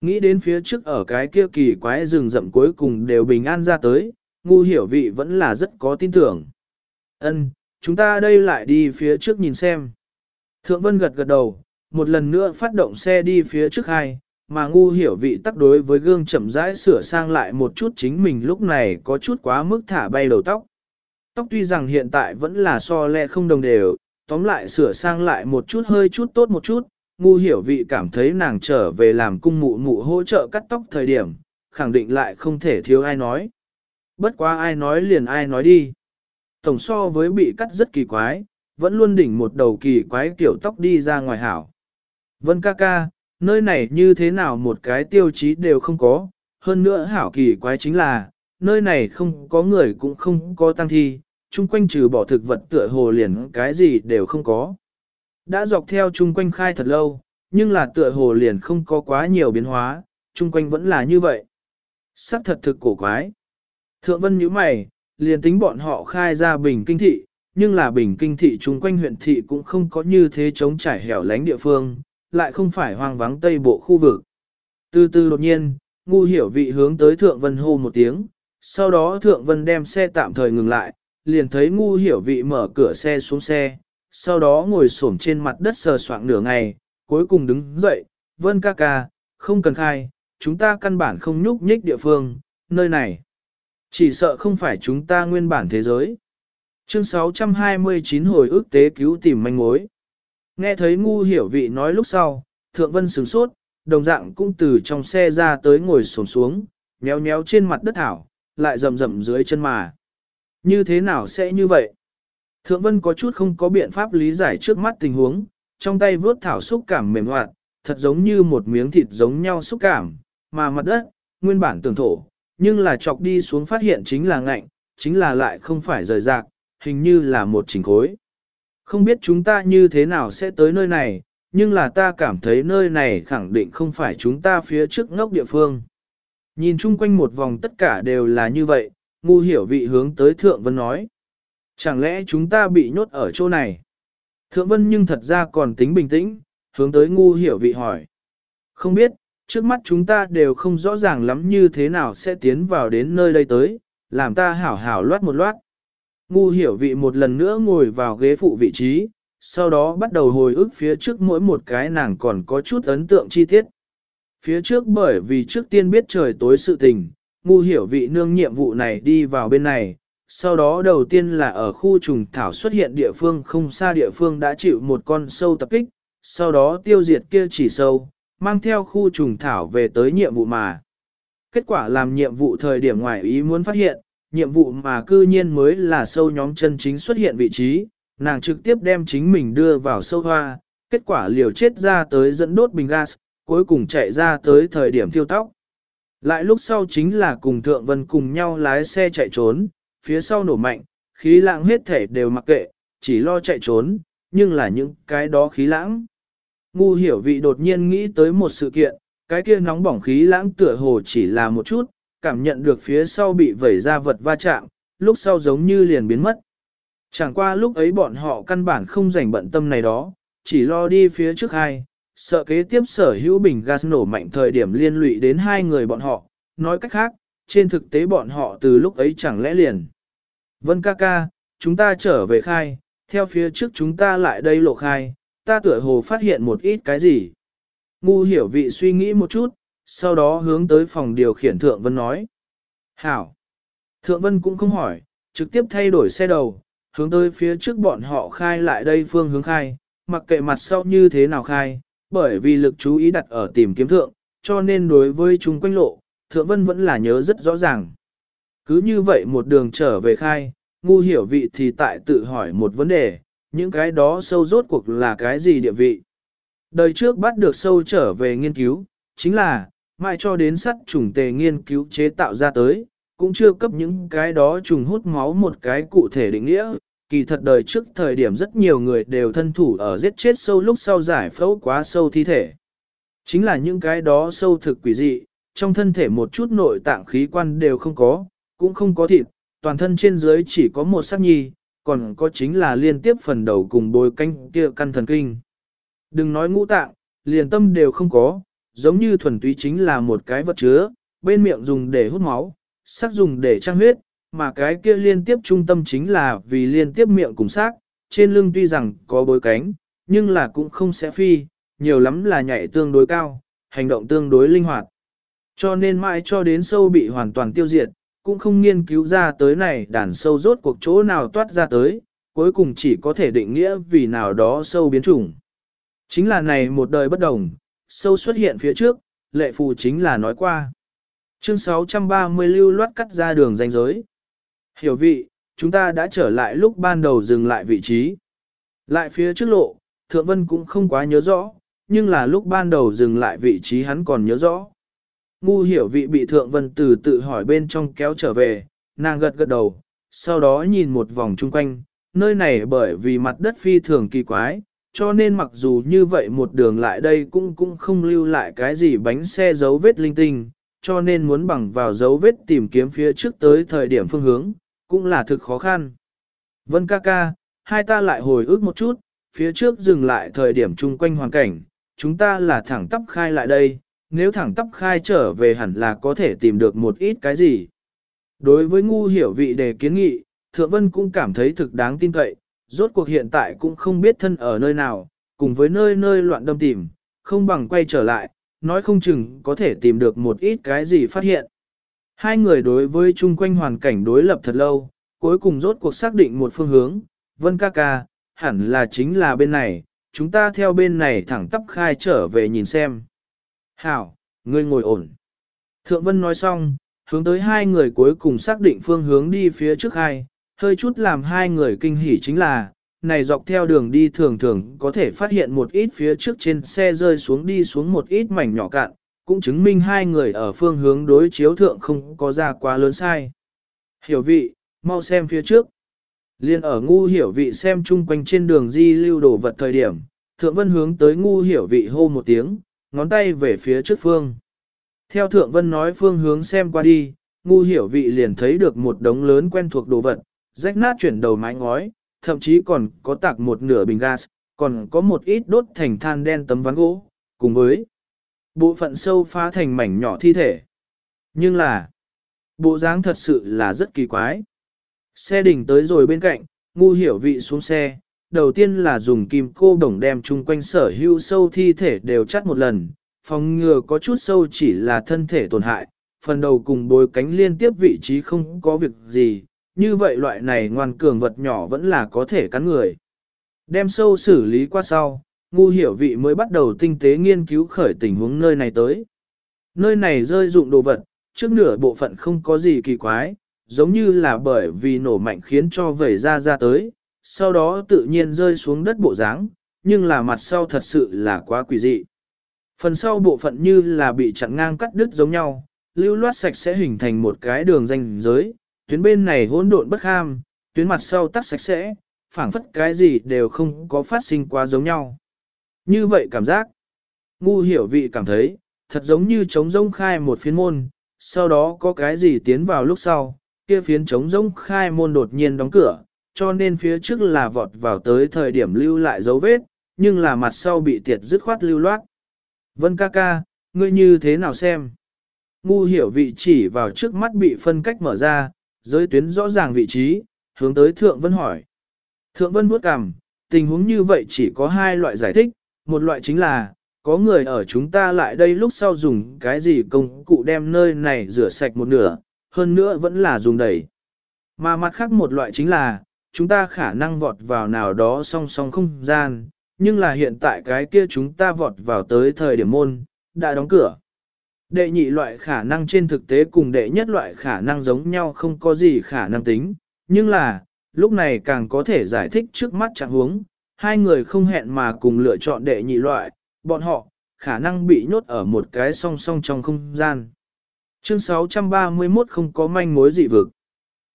Nghĩ đến phía trước ở cái kia kỳ quái rừng rậm cuối cùng đều bình an ra tới, ngu hiểu vị vẫn là rất có tin tưởng. Ân, chúng ta đây lại đi phía trước nhìn xem. Thượng Vân gật gật đầu, một lần nữa phát động xe đi phía trước hai, mà ngu hiểu vị tắc đối với gương chậm rãi sửa sang lại một chút chính mình lúc này có chút quá mức thả bay đầu tóc. Tóc tuy rằng hiện tại vẫn là so lẹ không đồng đều, tóm lại sửa sang lại một chút hơi chút tốt một chút, ngu hiểu vị cảm thấy nàng trở về làm cung mụ mụ hỗ trợ cắt tóc thời điểm, khẳng định lại không thể thiếu ai nói. Bất quá ai nói liền ai nói đi. Tổng so với bị cắt rất kỳ quái, vẫn luôn đỉnh một đầu kỳ quái kiểu tóc đi ra ngoài hảo. Vân ca ca, nơi này như thế nào một cái tiêu chí đều không có, hơn nữa hảo kỳ quái chính là, nơi này không có người cũng không có tăng thi, chung quanh trừ bỏ thực vật tựa hồ liền cái gì đều không có. Đã dọc theo chung quanh khai thật lâu, nhưng là tựa hồ liền không có quá nhiều biến hóa, chung quanh vẫn là như vậy. Sắc thật thực cổ quái. Thượng vân nhíu mày, liền tính bọn họ khai ra bình kinh thị, nhưng là bình kinh thị chung quanh huyện thị cũng không có như thế chống trải hẻo lánh địa phương, lại không phải hoang vắng tây bộ khu vực. Từ từ đột nhiên, ngu hiểu vị hướng tới thượng vân hô một tiếng, sau đó thượng vân đem xe tạm thời ngừng lại, liền thấy ngu hiểu vị mở cửa xe xuống xe, sau đó ngồi xổm trên mặt đất sờ soạng nửa ngày, cuối cùng đứng dậy, vân ca ca, không cần khai, chúng ta căn bản không nhúc nhích địa phương, nơi này. Chỉ sợ không phải chúng ta nguyên bản thế giới. Chương 629 hồi ức tế cứu tìm manh mối. Nghe thấy ngu hiểu vị nói lúc sau, thượng vân sửng sốt, đồng dạng cũng từ trong xe ra tới ngồi xổm xuống, méo méo trên mặt đất thảo, lại rầm rầm dưới chân mà. Như thế nào sẽ như vậy? Thượng vân có chút không có biện pháp lý giải trước mắt tình huống, trong tay vớt thảo xúc cảm mềm hoạt, thật giống như một miếng thịt giống nhau xúc cảm, mà mặt đất, nguyên bản tường thổ, nhưng là chọc đi xuống phát hiện chính là ngạnh, chính là lại không phải rời rạc, hình như là một trình khối. Không biết chúng ta như thế nào sẽ tới nơi này, nhưng là ta cảm thấy nơi này khẳng định không phải chúng ta phía trước ngốc địa phương. Nhìn chung quanh một vòng tất cả đều là như vậy, ngu hiểu vị hướng tới Thượng Vân nói. Chẳng lẽ chúng ta bị nhốt ở chỗ này? Thượng Vân nhưng thật ra còn tính bình tĩnh, hướng tới ngu hiểu vị hỏi. Không biết, trước mắt chúng ta đều không rõ ràng lắm như thế nào sẽ tiến vào đến nơi đây tới, làm ta hảo hảo loát một loát. Ngu hiểu vị một lần nữa ngồi vào ghế phụ vị trí, sau đó bắt đầu hồi ức phía trước mỗi một cái nàng còn có chút ấn tượng chi tiết. Phía trước bởi vì trước tiên biết trời tối sự tình, ngu hiểu vị nương nhiệm vụ này đi vào bên này, sau đó đầu tiên là ở khu trùng thảo xuất hiện địa phương không xa địa phương đã chịu một con sâu tập kích, sau đó tiêu diệt kia chỉ sâu, mang theo khu trùng thảo về tới nhiệm vụ mà. Kết quả làm nhiệm vụ thời điểm ngoài ý muốn phát hiện, nhiệm vụ mà cư nhiên mới là sâu nhóm chân chính xuất hiện vị trí, nàng trực tiếp đem chính mình đưa vào sâu hoa, kết quả liều chết ra tới dẫn đốt bình gas, cuối cùng chạy ra tới thời điểm thiêu tóc. Lại lúc sau chính là cùng Thượng Vân cùng nhau lái xe chạy trốn, phía sau nổ mạnh, khí lãng hết thể đều mặc kệ, chỉ lo chạy trốn, nhưng là những cái đó khí lãng. Ngu hiểu vị đột nhiên nghĩ tới một sự kiện, cái kia nóng bỏng khí lãng tựa hồ chỉ là một chút, cảm nhận được phía sau bị vẩy ra vật va chạm, lúc sau giống như liền biến mất. Chẳng qua lúc ấy bọn họ căn bản không rảnh bận tâm này đó, chỉ lo đi phía trước hai, sợ kế tiếp sở hữu bình gas nổ mạnh thời điểm liên lụy đến hai người bọn họ, nói cách khác, trên thực tế bọn họ từ lúc ấy chẳng lẽ liền. Vân ca ca, chúng ta trở về khai, theo phía trước chúng ta lại đây lộ khai, ta tựa hồ phát hiện một ít cái gì. Ngu hiểu vị suy nghĩ một chút, sau đó hướng tới phòng điều khiển Thượng Vân nói. Hảo! Thượng Vân cũng không hỏi, trực tiếp thay đổi xe đầu, hướng tới phía trước bọn họ khai lại đây phương hướng khai, mặc kệ mặt sau như thế nào khai, bởi vì lực chú ý đặt ở tìm kiếm thượng, cho nên đối với chúng quanh lộ, Thượng Vân vẫn là nhớ rất rõ ràng. Cứ như vậy một đường trở về khai, ngu hiểu vị thì tại tự hỏi một vấn đề, những cái đó sâu rốt cuộc là cái gì địa vị. Đời trước bắt được sâu trở về nghiên cứu, chính là, mãi cho đến sắt trùng tề nghiên cứu chế tạo ra tới, cũng chưa cấp những cái đó trùng hút máu một cái cụ thể định nghĩa. Kỳ thật đời trước thời điểm rất nhiều người đều thân thủ ở giết chết sâu lúc sau giải phẫu quá sâu thi thể. Chính là những cái đó sâu thực quỷ dị, trong thân thể một chút nội tạng khí quan đều không có, cũng không có thịt, toàn thân trên dưới chỉ có một sắc nhi, còn có chính là liên tiếp phần đầu cùng bồi canh kia căn thần kinh. Đừng nói ngũ tạng, liền tâm đều không có, giống như thuần túy chính là một cái vật chứa, bên miệng dùng để hút máu, sắc dùng để trang huyết, mà cái kia liên tiếp trung tâm chính là vì liên tiếp miệng cùng xác, trên lưng tuy rằng có bối cánh, nhưng là cũng không sẽ phi, nhiều lắm là nhảy tương đối cao, hành động tương đối linh hoạt. Cho nên mãi cho đến sâu bị hoàn toàn tiêu diệt, cũng không nghiên cứu ra tới này đàn sâu rốt cuộc chỗ nào toát ra tới, cuối cùng chỉ có thể định nghĩa vì nào đó sâu biến chủng. Chính là này một đời bất đồng, sâu xuất hiện phía trước, lệ phù chính là nói qua. Chương 630 lưu loát cắt ra đường danh giới. Hiểu vị, chúng ta đã trở lại lúc ban đầu dừng lại vị trí. Lại phía trước lộ, Thượng Vân cũng không quá nhớ rõ, nhưng là lúc ban đầu dừng lại vị trí hắn còn nhớ rõ. Ngu hiểu vị bị Thượng Vân từ tự hỏi bên trong kéo trở về, nàng gật gật đầu, sau đó nhìn một vòng chung quanh, nơi này bởi vì mặt đất phi thường kỳ quái, cho nên mặc dù như vậy một đường lại đây cũng cũng không lưu lại cái gì bánh xe dấu vết linh tinh, cho nên muốn bằng vào dấu vết tìm kiếm phía trước tới thời điểm phương hướng, cũng là thực khó khăn. Vân ca ca, hai ta lại hồi ức một chút, phía trước dừng lại thời điểm chung quanh hoàn cảnh, chúng ta là thẳng tắp khai lại đây, nếu thẳng tắp khai trở về hẳn là có thể tìm được một ít cái gì. Đối với ngu hiểu vị đề kiến nghị, Thượng Vân cũng cảm thấy thực đáng tin cậy, rốt cuộc hiện tại cũng không biết thân ở nơi nào, cùng với nơi nơi loạn đâm tìm, không bằng quay trở lại, nói không chừng có thể tìm được một ít cái gì phát hiện. Hai người đối với chung quanh hoàn cảnh đối lập thật lâu, cuối cùng rốt cuộc xác định một phương hướng, vân ca ca, hẳn là chính là bên này, chúng ta theo bên này thẳng tắp khai trở về nhìn xem. Hảo, ngươi ngồi ổn. Thượng Vân nói xong, hướng tới hai người cuối cùng xác định phương hướng đi phía trước hai, hơi chút làm hai người kinh hỉ chính là, này dọc theo đường đi thường thường có thể phát hiện một ít phía trước trên xe rơi xuống đi xuống một ít mảnh nhỏ cạn, cũng chứng minh hai người ở phương hướng đối chiếu thượng không có ra quá lớn sai. Hiểu vị, mau xem phía trước. Liên ở ngu hiểu vị xem chung quanh trên đường di lưu đồ vật thời điểm, thượng vân hướng tới ngu hiểu vị hô một tiếng, ngón tay về phía trước phương. Theo thượng vân nói phương hướng xem qua đi, ngu hiểu vị liền thấy được một đống lớn quen thuộc đồ vật, rách nát chuyển đầu mái ngói, thậm chí còn có tạc một nửa bình gas, còn có một ít đốt thành than đen tấm ván gỗ, cùng với bộ phận sâu phá thành mảnh nhỏ thi thể. Nhưng là, bộ dáng thật sự là rất kỳ quái. Xe đỉnh tới rồi bên cạnh, ngu hiểu vị xuống xe, đầu tiên là dùng kim cô đồng đem chung quanh sở hữu sâu thi thể đều chắt một lần, phòng ngừa có chút sâu chỉ là thân thể tổn hại, phần đầu cùng bối cánh liên tiếp vị trí không có việc gì, như vậy loại này ngoan cường vật nhỏ vẫn là có thể cắn người. Đem sâu xử lý qua sau, ngu hiểu vị mới bắt đầu tinh tế nghiên cứu khởi tình huống nơi này tới. Nơi này rơi dụng đồ vật, trước nửa bộ phận không có gì kỳ quái, giống như là bởi vì nổ mạnh khiến cho vẩy ra ra tới, sau đó tự nhiên rơi xuống đất bộ dáng, nhưng là mặt sau thật sự là quá quỷ dị. Phần sau bộ phận như là bị chặn ngang cắt đứt giống nhau, lưu loát sạch sẽ hình thành một cái đường ranh giới, tuyến bên này hỗn độn bất ham, tuyến mặt sau tắt sạch sẽ, phảng phất cái gì đều không có phát sinh quá giống nhau. Như vậy cảm giác, ngu hiểu vị cảm thấy, thật giống như trống rông khai một phiến môn, sau đó có cái gì tiến vào lúc sau, kia phiến trống rông khai môn đột nhiên đóng cửa, cho nên phía trước là vọt vào tới thời điểm lưu lại dấu vết, nhưng là mặt sau bị tiệt dứt khoát lưu loát. Vân ca ca, ngươi như thế nào xem? Ngu hiểu vị chỉ vào trước mắt bị phân cách mở ra, giới tuyến rõ ràng vị trí, hướng tới Thượng Vân hỏi. Thượng Vân bước cằm, tình huống như vậy chỉ có hai loại giải thích, một loại chính là, có người ở chúng ta lại đây lúc sau dùng cái gì công cụ đem nơi này rửa sạch một nửa, hơn nữa vẫn là dùng đẩy. Mà mặt khác một loại chính là, chúng ta khả năng vọt vào nào đó song song không gian, nhưng là hiện tại cái kia chúng ta vọt vào tới thời điểm môn, đã đóng cửa. Đệ nhị loại khả năng trên thực tế cùng đệ nhất loại khả năng giống nhau không có gì khả năng tính, nhưng là, lúc này càng có thể giải thích trước mắt trạng huống, hai người không hẹn mà cùng lựa chọn đệ nhị loại, bọn họ, khả năng bị nhốt ở một cái song song trong không gian. Chương 631 không có manh mối dị vực.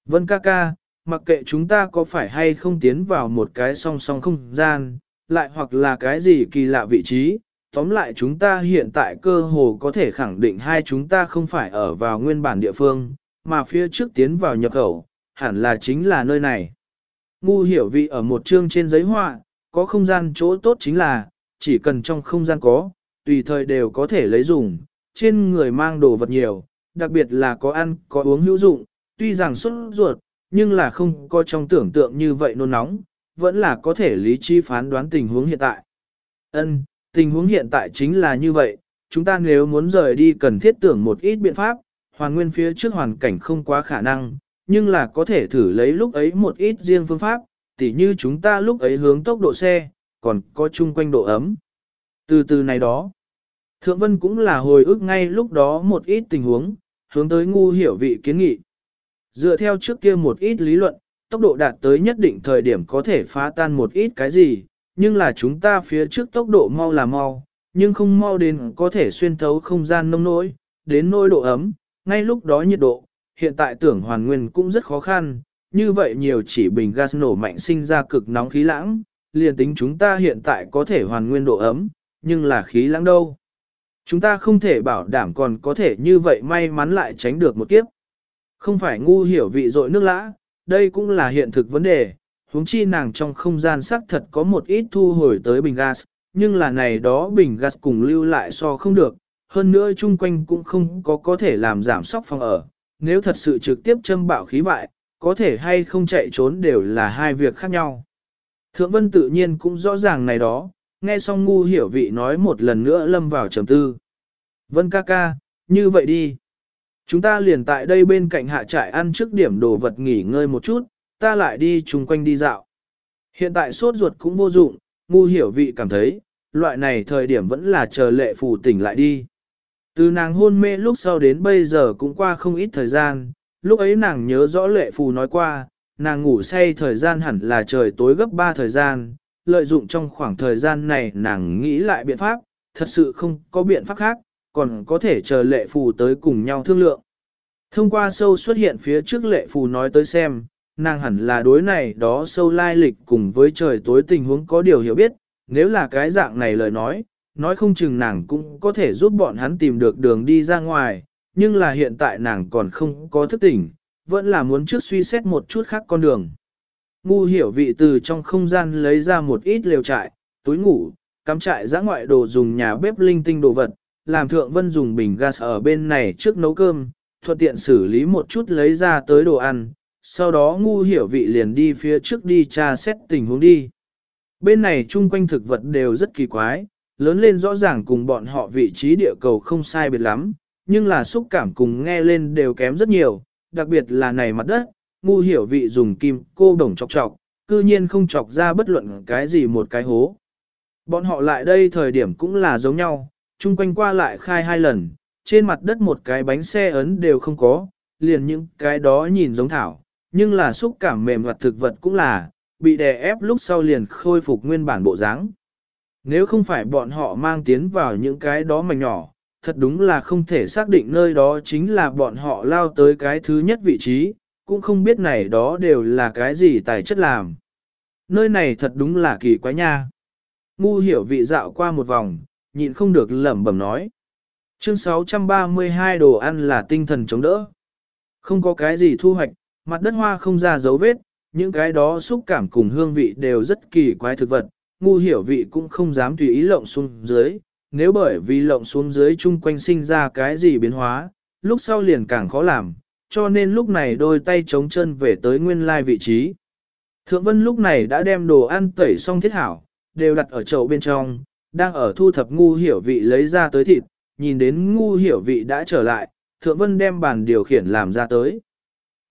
Vân ca ca, mặc kệ chúng ta có phải hay không tiến vào một cái song song không gian, lại hoặc là cái gì kỳ lạ vị trí, tóm lại chúng ta hiện tại cơ hồ có thể khẳng định hai chúng ta không phải ở vào nguyên bản địa phương, mà phía trước tiến vào nhập khẩu, hẳn là chính là nơi này. Ngu hiểu vị ở một chương trên giấy họa, có không gian chỗ tốt chính là, chỉ cần trong không gian có, tùy thời đều có thể lấy dùng, trên người mang đồ vật nhiều, đặc biệt là có ăn, có uống hữu dụng, tuy rằng xuất ruột, nhưng là không có trong tưởng tượng như vậy nôn nóng, vẫn là có thể lý trí phán đoán tình huống hiện tại. Ân, tình huống hiện tại chính là như vậy, chúng ta nếu muốn rời đi cần thiết tưởng một ít biện pháp, hoàn nguyên phía trước hoàn cảnh không quá khả năng, nhưng là có thể thử lấy lúc ấy một ít riêng phương pháp, tỉ như chúng ta lúc ấy hướng tốc độ xe, còn có chung quanh độ ấm. Từ từ này đó, Thượng Vân cũng là hồi ức ngay lúc đó một ít tình huống, hướng tới ngu hiểu vị kiến nghị. Dựa theo trước kia một ít lý luận, tốc độ đạt tới nhất định thời điểm có thể phá tan một ít cái gì, nhưng là chúng ta phía trước tốc độ mau là mau, nhưng không mau đến có thể xuyên thấu không gian nông nỗi, đến nỗi độ ấm, ngay lúc đó nhiệt độ, hiện tại tưởng hoàn nguyên cũng rất khó khăn, như vậy nhiều chỉ bình gas nổ mạnh sinh ra cực nóng khí lãng, liền tính chúng ta hiện tại có thể hoàn nguyên độ ấm, nhưng là khí lãng đâu. Chúng ta không thể bảo đảm còn có thể như vậy may mắn lại tránh được một kiếp. Không phải ngu hiểu vị dội nước lã, đây cũng là hiện thực vấn đề, huống chi nàng trong không gian xác thật có một ít thu hồi tới bình gas, nhưng là này đó bình gas cùng lưu lại so không được, hơn nữa chung quanh cũng không có có thể làm giảm sóc phòng ở, nếu thật sự trực tiếp châm bạo khí vại, có thể hay không chạy trốn đều là hai việc khác nhau. Thượng Vân tự nhiên cũng rõ ràng này đó, nghe xong ngu hiểu vị nói một lần nữa lâm vào trầm tư. Vân ca ca, như vậy đi. Chúng ta liền tại đây bên cạnh hạ trại ăn trước điểm đồ vật nghỉ ngơi một chút, ta lại đi chung quanh đi dạo. Hiện tại sốt ruột cũng vô dụng, ngu hiểu vị cảm thấy, loại này thời điểm vẫn là chờ lệ phù tỉnh lại đi. Từ nàng hôn mê lúc sau đến bây giờ cũng qua không ít thời gian, lúc ấy nàng nhớ rõ lệ phù nói qua, nàng ngủ say thời gian hẳn là trời tối gấp 3 thời gian, lợi dụng trong khoảng thời gian này nàng nghĩ lại biện pháp, thật sự không có biện pháp khác, còn có thể chờ lệ phù tới cùng nhau thương lượng. Thông qua sâu xuất hiện phía trước lệ phù nói tới xem, nàng hẳn là đối này đó sâu lai lịch cùng với trời tối tình huống có điều hiểu biết, nếu là cái dạng này lời nói, nói không chừng nàng cũng có thể giúp bọn hắn tìm được đường đi ra ngoài, nhưng là hiện tại nàng còn không có thức tỉnh, vẫn là muốn trước suy xét một chút khác con đường. Ngu hiểu vị từ trong không gian lấy ra một ít lều trại, túi ngủ, cắm trại giã ngoại đồ dùng nhà bếp linh tinh đồ vật, làm thượng vân dùng bình gas ở bên này trước nấu cơm, thuận tiện xử lý một chút lấy ra tới đồ ăn, sau đó ngu hiểu vị liền đi phía trước đi tra xét tình huống đi. Bên này chung quanh thực vật đều rất kỳ quái, lớn lên rõ ràng cùng bọn họ vị trí địa cầu không sai biệt lắm, nhưng là xúc cảm cùng nghe lên đều kém rất nhiều, đặc biệt là này mặt đất, ngu hiểu vị dùng kim cô đồng chọc chọc, cư nhiên không chọc ra bất luận cái gì một cái hố. Bọn họ lại đây thời điểm cũng là giống nhau, chung quanh qua lại khai hai lần, trên mặt đất một cái bánh xe ấn đều không có, liền những cái đó nhìn giống thảo, nhưng là xúc cảm mềm hoặc thực vật cũng là, bị đè ép lúc sau liền khôi phục nguyên bản bộ dáng. Nếu không phải bọn họ mang tiến vào những cái đó mảnh nhỏ, thật đúng là không thể xác định nơi đó chính là bọn họ lao tới cái thứ nhất vị trí, cũng không biết này đó đều là cái gì tài chất làm. Nơi này thật đúng là kỳ quái nha. Ngu hiểu vị dạo qua một vòng, nhịn không được lẩm bẩm nói. Chương 632 đồ ăn là tinh thần chống đỡ. Không có cái gì thu hoạch, mặt đất hoa không ra dấu vết, những cái đó xúc cảm cùng hương vị đều rất kỳ quái thực vật, ngu hiểu vị cũng không dám tùy ý lộng xuống dưới, nếu bởi vì lộng xuống dưới chung quanh sinh ra cái gì biến hóa, lúc sau liền càng khó làm, cho nên lúc này đôi tay chống chân về tới nguyên lai vị trí. Thượng Vân lúc này đã đem đồ ăn tẩy xong thiết hảo, đều đặt ở chậu bên trong, đang ở thu thập ngu hiểu vị lấy ra tới thịt, nhìn đến ngu hiểu vị đã trở lại, Thượng Vân đem bàn điều khiển làm ra tới.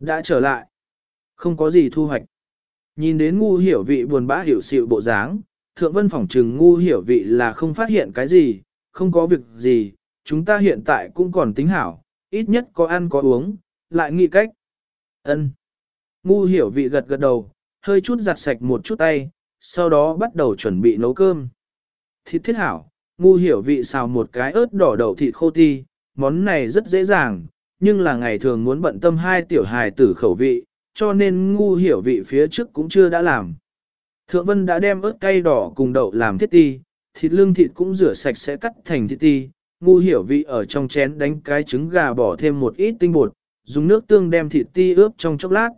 Đã trở lại, không có gì thu hoạch. Nhìn đến ngu hiểu vị buồn bã hiểu sự bộ dáng, Thượng Vân phỏng trừng ngu hiểu vị là không phát hiện cái gì, không có việc gì, chúng ta hiện tại cũng còn tính hảo, ít nhất có ăn có uống, lại nghĩ cách. Ân. Ngu hiểu vị gật gật đầu, hơi chút giặt sạch một chút tay, sau đó bắt đầu chuẩn bị nấu cơm. Thịt thiết hảo, ngu hiểu vị xào một cái ớt đỏ đậu thịt khô ti, món này rất dễ dàng, nhưng là ngày thường muốn bận tâm hai tiểu hài tử khẩu vị, cho nên ngu hiểu vị phía trước cũng chưa đã làm. Thượng Vân đã đem ớt cay đỏ cùng đậu làm thiết ti, thịt lương thịt cũng rửa sạch sẽ cắt thành thịt ti, ngu hiểu vị ở trong chén đánh cái trứng gà bỏ thêm một ít tinh bột, dùng nước tương đem thịt ti ướp trong chốc lát.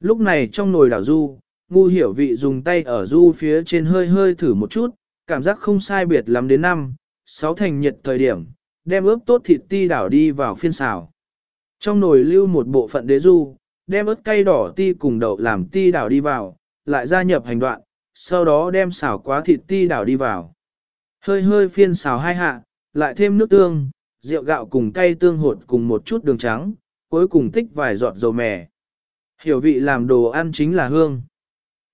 Lúc này trong nồi đảo du, ngu hiểu vị dùng tay ở du phía trên hơi hơi thử một chút, cảm giác không sai biệt lắm đến năm, sáu thành nhiệt thời điểm, đem ướp tốt thịt ti đảo đi vào phiên xào. Trong nồi lưu một bộ phận đế du, đem ớt cay đỏ ti cùng đậu làm ti đảo đi vào, lại gia nhập hành đoạn, sau đó đem xào quá thịt ti đảo đi vào. Hơi hơi phiên xào hai hạ, lại thêm nước tương, rượu gạo cùng cay tương hột cùng một chút đường trắng, cuối cùng tích vài giọt dầu mè. Hiểu vị làm đồ ăn chính là hương.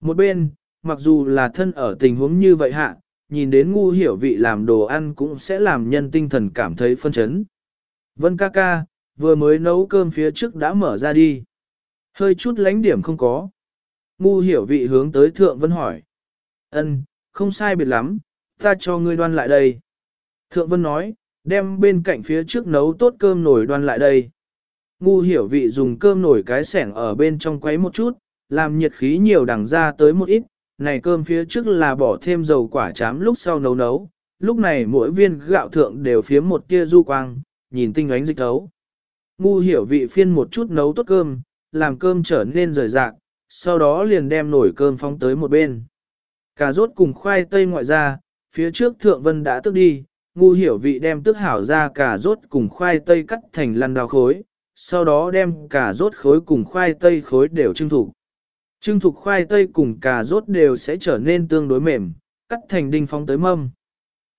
Một bên, mặc dù là thân ở tình huống như vậy hạ, nhìn đến ngu hiểu vị làm đồ ăn cũng sẽ làm nhân tinh thần cảm thấy phân chấn. Vân ca ca, vừa mới nấu cơm phía trước đã mở ra đi. Hơi chút lánh điểm không có. Ngu hiểu vị hướng tới thượng vân hỏi. Ân, không sai biệt lắm, ta cho ngươi đoan lại đây. Thượng vân nói, đem bên cạnh phía trước nấu tốt cơm nổi đoan lại đây. Ngu hiểu vị dùng cơm nổi cái sẻng ở bên trong quấy một chút, làm nhiệt khí nhiều đằng ra tới một ít, này cơm phía trước là bỏ thêm dầu quả chám lúc sau nấu nấu, lúc này mỗi viên gạo thượng đều phiếm một tia du quang, nhìn tinh ánh dịch thấu. Ngu hiểu vị phiên một chút nấu tốt cơm, làm cơm trở nên rời rạc, sau đó liền đem nổi cơm phóng tới một bên. Cà rốt cùng khoai tây ngoại ra, phía trước thượng vân đã tức đi, ngu hiểu vị đem tức hảo ra cà rốt cùng khoai tây cắt thành lăn đào khối, sau đó đem cà rốt khối cùng khoai tây khối đều trưng thủ. Trưng thục khoai tây cùng cà rốt đều sẽ trở nên tương đối mềm, cắt thành đinh phóng tới mâm.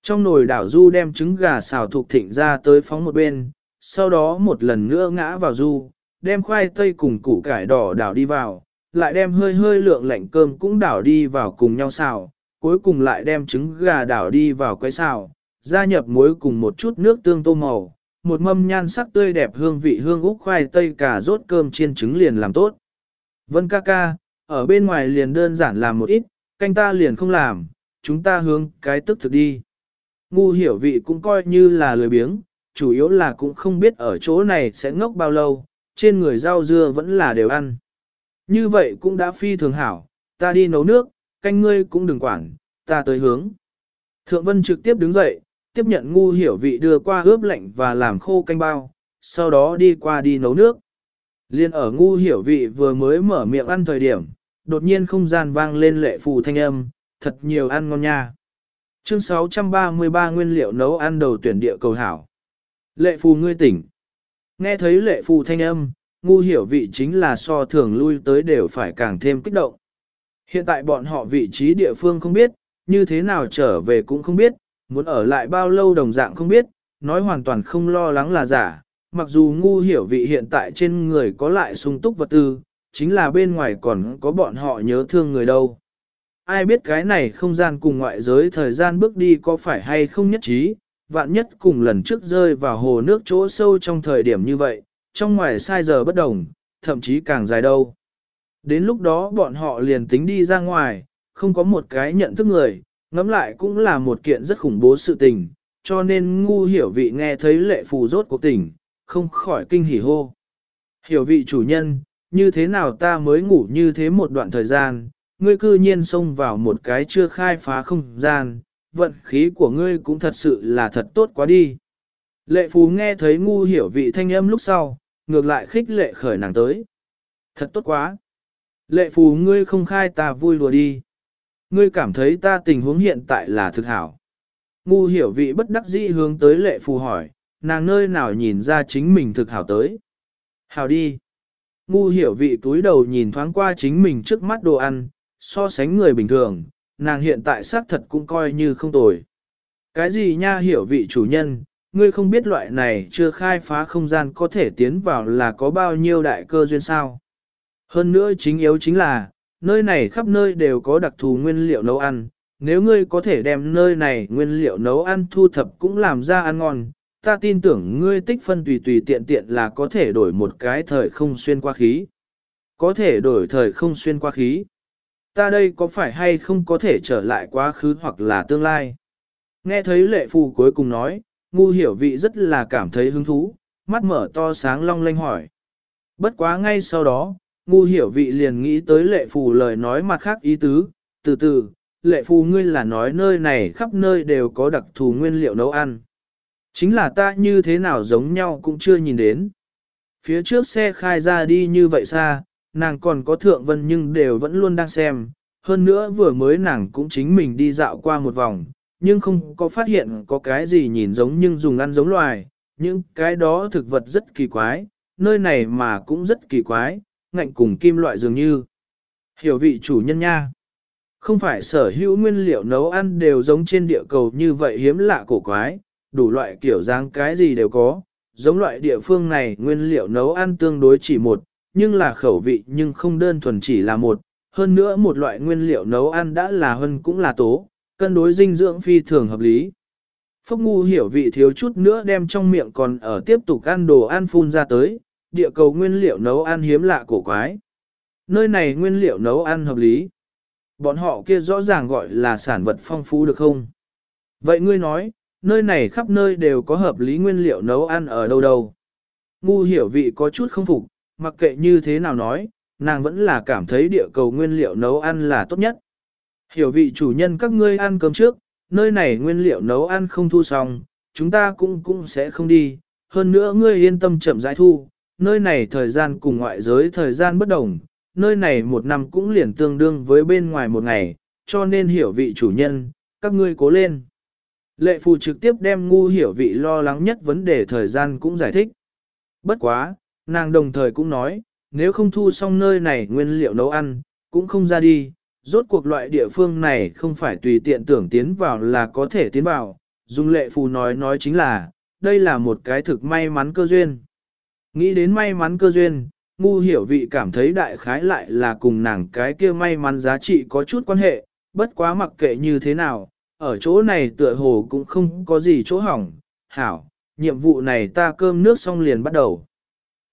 Trong nồi đảo du đem trứng gà xào thục thịnh ra tới phóng một bên, sau đó một lần nữa ngã vào du, đem khoai tây cùng củ cải đỏ đảo đi vào, lại đem hơi hơi lượng lạnh cơm cũng đảo đi vào cùng nhau xào, cuối cùng lại đem trứng gà đảo đi vào quấy xào, gia nhập muối cùng một chút nước tương tô màu, một mâm nhan sắc tươi đẹp hương vị hương úc khoai tây cà rốt cơm chiên trứng liền làm tốt. Vân ca ca, ở bên ngoài liền đơn giản làm một ít, canh ta liền không làm, chúng ta hướng cái tức thực đi. Ngu hiểu vị cũng coi như là lười biếng, chủ yếu là cũng không biết ở chỗ này sẽ ngốc bao lâu, trên người rau dưa vẫn là đều ăn. Như vậy cũng đã phi thường hảo, ta đi nấu nước, canh ngươi cũng đừng quản, ta tới hướng. Thượng Vân trực tiếp đứng dậy, tiếp nhận ngu hiểu vị đưa qua ướp lạnh và làm khô canh bao, sau đó đi qua đi nấu nước. Liên ở ngu hiểu vị vừa mới mở miệng ăn thời điểm, đột nhiên không gian vang lên lệ phù thanh âm, thật nhiều ăn ngon nha. Chương 633 nguyên liệu nấu ăn đầu tuyển địa cầu hảo. Lệ phù ngươi tỉnh. Nghe thấy lệ phù thanh âm, ngu hiểu vị chính là so thường lui tới đều phải càng thêm kích động. Hiện tại bọn họ vị trí địa phương không biết, như thế nào trở về cũng không biết, muốn ở lại bao lâu đồng dạng không biết, nói hoàn toàn không lo lắng là giả. Mặc dù ngu hiểu vị hiện tại trên người có lại sung túc vật tư, chính là bên ngoài còn có bọn họ nhớ thương người đâu. Ai biết cái này không gian cùng ngoại giới thời gian bước đi có phải hay không nhất trí, vạn nhất cùng lần trước rơi vào hồ nước chỗ sâu trong thời điểm như vậy, trong ngoài sai giờ bất đồng, thậm chí càng dài đâu. Đến lúc đó bọn họ liền tính đi ra ngoài, không có một cái nhận thức người, ngẫm lại cũng là một kiện rất khủng bố sự tình, cho nên ngu hiểu vị nghe thấy lệ phù rốt cuộc tình, không khỏi kinh hỉ hô. Hiểu vị chủ nhân, như thế nào ta mới ngủ như thế một đoạn thời gian, ngươi cư nhiên xông vào một cái chưa khai phá không gian, vận khí của ngươi cũng thật sự là thật tốt quá đi. Lệ phù nghe thấy ngu hiểu vị thanh âm lúc sau, ngược lại khích lệ khởi nàng tới. Thật tốt quá. Lệ phù ngươi không khai ta vui lùa đi. Ngươi cảm thấy ta tình huống hiện tại là thực hảo. Ngu hiểu vị bất đắc dĩ hướng tới lệ phù hỏi, nàng nơi nào nhìn ra chính mình thực hảo tới. Hảo đi. Ngu hiểu vị túi đầu nhìn thoáng qua chính mình trước mắt đồ ăn, so sánh người bình thường, nàng hiện tại xác thật cũng coi như không tồi. Cái gì nha hiểu vị chủ nhân, ngươi không biết loại này chưa khai phá không gian có thể tiến vào là có bao nhiêu đại cơ duyên sao. Hơn nữa chính yếu chính là, nơi này khắp nơi đều có đặc thù nguyên liệu nấu ăn, nếu ngươi có thể đem nơi này nguyên liệu nấu ăn thu thập cũng làm ra ăn ngon, ta tin tưởng ngươi tích phân tùy tùy tiện tiện là có thể đổi một cái thời không xuyên qua khí. Có thể đổi thời không xuyên qua khí. Ta đây có phải hay không có thể trở lại quá khứ hoặc là tương lai? Nghe thấy lệ phù cuối cùng nói, ngu hiểu vị rất là cảm thấy hứng thú, mắt mở to sáng long lanh hỏi. Bất quá ngay sau đó, ngu hiểu vị liền nghĩ tới lệ phù lời nói mặt khác ý tứ, từ từ, lệ phù ngươi là nói nơi này khắp nơi đều có đặc thù nguyên liệu nấu ăn. Chính là ta như thế nào giống nhau cũng chưa nhìn đến. Phía trước xe khai ra đi như vậy xa, nàng còn có thượng vân nhưng đều vẫn luôn đang xem. Hơn nữa vừa mới nàng cũng chính mình đi dạo qua một vòng, nhưng không có phát hiện có cái gì nhìn giống nhưng dùng ăn giống loài. Những cái đó thực vật rất kỳ quái, nơi này mà cũng rất kỳ quái, ngạnh cùng kim loại dường như. Hiểu vị chủ nhân nha. Không phải sở hữu nguyên liệu nấu ăn đều giống trên địa cầu như vậy hiếm lạ cổ quái, đủ loại kiểu dáng cái gì đều có. Giống loại địa phương này nguyên liệu nấu ăn tương đối chỉ một, nhưng là khẩu vị nhưng không đơn thuần chỉ là một. Hơn nữa một loại nguyên liệu nấu ăn đã là hơn cũng là tố, cân đối dinh dưỡng phi thường hợp lý. Phốc ngu hiểu vị thiếu chút nữa đem trong miệng còn ở tiếp tục ăn đồ ăn phun ra tới, địa cầu nguyên liệu nấu ăn hiếm lạ cổ quái. Nơi này nguyên liệu nấu ăn hợp lý. Bọn họ kia rõ ràng gọi là sản vật phong phú được không? Vậy ngươi nói, nơi này khắp nơi đều có hợp lý nguyên liệu nấu ăn ở đâu đâu? Ngu hiểu vị có chút không phục, mặc kệ như thế nào nói, nàng vẫn là cảm thấy địa cầu nguyên liệu nấu ăn là tốt nhất. Hiểu vị chủ nhân các ngươi ăn cơm trước, nơi này nguyên liệu nấu ăn không thu xong, chúng ta cũng cũng sẽ không đi, hơn nữa ngươi yên tâm chậm rãi thu, nơi này thời gian cùng ngoại giới thời gian bất đồng, nơi này một năm cũng liền tương đương với bên ngoài một ngày, cho nên hiểu vị chủ nhân, các ngươi cố lên. Lệ phù trực tiếp đem ngu hiểu vị lo lắng nhất vấn đề thời gian cũng giải thích. Bất quá, nàng đồng thời cũng nói, nếu không thu xong nơi này nguyên liệu nấu ăn, cũng không ra đi, rốt cuộc loại địa phương này không phải tùy tiện tưởng tiến vào là có thể tiến vào. Dung lệ phù nói nói chính là, đây là một cái thực may mắn cơ duyên. Nghĩ đến may mắn cơ duyên, ngu hiểu vị cảm thấy đại khái lại là cùng nàng cái kia may mắn giá trị có chút quan hệ, bất quá mặc kệ như thế nào, ở chỗ này tựa hồ cũng không có gì chỗ hỏng, hảo, nhiệm vụ này ta cơm nước xong liền bắt đầu.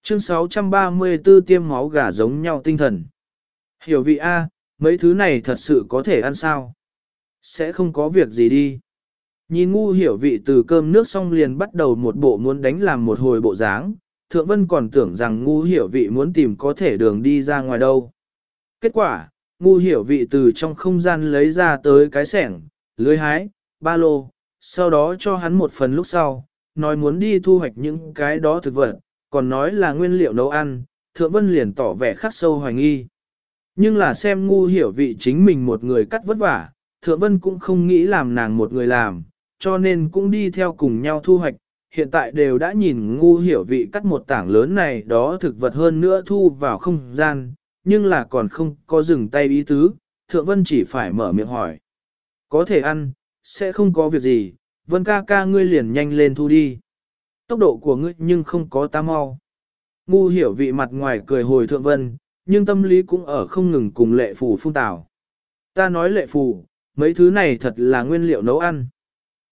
Chương 634 tiêm máu gà giống nhau tinh thần. Hiểu vị A, mấy thứ này thật sự có thể ăn sao? Sẽ không có việc gì đi. Nhìn ngu hiểu vị từ cơm nước xong liền bắt đầu một bộ muốn đánh làm một hồi bộ dáng, thượng vân còn tưởng rằng ngu hiểu vị muốn tìm có thể đường đi ra ngoài đâu. Kết quả, ngu hiểu vị từ trong không gian lấy ra tới cái sẻng, lưới hái, ba lô, sau đó cho hắn một phần lúc sau, nói muốn đi thu hoạch những cái đó thực vật, còn nói là nguyên liệu nấu ăn, thượng vân liền tỏ vẻ khắc sâu hoài nghi. Nhưng là xem ngu hiểu vị chính mình một người cắt vất vả, thượng vân cũng không nghĩ làm nàng một người làm, cho nên cũng đi theo cùng nhau thu hoạch. Hiện tại đều đã nhìn ngu hiểu vị cắt một tảng lớn này đó thực vật hơn nữa thu vào không gian, nhưng là còn không có dừng tay ý tứ, thượng vân chỉ phải mở miệng hỏi. Có thể ăn, sẽ không có việc gì, vân ca ca ngươi liền nhanh lên thu đi. Tốc độ của ngươi nhưng không có ta mau. Ngu hiểu vị mặt ngoài cười hồi thượng vân, nhưng tâm lý cũng ở không ngừng cùng lệ phù phun tảo. Ta nói lệ phù, mấy thứ này thật là nguyên liệu nấu ăn.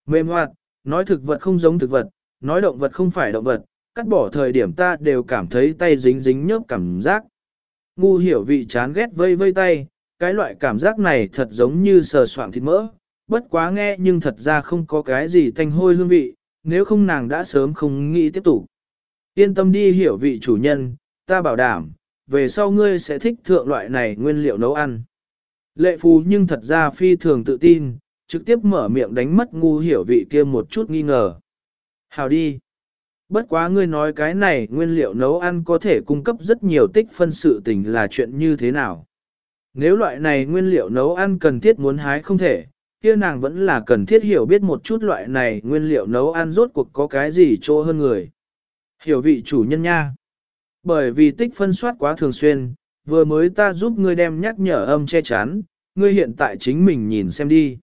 Mềm hoạt, nói thực vật không giống thực vật, nói động vật không phải động vật, cắt bỏ thời điểm ta đều cảm thấy tay dính dính nhớp cảm giác. Ngu hiểu vị chán ghét vây vây tay, cái loại cảm giác này thật giống như sờ soạng thịt mỡ, bất quá nghe nhưng thật ra không có cái gì thanh hôi hương vị, nếu không nàng đã sớm không nghĩ tiếp tục. Yên tâm đi hiểu vị chủ nhân, ta bảo đảm, về sau ngươi sẽ thích thượng loại này nguyên liệu nấu ăn. Lệ phù nhưng thật ra phi thường tự tin, trực tiếp mở miệng đánh mất ngu hiểu vị kia một chút nghi ngờ. Hào đi. Bất quá ngươi nói cái này nguyên liệu nấu ăn có thể cung cấp rất nhiều tích phân sự tình là chuyện như thế nào. Nếu loại này nguyên liệu nấu ăn cần thiết muốn hái không thể, kia nàng vẫn là cần thiết hiểu biết một chút loại này nguyên liệu nấu ăn rốt cuộc có cái gì chỗ hơn người. Hiểu vị chủ nhân nha. Bởi vì tích phân soát quá thường xuyên, vừa mới ta giúp ngươi đem nhắc nhở âm che chắn, ngươi hiện tại chính mình nhìn xem đi.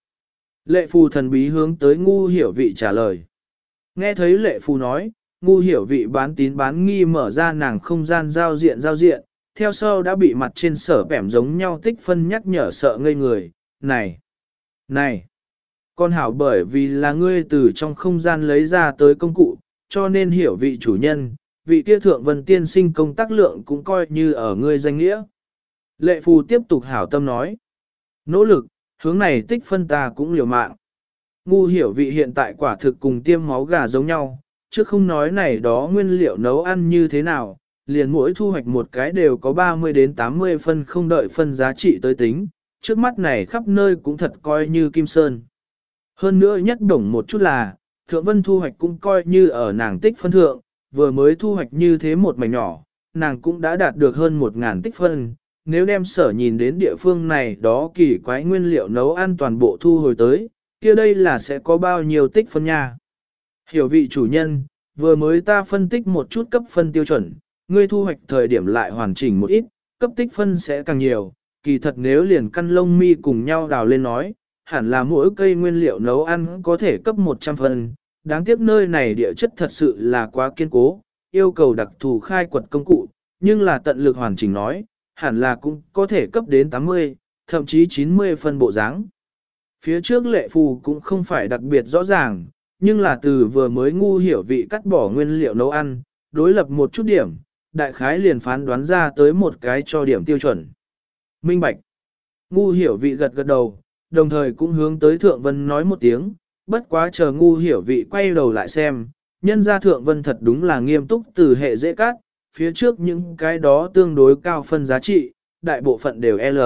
Lệ phù thần bí hướng tới ngu hiểu vị trả lời. Nghe thấy lệ phù nói, ngu hiểu vị bán tín bán nghi mở ra nàng không gian giao diện giao diện, theo sau đã bị mặt trên sở bẻm giống nhau tích phân nhắc nhở sợ ngây người, này, này, con hảo bởi vì là ngươi từ trong không gian lấy ra tới công cụ, cho nên hiểu vị chủ nhân, vị kia thượng vân tiên sinh công tác lượng cũng coi như ở ngươi danh nghĩa. Lệ phù tiếp tục hảo tâm nói, nỗ lực, hướng này tích phân ta cũng liều mạng. Ngu hiểu vị hiện tại quả thực cùng tiêm máu gà giống nhau, chứ không nói này đó nguyên liệu nấu ăn như thế nào, liền mỗi thu hoạch một cái đều có 30 đến 80 phân không đợi phân giá trị tới tính, trước mắt này khắp nơi cũng thật coi như kim sơn. Hơn nữa nhất đồng một chút là, thượng vân thu hoạch cũng coi như ở nàng tích phân thượng, vừa mới thu hoạch như thế một mảnh nhỏ, nàng cũng đã đạt được hơn 1.000 tích phân. Nếu đem sở nhìn đến địa phương này đó kỳ quái nguyên liệu nấu ăn toàn bộ thu hồi tới, kia đây là sẽ có bao nhiêu tích phân nha. Hiểu vị chủ nhân, vừa mới ta phân tích một chút cấp phân tiêu chuẩn, ngươi thu hoạch thời điểm lại hoàn chỉnh một ít, cấp tích phân sẽ càng nhiều, kỳ thật nếu liền căn lông mi cùng nhau đào lên nói, hẳn là mỗi cây nguyên liệu nấu ăn có thể cấp 100 phân, đáng tiếc nơi này địa chất thật sự là quá kiên cố, yêu cầu đặc thù khai quật công cụ, nhưng là tận lực hoàn chỉnh nói, hẳn là cũng có thể cấp đến 80, thậm chí 90 phân bộ dáng. Phía trước lệ phù cũng không phải đặc biệt rõ ràng, nhưng là từ vừa mới ngu hiểu vị cắt bỏ nguyên liệu nấu ăn, đối lập một chút điểm, đại khái liền phán đoán ra tới một cái cho điểm tiêu chuẩn. Minh Bạch Ngu hiểu vị gật gật đầu, đồng thời cũng hướng tới Thượng Vân nói một tiếng, bất quá chờ ngu hiểu vị quay đầu lại xem, nhân ra Thượng Vân thật đúng là nghiêm túc từ hệ dễ cát, phía trước những cái đó tương đối cao phân giá trị, đại bộ phận đều L.